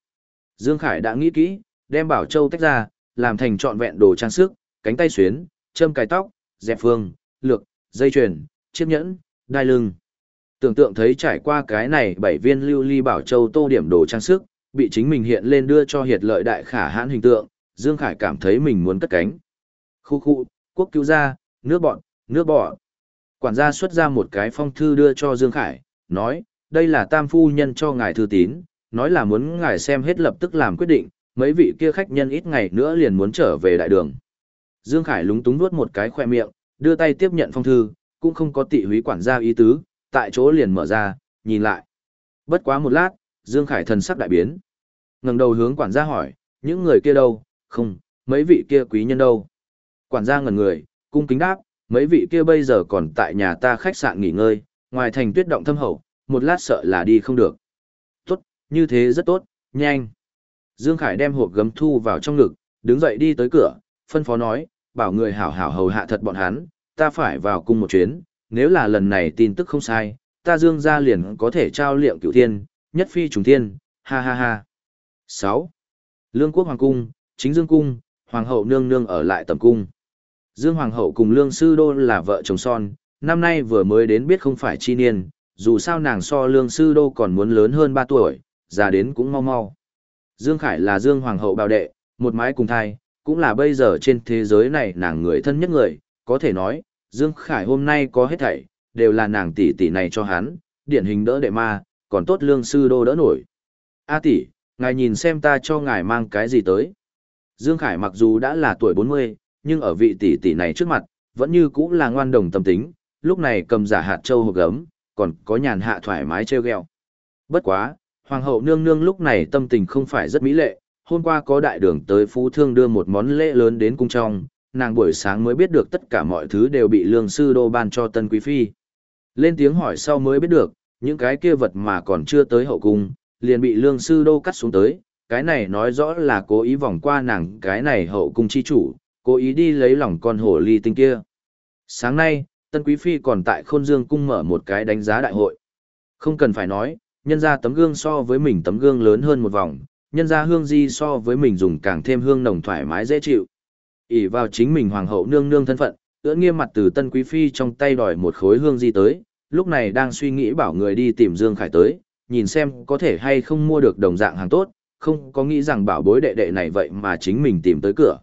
Dương Khải đã nghĩ kỹ, đem bảo châu tách ra, làm thành trọn vẹn đồ trang sức, cánh tay xuyến, châm cài tóc, dẹp phương, lược, dây chuyền, chiếc nhẫn, đai lưng. Tưởng tượng thấy trải qua cái này bảy viên lưu ly bảo châu tô điểm đồ trang sức, bị chính mình hiện lên đưa cho hiệt lợi đại khả hãn hình tượng, Dương Khải cảm thấy mình muốn cất cánh. Khu khu, quốc cứu gia, nước bọn, nước bọn. Quản gia xuất ra một cái phong thư đưa cho Dương Khải, nói, đây là tam phu nhân cho ngài thư tín, nói là muốn ngài xem hết lập tức làm quyết định, mấy vị kia khách nhân ít ngày nữa liền muốn trở về đại đường. Dương Khải lúng túng nuốt một cái khoe miệng, đưa tay tiếp nhận phong thư, cũng không có tị húy quản gia ý tứ, tại chỗ liền mở ra, nhìn lại. Bất quá một lát, Dương Khải thần sắc đại biến. ngẩng đầu hướng quản gia hỏi, những người kia đâu, không, mấy vị kia quý nhân đâu. Quản gia ngẩn người, cung kính đáp, mấy vị kia bây giờ còn tại nhà ta khách sạn nghỉ ngơi, ngoài thành tuyết động thâm hậu, một lát sợ là đi không được. Tốt, như thế rất tốt, nhanh. Dương Khải đem hộp gấm thu vào trong ngực, đứng dậy đi tới cửa, phân phó nói, bảo người hảo hảo hầu hạ thật bọn hắn, ta phải vào cung một chuyến, nếu là lần này tin tức không sai, ta dương ra liền có thể trao liệm cửu thiên, nhất phi trùng thiên, ha ha ha. 6. Lương quốc hoàng cung, chính dương cung, hoàng hậu nương nương ở lại tầm cung. Dương hoàng hậu cùng lương sư đô là vợ chồng son, năm nay vừa mới đến biết không phải chi niên, dù sao nàng so lương sư đô còn muốn lớn hơn 3 tuổi, già đến cũng mau mau. Dương Khải là Dương hoàng hậu bào đệ, một mái cùng thai, cũng là bây giờ trên thế giới này nàng người thân nhất người, có thể nói, Dương Khải hôm nay có hết thảy, đều là nàng tỷ tỷ này cho hắn, điển hình đỡ đệ ma, còn tốt lương sư đô đỡ nổi. A tỷ, ngài nhìn xem ta cho ngài mang cái gì tới. Dương Khải mặc dù đã là tuổi 40, nhưng ở vị tỷ tỷ này trước mặt, vẫn như cũ là ngoan đồng tâm tính, lúc này cầm giả hạt châu hộp gấm, còn có nhàn hạ thoải mái treo gheo. Bất quá, hoàng hậu nương nương lúc này tâm tình không phải rất mỹ lệ, hôm qua có đại đường tới phú thương đưa một món lễ lớn đến cung trong, nàng buổi sáng mới biết được tất cả mọi thứ đều bị lương sư đô ban cho tân quý phi. Lên tiếng hỏi sau mới biết được, những cái kia vật mà còn chưa tới hậu cung, liền bị lương sư đô cắt xuống tới, cái này nói rõ là cố ý vòng qua nàng cái này hậu cung chi chủ, cố ý đi lấy lòng con hổ ly tinh kia. Sáng nay, tân quý phi còn tại khôn dương cung mở một cái đánh giá đại hội. Không cần phải nói, nhân ra tấm gương so với mình tấm gương lớn hơn một vòng, nhân ra hương di so với mình dùng càng thêm hương nồng thoải mái dễ chịu ỷ vào chính mình hoàng hậu nương nương thân phận, ưỡn nghiêm mặt từ tân quý phi trong tay đòi một khối hương di tới, lúc này đang suy nghĩ bảo người đi tìm Dương Khải tới, nhìn xem có thể hay không mua được đồng dạng hàng tốt, không có nghĩ rằng bảo bối đệ đệ này vậy mà chính mình tìm tới cửa.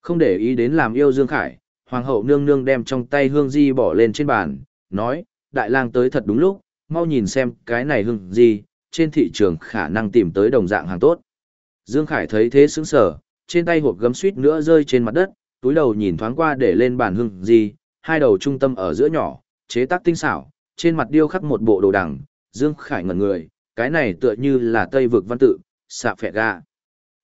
Không để ý đến làm yêu Dương Khải, hoàng hậu nương nương đem trong tay hương di bỏ lên trên bàn, nói, đại lang tới thật đúng lúc, mau nhìn xem cái này hương di, trên thị trường khả năng tìm tới đồng dạng hàng tốt. Dương Khải thấy thế sững sờ, trên tay hộp gấm suýt nữa rơi trên mặt đất, túi đầu nhìn thoáng qua để lên bàn hương gì, hai đầu trung tâm ở giữa nhỏ, chế tác tinh xảo, trên mặt điêu khắc một bộ đồ đằng, Dương Khải ngẩn người, cái này tựa như là Tây vực văn tự, xạ phẹ gà.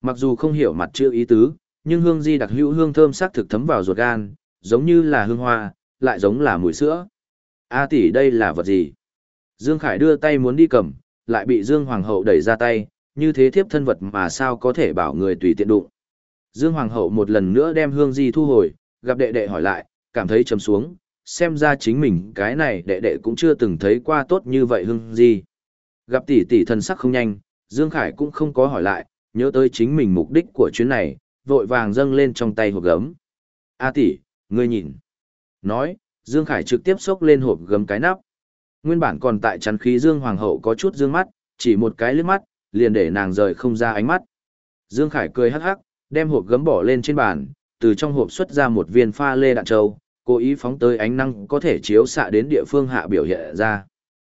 Mặc dù không hiểu mặt chữ ý tứ, nhưng hương di đặc hữu hương thơm sắc thực thấm vào ruột gan, giống như là hương hoa, lại giống là mùi sữa. A tỷ đây là vật gì? Dương Khải đưa tay muốn đi cầm, lại bị Dương Hoàng hậu đẩy ra tay, như thế thiếp thân vật mà sao có thể bảo người tùy tiện đụng. Dương Hoàng hậu một lần nữa đem hương di thu hồi, gặp đệ đệ hỏi lại, cảm thấy trầm xuống, xem ra chính mình cái này đệ đệ cũng chưa từng thấy qua tốt như vậy hương di. Gặp tỷ tỷ thần sắc không nhanh, Dương Khải cũng không có hỏi lại, nhớ tới chính mình mục đích của chuyến này, vội vàng dâng lên trong tay hộp gấm. A tỷ, ngươi nhìn. Nói, Dương Khải trực tiếp xốc lên hộp gấm cái nắp. Nguyên bản còn tại chắn khí Dương Hoàng hậu có chút dương mắt, chỉ một cái lướt mắt, liền để nàng rời không ra ánh mắt. Dương Khải cười hắc hắc, đem hộp gấm bỏ lên trên bàn, từ trong hộp xuất ra một viên pha lê đạn châu, cố ý phóng tới ánh nắng có thể chiếu xạ đến địa phương hạ biểu hiện ra.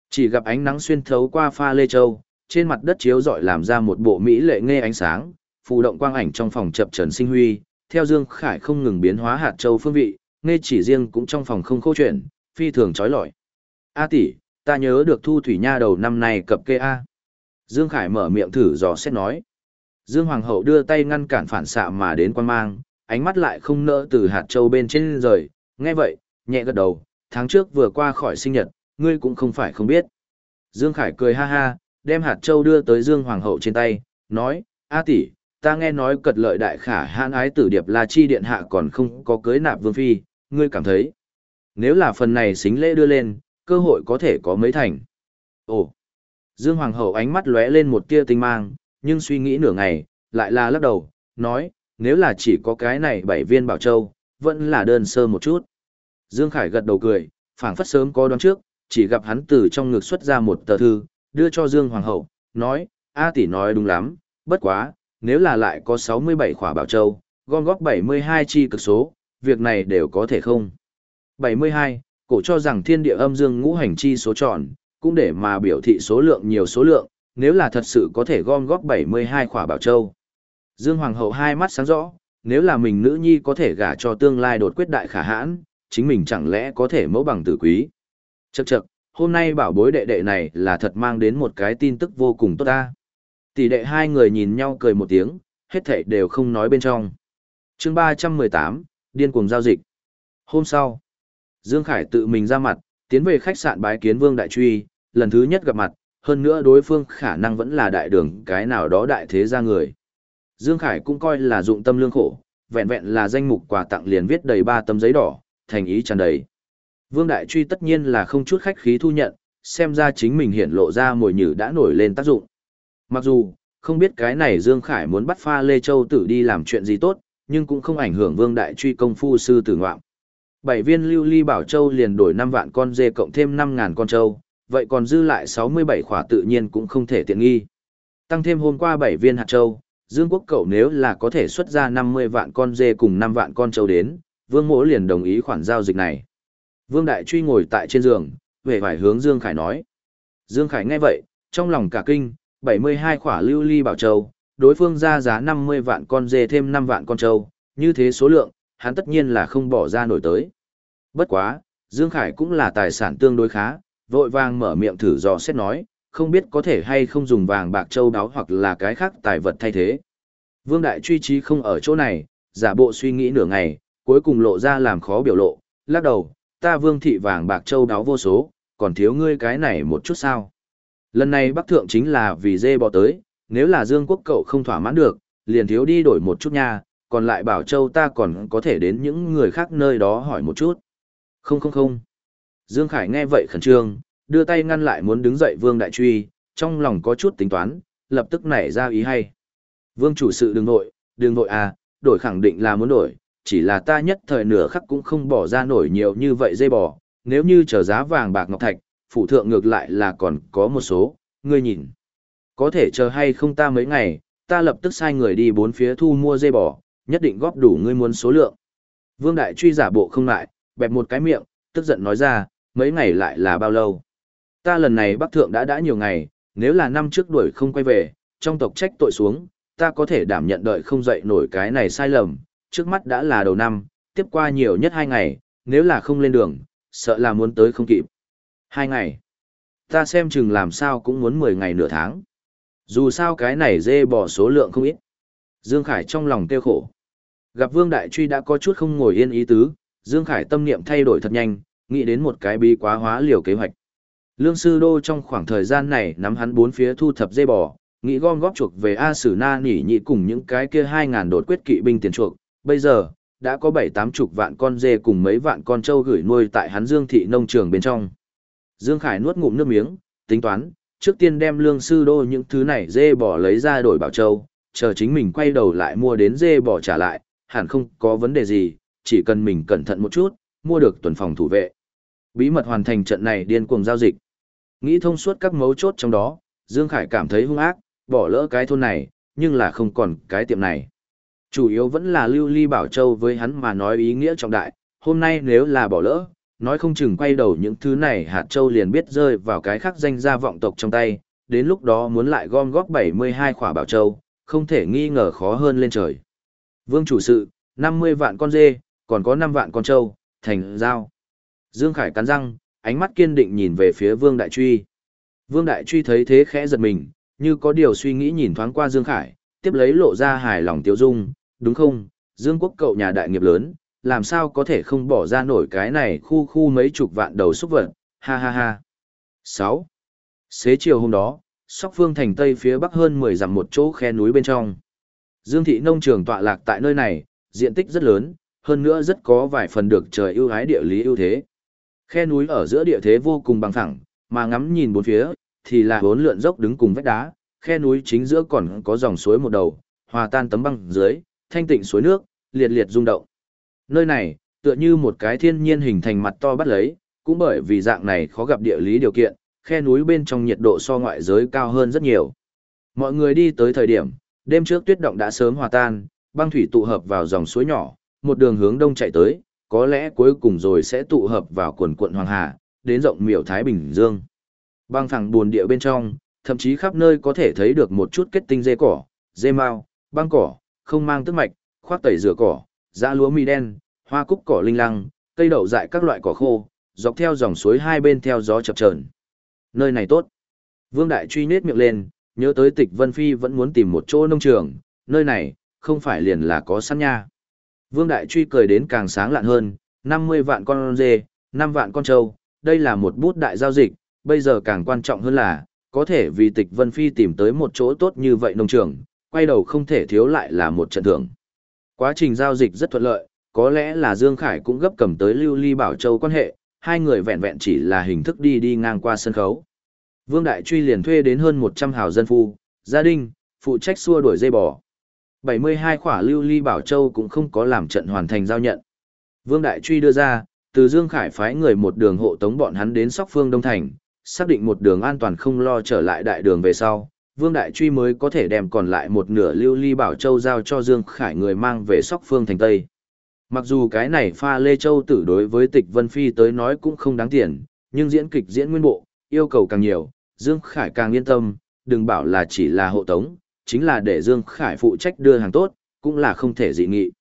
Chỉ gặp ánh nắng xuyên thấu qua pha lê châu, trên mặt đất chiếu rọi làm ra một bộ mỹ lệ nghe ánh sáng, phù động quang ảnh trong phòng chập trần sinh huy, theo Dương Khải không ngừng biến hóa hạt châu phương vị, nghe chỉ riêng cũng trong phòng không khô chuyện, phi thường trói lọi. A tỷ, ta nhớ được thu thủy nha đầu năm nay cập kê A. Dương Khải mở miệng thử dò xét nói. Dương Hoàng hậu đưa tay ngăn cản phản xạ mà đến quan mang, ánh mắt lại không nỡ từ hạt châu bên trên rời, nghe vậy, nhẹ gật đầu, tháng trước vừa qua khỏi sinh nhật, ngươi cũng không phải không biết. Dương Khải cười ha ha, đem hạt châu đưa tới Dương Hoàng hậu trên tay, nói, A tỷ, ta nghe nói cật lợi đại khả hãn ái tử điệp là chi điện hạ còn không có cưới nạp vương phi, ngươi cảm thấy. Nếu là phần này xính lễ đưa lên, cơ hội có thể có mấy thành. Ồ! Dương Hoàng hậu ánh mắt lóe lên một tia tinh mang, nhưng suy nghĩ nửa ngày, lại là lắc đầu, nói, nếu là chỉ có cái này bảy viên bảo châu, vẫn là đơn sơ một chút. Dương Khải gật đầu cười, phảng phất sớm có đoán trước, chỉ gặp hắn từ trong ngực xuất ra một tờ thư, đưa cho Dương Hoàng hậu, nói, A tỷ nói đúng lắm, bất quá, nếu là lại có 67 khỏa bảo châu, gom góp 72 chi cực số, việc này đều có thể không. 72, cổ cho rằng thiên địa âm dương ngũ hành chi số tròn, cũng để mà biểu thị số lượng nhiều số lượng, nếu là thật sự có thể gom góp 72 khỏa bảo châu. Dương Hoàng hậu hai mắt sáng rõ, nếu là mình nữ nhi có thể gả cho tương lai đột quyết đại khả hãn, chính mình chẳng lẽ có thể mẫu bằng tử quý. Chậc chậc, hôm nay bảo bối đệ đệ này là thật mang đến một cái tin tức vô cùng tốt ta. Tỷ đệ hai người nhìn nhau cười một tiếng, hết thảy đều không nói bên trong. chương 318, điên cuồng giao dịch. Hôm sau, Dương Khải tự mình ra mặt, tiến về khách sạn bái kiến Vương Đại Truy, lần thứ nhất gặp mặt, hơn nữa đối phương khả năng vẫn là đại đường cái nào đó đại thế gia người. Dương Khải cũng coi là dụng tâm lương khổ, vẹn vẹn là danh mục quà tặng liền viết đầy ba tấm giấy đỏ, thành ý tràn đầy. Vương Đại Truy tất nhiên là không chút khách khí thu nhận, xem ra chính mình hiện lộ ra mồi nhử đã nổi lên tác dụng. Mặc dù, không biết cái này Dương Khải muốn bắt pha Lê Châu tử đi làm chuyện gì tốt, nhưng cũng không ảnh hưởng Vương Đại Truy công phu sư tử ngoạm. Bảy viên lưu ly bảo châu liền đổi 5 vạn con dê cộng thêm 5.000 con châu, vậy còn dư lại 67 khỏa tự nhiên cũng không thể tiện nghi. Tăng thêm hôm qua 7 viên hạt châu, Dương Quốc cậu nếu là có thể xuất ra 50 vạn con dê cùng 5 vạn con châu đến, Vương Mỗ liền đồng ý khoản giao dịch này. Vương Đại Truy ngồi tại trên giường, về phải hướng Dương Khải nói. Dương Khải nghe vậy, trong lòng cả kinh, 72 khỏa lưu ly bảo châu, đối phương ra giá 50 vạn con dê thêm 5 vạn con châu, như thế số lượng, hắn tất nhiên là không bỏ ra nổi tới. Bất quá, Dương Khải cũng là tài sản tương đối khá, vội vàng mở miệng thử dò xét nói, không biết có thể hay không dùng vàng bạc châu đáo hoặc là cái khác tài vật thay thế. Vương Đại truy trí không ở chỗ này, giả bộ suy nghĩ nửa ngày, cuối cùng lộ ra làm khó biểu lộ, lắc đầu, ta vương thị vàng bạc châu đáo vô số, còn thiếu ngươi cái này một chút sao. Lần này Bắc Thượng chính là vì dê bò tới, nếu là Dương Quốc cậu không thỏa mãn được, liền thiếu đi đổi một chút nha, còn lại bảo châu ta còn có thể đến những người khác nơi đó hỏi một chút. Không không không. Dương Khải nghe vậy khẩn trương, đưa tay ngăn lại muốn đứng dậy Vương Đại Truy, trong lòng có chút tính toán, lập tức nảy ra ý hay. Vương chủ sự đừng nội, đừng nội à, đổi khẳng định là muốn đổi, chỉ là ta nhất thời nửa khắc cũng không bỏ ra nổi nhiều như vậy dây bò, nếu như trở giá vàng bạc ngọc thạch, phụ thượng ngược lại là còn có một số, ngươi nhìn. Có thể chờ hay không ta mấy ngày, ta lập tức sai người đi bốn phía thu mua dây bò, nhất định góp đủ ngươi muốn số lượng. Vương Đại Truy giả bộ không lại, bẹp một cái miệng, tức giận nói ra, mấy ngày lại là bao lâu. Ta lần này bắc thượng đã đã nhiều ngày, nếu là năm trước đuổi không quay về, trong tộc trách tội xuống, ta có thể đảm nhận đợi không dậy nổi cái này sai lầm, trước mắt đã là đầu năm, tiếp qua nhiều nhất hai ngày, nếu là không lên đường, sợ là muốn tới không kịp. Hai ngày. Ta xem chừng làm sao cũng muốn 10 ngày nửa tháng. Dù sao cái này dê bỏ số lượng không ít. Dương Khải trong lòng tiêu khổ. Gặp Vương Đại Truy đã có chút không ngồi yên ý tứ, Dương Khải tâm niệm thay đổi thật nhanh, nghĩ đến một cái bí quá hóa liều kế hoạch. Lương Sư Đô trong khoảng thời gian này nắm hắn bốn phía thu thập dây bò, nghĩ gom góp chuộc về A Sử Na nỉ nhị cùng những cái kia 2.000 đột quyết kỵ binh tiền chuộc. Bây giờ, đã có bảy tám chục vạn con dê cùng mấy vạn con trâu gửi nuôi tại hắn Dương thị nông trường bên trong. Dương Khải nuốt ngụm nước miếng, tính toán, trước tiên đem lương sư đô những thứ này dê bò lấy ra đổi bảo châu, chờ chính mình quay đầu lại mua đến dê bò trả lại, hẳn không có vấn đề gì, chỉ cần mình cẩn thận một chút, mua được tuần phòng thủ vệ. Bí mật hoàn thành trận này điên cuồng giao dịch. Nghĩ thông suốt các mấu chốt trong đó, Dương Khải cảm thấy hung ác, bỏ lỡ cái thôn này, nhưng là không còn cái tiệm này. Chủ yếu vẫn là lưu ly bảo châu với hắn mà nói ý nghĩa trọng đại, hôm nay nếu là bỏ lỡ, nói không chừng quay đầu những thứ này hạt châu liền biết rơi vào cái khác danh gia vọng tộc trong tay, đến lúc đó muốn lại gom góp 72 khỏa bảo châu, không thể nghi ngờ khó hơn lên trời. Vương chủ sự, 50 vạn con dê, còn có 5 vạn con trâu, thành giao. Dương Khải cắn răng, ánh mắt kiên định nhìn về phía Vương Đại Truy. Vương Đại Truy thấy thế khẽ giật mình, như có điều suy nghĩ nhìn thoáng qua Dương Khải, tiếp lấy lộ ra hài lòng tiêu dung, đúng không, Dương Quốc cậu nhà đại nghiệp lớn, làm sao có thể không bỏ ra nổi cái này khu khu mấy chục vạn đầu xúc vật, ha ha ha. 6. Xế chiều hôm đó, Sóc Phương thành Tây phía bắc hơn 10 dặm một chỗ khe núi bên trong. Dương thị nông trường tọa lạc tại nơi này, diện tích rất lớn, hơn nữa rất có vài phần được trời ưu ái địa lý ưu thế. Khe núi ở giữa địa thế vô cùng bằng phẳng, mà ngắm nhìn bốn phía, thì là bốn lượn dốc đứng cùng vách đá, khe núi chính giữa còn có dòng suối một đầu, hòa tan tấm băng dưới, thanh tịnh suối nước, liệt liệt rung động. Nơi này, tựa như một cái thiên nhiên hình thành mặt to bắt lấy, cũng bởi vì dạng này khó gặp địa lý điều kiện, khe núi bên trong nhiệt độ so ngoại giới cao hơn rất nhiều. Mọi người đi tới thời điểm, đêm trước tuyết động đã sớm hòa tan, băng thủy tụ hợp vào dòng suối nhỏ, một đường hướng đông chạy tới, có lẽ cuối cùng rồi sẽ tụ hợp vào quần quận Hoàng Hà, đến rộng miểu Thái Bình Dương. Băng phẳng buồn địa bên trong, thậm chí khắp nơi có thể thấy được một chút kết tinh dê cỏ, dê mao, băng cỏ, không mang tức mạch, khoác tẩy rửa cỏ, da lúa mì đen, hoa cúc cỏ linh lăng, cây đậu dại các loại cỏ khô, dọc theo dòng suối hai bên theo gió chập chờn. Nơi này tốt. Vương Đại truy nết miệng lên, nhớ tới Tịch Vân Phi vẫn muốn tìm một chỗ nông trường, nơi này, không phải liền là có sẵn nha. Vương Đại truy cười đến càng sáng lạn hơn, 50 vạn con dê, 5 vạn con trâu, đây là một bút đại giao dịch, bây giờ càng quan trọng hơn là, có thể vì Tịch Vân Phi tìm tới một chỗ tốt như vậy nông trường, quay đầu không thể thiếu lại là một trận thưởng. Quá trình giao dịch rất thuận lợi, có lẽ là Dương Khải cũng gấp cầm tới Lưu Ly Bảo Châu quan hệ, hai người vẹn vẹn chỉ là hình thức đi đi ngang qua sân khấu. Vương Đại Truy liền thuê đến hơn 100 hào dân phu, gia đình, phụ trách xua đuổi dây bò. 72 khỏa Lưu Ly Bảo Châu cũng không có làm trận hoàn thành giao nhận. Vương Đại Truy đưa ra, từ Dương Khải phái người một đường hộ tống bọn hắn đến Sóc Phương Đông Thành, xác định một đường an toàn không lo trở lại đại đường về sau, Vương Đại Truy mới có thể đem còn lại một nửa lưu ly bảo châu giao cho Dương Khải người mang về sóc phương thành Tây. Mặc dù cái này pha Lê Châu tử đối với tịch Vân Phi tới nói cũng không đáng tiền, nhưng diễn kịch diễn nguyên bộ, yêu cầu càng nhiều, Dương Khải càng yên tâm, đừng bảo là chỉ là hộ tống, chính là để Dương Khải phụ trách đưa hàng tốt, cũng là không thể dị nghị.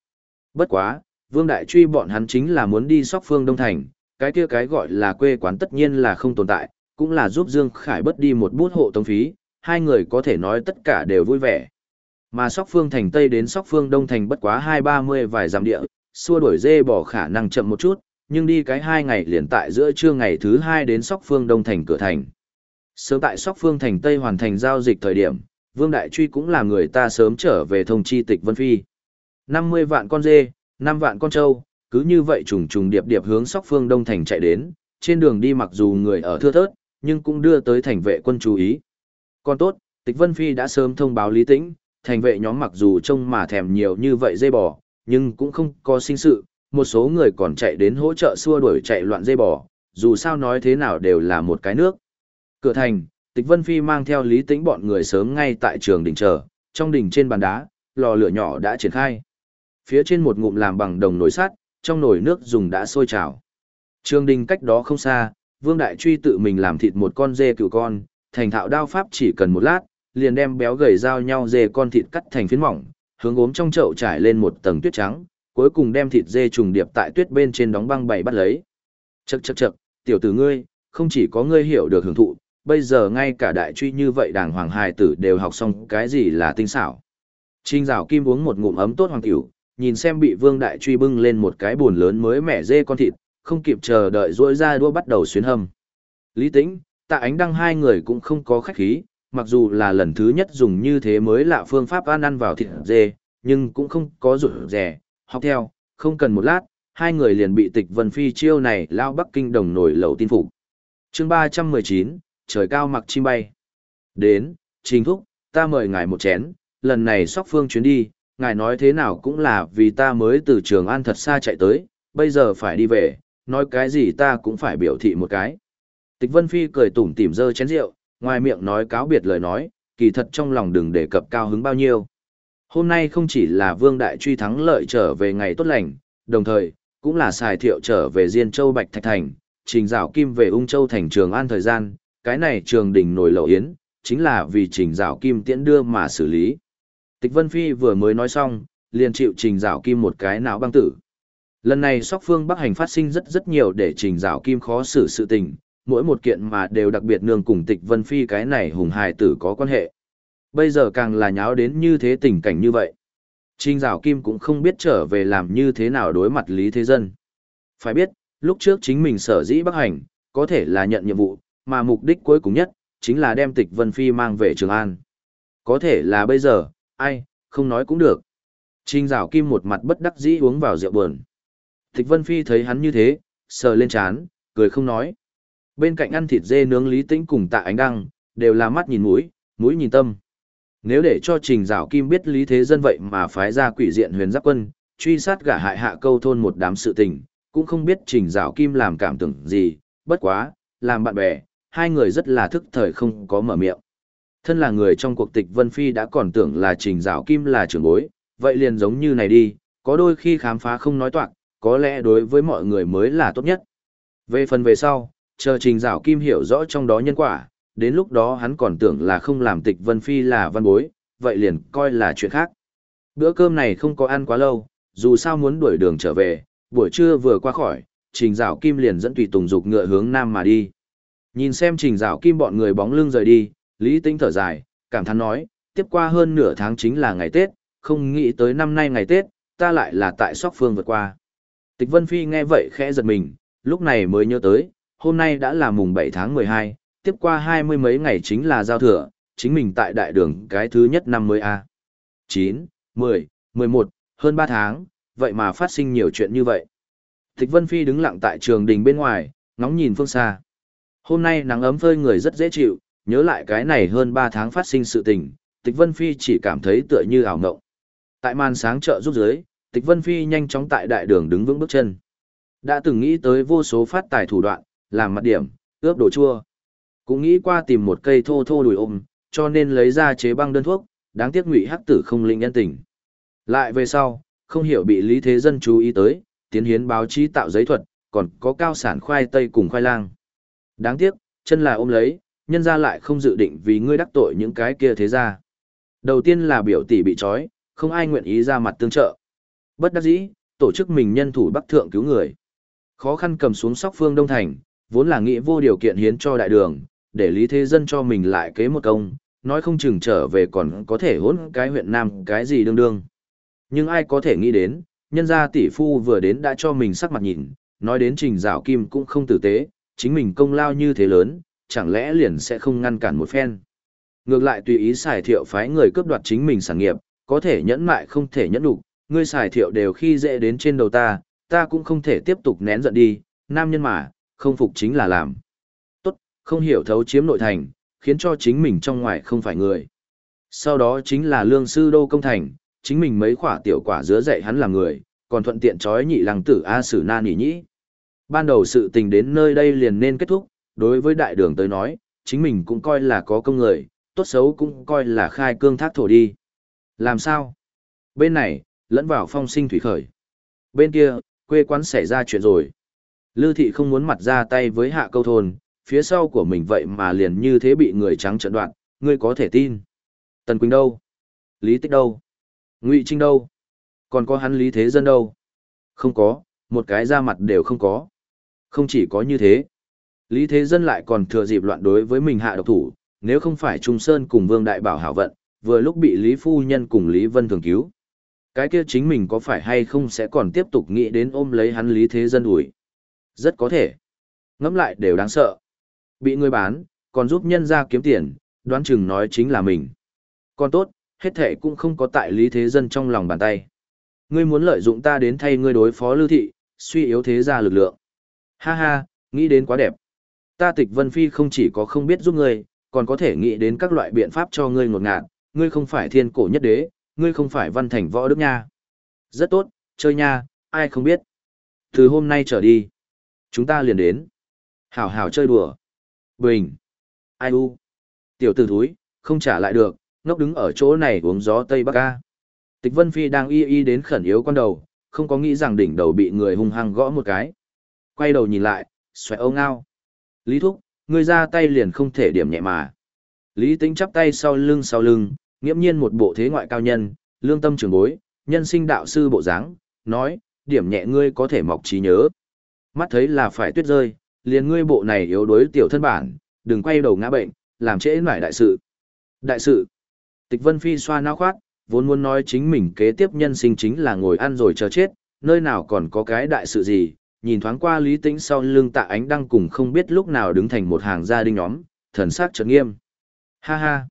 Bất quá, Vương Đại Truy bọn hắn chính là muốn đi sóc phương Đông Thành, cái kia cái gọi là quê quán tất nhiên là không tồn tại, cũng là giúp Dương Khải bớt đi một bút hộ tống phí, hai người có thể nói tất cả đều vui vẻ. Mà sóc phương thành Tây đến sóc phương Đông thành bất quá hai ba mươi vài dặm địa, xua đuổi dê bỏ khả năng chậm một chút, nhưng đi cái hai ngày liền tại giữa trưa ngày thứ hai đến sóc phương Đông thành cửa thành. Sớm tại sóc phương thành Tây hoàn thành giao dịch thời điểm, Vương Đại Truy cũng là người ta sớm trở về thông chi tịch Vân Phi. 50 vạn con dê, 5 vạn con trâu, cứ như vậy trùng trùng điệp điệp hướng sóc phương Đông thành chạy đến, trên đường đi mặc dù người ở thưa thớt, nhưng cũng đưa tới thành vệ quân chú ý. Còn tốt, Tịch Vân Phi đã sớm thông báo Lý Tĩnh, thành vệ nhóm mặc dù trông mà thèm nhiều như vậy dây bò, nhưng cũng không có sinh sự, một số người còn chạy đến hỗ trợ xua đuổi chạy loạn dây bò, dù sao nói thế nào đều là một cái nước. Cửa thành, Tịch Vân Phi mang theo Lý Tĩnh bọn người sớm ngay tại trường đỉnh chờ, trong đỉnh trên bàn đá, lò lửa nhỏ đã triển khai. Phía trên một ngụm làm bằng đồng nồi sắt, trong nồi nước dùng đã sôi trào. Trường đình cách đó không xa, Vương Đại Truy tự mình làm thịt một con dê cừu con, thành thạo đao pháp chỉ cần một lát, liền đem béo gầy dao nhau dê con thịt cắt thành phiến mỏng, hướng gốm trong chậu trải lên một tầng tuyết trắng, cuối cùng đem thịt dê trùng điệp tại tuyết bên trên đóng băng bày bắt lấy. Chậc chậc chậc, tiểu tử ngươi, không chỉ có ngươi hiểu được hưởng thụ, bây giờ ngay cả đại truy như vậy đàng hoàng hài tử đều học xong cái gì là tinh xảo. Trinh rào kim uống một ngụm ấm tốt hoàng tiểu, nhìn xem bị vương đại truy bưng lên một cái buồn lớn mới mẻ dê con thịt, không kịp chờ đợi rỗi ra đua bắt đầu xuyến hâm. Lý tĩnh, tạ ánh đăng hai người cũng không có khách khí, mặc dù là lần thứ nhất dùng như thế mới lạ phương pháp ăn ăn vào thịt dê, nhưng cũng không có rủi rẻ, học theo, không cần một lát, hai người liền bị tịch vân phi chiêu này lao Bắc Kinh đồng nổi lẩu tin phục. chương ba trăm mười chín trời cao mặc chim bay. Đến, trình thúc, ta mời ngài một chén, lần này sóc phương chuyến đi, ngài nói thế nào cũng là vì ta mới từ trường an thật xa chạy tới, bây giờ phải đi về, nói cái gì ta cũng phải biểu thị một cái. Tịch Vân Phi cười tủm tỉm dơ chén rượu, ngoài miệng nói cáo biệt lời nói, kỳ thật trong lòng đừng đề cập cao hứng bao nhiêu. Hôm nay không chỉ là Vương Đại Truy thắng lợi trở về ngày tốt lành, đồng thời, cũng là xài thiệu trở về Diên Châu Bạch Thạch Thành, trình dạo kim về Ung Châu Thành Trường An thời gian, cái này trường đỉnh nổi lậu yến, chính là vì trình rào kim tiễn đưa mà xử lý. Tịch Vân Phi vừa mới nói xong, liền chịu trình rào kim một cái não băng tử. Lần này sóc phương Bắc hành phát sinh rất rất nhiều để trình rào kim khó xử sự tình, mỗi một kiện mà đều đặc biệt nương cùng tịch vân phi cái này hùng hài tử có quan hệ. Bây giờ càng là nháo đến như thế tình cảnh như vậy. Trình rào Kim cũng không biết trở về làm như thế nào đối mặt Lý Thế Dân. Phải biết, lúc trước chính mình sở dĩ bắc hành, có thể là nhận nhiệm vụ, mà mục đích cuối cùng nhất, chính là đem tịch Vân Phi mang về Trường An. Có thể là bây giờ, ai, không nói cũng được. Trình Dạo Kim một mặt bất đắc dĩ uống vào rượu buồn. Tịch Vân Phi thấy hắn như thế, sờ lên chán, cười không nói. Bên cạnh ăn thịt dê nướng Lý Tĩnh cùng tạ ánh đăng, đều là mắt nhìn mũi, mũi nhìn tâm. Nếu để cho Trình Dạo Kim biết Lý Thế Dân vậy mà phái ra quỷ diện huyền giáp quân, truy sát gả hại hạ câu thôn một đám sự tình, cũng không biết Trình Dạo Kim làm cảm tưởng gì, bất quá, làm bạn bè, hai người rất là thức thời không có mở miệng. Thân là người trong cuộc tịch Vân Phi đã còn tưởng là Trình rào Kim là trưởng bối, vậy liền giống như này đi, có đôi khi khám phá không nói toạc, có lẽ đối với mọi người mới là tốt nhất. Về phần về sau, chờ trình dạo kim hiểu rõ trong đó nhân quả, đến lúc đó hắn còn tưởng là không làm tịch Vân Phi là văn bối, vậy liền coi là chuyện khác. Bữa cơm này không có ăn quá lâu, dù sao muốn đuổi đường trở về, buổi trưa vừa qua khỏi, trình dạo kim liền dẫn tùy tùng dục ngựa hướng nam mà đi. Nhìn xem trình rào kim bọn người bóng lưng rời đi, Lý Tĩnh thở dài, cảm thán nói, tiếp qua hơn nửa tháng chính là ngày Tết, không nghĩ tới năm nay ngày Tết, ta lại là tại Sóc Phương vượt qua. Tịch Vân Phi nghe vậy khẽ giật mình, lúc này mới nhớ tới, hôm nay đã là mùng 7 tháng 12, tiếp qua hai mươi mấy ngày chính là giao thừa, chính mình tại đại đường cái thứ nhất năm mới A. 9, 10, 11, hơn 3 tháng, vậy mà phát sinh nhiều chuyện như vậy. Tịch Vân Phi đứng lặng tại trường đình bên ngoài, ngóng nhìn phương xa. Hôm nay nắng ấm phơi người rất dễ chịu, nhớ lại cái này hơn 3 tháng phát sinh sự tình, Tịch Vân Phi chỉ cảm thấy tựa như ảo ngộng. Tại màn sáng chợ rút dưới, Tịch Vân Phi nhanh chóng tại đại đường đứng vững bước chân. Đã từng nghĩ tới vô số phát tài thủ đoạn, làm mặt điểm, ướp đồ chua. Cũng nghĩ qua tìm một cây thô thô đùi ôm, cho nên lấy ra chế băng đơn thuốc, đáng tiếc ngụy hắc tử không linh nhân tình. Lại về sau, không hiểu bị Lý Thế Dân chú ý tới, tiến hiến báo chí tạo giấy thuật, còn có cao sản khoai tây cùng khoai lang. Đáng tiếc, chân là ôm lấy, nhân ra lại không dự định vì ngươi đắc tội những cái kia thế ra. Đầu tiên là biểu tỷ bị trói, không ai nguyện ý ra mặt tương trợ. Bất đắc dĩ, tổ chức mình nhân thủ bắc thượng cứu người. Khó khăn cầm xuống sóc phương Đông Thành, vốn là nghĩ vô điều kiện hiến cho đại đường, để Lý Thế Dân cho mình lại kế một công, nói không chừng trở về còn có thể hỗn cái huyện Nam cái gì đương đương. Nhưng ai có thể nghĩ đến, nhân gia tỷ phu vừa đến đã cho mình sắc mặt nhìn, nói đến trình rào kim cũng không tử tế, chính mình công lao như thế lớn, chẳng lẽ liền sẽ không ngăn cản một phen. Ngược lại tùy ý xài thiệu phái người cướp đoạt chính mình sản nghiệp, có thể nhẫn mại không thể nhẫn đủ, ngươi xài thiệu đều khi dễ đến trên đầu ta, ta cũng không thể tiếp tục nén giận đi, nam nhân mà, không phục chính là làm. Tốt, không hiểu thấu chiếm nội thành, khiến cho chính mình trong ngoài không phải người. Sau đó chính là lương sư đô công thành, chính mình mấy khỏa tiểu quả dứa dạy hắn làm người, còn thuận tiện trói nhị lăng tử A Sử Na Nỉ Nhĩ. Ban đầu sự tình đến nơi đây liền nên kết thúc, đối với đại đường tới nói, chính mình cũng coi là có công người, tốt xấu cũng coi là khai cương thác thổ đi. Làm sao? Bên này, lẫn vào phong sinh thủy khởi. Bên kia, quê quán xảy ra chuyện rồi. Lư thị không muốn mặt ra tay với hạ câu thôn, phía sau của mình vậy mà liền như thế bị người trắng trận đoạn, ngươi có thể tin. Tần Quỳnh đâu? Lý Tích đâu? Ngụy Trinh đâu? Còn có hắn Lý Thế Dân đâu? Không có, một cái ra mặt đều không có. Không chỉ có như thế. Lý Thế Dân lại còn thừa dịp loạn đối với mình hạ độc thủ, nếu không phải Trung Sơn cùng Vương Đại Bảo hảo vận, vừa lúc bị Lý Phu Nhân cùng Lý Vân thường cứu. Cái kia chính mình có phải hay không sẽ còn tiếp tục nghĩ đến ôm lấy hắn Lý Thế Dân ủi. Rất có thể. Ngẫm lại đều đáng sợ. Bị người bán, còn giúp nhân ra kiếm tiền, đoán chừng nói chính là mình. Còn tốt, hết thể cũng không có tại Lý Thế Dân trong lòng bàn tay. Ngươi muốn lợi dụng ta đến thay ngươi đối phó lưu thị, suy yếu thế gia lực lượng. Ha ha, nghĩ đến quá đẹp. Ta tịch Vân Phi không chỉ có không biết giúp ngươi, còn có thể nghĩ đến các loại biện pháp cho ngươi ngột ngạt, ngươi không phải thiên cổ nhất đế, ngươi không phải văn thành võ đức nha. Rất tốt, chơi nha, ai không biết. Từ hôm nay trở đi, chúng ta liền đến. Hảo hảo chơi đùa. Bình. Ai u. Tiểu tử thúi, không trả lại được, ngốc đứng ở chỗ này uống gió Tây Bắc ca. Tịch Vân Phi đang y y đến khẩn yếu con đầu, không có nghĩ rằng đỉnh đầu bị người hung hăng gõ một cái. Quay đầu nhìn lại, xoẹ ô ngao. Lý Thúc, ngươi ra tay liền không thể điểm nhẹ mà. Lý Tĩnh chắp tay sau lưng sau lưng, nghiễm nhiên một bộ thế ngoại cao nhân, lương tâm trường bối, nhân sinh đạo sư bộ dáng, nói, điểm nhẹ ngươi có thể mọc trí nhớ. Mắt thấy là phải tuyết rơi, liền ngươi bộ này yếu đuối tiểu thân bản, đừng quay đầu ngã bệnh, làm trễ nải đại sự. Đại sự. Tịch Vân Phi xoa não khoát, vốn muốn nói chính mình kế tiếp nhân sinh chính là ngồi ăn rồi chờ chết, nơi nào còn có cái đại sự gì, nhìn thoáng qua lý tĩnh sau lưng tạ ánh đăng cùng không biết lúc nào đứng thành một hàng gia đình nhóm, thần sắc trật nghiêm. Ha ha.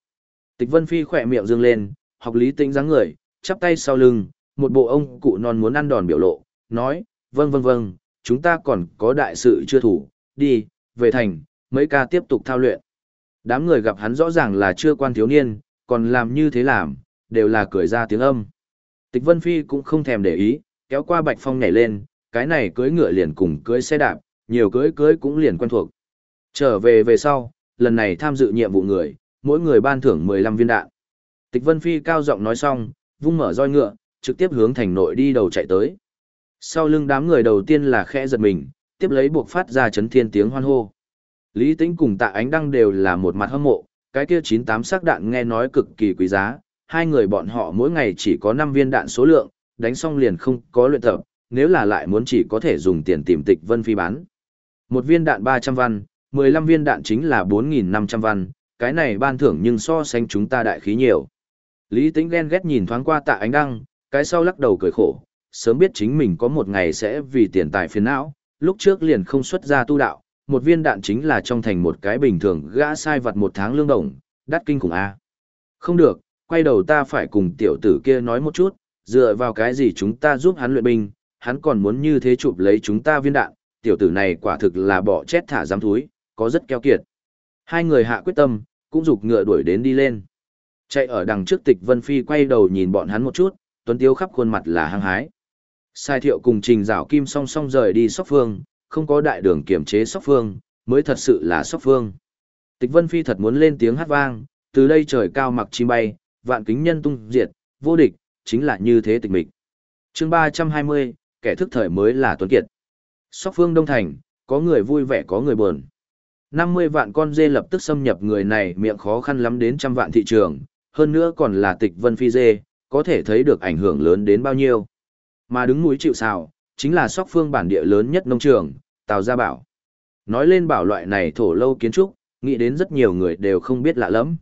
Tịch Vân Phi khỏe miệng dương lên, học lý tĩnh dáng người, chắp tay sau lưng, một bộ ông cụ non muốn ăn đòn biểu lộ, nói, vâng vâng vâng, chúng ta còn có đại sự chưa thủ, đi, về thành, mấy ca tiếp tục thao luyện. Đám người gặp hắn rõ ràng là chưa quan thiếu niên, còn làm như thế làm, đều là cười ra tiếng âm. Tịch Vân Phi cũng không thèm để ý, kéo qua Bạch Phong nhảy lên, cái này cưới ngựa liền cùng cưới xe đạp, nhiều cưới cưới cũng liền quen thuộc. Trở về về sau, lần này tham dự nhiệm vụ người, mỗi người ban thưởng 15 viên đạn. Tịch Vân Phi cao giọng nói xong, vung mở roi ngựa, trực tiếp hướng thành nội đi đầu chạy tới. Sau lưng đám người đầu tiên là khẽ giật mình, tiếp lấy buộc phát ra chấn thiên tiếng hoan hô. Lý Tĩnh cùng tạ ánh đăng đều là một mặt hâm mộ, cái kia 98 sắc đạn nghe nói cực kỳ quý giá, hai người bọn họ mỗi ngày chỉ có 5 viên đạn số lượng, đánh xong liền không có luyện tập, nếu là lại muốn chỉ có thể dùng tiền tìm tịch vân phi bán. Một viên đạn 300 văn, 15 viên đạn chính là 4.500 văn, cái này ban thưởng nhưng so sánh chúng ta đại khí nhiều. Lý Tĩnh ghen ghét nhìn thoáng qua tạ ánh đăng, cái sau lắc đầu cười khổ, sớm biết chính mình có một ngày sẽ vì tiền tài phiền não, lúc trước liền không xuất ra tu đạo, một viên đạn chính là trong thành một cái bình thường gã sai vặt một tháng lương đồng, đắt kinh khủng A. Không được, quay đầu ta phải cùng tiểu tử kia nói một chút, dựa vào cái gì chúng ta giúp hắn luyện binh, hắn còn muốn như thế chụp lấy chúng ta viên đạn, tiểu tử này quả thực là bỏ chết thả giam thúi, có rất keo kiệt. Hai người hạ quyết tâm, cũng dục ngựa đuổi đến đi lên. Chạy ở đằng trước tịch Vân Phi quay đầu nhìn bọn hắn một chút, tuấn tiếu khắp khuôn mặt là hăng hái. Sai thiệu cùng trình rảo kim song song rời đi sóc phương, không có đại đường kiểm chế sóc phương, mới thật sự là sóc phương. Tịch Vân Phi thật muốn lên tiếng hát vang, từ đây trời cao mặc chim bay, vạn kính nhân tung diệt, vô địch, chính là như thế tịch mịch. chương 320, kẻ thức thời mới là Tuấn Kiệt. Sóc phương Đông Thành, có người vui vẻ có người buồn. 50 vạn con dê lập tức xâm nhập người này miệng khó khăn lắm đến trăm vạn thị trường, hơn nữa còn là tịch vân phi dê, có thể thấy được ảnh hưởng lớn đến bao nhiêu. Mà đứng núi chịu sào, chính là sóc phương bản địa lớn nhất nông trường, Tào Gia Bảo. Nói lên bảo loại này thổ lâu kiến trúc, nghĩ đến rất nhiều người đều không biết lạ lắm.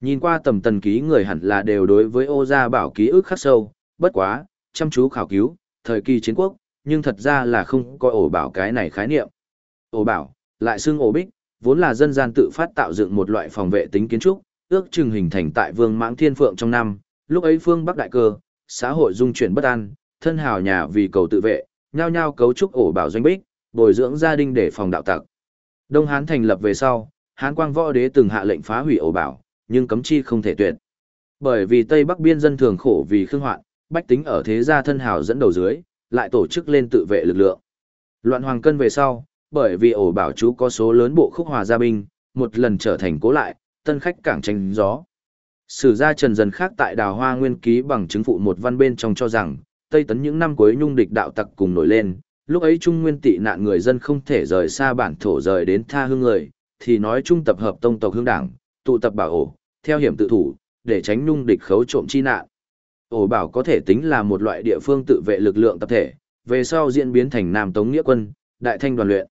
Nhìn qua tầm tần ký người hẳn là đều đối với ô gia bảo ký ức khắc sâu, bất quá, chăm chú khảo cứu, thời kỳ chiến quốc, nhưng thật ra là không có ổ bảo cái này khái niệm. Ổ bảo, lại xưng ổ bích, vốn là dân gian tự phát tạo dựng một loại phòng vệ tính kiến trúc, ước chừng hình thành tại vương mãng thiên phượng trong năm, lúc ấy phương Bắc đại cơ, xã hội dung chuyển bất an, thân hào nhà vì cầu tự vệ, nhao nhao cấu trúc ổ bảo doanh bích, bồi dưỡng gia đình để phòng đạo tặc. Đông Hán thành lập về sau, Hán Quang Võ Đế từng hạ lệnh phá hủy ổ bảo, nhưng cấm chi không thể tuyệt. Bởi vì Tây Bắc biên dân thường khổ vì khương hoạn, bách tính ở thế gia thân hào dẫn đầu dưới, lại tổ chức lên tự vệ lực lượng. Loạn hoàng cân về sau, bởi vì ổ bảo chú có số lớn bộ khúc hòa gia binh, một lần trở thành cố lại, tân khách cảng tranh gió. Sử gia trần dần khác tại đào hoa nguyên ký bằng chứng phụ một văn bên trong cho rằng, Tây Tấn những năm cuối nhung địch đạo tặc cùng nổi lên, lúc ấy trung nguyên tị nạn người dân không thể rời xa bản thổ rời đến tha hương người, thì nói chung tập hợp tông tộc hương đảng, tụ tập bảo ổ, theo hiểm tự thủ, để tránh nhung địch khấu trộm chi nạn. Ổ bảo có thể tính là một loại địa phương tự vệ lực lượng tập thể, về sau diễn biến thành Nam Tống Nghĩa quân, Đại Thanh đoàn luyện.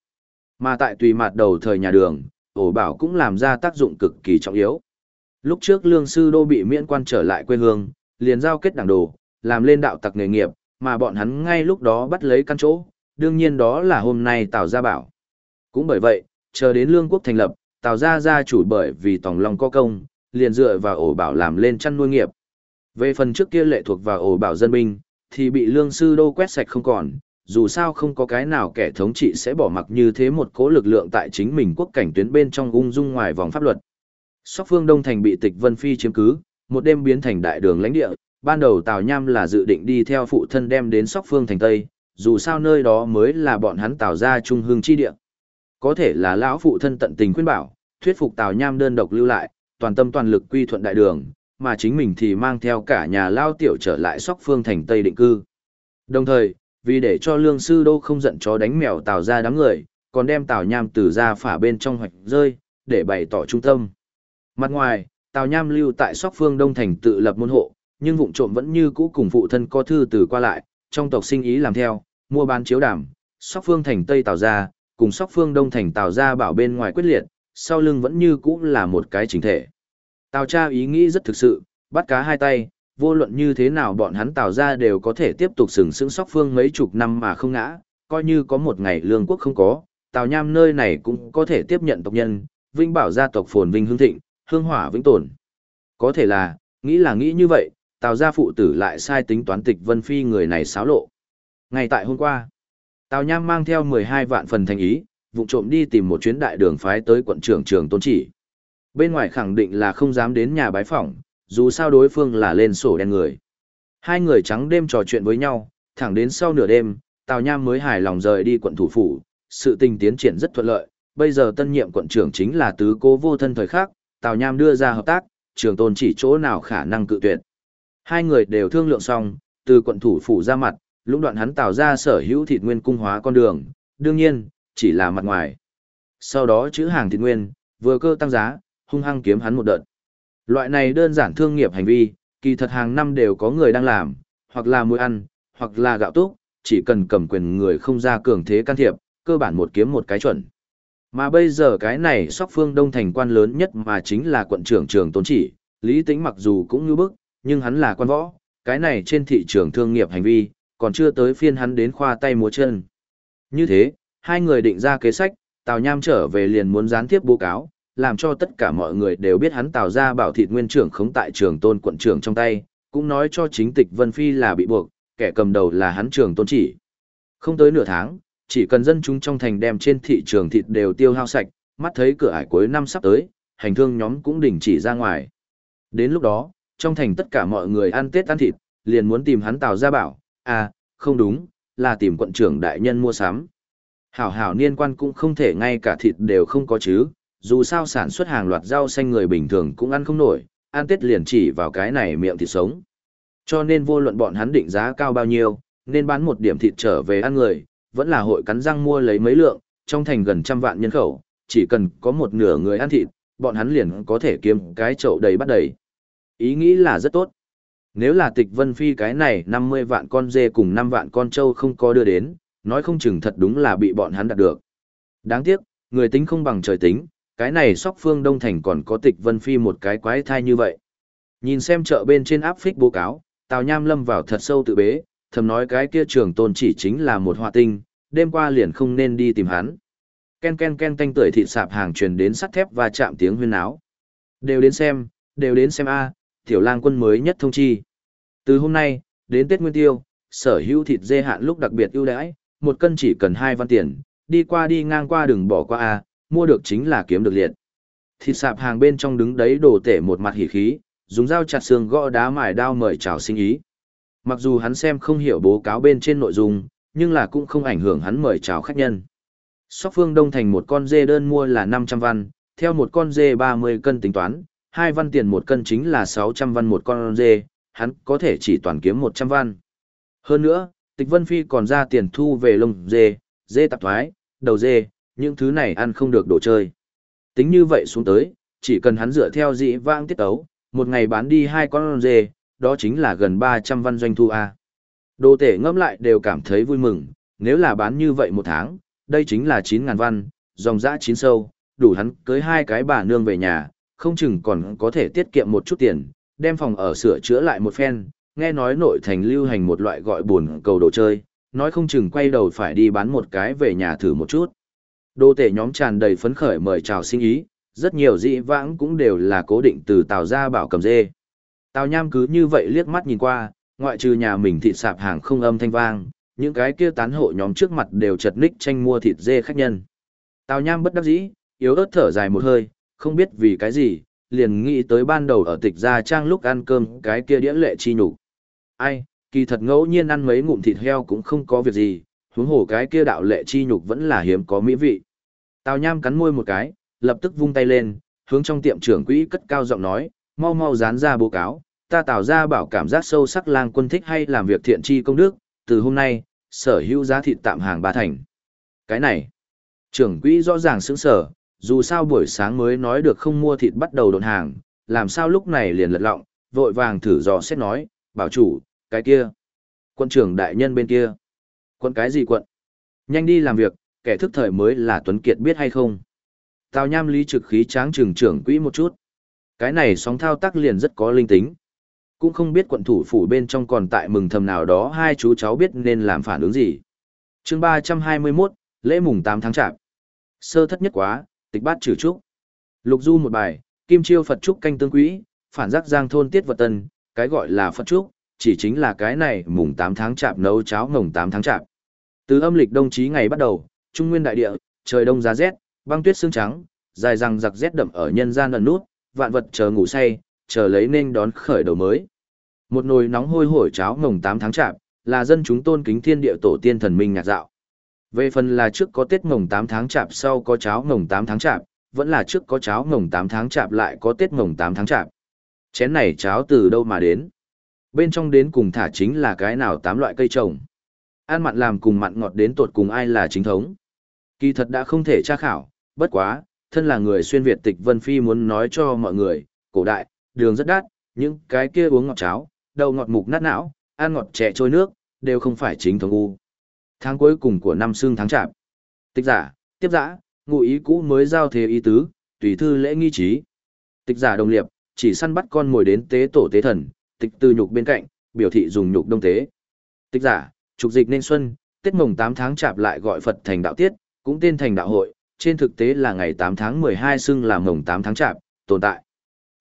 Mà tại tùy mặt đầu thời nhà đường, ổ bảo cũng làm ra tác dụng cực kỳ trọng yếu. Lúc trước lương sư đô bị miễn quan trở lại quê hương, liền giao kết đảng đồ, làm lên đạo tặc nghề nghiệp, mà bọn hắn ngay lúc đó bắt lấy căn chỗ, đương nhiên đó là hôm nay Tào Gia Bảo. Cũng bởi vậy, chờ đến lương quốc thành lập, Tào Gia gia chủ bởi vì tòng lòng có công, liền dựa vào ổ bảo làm lên chăn nuôi nghiệp. Về phần trước kia lệ thuộc vào ổ bảo dân binh, thì bị lương sư đô quét sạch không còn, dù sao không có cái nào kẻ thống trị sẽ bỏ mặc như thế một cố lực lượng tại chính mình quốc cảnh tuyến bên trong ung dung ngoài vòng pháp luật. Sóc phương Đông Thành bị tịch Vân Phi chiếm cứ, một đêm biến thành đại đường lãnh địa, ban đầu Tào Nham là dự định đi theo phụ thân đem đến Sóc phương thành Tây, dù sao nơi đó mới là bọn hắn Tào ra trung hương chi địa. Có thể là lão phụ thân tận tình khuyên bảo, thuyết phục Tào Nham đơn độc lưu lại, toàn tâm toàn lực quy thuận đại đường, mà chính mình thì mang theo cả nhà lao tiểu trở lại Sóc phương thành Tây định cư. Đồng thời, vì để cho lương sư đô không giận chó đánh mèo tào ra đám người, còn đem tào nham từ ra phả bên trong hoạch rơi, để bày tỏ trung tâm. Mặt ngoài, tào nham lưu tại sóc phương đông thành tự lập môn hộ, nhưng vụng trộm vẫn như cũ cùng phụ thân có thư từ qua lại, trong tộc sinh ý làm theo, mua bán chiếu đảm, sóc phương thành tây tào ra, cùng sóc phương đông thành tào ra bảo bên ngoài quyết liệt, sau lưng vẫn như cũ là một cái chính thể. Tào cha ý nghĩ rất thực sự, bắt cá hai tay, vô luận như thế nào bọn hắn tạo ra đều có thể tiếp tục sừng sững sóc phương mấy chục năm mà không ngã, coi như có một ngày lương quốc không có, Tào Nham nơi này cũng có thể tiếp nhận tộc nhân, vinh bảo gia tộc phồn vinh hương thịnh, hương hỏa vĩnh tồn. Có thể là, nghĩ là nghĩ như vậy, Tào gia phụ tử lại sai tính toán tịch Vân Phi người này xáo lộ. Ngày tại hôm qua, Tào Nham mang theo 12 vạn phần thành ý, vụ trộm đi tìm một chuyến đại đường phái tới quận trưởng trường tôn chỉ. Bên ngoài khẳng định là không dám đến nhà bái phỏng, dù sao đối phương là lên sổ đen người. Hai người trắng đêm trò chuyện với nhau, thẳng đến sau nửa đêm, Tào Nham mới hài lòng rời đi quận thủ phủ, sự tình tiến triển rất thuận lợi, bây giờ tân nhiệm quận trưởng chính là tứ cố vô thân thời khắc Tào Nham đưa ra hợp tác, trường tôn chỉ chỗ nào khả năng cự tuyệt. Hai người đều thương lượng xong, từ quận thủ phủ ra mặt, lũng đoạn hắn tạo ra sở hữu thịt nguyên cung hóa con đường, đương nhiên, chỉ là mặt ngoài. Sau đó chữ hàng thịt nguyên, vừa cơ tăng giá, hung hăng kiếm hắn một đợt. Loại này đơn giản thương nghiệp hành vi, kỳ thật hàng năm đều có người đang làm, hoặc là muối ăn, hoặc là gạo túc, chỉ cần cầm quyền người không ra cường thế can thiệp, cơ bản một kiếm một cái chuẩn. Mà bây giờ cái này sóc phương đông thành quan lớn nhất mà chính là quận trưởng trường tôn chỉ, lý tính mặc dù cũng như bức, nhưng hắn là quan võ, cái này trên thị trường thương nghiệp hành vi, còn chưa tới phiên hắn đến khoa tay múa chân. Như thế, hai người định ra kế sách, Tào Nham trở về liền muốn gián tiếp bố cáo, làm cho tất cả mọi người đều biết hắn Tào ra bảo thịt nguyên trưởng khống tại trường tôn quận trưởng trong tay, cũng nói cho chính tịch Vân Phi là bị buộc, kẻ cầm đầu là hắn trường tôn chỉ. Không tới nửa tháng, chỉ cần dân chúng trong thành đem trên thị trường thịt đều tiêu hao sạch, mắt thấy cửa ải cuối năm sắp tới, hành thương nhóm cũng đình chỉ ra ngoài. Đến lúc đó, trong thành tất cả mọi người ăn Tết ăn thịt, liền muốn tìm hắn Tào Gia Bảo, à, không đúng, là tìm quận trưởng đại nhân mua sắm. Hảo hảo niên quan cũng không thể ngay cả thịt đều không có chứ, dù sao sản xuất hàng loạt rau xanh người bình thường cũng ăn không nổi, ăn Tết liền chỉ vào cái này miệng thịt sống. Cho nên vô luận bọn hắn định giá cao bao nhiêu, nên bán một điểm thịt trở về ăn người, vẫn là hội cắn răng mua lấy mấy lượng, trong thành gần trăm vạn nhân khẩu, chỉ cần có một nửa người ăn thịt, bọn hắn liền có thể kiếm cái chậu đầy bắt đầy. Ý nghĩ là rất tốt. Nếu là tịch vân phi cái này 50 vạn con dê cùng 5 vạn con trâu không có đưa đến, nói không chừng thật đúng là bị bọn hắn đạt được. Đáng tiếc, người tính không bằng trời tính, cái này sóc phương đông thành còn có tịch vân phi một cái quái thai như vậy. Nhìn xem chợ bên trên áp phích bố cáo, Tào Nham lâm vào thật sâu tự bế, thầm nói cái kia trường tôn chỉ chính là một họa tinh, đêm qua liền không nên đi tìm hắn. Ken ken ken tanh tưởi thịt sạp hàng truyền đến sắt thép và chạm tiếng huyên áo. Đều đến xem, đều đến xem a, tiểu lang quân mới nhất thông chi. Từ hôm nay, đến Tết Nguyên Tiêu, sở hữu thịt dê hạn lúc đặc biệt ưu đãi, một cân chỉ cần hai văn tiền, đi qua đi ngang qua đừng bỏ qua a, mua được chính là kiếm được liệt. Thịt sạp hàng bên trong đứng đấy đổ tể một mặt hỉ khí, dùng dao chặt xương gõ đá mài đao mời chào sinh ý. Mặc dù hắn xem không hiểu bố cáo bên trên nội dung, nhưng là cũng không ảnh hưởng hắn mời chào khách nhân. Sóc phương đông thành một con dê đơn mua là 500 văn, theo một con dê 30 cân tính toán, hai văn tiền một cân chính là 600 văn một con dê, hắn có thể chỉ toàn kiếm 100 văn. Hơn nữa, tịch vân phi còn ra tiền thu về lông dê, dê tạp thoái, đầu dê, những thứ này ăn không được đồ chơi. Tính như vậy xuống tới, chỉ cần hắn dựa theo dị vãng tiết ấu, một ngày bán đi hai con dê, đó chính là gần 300 văn doanh thu A. Đồ tể ngâm lại đều cảm thấy vui mừng, nếu là bán như vậy một tháng, đây chính là 9.000 văn, dòng dã chín sâu, đủ hắn cưới hai cái bà nương về nhà, không chừng còn có thể tiết kiệm một chút tiền, đem phòng ở sửa chữa lại một phen, nghe nói nội thành lưu hành một loại gọi buồn cầu đồ chơi, nói không chừng quay đầu phải đi bán một cái về nhà thử một chút đô tể nhóm tràn đầy phấn khởi mời chào sinh ý, rất nhiều dị vãng cũng đều là cố định từ Tào ra bảo cầm dê. Tào Nham cứ như vậy liếc mắt nhìn qua, ngoại trừ nhà mình thịt sạp hàng không âm thanh vang, những cái kia tán hộ nhóm trước mặt đều chật ních tranh mua thịt dê khách nhân. Tào Nham bất đắc dĩ, yếu ớt thở dài một hơi, không biết vì cái gì, liền nghĩ tới ban đầu ở tịch gia trang lúc ăn cơm cái kia đĩa lệ chi nhục. Ai, kỳ thật ngẫu nhiên ăn mấy ngụm thịt heo cũng không có việc gì, huống hồ cái kia đạo lệ chi nhục vẫn là hiếm có mỹ vị. Tào Nham cắn môi một cái, lập tức vung tay lên, hướng trong tiệm trưởng quỹ cất cao giọng nói, mau mau dán ra báo cáo, ta tạo ra bảo cảm giác sâu sắc lang quân thích hay làm việc thiện tri công đức, từ hôm nay, sở hữu giá thịt tạm hàng ba thành. Cái này, trưởng quỹ rõ ràng sững sở, dù sao buổi sáng mới nói được không mua thịt bắt đầu đồn hàng, làm sao lúc này liền lật lọng, vội vàng thử dò xét nói, bảo chủ, cái kia, quân trưởng đại nhân bên kia. Quân cái gì quận? Nhanh đi làm việc, kẻ thức thời mới là Tuấn Kiệt biết hay không? Tào Nham lý trực khí tráng trừng trưởng quỹ một chút. Cái này sóng thao tác liền rất có linh tính. Cũng không biết quận thủ phủ bên trong còn tại mừng thầm nào đó hai chú cháu biết nên làm phản ứng gì. chương ba trăm hai mươi 321, lễ mùng tám tháng chạp. Sơ thất nhất quá, tịch bát trừ trúc. Lục du một bài, kim chiêu Phật trúc canh tương quỹ, phản giác giang thôn tiết vật tân, cái gọi là Phật trúc, chỉ chính là cái này mùng tám tháng chạp nấu cháo mồng tám tháng chạp. Từ âm lịch đông chí ngày bắt đầu, trung nguyên đại địa, trời đông giá rét, băng tuyết sương trắng, dài răng giặc rét đậm ở nhân gian ẩn nút, vạn vật chờ ngủ say, chờ lấy nên đón khởi đầu mới. Một nồi nóng hôi hổi cháo ngồng 8 tháng chạp, là dân chúng tôn kính thiên địa tổ tiên thần minh nhạc dạo. Về phần là trước có Tết ngồng 8 tháng chạp sau có cháo ngồng 8 tháng chạp, vẫn là trước có cháo ngồng 8 tháng chạp lại có Tết ngồng 8 tháng chạp. Chén này cháo từ đâu mà đến? Bên trong đến cùng thả chính là cái nào tám loại cây trồng. Ăn mặn làm cùng mặn ngọt đến tột cùng ai là chính thống. Kỳ thật đã không thể tra khảo, bất quá, thân là người xuyên Việt tịch Vân Phi muốn nói cho mọi người, cổ đại, đường rất đắt, những cái kia uống ngọt cháo, đầu ngọt mục nát não, ăn ngọt trẻ trôi nước, đều không phải chính thống u. Tháng cuối cùng của năm xương tháng chạp. Tịch giả, tiếp giả, ngụ ý cũ mới giao thế ý tứ, tùy thư lễ nghi trí. Tịch giả đồng liệp, chỉ săn bắt con mồi đến tế tổ tế thần, tịch từ nhục bên cạnh, biểu thị dùng nhục đông tế. Tịch giả, trục dịch nên xuân, Tết mồng 8 tháng chạp lại gọi Phật thành đạo tiết, cũng tên thành đạo hội, trên thực tế là ngày 8 tháng 12 xưng là mồng 8 tháng chạp, tồn tại.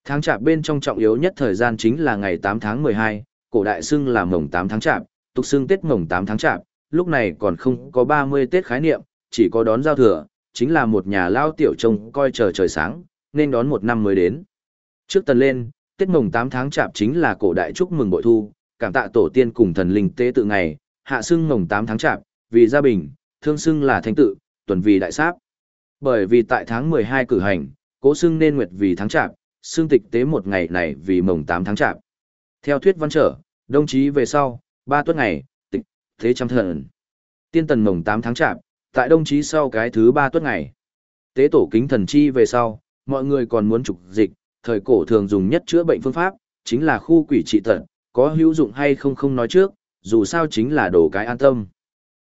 Tháng chạp bên trong trọng yếu nhất thời gian chính là ngày 8 tháng 12, cổ đại xưng là mồng 8 tháng chạp, tục xưng Tết mồng 8 tháng chạp, lúc này còn không có 30 Tết khái niệm, chỉ có đón giao thừa, chính là một nhà lao tiểu trông coi chờ trời sáng, nên đón một năm mới đến. Trước tần lên, Tết mồng 8 tháng chạp chính là cổ đại chúc mừng bội thu, cảm tạ tổ tiên cùng thần linh tế tự ngày, hạ xưng mồng 8 tháng chạp, vì gia bình, thương xưng là thánh tự, tuần vì đại sáp. Bởi vì tại tháng 12 cử hành, cố xưng nên nguyệt vì tháng chạp, xưng tịch tế một ngày này vì mồng 8 tháng chạp. Theo thuyết văn trở, đồng chí về sau, ba tuất ngày, tịch, thế trăm thần. Tiên tần mồng 8 tháng chạp, tại đồng chí sau cái thứ ba tuất ngày. Tế tổ kính thần chi về sau, mọi người còn muốn trục dịch, thời cổ thường dùng nhất chữa bệnh phương pháp, chính là khu quỷ trị tận, có hữu dụng hay không không nói trước, dù sao chính là đồ cái an tâm.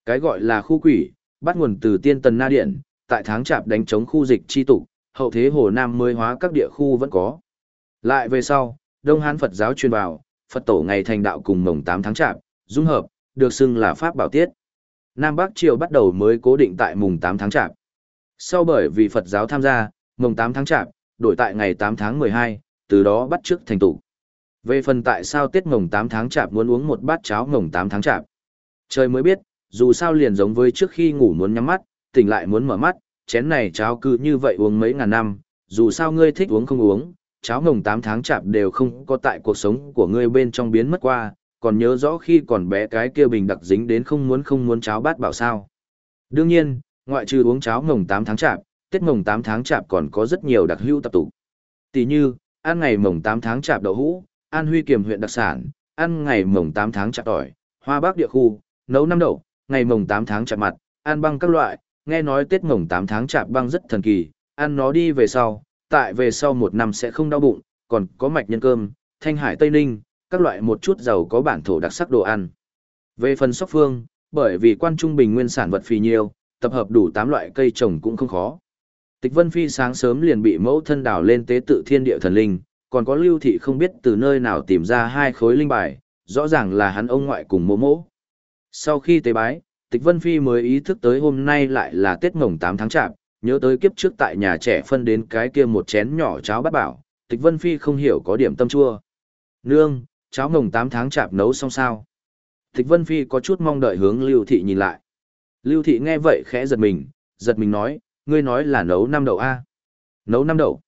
Cái gọi là khu quỷ, bắt nguồn từ tiên tần na điện, tại tháng chạp đánh chống khu dịch chi tục, hậu thế Hồ Nam mới hóa các địa khu vẫn có. Lại về sau, Đông Hán Phật giáo truyền vào, Phật tổ ngày thành đạo cùng mồng 8 tháng chạp, dung hợp, được xưng là Pháp Bảo Tiết. Nam Bắc Triều bắt đầu mới cố định tại mùng 8 tháng chạp. Sau bởi vì Phật giáo tham gia, mùng 8 tháng chạp, đổi tại ngày 8 tháng 12, từ đó bắt trước thành tụ. Về phần tại sao Tết mồng 8 tháng chạp muốn uống một bát cháo mồng 8 tháng chạp. Trời mới biết, dù sao liền giống với trước khi ngủ muốn nhắm mắt, tỉnh lại muốn mở mắt, chén này cháo cứ như vậy uống mấy ngàn năm, dù sao ngươi thích uống không uống, cháo mồng 8 tháng chạp đều không có tại cuộc sống của ngươi bên trong biến mất qua, còn nhớ rõ khi còn bé cái kia bình đặc dính đến không muốn không muốn cháo bát bảo sao. Đương nhiên, ngoại trừ uống cháo mồng 8 tháng chạp, Tết mồng 8 tháng chạp còn có rất nhiều đặc hữu tập tụ. Tỷ như, ăn ngày mồng 8 tháng chạp đậu hũ, ăn huy kiềm huyện đặc sản, ăn ngày mồng 8 tháng chạp tỏi, hoa bác địa khu, nấu năm đậu, ngày mồng 8 tháng chạp mặt, ăn băng các loại, nghe nói Tết mồng 8 tháng chạp băng rất thần kỳ, ăn nó đi về sau, tại về sau một năm sẽ không đau bụng, còn có mạch nhân cơm, thanh hải Tây Ninh, các loại một chút giàu có bản thổ đặc sắc đồ ăn. Về phần sóc phương, bởi vì quan trung bình nguyên sản vật phì nhiều, tập hợp đủ 8 loại cây trồng cũng không khó. Tịch Vân Phi sáng sớm liền bị mẫu thân đảo lên tế tự thiên địa thần linh, còn có lưu thị không biết từ nơi nào tìm ra hai khối linh bài, rõ ràng là hắn ông ngoại cùng mô mỗ. Sau khi tế bái, Tịch Vân Phi mới ý thức tới hôm nay lại là Tết ngồng 8 tháng chạp, nhớ tới kiếp trước tại nhà trẻ phân đến cái kia một chén nhỏ cháo bát bảo, Tịch Vân Phi không hiểu có điểm tâm chua. Nương, cháo ngồng 8 tháng chạp nấu xong sao? Tịch Vân Phi có chút mong đợi hướng Lưu Thị nhìn lại. Lưu Thị nghe vậy khẽ giật mình, giật mình nói, ngươi nói là nấu năm đậu A. Nấu năm đậu.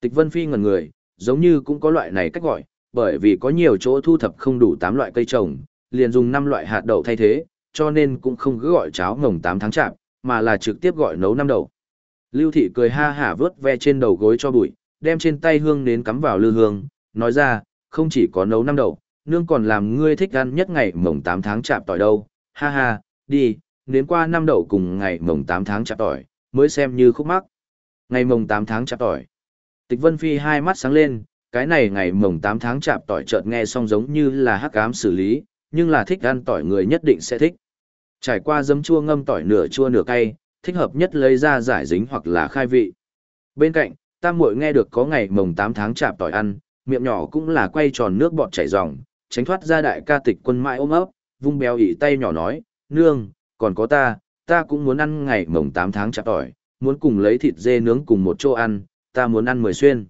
Tịch Vân Phi ngẩn người, giống như cũng có loại này cách gọi, bởi vì có nhiều chỗ thu thập không đủ 8 loại cây trồng, liền dùng 5 loại hạt đậu thay thế, cho nên cũng không cứ gọi cháo ngồng 8 tháng chạm mà là trực tiếp gọi nấu năm đậu. Lưu thị cười ha hả vớt ve trên đầu gối cho bụi, đem trên tay hương nến cắm vào lư hương, nói ra, không chỉ có nấu năm đậu, nương còn làm ngươi thích ăn nhất ngày mồng 8 tháng chạm tỏi đâu, ha ha, đi, nến qua năm đậu cùng ngày mồng 8 tháng chạm tỏi, mới xem như khúc mắc. Ngày mồng 8 tháng chạm tỏi. Tịch Vân Phi hai mắt sáng lên, cái này ngày mồng 8 tháng chạm tỏi chợt nghe xong giống như là hắc ám xử lý, nhưng là thích ăn tỏi người nhất định sẽ thích. Trải qua dấm chua ngâm tỏi nửa chua nửa cay, thích hợp nhất lấy ra giải dính hoặc là khai vị. Bên cạnh, tam muội nghe được có ngày mồng 8 tháng chạp tỏi ăn, miệng nhỏ cũng là quay tròn nước bọt chảy ròng, tránh thoát ra đại ca tịch quân mãi ôm ấp, vung béo ỉ tay nhỏ nói, nương, còn có ta, ta cũng muốn ăn ngày mồng 8 tháng chạp tỏi, muốn cùng lấy thịt dê nướng cùng một chỗ ăn, ta muốn ăn mười xuyên.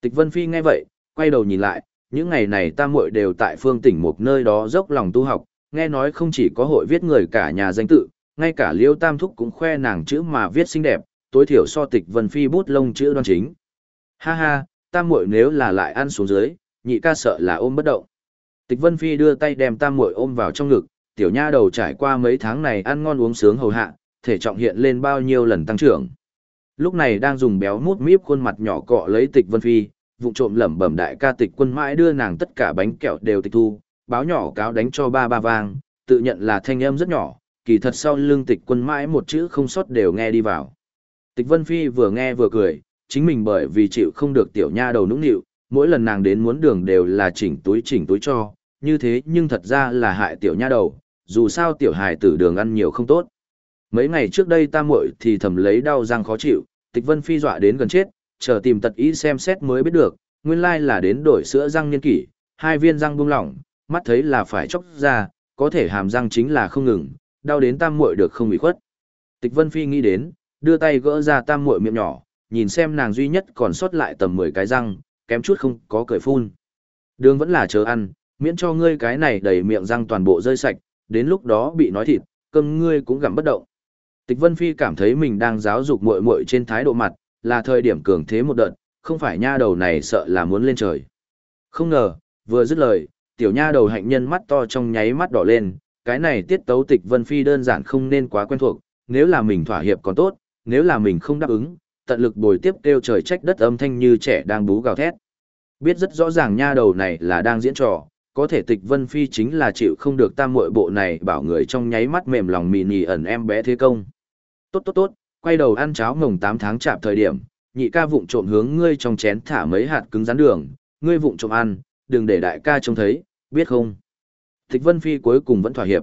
Tịch Vân Phi nghe vậy, quay đầu nhìn lại, những ngày này ta muội đều tại phương tỉnh một nơi đó dốc lòng tu học, nghe nói không chỉ có hội viết người cả nhà danh tự, ngay cả Liêu Tam Thúc cũng khoe nàng chữ mà viết xinh đẹp, tối thiểu so tịch Vân Phi bút lông chữ đoan chính. Ha ha, tam muội nếu là lại ăn xuống dưới, nhị ca sợ là ôm bất động. Tịch Vân Phi đưa tay đem tam muội ôm vào trong ngực, tiểu nha đầu trải qua mấy tháng này ăn ngon uống sướng hầu hạ, thể trọng hiện lên bao nhiêu lần tăng trưởng. Lúc này đang dùng béo mút míp khuôn mặt nhỏ cọ lấy Tịch Vân Phi, vụ trộm lẩm bẩm đại ca tịch quân mãi đưa nàng tất cả bánh kẹo đều tịch thu, báo nhỏ cáo đánh cho ba ba vang, tự nhận là thanh âm rất nhỏ, kỳ thật sau lưng tịch quân mãi một chữ không sót đều nghe đi vào. Tịch Vân Phi vừa nghe vừa cười, chính mình bởi vì chịu không được tiểu nha đầu nũng nịu, mỗi lần nàng đến muốn đường đều là chỉnh túi chỉnh túi cho, như thế nhưng thật ra là hại tiểu nha đầu, dù sao tiểu hài tử đường ăn nhiều không tốt. Mấy ngày trước đây ta muội thì thầm lấy đau răng khó chịu, Tịch Vân Phi dọa đến gần chết, chờ tìm tật ý xem xét mới biết được, nguyên lai là đến đổi sữa răng niên kỷ, hai viên răng buông lỏng, mắt thấy là phải chóc ra, có thể hàm răng chính là không ngừng, đau đến tam muội được không bị khuất. Tịch Vân Phi nghĩ đến, đưa tay gỡ ra tam muội miệng nhỏ, nhìn xem nàng duy nhất còn sót lại tầm 10 cái răng, kém chút không có cười phun. Đường vẫn là chờ ăn, miễn cho ngươi cái này đầy miệng răng toàn bộ rơi sạch, đến lúc đó bị nói thịt, cơm ngươi cũng gặm bất động. Tịch Vân Phi cảm thấy mình đang giáo dục muội muội trên thái độ mặt, là thời điểm cường thế một đợt, không phải nha đầu này sợ là muốn lên trời. Không ngờ, vừa dứt lời, tiểu nha đầu hạnh nhân mắt to trong nháy mắt đỏ lên, cái này tiết tấu Tịch Vân Phi đơn giản không nên quá quen thuộc, nếu là mình thỏa hiệp còn tốt, nếu là mình không đáp ứng, tận lực bồi tiếp kêu trời trách đất âm thanh như trẻ đang bú gào thét. Biết rất rõ ràng nha đầu này là đang diễn trò, có thể tịch vân phi chính là chịu không được tam muội bộ này bảo người trong nháy mắt mềm lòng mì nì ẩn em bé thế công. Tốt tốt tốt, quay đầu ăn cháo mồng 8 tháng chạp thời điểm, nhị ca vụng trộm hướng ngươi trong chén thả mấy hạt cứng rắn đường, ngươi vụng trộm ăn, đừng để đại ca trông thấy, biết không? Thích vân phi cuối cùng vẫn thỏa hiệp.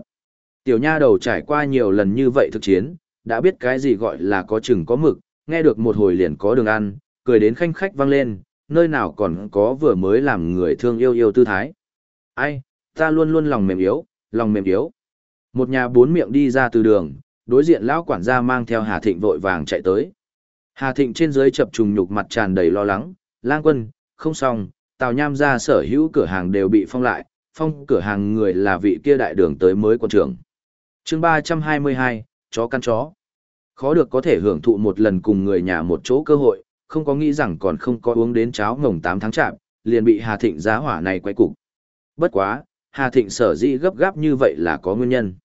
Tiểu nha đầu trải qua nhiều lần như vậy thực chiến, đã biết cái gì gọi là có chừng có mực, nghe được một hồi liền có đường ăn, cười đến khanh khách vang lên, nơi nào còn có vừa mới làm người thương yêu yêu tư thái. Ai, ta luôn luôn lòng mềm yếu, lòng mềm yếu. Một nhà bốn miệng đi ra từ đường, đối diện lão quản gia mang theo Hà Thịnh vội vàng chạy tới. Hà Thịnh trên dưới chập trùng nhục mặt tràn đầy lo lắng, lang quân, không xong, tào nham gia sở hữu cửa hàng đều bị phong lại, phong cửa hàng người là vị kia đại đường tới mới quân trưởng. chương ba trăm hai mươi hai, chó căn chó. Khó được có thể hưởng thụ một lần cùng người nhà một chỗ cơ hội, không có nghĩ rằng còn không có uống đến cháo ngồng 8 tháng chạm, liền bị Hà Thịnh giá hỏa này quay cục. Bất quá, Hà Thịnh sở dĩ gấp gáp như vậy là có nguyên nhân.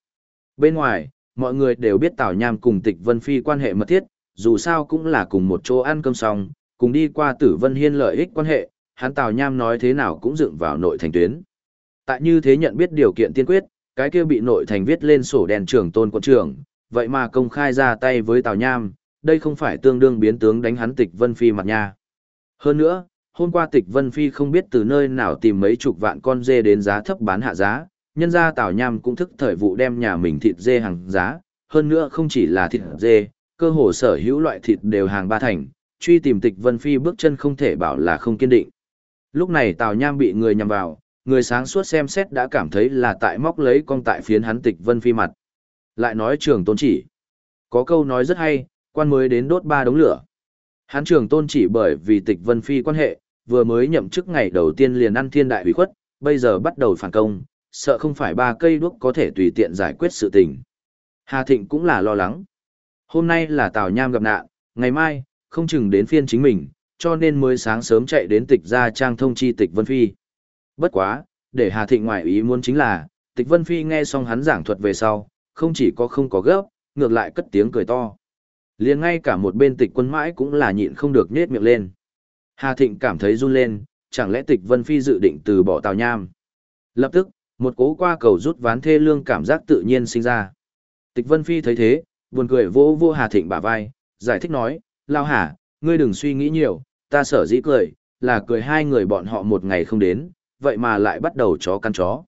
Bên ngoài, mọi người đều biết Tào Nham cùng Tịch Vân Phi quan hệ mật thiết, dù sao cũng là cùng một chỗ ăn cơm xong, cùng đi qua Tử Vân Hiên lợi ích quan hệ, hắn Tào Nham nói thế nào cũng dựng vào nội thành tuyến. Tại như thế nhận biết điều kiện tiên quyết, cái kia bị nội thành viết lên sổ đèn trưởng tôn quân trưởng, vậy mà công khai ra tay với Tào Nham, đây không phải tương đương biến tướng đánh hắn Tịch Vân Phi mặt nha. Hơn nữa, hôm qua Tịch Vân Phi không biết từ nơi nào tìm mấy chục vạn con dê đến giá thấp bán hạ giá, nhân gia Tào Nham cũng thức thời vụ đem nhà mình thịt dê hàng giá, hơn nữa không chỉ là thịt dê, cơ hồ sở hữu loại thịt đều hàng ba thành, truy tìm Tịch Vân Phi bước chân không thể bảo là không kiên định. Lúc này Tào Nham bị người nhằm vào, người sáng suốt xem xét đã cảm thấy là tại móc lấy con tại phiến hắn Tịch Vân Phi mặt. Lại nói trường tôn chỉ. Có câu nói rất hay, quan mới đến đốt ba đống lửa. Hán trường tôn chỉ bởi vì tịch vân phi quan hệ, vừa mới nhậm chức ngày đầu tiên liền ăn thiên đại hủy khuất, bây giờ bắt đầu phản công, sợ không phải ba cây đuốc có thể tùy tiện giải quyết sự tình. Hà Thịnh cũng là lo lắng. Hôm nay là Tào Nham gặp nạn, ngày mai, không chừng đến phiên chính mình, cho nên mới sáng sớm chạy đến tịch ra trang thông chi tịch Vân Phi. Bất quá, để Hà Thịnh ngoại ý muốn chính là, tịch Vân Phi nghe xong hắn giảng thuật về sau, không chỉ có không có gấp, ngược lại cất tiếng cười to. liền ngay cả một bên tịch quân mãi cũng là nhịn không được nết miệng lên. Hà Thịnh cảm thấy run lên, chẳng lẽ tịch Vân Phi dự định từ bỏ Tào Nham. Lập tức, một cố qua cầu rút ván thê lương cảm giác tự nhiên sinh ra. Tịch Vân Phi thấy thế, buồn cười vô vô Hà Thịnh bả vai, giải thích nói, Lao Hà, ngươi đừng suy nghĩ nhiều, ta sở dĩ cười, là cười hai người bọn họ một ngày không đến, vậy mà lại bắt đầu chó căn chó.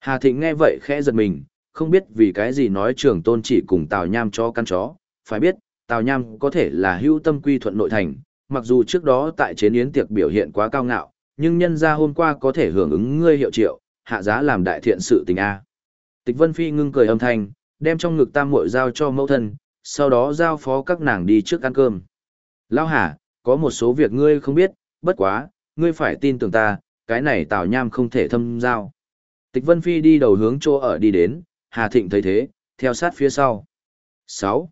Hà Thịnh nghe vậy khẽ giật mình, không biết vì cái gì nói trường tôn chỉ cùng Tào Nham cho căn chó, phải biết, Tào Nham có thể là hưu tâm quy thuận nội thành, mặc dù trước đó tại chế yến tiệc biểu hiện quá cao ngạo, nhưng nhân ra hôm qua có thể hưởng ứng ngươi hiệu triệu, hạ giá làm đại thiện sự tình A. Tịch Vân Phi ngưng cười âm thanh, đem trong ngực tam muội giao cho mẫu thân, sau đó giao phó các nàng đi trước ăn cơm. Lao hả, có một số việc ngươi không biết, bất quá, ngươi phải tin tưởng ta, cái này Tào Nham không thể thâm giao. Tịch Vân Phi đi đầu hướng chỗ ở đi đến, Hà Thịnh thấy thế, theo sát phía sau. 6.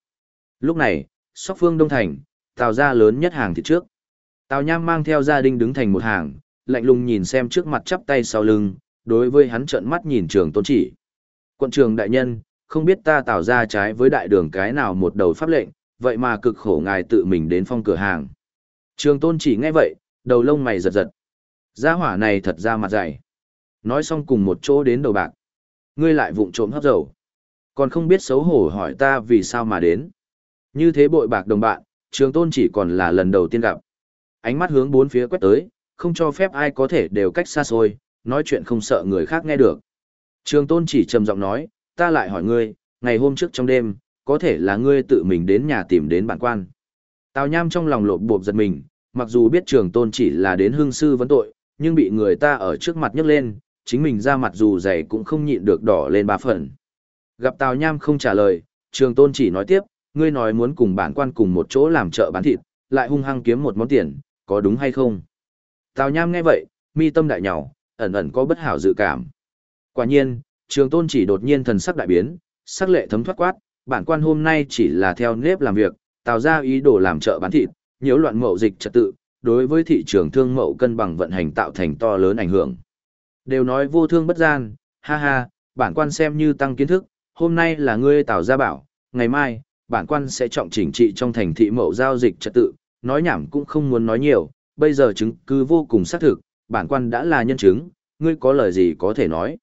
Lúc này, sóc phương Đông Thành, tào ra lớn nhất hàng thịt trước. Tào Nham mang theo gia đình đứng thành một hàng, lạnh lùng nhìn xem trước mặt chắp tay sau lưng, đối với hắn trợn mắt nhìn trường tôn chỉ. Quận trường đại nhân, không biết ta tạo ra trái với đại đường cái nào một đầu pháp lệnh, vậy mà cực khổ ngài tự mình đến phong cửa hàng. Trường tôn chỉ nghe vậy, đầu lông mày giật giật. Gia hỏa này thật ra mặt dày. Nói xong cùng một chỗ đến đầu bạc. Ngươi lại vụng trộm hấp dầu. Còn không biết xấu hổ hỏi ta vì sao mà đến. Như thế bội bạc đồng bạn, trường tôn chỉ còn là lần đầu tiên gặp. Ánh mắt hướng bốn phía quét tới, không cho phép ai có thể đều cách xa xôi, nói chuyện không sợ người khác nghe được. Trường tôn chỉ trầm giọng nói, ta lại hỏi ngươi, ngày hôm trước trong đêm, có thể là ngươi tự mình đến nhà tìm đến bản quan. Tào Nham trong lòng lộp bộp giật mình, mặc dù biết trường tôn chỉ là đến hương sư vấn tội, nhưng bị người ta ở trước mặt nhấc lên, chính mình ra mặt dù dày cũng không nhịn được đỏ lên ba phần. Gặp Tào Nham không trả lời, trường tôn chỉ nói tiếp, ngươi nói muốn cùng bản quan cùng một chỗ làm chợ bán thịt, lại hung hăng kiếm một món tiền, có đúng hay không? Tào Nham nghe vậy, mi tâm đại nhỏ, ẩn ẩn có bất hảo dự cảm. Quả nhiên, trường tôn chỉ đột nhiên thần sắc đại biến, sắc lệ thấm thoát quát, bản quan hôm nay chỉ là theo nếp làm việc, tạo ra ý đồ làm chợ bán thịt, nhiễu loạn mậu dịch trật tự, đối với thị trường thương mậu cân bằng vận hành tạo thành to lớn ảnh hưởng. Đều nói vô thương bất gian, ha ha, bản quan xem như tăng kiến thức, hôm nay là ngươi tạo ra bảo, ngày mai, bản quan sẽ trọng chỉnh trị trong thành thị mậu giao dịch trật tự, nói nhảm cũng không muốn nói nhiều, bây giờ chứng cứ vô cùng xác thực, bản quan đã là nhân chứng, ngươi có lời gì có thể nói.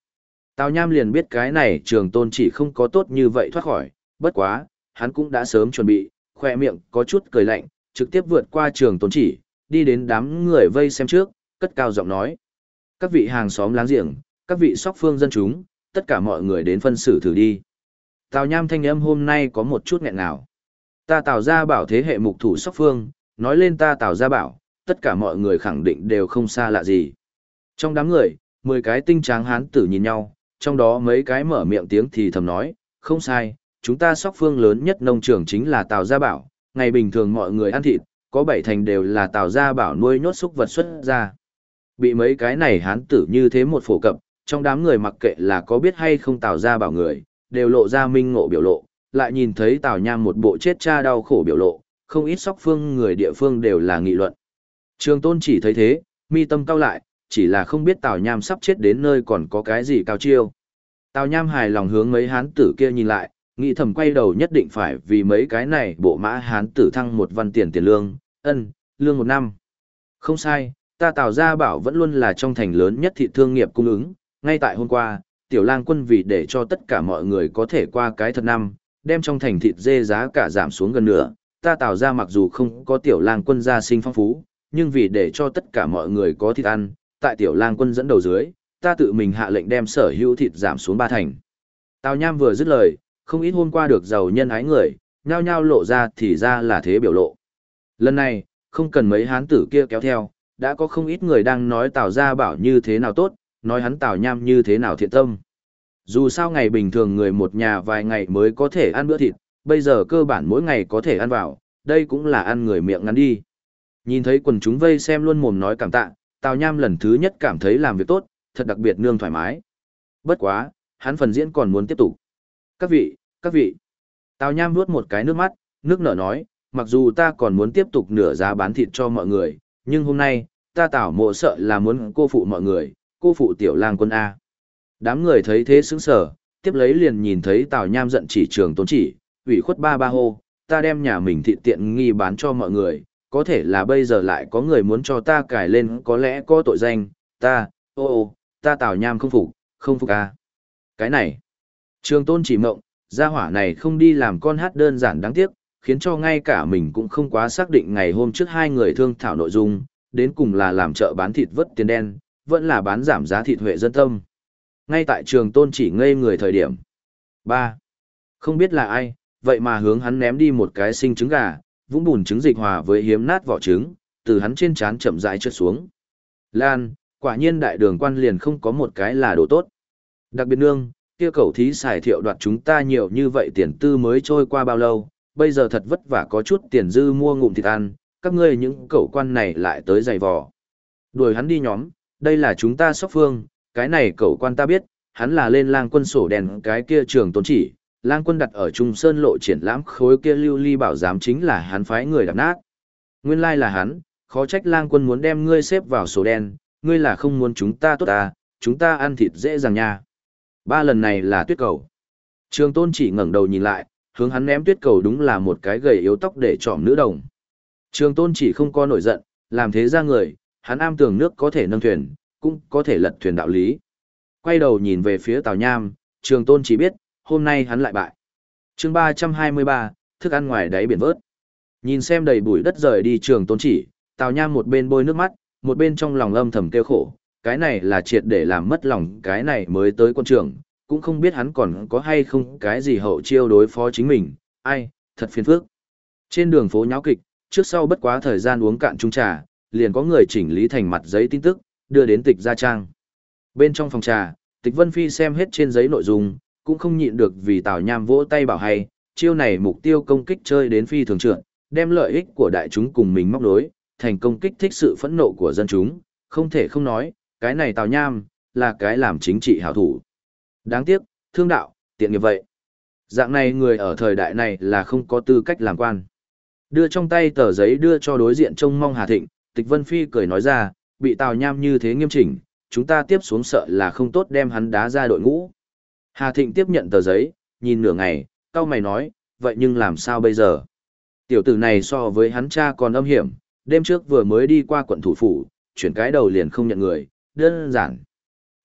Tào Nham liền biết cái này trường tôn chỉ không có tốt như vậy thoát khỏi, bất quá, hắn cũng đã sớm chuẩn bị, khoe miệng có chút cười lạnh, trực tiếp vượt qua trường tôn chỉ, đi đến đám người vây xem trước, cất cao giọng nói. Các vị hàng xóm láng giềng, các vị sóc phương dân chúng, tất cả mọi người đến phân xử thử đi. Tào Nham thanh âm hôm nay có một chút nghẹn nào. Ta Tào gia bảo thế hệ mục thủ sóc phương, nói lên ta Tào gia bảo, tất cả mọi người khẳng định đều không xa lạ gì. Trong đám người, 10 cái tinh tráng hán tử nhìn nhau, trong đó mấy cái mở miệng tiếng thì thầm nói, không sai, chúng ta sóc phương lớn nhất nông trường chính là Tào Gia Bảo, ngày bình thường mọi người ăn thịt, có bảy thành đều là Tào Gia Bảo nuôi nhốt súc vật xuất ra. Bị mấy cái này hán tử như thế một phổ cập, trong đám người mặc kệ là có biết hay không Tào Gia Bảo người, đều lộ ra minh ngộ biểu lộ, lại nhìn thấy Tào Nham một bộ chết cha đau khổ biểu lộ, không ít sóc phương người địa phương đều là nghị luận. Trường Tôn chỉ thấy thế, mi tâm cao lại, chỉ là không biết Tào Nham sắp chết đến nơi còn có cái gì cao chiêu. Tào Nham hài lòng hướng mấy hán tử kia nhìn lại, nghĩ thầm quay đầu nhất định phải vì mấy cái này bộ mã hán tử thăng một văn tiền tiền lương, ân, lương một năm. Không sai, ta Tào Gia Bảo vẫn luôn là trong thành lớn nhất thị thương nghiệp cung ứng, ngay tại hôm qua, tiểu lang quân vì để cho tất cả mọi người có thể qua cái thật năm, đem trong thành thịt dê giá cả giảm xuống gần nửa, ta Tào Gia mặc dù không có tiểu lang quân gia sinh phong phú, nhưng vì để cho tất cả mọi người có thịt ăn, tại tiểu lang quân dẫn đầu dưới, ta tự mình hạ lệnh đem sở hữu thịt giảm xuống ba thành. Tào Nham vừa dứt lời, không ít hôm qua được giàu nhân ái người, nhao nhao lộ ra thì ra là thế biểu lộ. Lần này, không cần mấy hán tử kia kéo theo, đã có không ít người đang nói Tào gia bảo như thế nào tốt, nói hắn Tào Nham như thế nào thiện tâm. Dù sao ngày bình thường người một nhà vài ngày mới có thể ăn bữa thịt, bây giờ cơ bản mỗi ngày có thể ăn vào, đây cũng là ăn người miệng ngắn đi. Nhìn thấy quần chúng vây xem luôn mồm nói cảm tạ, Tào Nham lần thứ nhất cảm thấy làm việc tốt, thật đặc biệt nương thoải mái. Bất quá, hắn phần diễn còn muốn tiếp tục. Các vị, các vị. Tào Nham nuốt một cái nước mắt, nước nở nói, mặc dù ta còn muốn tiếp tục nửa giá bán thịt cho mọi người, nhưng hôm nay, ta tảo mộ sợ là muốn cô phụ mọi người, cô phụ tiểu lang quân A. Đám người thấy thế sững sờ, tiếp lấy liền nhìn thấy Tào Nham giận chỉ trường tốn chỉ, ủy khuất ba ba hô, ta đem nhà mình thịt tiện nghi bán cho mọi người, có thể là bây giờ lại có người muốn cho ta cải lên có lẽ có tội danh, ta, ô ô, ta Tào Nham không phục, không phục à Cái này, trường tôn chỉ mộng, gia hỏa này không đi làm con hát đơn giản đáng tiếc, khiến cho ngay cả mình cũng không quá xác định ngày hôm trước hai người thương thảo nội dung, đến cùng là làm chợ bán thịt vất tiền đen, vẫn là bán giảm giá thịt huệ dân tâm. Ngay tại trường tôn chỉ ngây người thời điểm. ba Không biết là ai, vậy mà hướng hắn ném đi một cái sinh trứng gà, vũng bùn trứng dịch hòa với hiếm nát vỏ trứng, từ hắn trên trán chậm rãi trượt xuống. Lan, quả nhiên đại đường quan liền không có một cái là đồ tốt. Đặc biệt nương, kia cầu thí xài thiệu đoạt chúng ta nhiều như vậy tiền tư mới trôi qua bao lâu, bây giờ thật vất vả có chút tiền dư mua ngụm thịt ăn, các ngươi những cậu quan này lại tới giày vò. Đuổi hắn đi nhóm, đây là chúng ta sóc phương, cái này cậu quan ta biết, hắn là lên lang quân sổ đèn cái kia trường tôn chỉ, lang quân đặt ở Trung Sơn lộ triển lãm khối kia lưu ly bảo giám chính là hắn phái người đạp nát. Nguyên lai là hắn, khó trách lang quân muốn đem ngươi xếp vào sổ đen, ngươi là không muốn chúng ta tốt ta, chúng ta ăn thịt dễ dàng nha. Ba lần này là tuyết cầu. Trường tôn chỉ ngẩng đầu nhìn lại, hướng hắn ném tuyết cầu đúng là một cái gầy yếu tóc để trọm nữ đồng. Trường tôn chỉ không có nổi giận, làm thế ra người, hắn am tường nước có thể nâng thuyền, cũng có thể lật thuyền đạo lý. Quay đầu nhìn về phía Tào Nham, trường tôn chỉ biết, hôm nay hắn lại bại. chương ba trăm hai mươi ba, thức ăn ngoài đáy biển vớt. Nhìn xem đầy bụi đất rời đi trường tôn chỉ, Tào Nham một bên bôi nước mắt, một bên trong lòng âm thầm kêu khổ, cái này là triệt để làm mất lòng cái này mới tới quân trường, cũng không biết hắn còn có hay không cái gì hậu chiêu đối phó chính mình, ai, thật phiền phức. Trên đường phố nháo kịch, trước sau bất quá thời gian uống cạn chung trà, liền có người chỉnh lý thành mặt giấy tin tức, đưa đến tịch gia trang. Bên trong phòng trà, tịch Vân Phi xem hết trên giấy nội dung, cũng không nhịn được vì Tào Nham vỗ tay bảo hay, chiêu này mục tiêu công kích chơi đến phi thường trượt, đem lợi ích của đại chúng cùng mình móc nối thành công kích thích sự phẫn nộ của dân chúng, không thể không nói, cái này Tào Nham, là cái làm chính trị hảo thủ. Đáng tiếc, thương đạo, tiện nghiệp vậy. Dạng này người ở thời đại này là không có tư cách làm quan. Đưa trong tay tờ giấy đưa cho đối diện trông mong Hà Thịnh, Tịch Vân Phi cười nói ra, bị Tào Nham như thế nghiêm chỉnh, chúng ta tiếp xuống sợ là không tốt đem hắn đá ra đội ngũ. Hà Thịnh tiếp nhận tờ giấy, nhìn nửa ngày, cao mày nói, vậy nhưng làm sao bây giờ? Tiểu tử này so với hắn cha còn âm hiểm, đêm trước vừa mới đi qua quận thủ phủ, chuyển cái đầu liền không nhận người, đơn giản.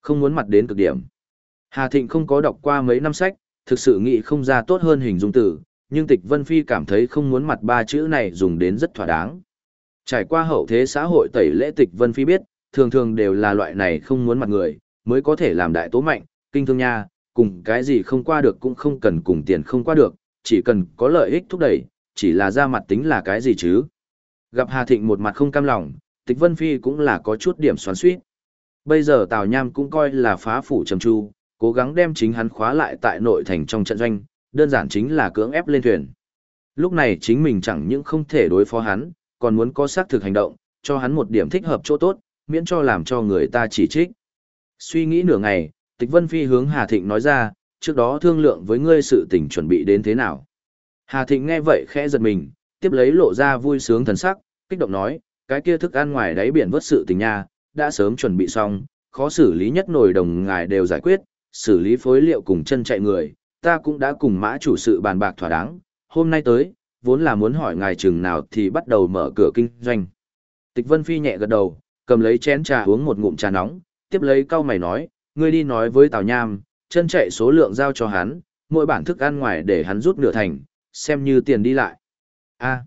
Không muốn mặt đến cực điểm. Hà Thịnh không có đọc qua mấy năm sách, thực sự nghĩ không ra tốt hơn hình dung từ, nhưng Tịch Vân Phi cảm thấy không muốn mặt ba chữ này dùng đến rất thỏa đáng. Trải qua hậu thế xã hội tẩy lễ Tịch Vân Phi biết, thường thường đều là loại này không muốn mặt người, mới có thể làm đại tố mạnh, kinh thương nha, cùng cái gì không qua được cũng không cần cùng tiền không qua được, chỉ cần có lợi ích thúc đẩy, chỉ là ra mặt tính là cái gì chứ. Gặp Hà Thịnh một mặt không cam lòng, Tịch Vân Phi cũng là có chút điểm xoắn suýt. Bây giờ Tào Nham cũng coi là phá phủ trầm tru, cố gắng đem chính hắn khóa lại tại nội thành trong trận doanh, đơn giản chính là cưỡng ép lên thuyền. Lúc này chính mình chẳng những không thể đối phó hắn, còn muốn có xác thực hành động, cho hắn một điểm thích hợp chỗ tốt, miễn cho làm cho người ta chỉ trích. Suy nghĩ nửa ngày, Tịch Vân Phi hướng Hà Thịnh nói ra, trước đó thương lượng với ngươi sự tình chuẩn bị đến thế nào. Hà Thịnh nghe vậy khẽ giật mình, tiếp lấy lộ ra vui sướng thần sắc, kích động nói, cái kia thức ăn ngoài đáy biển vớt sự tình nha, đã sớm chuẩn bị xong, khó xử lý nhất nồi đồng ngài đều giải quyết, xử lý phối liệu cùng chân chạy người, ta cũng đã cùng mã chủ sự bàn bạc thỏa đáng, hôm nay tới, vốn là muốn hỏi ngài chừng nào thì bắt đầu mở cửa kinh doanh. Tịch Vân Phi nhẹ gật đầu, cầm lấy chén trà uống một ngụm trà nóng, tiếp lấy cau mày nói, ngươi đi nói với Tào Nham, chân chạy số lượng giao cho hắn, mỗi bản thức ăn ngoài để hắn rút nửa thành, xem như tiền đi lại. A.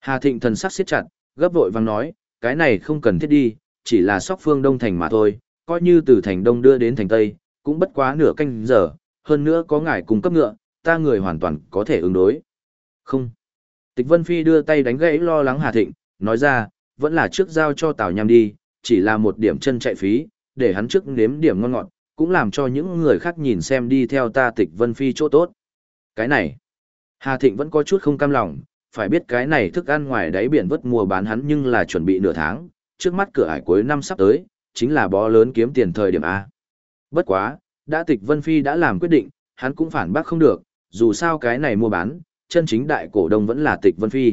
Hà Thịnh thần sắc siết chặt, gấp vội vàng nói, cái này không cần thiết đi, chỉ là sóc phương đông thành mà thôi, coi như từ thành đông đưa đến thành tây, cũng bất quá nửa canh giờ, hơn nữa có ngài cung cấp ngựa, ta người hoàn toàn có thể ứng đối. Không. Tịch Vân Phi đưa tay đánh gãy lo lắng Hà Thịnh, nói ra, vẫn là trước giao cho Tào Nham đi, chỉ là một điểm chân chạy phí, để hắn trước nếm điểm ngon ngọt, cũng làm cho những người khác nhìn xem đi theo ta Tịch Vân Phi chỗ tốt. Cái này, Hà Thịnh vẫn có chút không cam lòng, phải biết cái này thức ăn ngoài đáy biển vất mua bán hắn nhưng là chuẩn bị nửa tháng, trước mắt cửa ải cuối năm sắp tới, chính là bó lớn kiếm tiền thời điểm A. Bất quá, đã tịch Vân Phi đã làm quyết định, hắn cũng phản bác không được, dù sao cái này mua bán, chân chính đại cổ đông vẫn là tịch Vân Phi.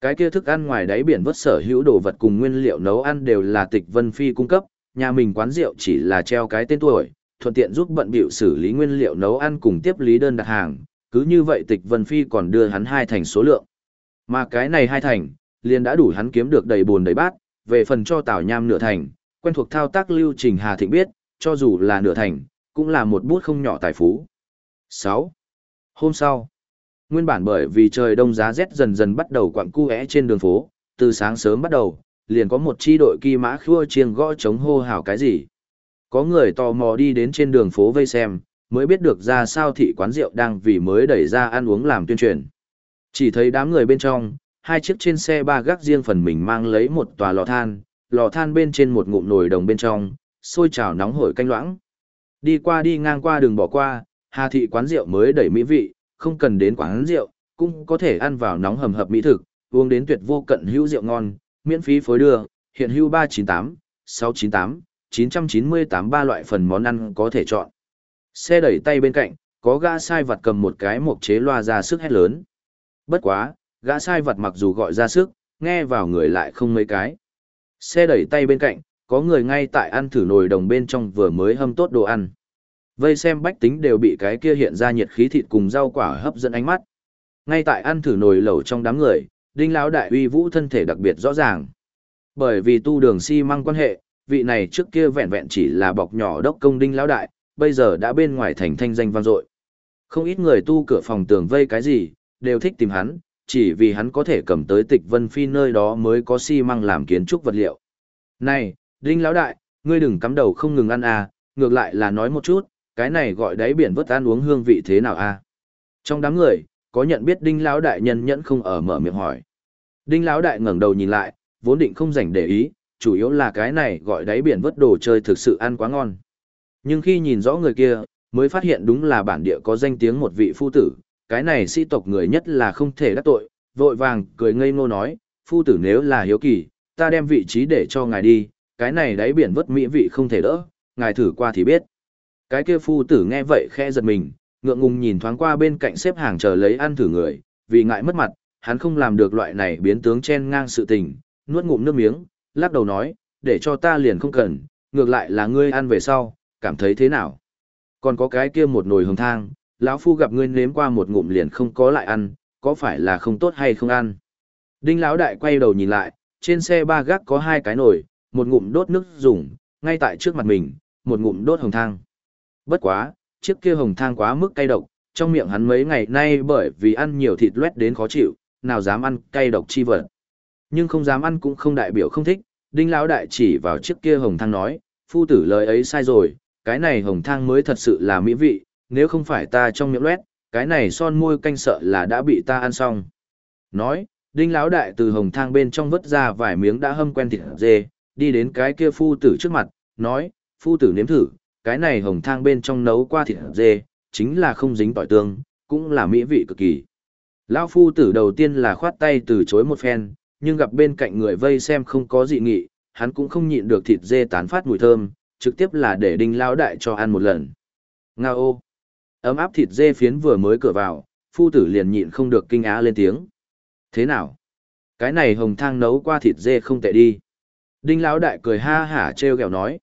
Cái kia thức ăn ngoài đáy biển vất sở hữu đồ vật cùng nguyên liệu nấu ăn đều là tịch Vân Phi cung cấp, nhà mình quán rượu chỉ là treo cái tên tuổi, thuận tiện giúp bận bịu xử lý nguyên liệu nấu ăn cùng tiếp lý đơn đặt hàng, cứ như vậy tịch Vân Phi còn đưa hắn hai thành số lượng. Mà cái này hai thành, liền đã đủ hắn kiếm được đầy buồn đầy bát, về phần cho Tào Nham nửa thành, quen thuộc thao tác lưu trình Hà Thịnh biết, cho dù là nửa thành, cũng là một bút không nhỏ tài phú. 6. Hôm sau, nguyên bản bởi vì trời đông giá rét dần dần bắt đầu quặng cu trên đường phố, từ sáng sớm bắt đầu, liền có một chi đội kỳ mã khua chiêng gõ chống hô hào cái gì. Có người tò mò đi đến trên đường phố vây xem, mới biết được ra sao thị quán rượu đang vì mới đẩy ra ăn uống làm tuyên truyền. Chỉ thấy đám người bên trong, hai chiếc trên xe ba gác riêng phần mình mang lấy một tòa lò than, lò than bên trên một ngụm nồi đồng bên trong, sôi trào nóng hổi canh loãng. Đi qua đi ngang qua đường bỏ qua, Hà thị quán rượu mới đẩy mỹ vị, không cần đến quán rượu, cũng có thể ăn vào nóng hầm hập mỹ thực, uống đến tuyệt vô cận hữu rượu ngon, miễn phí phối đưa, hiện hữu 398, 698, 998 ba loại phần món ăn có thể chọn. Xe đẩy tay bên cạnh, có gã sai vật cầm một cái mộc chế loa ra sức hét lớn. Bất quá, gã sai vật mặc dù gọi ra sức, nghe vào người lại không mấy cái. Xe đẩy tay bên cạnh, có người ngay tại ăn thử nồi đồng bên trong vừa mới hâm tốt đồ ăn. Vây xem bách tính đều bị cái kia hiện ra nhiệt khí thịt cùng rau quả hấp dẫn ánh mắt. Ngay tại ăn thử nồi lẩu trong đám người, đinh lão đại uy vũ thân thể đặc biệt rõ ràng. Bởi vì tu đường xi si măng quan hệ, vị này trước kia vẹn vẹn chỉ là bọc nhỏ đốc công đinh lão đại, bây giờ đã bên ngoài thành thanh danh vang dội. Không ít người tu cửa phòng tường vây cái gì, đều thích tìm hắn, chỉ vì hắn có thể cầm tới tịch vân phi nơi đó mới có xi măng làm kiến trúc vật liệu. Này, Đinh Lão Đại, ngươi đừng cắm đầu không ngừng ăn à, ngược lại là nói một chút, cái này gọi đáy biển vớt ăn uống hương vị thế nào à? Trong đám người, có nhận biết Đinh Lão Đại nhân nhẫn không ở mở miệng hỏi. Đinh Lão Đại ngẩng đầu nhìn lại, vốn định không dành để ý, chủ yếu là cái này gọi đáy biển vớt đồ chơi thực sự ăn quá ngon. Nhưng khi nhìn rõ người kia, mới phát hiện đúng là bản địa có danh tiếng một vị phu tử, cái này sĩ tộc người nhất là không thể đắc tội, vội vàng cười ngây ngô nói, phu tử nếu là hiếu kỳ, ta đem vị trí để cho ngài đi, cái này đáy biển vớt mỹ vị không thể đỡ, ngài thử qua thì biết. Cái kia phu tử nghe vậy khe giật mình, ngượng ngùng nhìn thoáng qua bên cạnh xếp hàng chờ lấy ăn thử người, vì ngại mất mặt, hắn không làm được loại này biến tướng chen ngang sự tình, nuốt ngụm nước miếng, lắc đầu nói, để cho ta liền không cần, ngược lại là ngươi ăn về sau, cảm thấy thế nào? Còn có cái kia một nồi hồng thang, lão phu gặp ngươi nếm qua một ngụm liền không có lại ăn, có phải là không tốt hay không ăn? Đinh lão đại quay đầu nhìn lại, trên xe ba gác có hai cái nồi, một ngụm đốt nước dùng, ngay tại trước mặt mình, một ngụm đốt hồng thang. Bất quá, chiếc kia hồng thang quá mức cay độc, trong miệng hắn mấy ngày nay bởi vì ăn nhiều thịt loét đến khó chịu, nào dám ăn cay độc chi vật. Nhưng không dám ăn cũng không đại biểu không thích, Đinh lão đại chỉ vào chiếc kia hồng thang nói, phu tử lời ấy sai rồi, cái này hồng thang mới thật sự là mỹ vị, nếu không phải ta trong miệng loét, cái này son môi canh sợ là đã bị ta ăn xong. Nói, đinh lão đại từ hồng thang bên trong vứt ra vài miếng đã hâm quen thịt dê, đi đến cái kia phu tử trước mặt, nói, phu tử nếm thử, cái này hồng thang bên trong nấu qua thịt dê, chính là không dính tỏi tương, cũng là mỹ vị cực kỳ. Lão phu tử đầu tiên là khoát tay từ chối một phen, nhưng gặp bên cạnh người vây xem không có dị nghị, hắn cũng không nhịn được thịt dê tán phát mùi thơm, trực tiếp là để đinh lão đại cho ăn một lần. Nga ô! Ấm áp thịt dê phiến vừa mới cửa vào, phu tử liền nhịn không được kinh á lên tiếng. Thế nào? Cái này hồng thang nấu qua thịt dê không tệ đi. Đinh lão đại cười ha hả treo gẹo nói.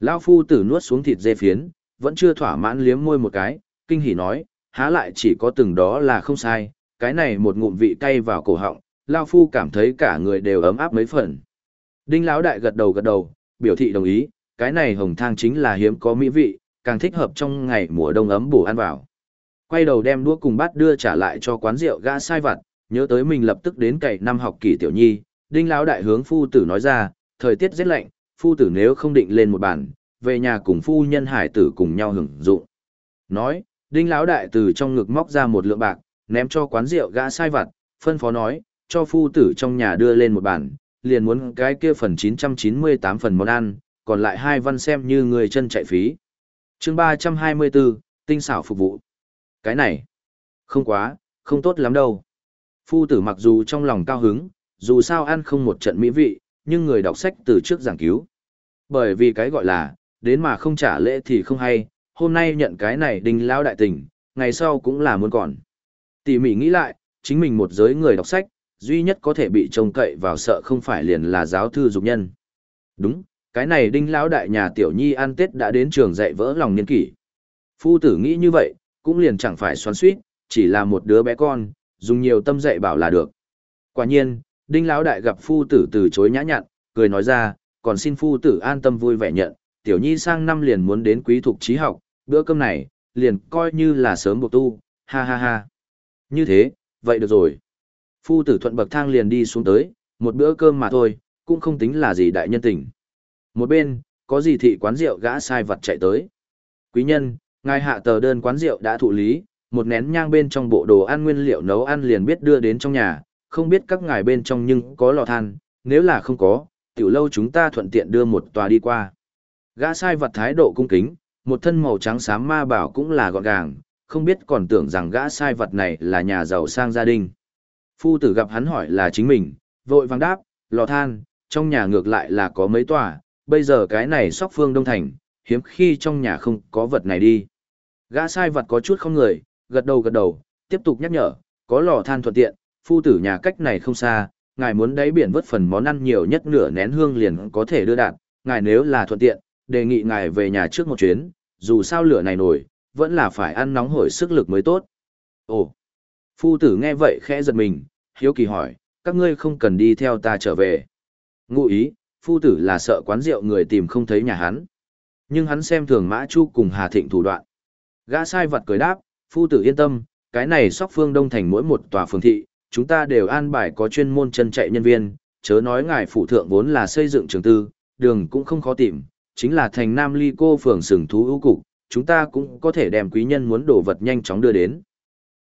Lão phu tử nuốt xuống thịt dê phiến, vẫn chưa thỏa mãn liếm môi một cái, kinh hỉ nói, há lại chỉ có từng đó là không sai, cái này một ngụm vị cay vào cổ họng, lão phu cảm thấy cả người đều ấm áp mấy phần. Đinh lão đại gật đầu gật đầu, biểu thị đồng ý, cái này hồng thang chính là hiếm có mỹ vị, càng thích hợp trong ngày mùa đông ấm bổ ăn vào. Quay đầu đem đũa cùng bát đưa trả lại cho quán rượu gã sai vặt, nhớ tới mình lập tức đến cậy năm học kỳ tiểu nhi, đinh lão đại hướng phu tử nói ra, thời tiết rất lạnh, phu tử nếu không định lên một bàn, về nhà cùng phu nhân hải tử cùng nhau hưởng dụng. Nói, đinh lão đại từ trong ngực móc ra một lượng bạc, ném cho quán rượu gã sai vặt, phân phó nói, cho phu tử trong nhà đưa lên một bàn, liền muốn cái kia phần 998 phần món ăn, còn lại hai văn xem như người chân chạy phí. chương 324, tinh xảo phục vụ. Cái này, không quá, không tốt lắm đâu. Phu tử mặc dù trong lòng cao hứng, dù sao ăn không một trận mỹ vị, nhưng người đọc sách từ trước giảng cứu. Bởi vì cái gọi là, đến mà không trả lễ thì không hay, hôm nay nhận cái này đình lao đại tình, ngày sau cũng là muốn còn. Tỉ mỉ nghĩ lại, chính mình một giới người đọc sách, duy nhất có thể bị trông cậy vào sợ không phải liền là giáo thư dục nhân. Đúng, cái này đinh lão đại nhà tiểu nhi ăn tết đã đến trường dạy vỡ lòng niên kỷ. Phu tử nghĩ như vậy, cũng liền chẳng phải xoắn suýt, chỉ là một đứa bé con, dùng nhiều tâm dạy bảo là được. Quả nhiên, đinh lão đại gặp phu tử từ chối nhã nhặn, cười nói ra, còn xin phu tử an tâm vui vẻ nhận, tiểu nhi sang năm liền muốn đến quý thuộc trí học, bữa cơm này, liền coi như là sớm buộc tu, ha ha ha. Như thế, vậy được rồi. Phu tử thuận bậc thang liền đi xuống tới, một bữa cơm mà thôi, cũng không tính là gì đại nhân tình. Một bên, có gì thị quán rượu gã sai vật chạy tới. Quý nhân, ngài hạ tờ đơn quán rượu đã thụ lý, một nén nhang bên trong bộ đồ ăn nguyên liệu nấu ăn liền biết đưa đến trong nhà, không biết các ngài bên trong nhưng có lò than, nếu là không có, tiểu lâu chúng ta thuận tiện đưa một tòa đi qua. Gã sai vật thái độ cung kính, một thân màu trắng xám ma bảo cũng là gọn gàng, không biết còn tưởng rằng gã sai vật này là nhà giàu sang gia đình. Phu tử gặp hắn hỏi là chính mình, vội vàng đáp, lò than, trong nhà ngược lại là có mấy tòa, bây giờ cái này sóc phương đông thành, hiếm khi trong nhà không có vật này đi. Gã sai vật có chút không người, gật đầu gật đầu, tiếp tục nhắc nhở, có lò than thuận tiện, phu tử nhà cách này không xa, ngài muốn đáy biển vớt phần món ăn nhiều nhất nửa nén hương liền có thể đưa đạt, ngài nếu là thuận tiện, đề nghị ngài về nhà trước một chuyến, dù sao lửa này nổi, vẫn là phải ăn nóng hổi sức lực mới tốt. Ồ, phu tử nghe vậy khẽ giật mình, hiếu kỳ hỏi, các ngươi không cần đi theo ta trở về. Ngụ ý, phu tử là sợ quán rượu người tìm không thấy nhà hắn. Nhưng hắn xem thường Mã Chu cùng Hà Thịnh thủ đoạn. Gã sai vật cười đáp, phu tử yên tâm, cái này sóc phương đông thành mỗi một tòa phường thị, chúng ta đều an bài có chuyên môn chân chạy nhân viên, chớ nói ngài phụ thượng vốn là xây dựng trường tư, đường cũng không khó tìm, chính là thành Nam Ly cô phường sừng thú ưu cục, chúng ta cũng có thể đem quý nhân muốn đồ vật nhanh chóng đưa đến.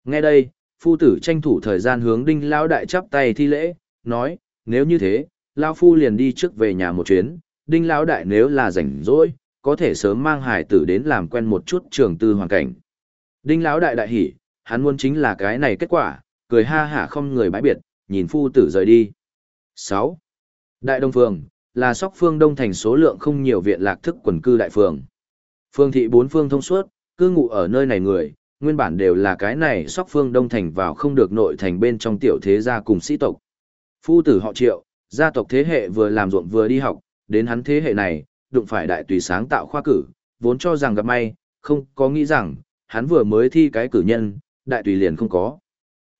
Nghe đây, phu tử tranh thủ thời gian hướng đinh lão đại chắp tay thi lễ, nói, nếu như thế, lão phu liền đi trước về nhà một chuyến, đinh lão đại nếu là rảnh rỗi, có thể sớm mang hải tử đến làm quen một chút trường tư hoàn cảnh. Đinh lão đại đại hỉ, hắn muốn chính là cái này kết quả, cười ha hả không người bãi biệt, nhìn phu tử rời đi. 6. Đại Đông Phường, là sóc phương đông thành số lượng không nhiều viện lạc thức quần cư đại phường. Phương thị bốn phương thông suốt, cư ngụ ở nơi này người, nguyên bản đều là cái này sóc phương đông thành vào không được nội thành bên trong tiểu thế gia cùng sĩ tộc. Phu tử họ triệu, gia tộc thế hệ vừa làm ruộng vừa đi học, đến hắn thế hệ này, đụng phải đại tùy sáng tạo khoa cử, vốn cho rằng gặp may, không có nghĩ rằng, hắn vừa mới thi cái cử nhân, đại tùy liền không có.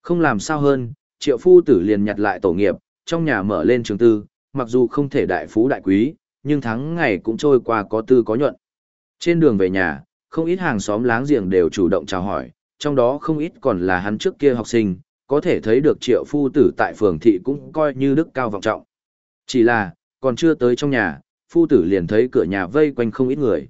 Không làm sao hơn, triệu phu tử liền nhặt lại tổ nghiệp, trong nhà mở lên trường tư, mặc dù không thể đại phú đại quý, nhưng tháng ngày cũng trôi qua có tư có nhuận. Trên đường về nhà, không ít hàng xóm láng giềng đều chủ động chào hỏi, trong đó không ít còn là hắn trước kia học sinh, có thể thấy được triệu phu tử tại phường thị cũng coi như đức cao vọng trọng. Chỉ là, còn chưa tới trong nhà, phu tử liền thấy cửa nhà vây quanh không ít người.